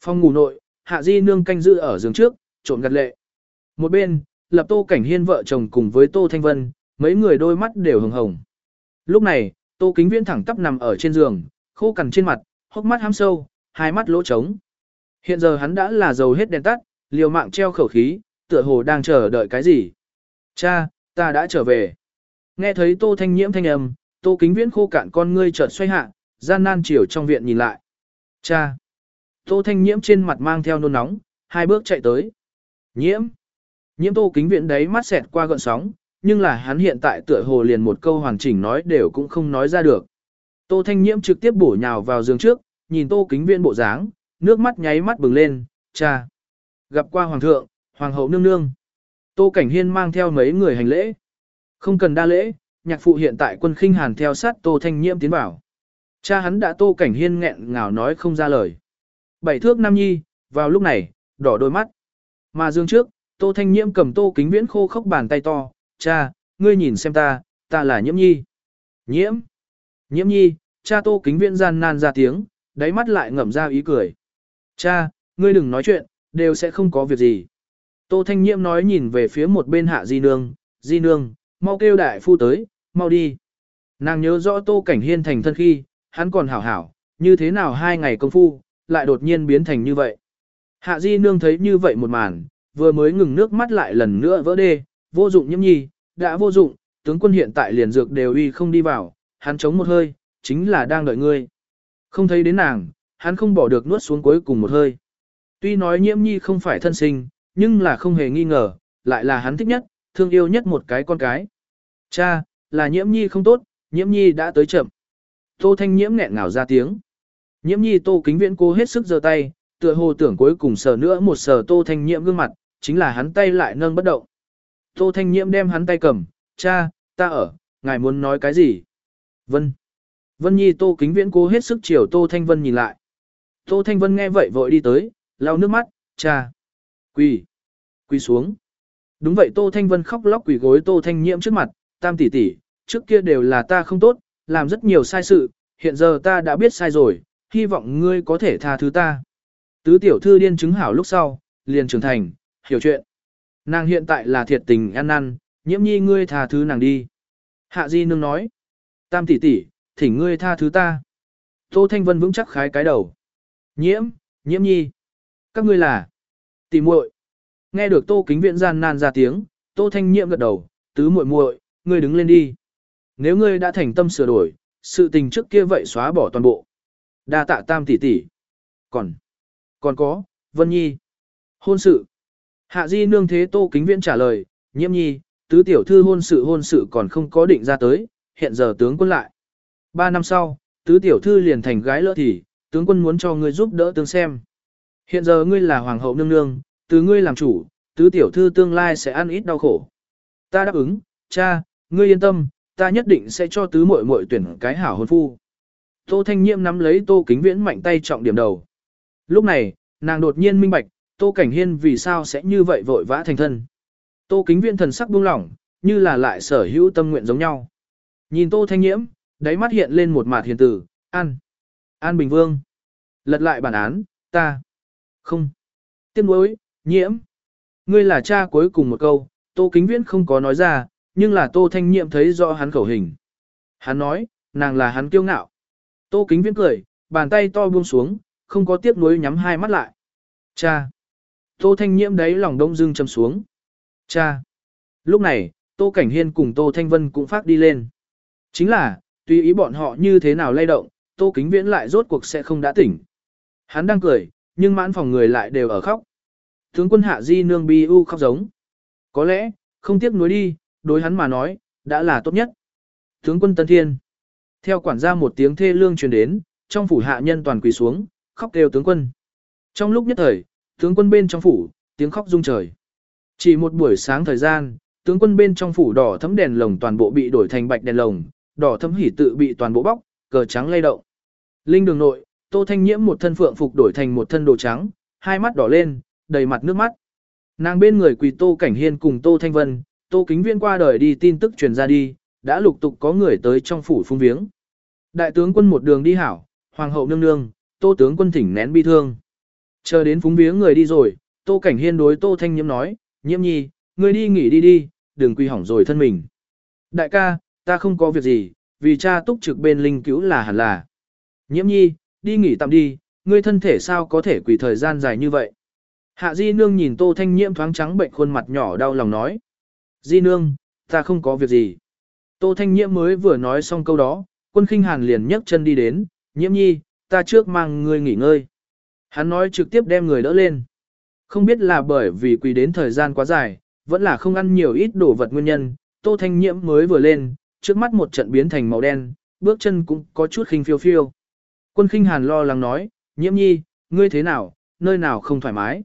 Phong ngủ nội, hạ di nương canh giữ ở giường trước, trộn gật lệ. Một bên, lập tô cảnh hiên vợ chồng cùng với tô thanh vân, mấy người đôi mắt đều hồng hồng. Lúc này, tô kính viễn thẳng tắp nằm ở trên giường, khô cằn trên mặt, hốc mắt hám sâu, hai mắt lỗ trống. Hiện giờ hắn đã là dầu hết đèn tắt, liều mạng treo khẩu khí, tựa hồ đang chờ đợi cái gì. Cha, ta đã trở về. Nghe thấy tô thanh nhiễm thanh âm, tô kính viễn khô cạn con ngươi chợt xoay hạ, gian nan chiều trong viện nhìn lại. Cha. Tô thanh nhiễm trên mặt mang theo nôn nóng, hai bước chạy tới. Nhiễm. Nhiễm tô kính viễn đấy mắt xẹt qua gợn sóng, nhưng là hắn hiện tại tựa hồ liền một câu hoàn chỉnh nói đều cũng không nói ra được. Tô thanh nhiễm trực tiếp bổ nhào vào giường trước, nhìn tô kính viễn bộ dáng, nước mắt nháy mắt bừng lên, cha. Gặp qua hoàng thượng, hoàng hậu nương nương. Tô cảnh hiên mang theo mấy người hành lễ. Không cần đa lễ, nhạc phụ hiện tại quân khinh hàn theo sát tô thanh nhiễm tiến vào. Cha hắn đã tô cảnh hiên nghẹn ngào nói không ra lời. Bảy thước nam nhi, vào lúc này, đỏ đôi mắt. Mà dương trước, tô thanh nhiễm cầm tô kính viễn khô khốc bàn tay to, cha, ngươi nhìn xem ta, ta là nhiễm nhi. Nhiễm, nhiễm nhi, cha tô kính viễn gian nan ra tiếng, đáy mắt lại ngậm ra ý cười. Cha, ngươi đừng nói chuyện, đều sẽ không có việc gì. Tô thanh nhiễm nói nhìn về phía một bên hạ di nương, di nương, mau kêu đại phu tới, mau đi. Nàng nhớ rõ tô cảnh hiên thành thân khi, hắn còn hảo hảo, như thế nào hai ngày công phu, lại đột nhiên biến thành như vậy. Hạ di nương thấy như vậy một màn, vừa mới ngừng nước mắt lại lần nữa vỡ đê, vô dụng nhiễm nhi, đã vô dụng, tướng quân hiện tại liền dược đều uy không đi vào, hắn chống một hơi, chính là đang đợi ngươi. Không thấy đến nàng, hắn không bỏ được nuốt xuống cuối cùng một hơi. Tuy nói nhiễm nhi không phải thân sinh, nhưng là không hề nghi ngờ, lại là hắn thích nhất, thương yêu nhất một cái con cái. Cha, là nhiễm nhi không tốt, nhiễm nhi đã tới chậm. Tô thanh nhiễm nghẹn ngào ra tiếng. Nhiễm nhi tô kính viễn cố hết sức giơ tay, tựa hồ tưởng cuối cùng sờ nữa một sờ tô thanh nhiễm gương mặt, chính là hắn tay lại nâng bất động. Tô thanh nhiễm đem hắn tay cầm, cha, ta ở, ngài muốn nói cái gì? Vân. Vân nhi tô kính viễn cố hết sức chiều tô thanh vân nhìn lại. Tô thanh vân nghe vậy vội đi tới, lau nước mắt, cha. Quỳ. Quỳ xuống. Đúng vậy tô thanh vân khóc lóc quỳ gối tô thanh nhiễm trước mặt, tam tỷ tỷ, trước kia đều là ta không tốt, làm rất nhiều sai sự, hiện giờ ta đã biết sai rồi, hy vọng ngươi có thể tha thứ ta. Tứ tiểu thư điên chứng hảo lúc sau, liền trưởng thành, hiểu chuyện. Nàng hiện tại là thiệt tình ăn năn, nhiễm nhi ngươi tha thứ nàng đi. Hạ di nương nói, tam tỷ tỷ, thỉnh ngươi tha thứ ta. Tô Thanh Vân vững chắc khái cái đầu. Nhiễm, nhiễm nhi. Các ngươi là tỷ muội. Nghe được Tô Kính Viện gian nan ra tiếng, Tô Thanh Nhiễm gật đầu, tứ muội muội, ngươi đứng lên đi. Nếu ngươi đã thành tâm sửa đổi, sự tình trước kia vậy xóa bỏ toàn bộ. Đa tạ tam tỷ tỷ. Còn, còn có, Vân Nhi. Hôn sự. Hạ Di nương thế Tô Kính Viễn trả lời, nhiễm nhi, tứ tiểu thư hôn sự hôn sự còn không có định ra tới, hiện giờ tướng quân lại. Ba năm sau, tứ tiểu thư liền thành gái lỡ thì, tướng quân muốn cho ngươi giúp đỡ tướng xem. Hiện giờ ngươi là hoàng hậu nương nương, từ ngươi làm chủ, tứ tiểu thư tương lai sẽ ăn ít đau khổ. Ta đáp ứng, cha, ngươi yên tâm, ta nhất định sẽ cho tứ muội muội tuyển cái hảo hôn phu. Tô Thanh Nhiệm nắm lấy Tô Kính Viễn mạnh tay trọng điểm đầu. Lúc này, nàng đột nhiên minh bạch, Tô Cảnh Hiên vì sao sẽ như vậy vội vã thành thân. Tô Kính Viễn thần sắc buông lỏng, như là lại sở hữu tâm nguyện giống nhau. Nhìn Tô Thanh Nhiễm, đáy mắt hiện lên một mạt hiền tử, An. An Bình Vương. Lật lại bản án, ta. Không. Tiếp nối, nhiễm. Ngươi là cha cuối cùng một câu, Tô Kính Viễn không có nói ra, nhưng là Tô Thanh Nhiệm thấy rõ hắn khẩu hình. Hắn nói, nàng là hắn kiêu ngạo. Tô Kính Viễn cười, bàn tay to buông xuống, không có tiếp nối nhắm hai mắt lại. Cha. Tô Thanh nhiệm đấy lòng đông dưng chầm xuống. Cha. Lúc này, Tô Cảnh Hiên cùng Tô Thanh Vân cũng phát đi lên. Chính là, tùy ý bọn họ như thế nào lay động, Tô Kính Viễn lại rốt cuộc sẽ không đã tỉnh. Hắn đang cười, nhưng mãn phòng người lại đều ở khóc. Tướng quân hạ di nương bi u khóc giống. Có lẽ, không tiếc nuối đi, đối hắn mà nói, đã là tốt nhất. Tướng quân Tân Thiên. Theo quản gia một tiếng thê lương truyền đến, trong phủ hạ nhân toàn quỳ xuống, khóc kêu tướng quân. Trong lúc nhất thời, tướng quân bên trong phủ, tiếng khóc rung trời. Chỉ một buổi sáng thời gian, tướng quân bên trong phủ đỏ thấm đèn lồng toàn bộ bị đổi thành bạch đèn lồng, đỏ thấm hỉ tự bị toàn bộ bóc, cờ trắng lay động. Linh đường nội, Tô Thanh Nhiễm một thân phượng phục đổi thành một thân đồ trắng, hai mắt đỏ lên, đầy mặt nước mắt. Nàng bên người quỳ Tô Cảnh Hiên cùng Tô Thanh Vân, Tô Kính Viên qua đời đi tin tức truyền ra đi, đã lục tục có người tới trong phủ phung viếng. Đại tướng quân một đường đi hảo, hoàng hậu nương nương, Tô tướng quân thỉnh nén bi thương. Chờ đến phúng viếng người đi rồi, Tô Cảnh Hiên đối Tô Thanh Nhiễm nói, Nhiễm nhi, ngươi đi nghỉ đi đi, đừng quy hỏng rồi thân mình. Đại ca, ta không có việc gì, vì cha túc trực bên linh cứu là hẳn là. Nhiễm nhi, đi nghỉ tạm đi, ngươi thân thể sao có thể quỳ thời gian dài như vậy. Hạ Di Nương nhìn Tô Thanh Nhiễm thoáng trắng bệnh khuôn mặt nhỏ đau lòng nói. Di Nương, ta không có việc gì. Tô Thanh Nhiễm mới vừa nói xong câu đó, quân khinh hàn liền nhấc chân đi đến, Nhiễm nhi, ta trước mang ngươi nghỉ ngơi. Hắn nói trực tiếp đem người đỡ lên. Không biết là bởi vì quỳ đến thời gian quá dài, vẫn là không ăn nhiều ít đồ vật nguyên nhân, Tô Thanh Nhiễm mới vừa lên, trước mắt một trận biến thành màu đen, bước chân cũng có chút khinh phiêu phiêu. Quân khinh hàn lo lắng nói, nhiễm nhi, ngươi thế nào, nơi nào không thoải mái.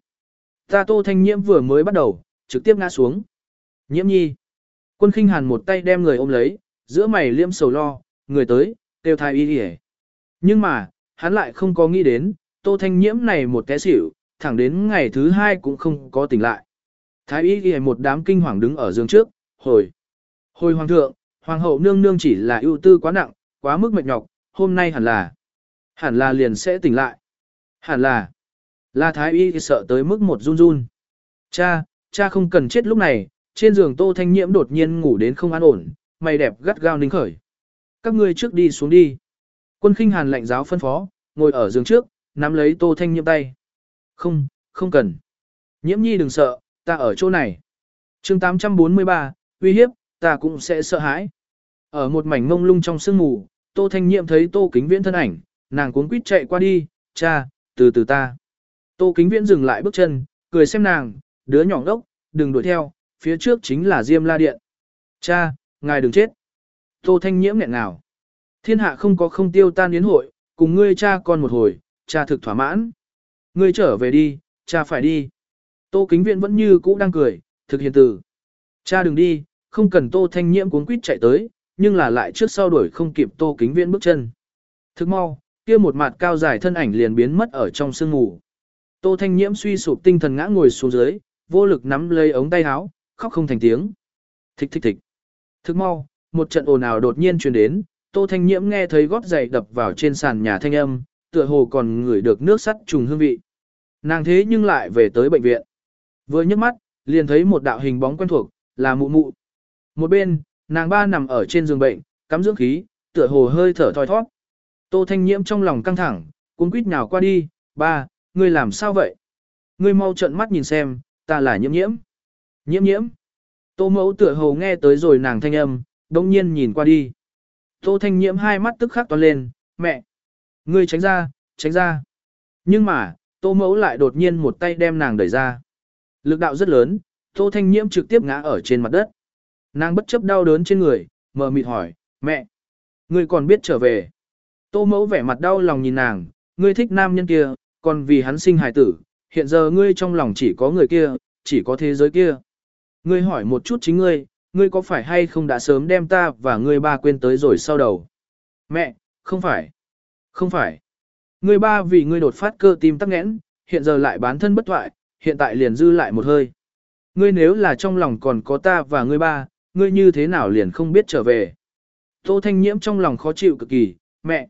Ta tô thanh nhiễm vừa mới bắt đầu, trực tiếp ngã xuống. Nhiễm nhi. Quân khinh hàn một tay đem người ôm lấy, giữa mày liêm sầu lo, người tới, tiêu thai y hề. Nhưng mà, hắn lại không có nghĩ đến, tô thanh nhiễm này một té xỉu, thẳng đến ngày thứ hai cũng không có tỉnh lại. Thái y hề một đám kinh hoàng đứng ở giường trước, hồi. Hồi hoàng thượng, hoàng hậu nương nương chỉ là ưu tư quá nặng, quá mức mệt nhọc, hôm nay hẳn là. Hẳn là liền sẽ tỉnh lại. Hẳn là. Là thái y sợ tới mức một run run. Cha, cha không cần chết lúc này, trên giường tô thanh nhiễm đột nhiên ngủ đến không an ổn, mày đẹp gắt gao nín khởi. Các ngươi trước đi xuống đi. Quân khinh hàn lệnh giáo phân phó, ngồi ở giường trước, nắm lấy tô thanh nhiễm tay. Không, không cần. Nhiễm nhi đừng sợ, ta ở chỗ này. chương 843, uy hiếp, ta cũng sẽ sợ hãi. Ở một mảnh ngông lung trong sương mù, tô thanh nhiễm thấy tô kính viễn thân ảnh, nàng cuốn quýt chạy qua đi, cha, từ từ ta. Tô kính viễn dừng lại bước chân, cười xem nàng, đứa nhỏ đốc, đừng đuổi theo, phía trước chính là Diêm La Điện. Cha, ngài đừng chết. Tô thanh nhiễm nghẹn ngào. Thiên hạ không có không tiêu tan yến hội, cùng ngươi cha con một hồi, cha thực thỏa mãn. Ngươi trở về đi, cha phải đi. Tô kính viện vẫn như cũ đang cười, thực hiện từ. Cha đừng đi, không cần tô thanh nhiễm cuốn quýt chạy tới, nhưng là lại trước sau đuổi không kịp tô kính viện bước chân. Thức mau, kia một mặt cao dài thân ảnh liền biến mất ở trong sương mù. Tô Thanh Nhiễm suy sụp tinh thần ngã ngồi xuống dưới, vô lực nắm lấy ống tay áo, khóc không thành tiếng. Thích thích thích. Thức mau, một trận ồn ào đột nhiên truyền đến, Tô Thanh Nhiễm nghe thấy gót giày đập vào trên sàn nhà thanh âm, tựa hồ còn ngửi được nước sắt trùng hương vị. Nàng thế nhưng lại về tới bệnh viện. Vừa nhấc mắt, liền thấy một đạo hình bóng quen thuộc, là mụ mụ. Một bên, nàng ba nằm ở trên giường bệnh, cắm dưỡng khí, tựa hồ hơi thở thoi thoát. Tô Thanh Nhiễm trong lòng căng thẳng, cuốn quýt nào qua đi, ba, ngươi làm sao vậy? Ngươi mau trợn mắt nhìn xem, ta là nhiễm nhiễm. Nhiễm nhiễm. Tô mẫu tựa hồ nghe tới rồi nàng thanh âm, đông nhiên nhìn qua đi. Tô Thanh Nhiễm hai mắt tức khắc toan lên, mẹ. Ngươi tránh ra, tránh ra. Nhưng mà, Tô mẫu lại đột nhiên một tay đem nàng đẩy ra. Lực đạo rất lớn, Tô Thanh Nhiễm trực tiếp ngã ở trên mặt đất. Nàng bất chấp đau đớn trên người, mờ mịt hỏi, mẹ. Ngươi còn biết trở về. Tô mẫu vẻ mặt đau lòng nhìn nàng, ngươi thích nam nhân kia, còn vì hắn sinh hài tử, hiện giờ ngươi trong lòng chỉ có người kia, chỉ có thế giới kia. Ngươi hỏi một chút chính ngươi, ngươi có phải hay không đã sớm đem ta và ngươi ba quên tới rồi sau đầu? Mẹ, không phải. Không phải. Ngươi ba vì ngươi đột phát cơ tim tắc nghẽn, hiện giờ lại bán thân bất thoại, hiện tại liền dư lại một hơi. Ngươi nếu là trong lòng còn có ta và ngươi ba, ngươi như thế nào liền không biết trở về. Tô Thanh Nhiễm trong lòng khó chịu cực kỳ, mẹ.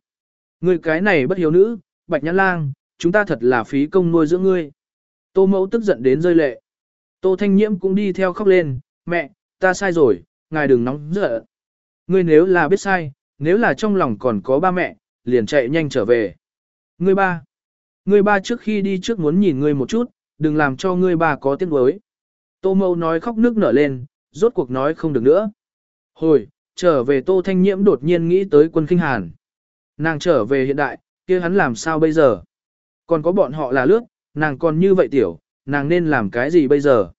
Ngươi cái này bất hiếu nữ, bạch nhãn lang, chúng ta thật là phí công nuôi dưỡng ngươi. Tô mẫu tức giận đến rơi lệ. Tô Thanh Nhiễm cũng đi theo khóc lên, mẹ, ta sai rồi, ngài đừng nóng giận. Ngươi nếu là biết sai, nếu là trong lòng còn có ba mẹ, liền chạy nhanh trở về. Ngươi ba. Ngươi ba trước khi đi trước muốn nhìn ngươi một chút, đừng làm cho ngươi ba có tiếng đối. Tô mâu nói khóc nước nở lên, rốt cuộc nói không được nữa. Hồi, trở về Tô Thanh Nhiễm đột nhiên nghĩ tới quân kinh hàn. Nàng trở về hiện đại, kia hắn làm sao bây giờ? Còn có bọn họ là lướt, nàng còn như vậy tiểu, nàng nên làm cái gì bây giờ?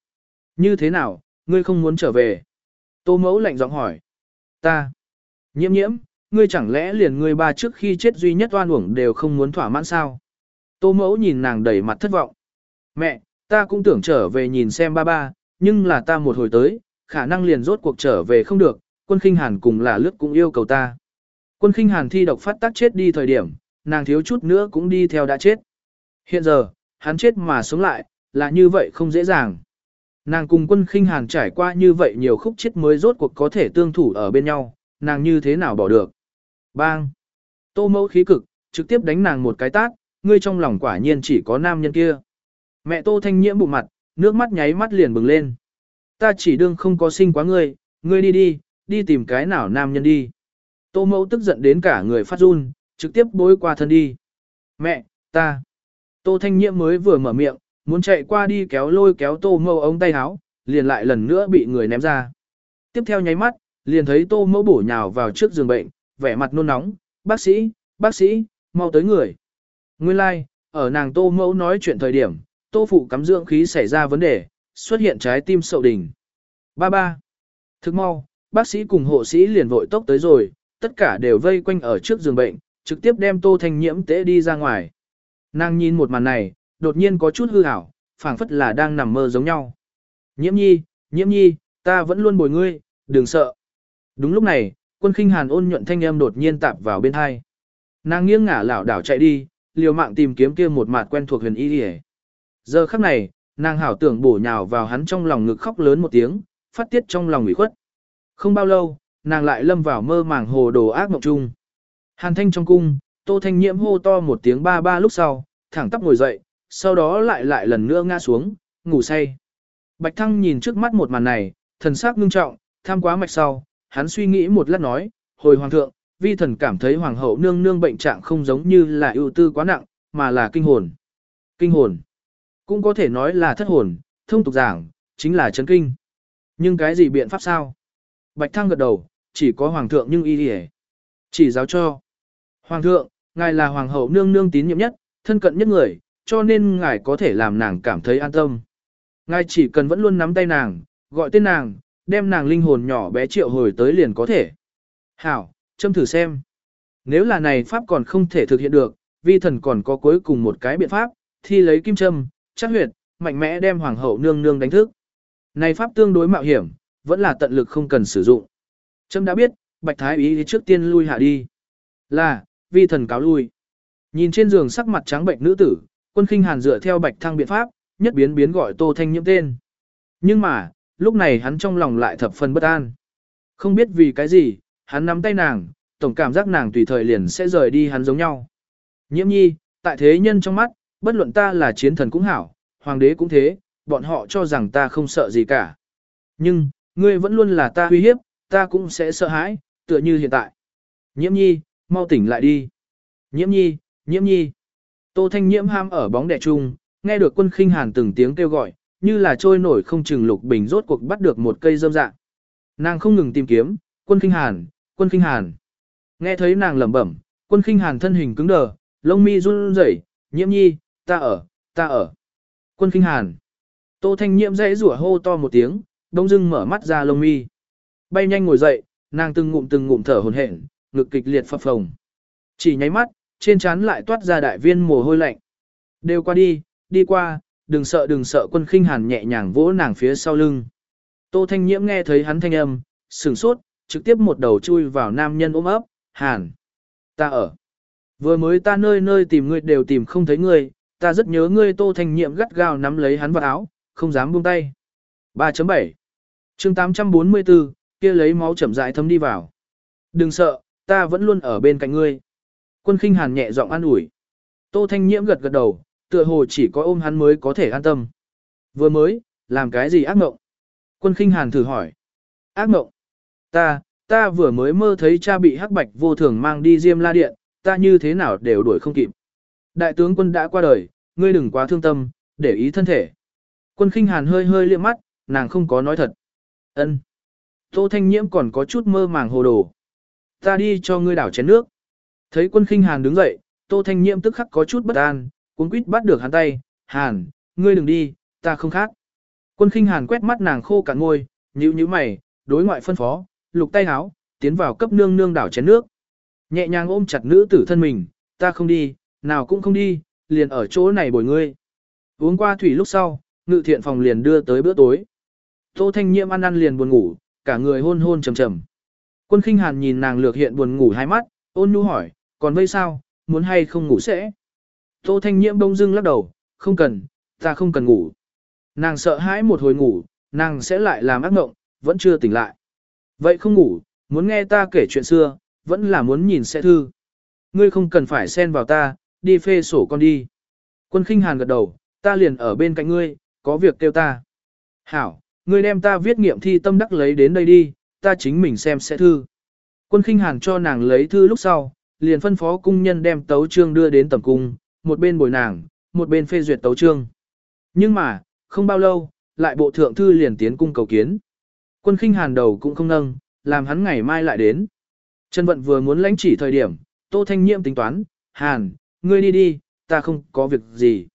Như thế nào, ngươi không muốn trở về? Tô mẫu lạnh giọng hỏi. Ta. Nhiễm nhiễm, ngươi chẳng lẽ liền ngươi ba trước khi chết duy nhất oan uổng đều không muốn thỏa mãn sao? Tô mẫu nhìn nàng đầy mặt thất vọng. Mẹ, ta cũng tưởng trở về nhìn xem ba ba, nhưng là ta một hồi tới, khả năng liền rốt cuộc trở về không được, quân khinh hàn cùng là lướt cũng yêu cầu ta. Quân khinh hàn thi độc phát tác chết đi thời điểm, nàng thiếu chút nữa cũng đi theo đã chết. Hiện giờ, hắn chết mà sống lại, là như vậy không dễ dàng. Nàng cùng quân khinh hàn trải qua như vậy nhiều khúc chết mới rốt cuộc có thể tương thủ ở bên nhau, nàng như thế nào bỏ được. Bang! Tô mẫu khí cực, trực tiếp đánh nàng một cái tát, ngươi trong lòng quả nhiên chỉ có nam nhân kia. Mẹ tô thanh nhiễm bụng mặt, nước mắt nháy mắt liền bừng lên. Ta chỉ đương không có sinh quá ngươi, ngươi đi đi, đi tìm cái nào nam nhân đi. Tô mẫu tức giận đến cả người phát run, trực tiếp bối qua thân đi. Mẹ, ta. Tô thanh nhiễm mới vừa mở miệng, muốn chạy qua đi kéo lôi kéo tô mâu ống tay áo, liền lại lần nữa bị người ném ra. Tiếp theo nháy mắt, liền thấy tô mâu bổ nhào vào trước giường bệnh, vẻ mặt nôn nóng, bác sĩ, bác sĩ, mau tới người. Nguyên lai, like, ở nàng tô mâu nói chuyện thời điểm, tô phụ cắm dưỡng khí xảy ra vấn đề, xuất hiện trái tim sậu đỉnh. Ba ba. Thức mau, bác sĩ cùng hộ sĩ liền vội tốc tới rồi, tất cả đều vây quanh ở trước giường bệnh, trực tiếp đem tô thanh nhiễm tế đi ra ngoài. Nàng nhìn một màn này, đột nhiên có chút hư ảo, phảng phất là đang nằm mơ giống nhau. Nhiễm nhi, nhiễm nhi, ta vẫn luôn bồi ngươi, đừng sợ. Đúng lúc này, quân khinh hàn ôn nhuận thanh âm đột nhiên tạp vào bên hai. Nàng nghiêng ngả lảo đảo chạy đi, liều mạng tìm kiếm kia một mặt quen thuộc huyền y đi Giờ khắc này, nàng hảo tưởng bổ nhào vào hắn trong lòng ngực khóc lớn một tiếng, phát tiết trong lòng ủy khuất. Không bao lâu, nàng lại lâm vào mơ màng hồ đồ ác mộng chung. Hàn thanh trong cung, tô thanh nhiễm hô to một tiếng ba ba lúc sau, thẳng tắp ngồi dậy, sau đó lại lại lần nữa ngã xuống, ngủ say. Bạch thăng nhìn trước mắt một màn này, thần sắc ngưng trọng, tham quá mạch sau, hắn suy nghĩ một lát nói, hồi hoàng thượng, vi thần cảm thấy hoàng hậu nương nương bệnh trạng không giống như là ưu tư quá nặng, mà là kinh hồn. Kinh hồn. Cũng có thể nói là thất hồn, thông tục giảng, chính là chấn kinh. Nhưng cái gì biện pháp sao? Bạch thăng gật đầu, chỉ có hoàng thượng nhưng y hề. Chỉ giáo cho. Hoàng thượng, ngài là hoàng hậu nương nương tín nhiệm nhất, thân cận nhất người, cho nên ngài có thể làm nàng cảm thấy an tâm. Ngài chỉ cần vẫn luôn nắm tay nàng, gọi tên nàng, đem nàng linh hồn nhỏ bé triệu hồi tới liền có thể. Hảo, châm thử xem. Nếu là này pháp còn không thể thực hiện được, vi thần còn có cuối cùng một cái biện pháp, thi lấy kim châm, chắc huyệt, mạnh mẽ đem hoàng hậu nương nương đánh thức. Này pháp tương đối mạo hiểm, vẫn là tận lực không cần sử dụng. Trâm đã biết, bạch thái ý trước tiên lui hạ đi. Là, vi thần cáo lui. Nhìn trên giường sắc mặt trắng bệnh nữ tử, quân khinh hàn dựa theo bạch thăng biện pháp, nhất biến biến gọi tô thanh nhiễm tên. Nhưng mà, lúc này hắn trong lòng lại thập phần bất an. Không biết vì cái gì, hắn nắm tay nàng, tổng cảm giác nàng tùy thời liền sẽ rời đi hắn giống nhau. Nhiễm nhi, tại thế nhân trong mắt, bất luận ta là chiến thần cũng hảo, hoàng đế cũng thế, bọn họ cho rằng ta không sợ gì cả. Nhưng, ngươi vẫn luôn là ta uy hiếp, ta cũng sẽ sợ hãi, tựa như hiện tại. Nhiễm nhi, mau tỉnh lại đi. Nhiễm nhi, nhiễm nhi. Tô Thanh Nhiễm ham ở bóng đè chung, nghe được quân khinh hàn từng tiếng kêu gọi, như là trôi nổi không chừng lục bình rốt cuộc bắt được một cây dâm dạng. Nàng không ngừng tìm kiếm, quân khinh hàn, quân khinh hàn. Nghe thấy nàng lẩm bẩm, quân khinh hàn thân hình cứng đờ, lông mi run rẩy, nhiễm nhi, ta ở, ta ở. Quân khinh hàn. Tô Thanh Nhiễm dãy rủa hô to một tiếng, đông dưng mở mắt ra lông mi. Bay nhanh ngồi dậy, nàng từng ngụm từng ngụm thở hổn hển, ngực kịch liệt phập phồng. Chỉ nháy mắt, trên trán lại toát ra đại viên mồ hôi lạnh. Đều qua đi, đi qua, đừng sợ đừng sợ quân khinh hàn nhẹ nhàng vỗ nàng phía sau lưng. Tô Thanh Nhiễm nghe thấy hắn thanh âm, sửng sốt, trực tiếp một đầu chui vào nam nhân ôm ấp, hàn. Ta ở. Vừa mới ta nơi nơi tìm ngươi đều tìm không thấy ngươi, ta rất nhớ ngươi Tô Thanh Nhiễm gắt gao nắm lấy hắn vào áo, không dám buông tay. 3.7 chương 844, kia lấy máu chậm rãi thấm đi vào. Đừng sợ, ta vẫn luôn ở bên cạnh ngươi. Quân khinh hàn nhẹ giọng an ủi. Tô Thanh Nhiễm gật gật đầu, tựa hồ chỉ có ôm hắn mới có thể an tâm. Vừa mới, làm cái gì ác mộng? Quân khinh hàn thử hỏi. Ác mộng? Ta, ta vừa mới mơ thấy cha bị hắc bạch vô thường mang đi diêm la điện, ta như thế nào đều đuổi không kịp. Đại tướng quân đã qua đời, ngươi đừng quá thương tâm, để ý thân thể. Quân khinh hàn hơi hơi liếc mắt, nàng không có nói thật. Ân. Tô Thanh Nhiễm còn có chút mơ màng hồ đồ. Ta đi cho ngươi đảo chén nước. Thấy quân khinh hàn đứng dậy, Tô Thanh Nhiễm tức khắc có chút bất an, cuốn quýt bắt được hắn tay, hàn, ngươi đừng đi, ta không khác. Quân khinh hàn quét mắt nàng khô cả ngôi, nhíu nhíu mày, đối ngoại phân phó, lục tay háo, tiến vào cấp nương nương đảo chén nước. Nhẹ nhàng ôm chặt nữ tử thân mình, ta không đi, nào cũng không đi, liền ở chỗ này bồi ngươi. Uống qua thủy lúc sau, ngự thiện phòng liền đưa tới bữa tối. Tô Thanh Nhiễm ăn ăn liền buồn ngủ, cả người hôn hôn trầm trầm. Quân khinh hàn nhìn nàng lược hiện buồn ngủ hai mắt, ôn nhu hỏi, còn vây sao, muốn hay không ngủ sẽ? Tô Thanh Nhiễm bông dưng lắc đầu, không cần, ta không cần ngủ. Nàng sợ hãi một hồi ngủ, nàng sẽ lại làm ác mộng, vẫn chưa tỉnh lại. Vậy không ngủ, muốn nghe ta kể chuyện xưa, vẫn là muốn nhìn sẽ thư. Ngươi không cần phải xen vào ta, đi phê sổ con đi. Quân khinh hàn gật đầu, ta liền ở bên cạnh ngươi, có việc kêu ta. Hảo, ngươi đem ta viết nghiệm thi tâm đắc lấy đến đây đi, ta chính mình xem sẽ thư. Quân khinh hàn cho nàng lấy thư lúc sau, liền phân phó cung nhân đem tấu trương đưa đến tầm cung, một bên bồi nàng, một bên phê duyệt tấu trương. Nhưng mà, không bao lâu, lại bộ thượng thư liền tiến cung cầu kiến. Quân khinh hàn đầu cũng không nâng, làm hắn ngày mai lại đến. Trần Vận vừa muốn lãnh chỉ thời điểm, Tô Thanh Nhiệm tính toán, Hàn, ngươi đi đi, ta không có việc gì.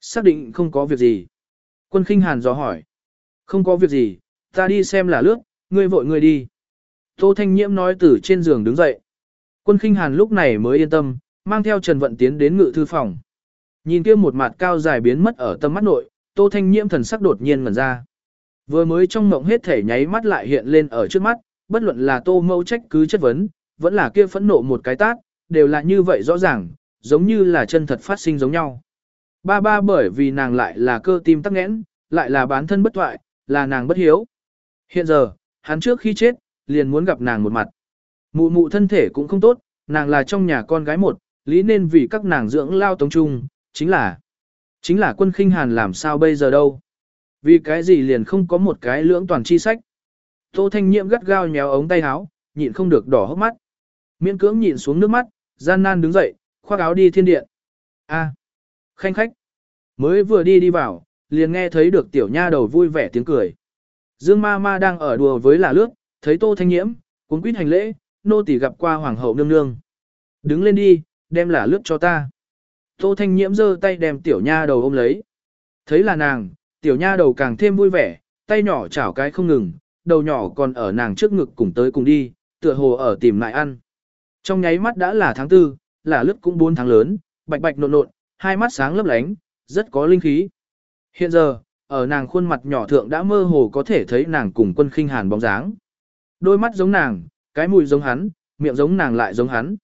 Xác định không có việc gì. Quân khinh Hàn dò hỏi. Không có việc gì, ta đi xem là lướt, ngươi vội ngươi đi. Tô Thanh Nhiệm nói từ trên giường đứng dậy. Quân khinh Hàn lúc này mới yên tâm, mang theo Trần Vận tiến đến ngự thư phòng. Nhìn kia một mặt cao dài biến mất ở tâm mắt nội, Tô Thanh Nhiễm thần sắc đột nhiên ngẩn ra. Vừa mới trong mộng hết thể nháy mắt lại hiện lên ở trước mắt, bất luận là Tô Mâu trách cứ chất vấn, vẫn là kia phẫn nộ một cái tát, đều là như vậy rõ ràng, giống như là chân thật phát sinh giống nhau. Ba ba bởi vì nàng lại là cơ tim tắc nghẽn, lại là bán thân bất thoại, là nàng bất hiếu. Hiện giờ, hắn trước khi chết, liền muốn gặp nàng một mặt. Mụ mụ thân thể cũng không tốt, nàng là trong nhà con gái một, lý nên vì các nàng dưỡng lao tống trung, chính là chính là quân khinh hàn làm sao bây giờ đâu. Vì cái gì liền không có một cái lưỡng toàn chi sách. Tô Thanh Nhiệm gắt gao nhéo ống tay áo, nhịn không được đỏ hốc mắt. Miễn cưỡng nhịn xuống nước mắt, gian nan đứng dậy, khoác áo đi thiên điện. A, khanh khách. Mới vừa đi đi vào, liền nghe thấy được tiểu nha đầu vui vẻ tiếng cười. Dương ma ma đang ở đùa với là lướt, thấy Tô Thanh Nhiễm, cuốn quýt hành lễ, nô tỳ gặp qua hoàng hậu nương nương. Đứng lên đi, đem là lướt cho ta. Tô Thanh Nhiễm giơ tay đem tiểu nha đầu ôm lấy. Thấy là nàng, tiểu nha đầu càng thêm vui vẻ, tay nhỏ chảo cái không ngừng, đầu nhỏ còn ở nàng trước ngực cùng tới cùng đi, tựa hồ ở tìm lại ăn. Trong nháy mắt đã là tháng tư, là lướt cũng 4 tháng lớn, bạch bạch nộn nộn, hai mắt sáng lấp lánh, rất có linh khí. Hiện giờ, ở nàng khuôn mặt nhỏ thượng đã mơ hồ có thể thấy nàng cùng quân khinh hàn bóng dáng. Đôi mắt giống nàng, cái mùi giống hắn, miệng giống nàng lại giống hắn.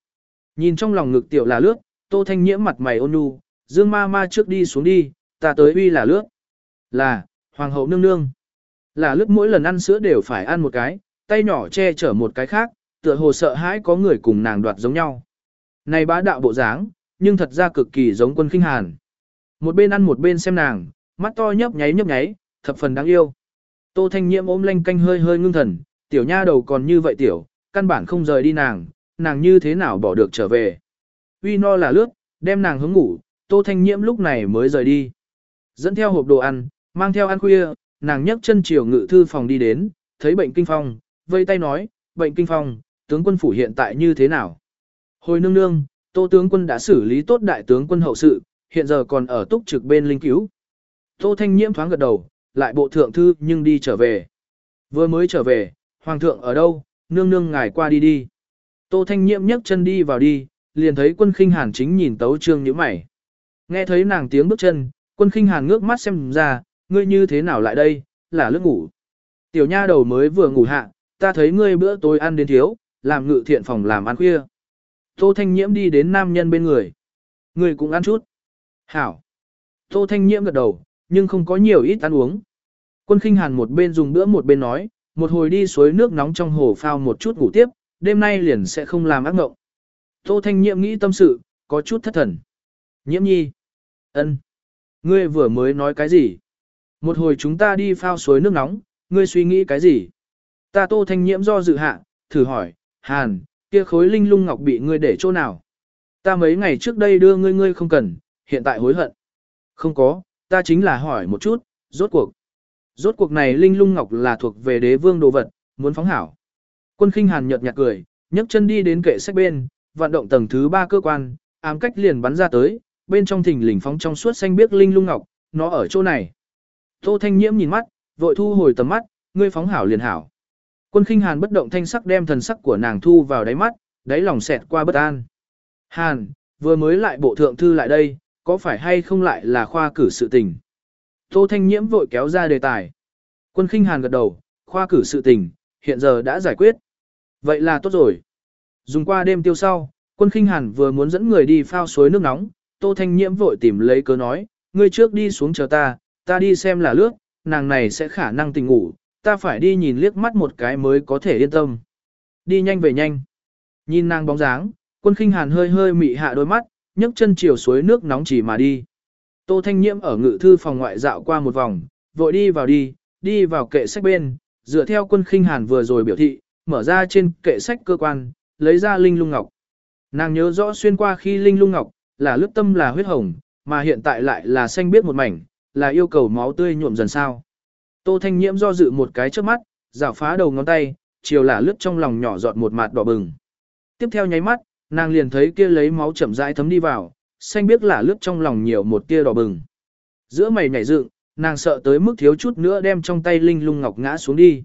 Nhìn trong lòng ngực tiểu là lướt, tô thanh nhiễm mặt mày ôn nhu, dương ma ma trước đi xuống đi, ta tới uy là lướt. Là, hoàng hậu nương nương. Là lướt mỗi lần ăn sữa đều phải ăn một cái, tay nhỏ che chở một cái khác, tựa hồ sợ hãi có người cùng nàng đoạt giống nhau. Này bá đạo bộ dáng, nhưng thật ra cực kỳ giống quân khinh hàn. Một bên ăn một bên xem nàng, mắt to nhấp nháy nhấp nháy, thập phần đáng yêu. Tô Thanh Nhiễm ôm lanh canh hơi hơi ngưng thần, tiểu nha đầu còn như vậy tiểu, căn bản không rời đi nàng, nàng như thế nào bỏ được trở về. Uy no là lướt, đem nàng hướng ngủ, Tô Thanh Nhiễm lúc này mới rời đi. Dẫn theo hộp đồ ăn, mang theo ăn khuya, nàng nhấc chân chiều ngự thư phòng đi đến, thấy bệnh kinh phong, vây tay nói, bệnh kinh phong, tướng quân phủ hiện tại như thế nào? Hồi nương nương, Tô tướng quân đã xử lý tốt đại tướng quân hậu sự, hiện giờ còn ở túc trực bên linh cứu. Tô Thanh Nhiễm thoáng gật đầu, lại bộ thượng thư nhưng đi trở về. Vừa mới trở về, hoàng thượng ở đâu, nương nương ngài qua đi đi. Tô Thanh Nhiễm nhấc chân đi vào đi, liền thấy quân khinh hàn chính nhìn tấu trương nhíu mày. Nghe thấy nàng tiếng bước chân, quân khinh hàn ngước mắt xem ra, ngươi như thế nào lại đây, là lướt ngủ. Tiểu nha đầu mới vừa ngủ hạ, ta thấy ngươi bữa tối ăn đến thiếu, làm ngự thiện phòng làm ăn khuya. Tô Thanh Nhiễm đi đến nam nhân bên người. Ngươi cũng ăn chút. Hảo. Tô Thanh Nhiễm gật đầu, nhưng không có nhiều ít ăn uống. Quân khinh hàn một bên dùng bữa một bên nói, một hồi đi suối nước nóng trong hồ phao một chút ngủ tiếp, đêm nay liền sẽ không làm ác mộng. Tô Thanh nhiệm nghĩ tâm sự, có chút thất thần. Nhiễm nhi. ân, Ngươi vừa mới nói cái gì? Một hồi chúng ta đi phao suối nước nóng, ngươi suy nghĩ cái gì? Ta Tô Thanh Nhiễm do dự hạ, thử hỏi, Hàn, kia khối linh lung ngọc bị ngươi để chỗ nào? Ta mấy ngày trước đây đưa ngươi ngươi không cần, hiện tại hối hận. Không có, ta chính là hỏi một chút, rốt cuộc. Rốt cuộc này linh lung ngọc là thuộc về đế vương đồ vật, muốn phóng hảo. Quân khinh hàn nhợt nhạt cười, nhấc chân đi đến kệ sách bên, vận động tầng thứ ba cơ quan, ám cách liền bắn ra tới, bên trong thỉnh lình phóng trong suốt xanh biếc linh lung ngọc, nó ở chỗ này. Tô Thanh Nhiễm nhìn mắt, vội thu hồi tầm mắt, ngươi phóng hảo liền hảo. Quân khinh hàn bất động thanh sắc đem thần sắc của nàng thu vào đáy mắt, đáy lòng xẹt qua bất an. Hàn, vừa mới lại bộ thượng thư lại đây, có phải hay không lại là khoa cử sự tình? Tô Thanh Nhiễm vội kéo ra đề tài. Quân khinh hàn gật đầu, khoa cử sự tình, hiện giờ đã giải quyết. Vậy là tốt rồi. Dùng qua đêm tiêu sau, quân khinh hàn vừa muốn dẫn người đi phao suối nước nóng, Tô Thanh Nhiễm vội tìm lấy cớ nói, ngươi trước đi xuống chờ ta, ta đi xem là lướt, nàng này sẽ khả năng tình ngủ, ta phải đi nhìn liếc mắt một cái mới có thể yên tâm. Đi nhanh về nhanh. Nhìn nàng bóng dáng, quân khinh hàn hơi hơi mị hạ đôi mắt, nhấc chân chiều suối nước nóng chỉ mà đi. Tô Thanh Nhiễm ở ngự thư phòng ngoại dạo qua một vòng, vội đi vào đi, đi vào kệ sách bên, dựa theo quân khinh hàn vừa rồi biểu thị, mở ra trên kệ sách cơ quan, lấy ra linh lung ngọc. Nàng nhớ rõ xuyên qua khi linh lung ngọc, là lướt tâm là huyết hồng, mà hiện tại lại là xanh biết một mảnh, là yêu cầu máu tươi nhuộm dần sao. Tô Thanh Nhiễm do dự một cái trước mắt, rảo phá đầu ngón tay, chiều là lướt trong lòng nhỏ giọt một mạt đỏ bừng. Tiếp theo nháy mắt, nàng liền thấy kia lấy máu chậm rãi thấm đi vào, xanh biết là lướt trong lòng nhiều một tia đỏ bừng. Giữa mày nhảy dựng, nàng sợ tới mức thiếu chút nữa đem trong tay linh lung ngọc ngã xuống đi.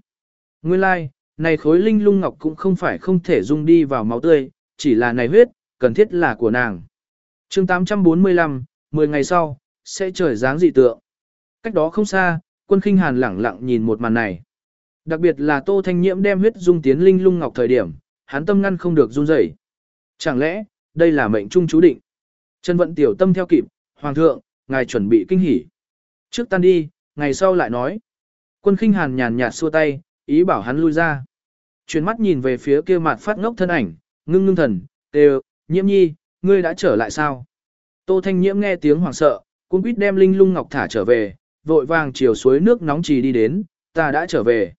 Nguyên lai, like, này khối linh lung ngọc cũng không phải không thể dung đi vào máu tươi, chỉ là này huyết, cần thiết là của nàng. chương 845, 10 ngày sau, sẽ trời dáng dị tượng. Cách đó không xa, quân khinh hàn lẳng lặng nhìn một màn này. Đặc biệt là Tô Thanh Nhiễm đem huyết dung tiến linh lung ngọc thời điểm, hắn tâm ngăn không được run rẩy. Chẳng lẽ, đây là mệnh trung chú định? Trần Vận tiểu tâm theo kịp, Hoàng thượng, ngài chuẩn bị kinh hỉ. Trước tan đi, ngày sau lại nói. Quân khinh hàn nhàn nhạt xua tay, ý bảo hắn lui ra. Chuyển mắt nhìn về phía kia mặt phát ngốc thân ảnh, ngưng ngưng thần, đều, nhiễm nhi, ngươi đã trở lại sao? Tô Thanh Nhiễm nghe tiếng hoảng sợ, cũng quýt đem linh lung ngọc thả trở về, vội vàng chiều suối nước nóng trì đi đến, ta đã trở về.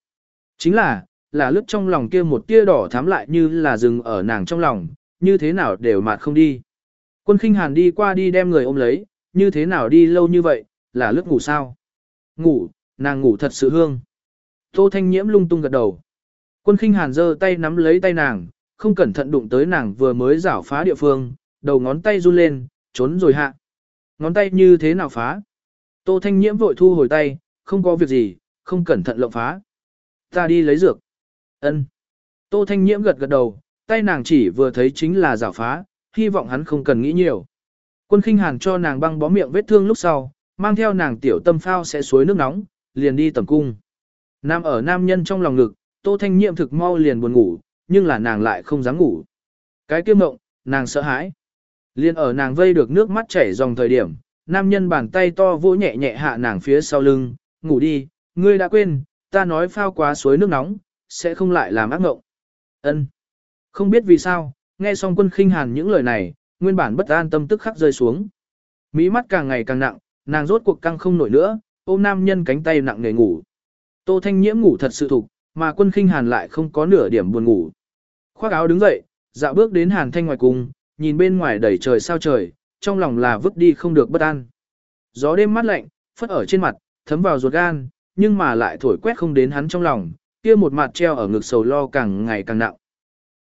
Chính là, là lướt trong lòng kia một tia đỏ thắm lại như là rừng ở nàng trong lòng, như thế nào đều mạt không đi. Quân khinh hàn đi qua đi đem người ôm lấy, như thế nào đi lâu như vậy, là lướt ngủ sao? Ngủ, nàng ngủ thật sự hương. Tô Thanh Nhiễm lung tung gật đầu. Quân khinh hàn giơ tay nắm lấy tay nàng, không cẩn thận đụng tới nàng vừa mới rảo phá địa phương, đầu ngón tay run lên, trốn rồi hạ. Ngón tay như thế nào phá? Tô Thanh Nhiễm vội thu hồi tay, không có việc gì, không cẩn thận lộng phá. Ta đi lấy dược. Ân. Tô Thanh Nhiễm gật gật đầu, tay nàng chỉ vừa thấy chính là rảo phá, hy vọng hắn không cần nghĩ nhiều. Quân khinh hàn cho nàng băng bó miệng vết thương lúc sau, mang theo nàng tiểu tâm phao sẽ suối nước nóng, liền đi tầm cung. Nam ở nam nhân trong lòng ngực, Tô Thanh Nhiệm thực mau liền buồn ngủ, nhưng là nàng lại không dám ngủ. Cái kiêm mộng, nàng sợ hãi. Liên ở nàng vây được nước mắt chảy dòng thời điểm, nam nhân bàn tay to vỗ nhẹ nhẹ hạ nàng phía sau lưng, ngủ đi, ngươi đã quên, ta nói phao quá suối nước nóng, sẽ không lại làm ác mộng. Ân. Không biết vì sao, nghe xong quân khinh hàn những lời này, nguyên bản bất an tâm tức khắc rơi xuống. Mỹ mắt càng ngày càng nặng, nàng rốt cuộc căng không nổi nữa, ôm nam nhân cánh tay nặng nề ngủ. Tô Thanh Nhiễm ngủ thật sự thục, mà quân khinh hàn lại không có nửa điểm buồn ngủ. Khoác áo đứng dậy, dạo bước đến hàn thanh ngoài cung, nhìn bên ngoài đầy trời sao trời, trong lòng là vứt đi không được bất an. Gió đêm mát lạnh, phất ở trên mặt, thấm vào ruột gan, nhưng mà lại thổi quét không đến hắn trong lòng, kia một mặt treo ở ngực sầu lo càng ngày càng nặng.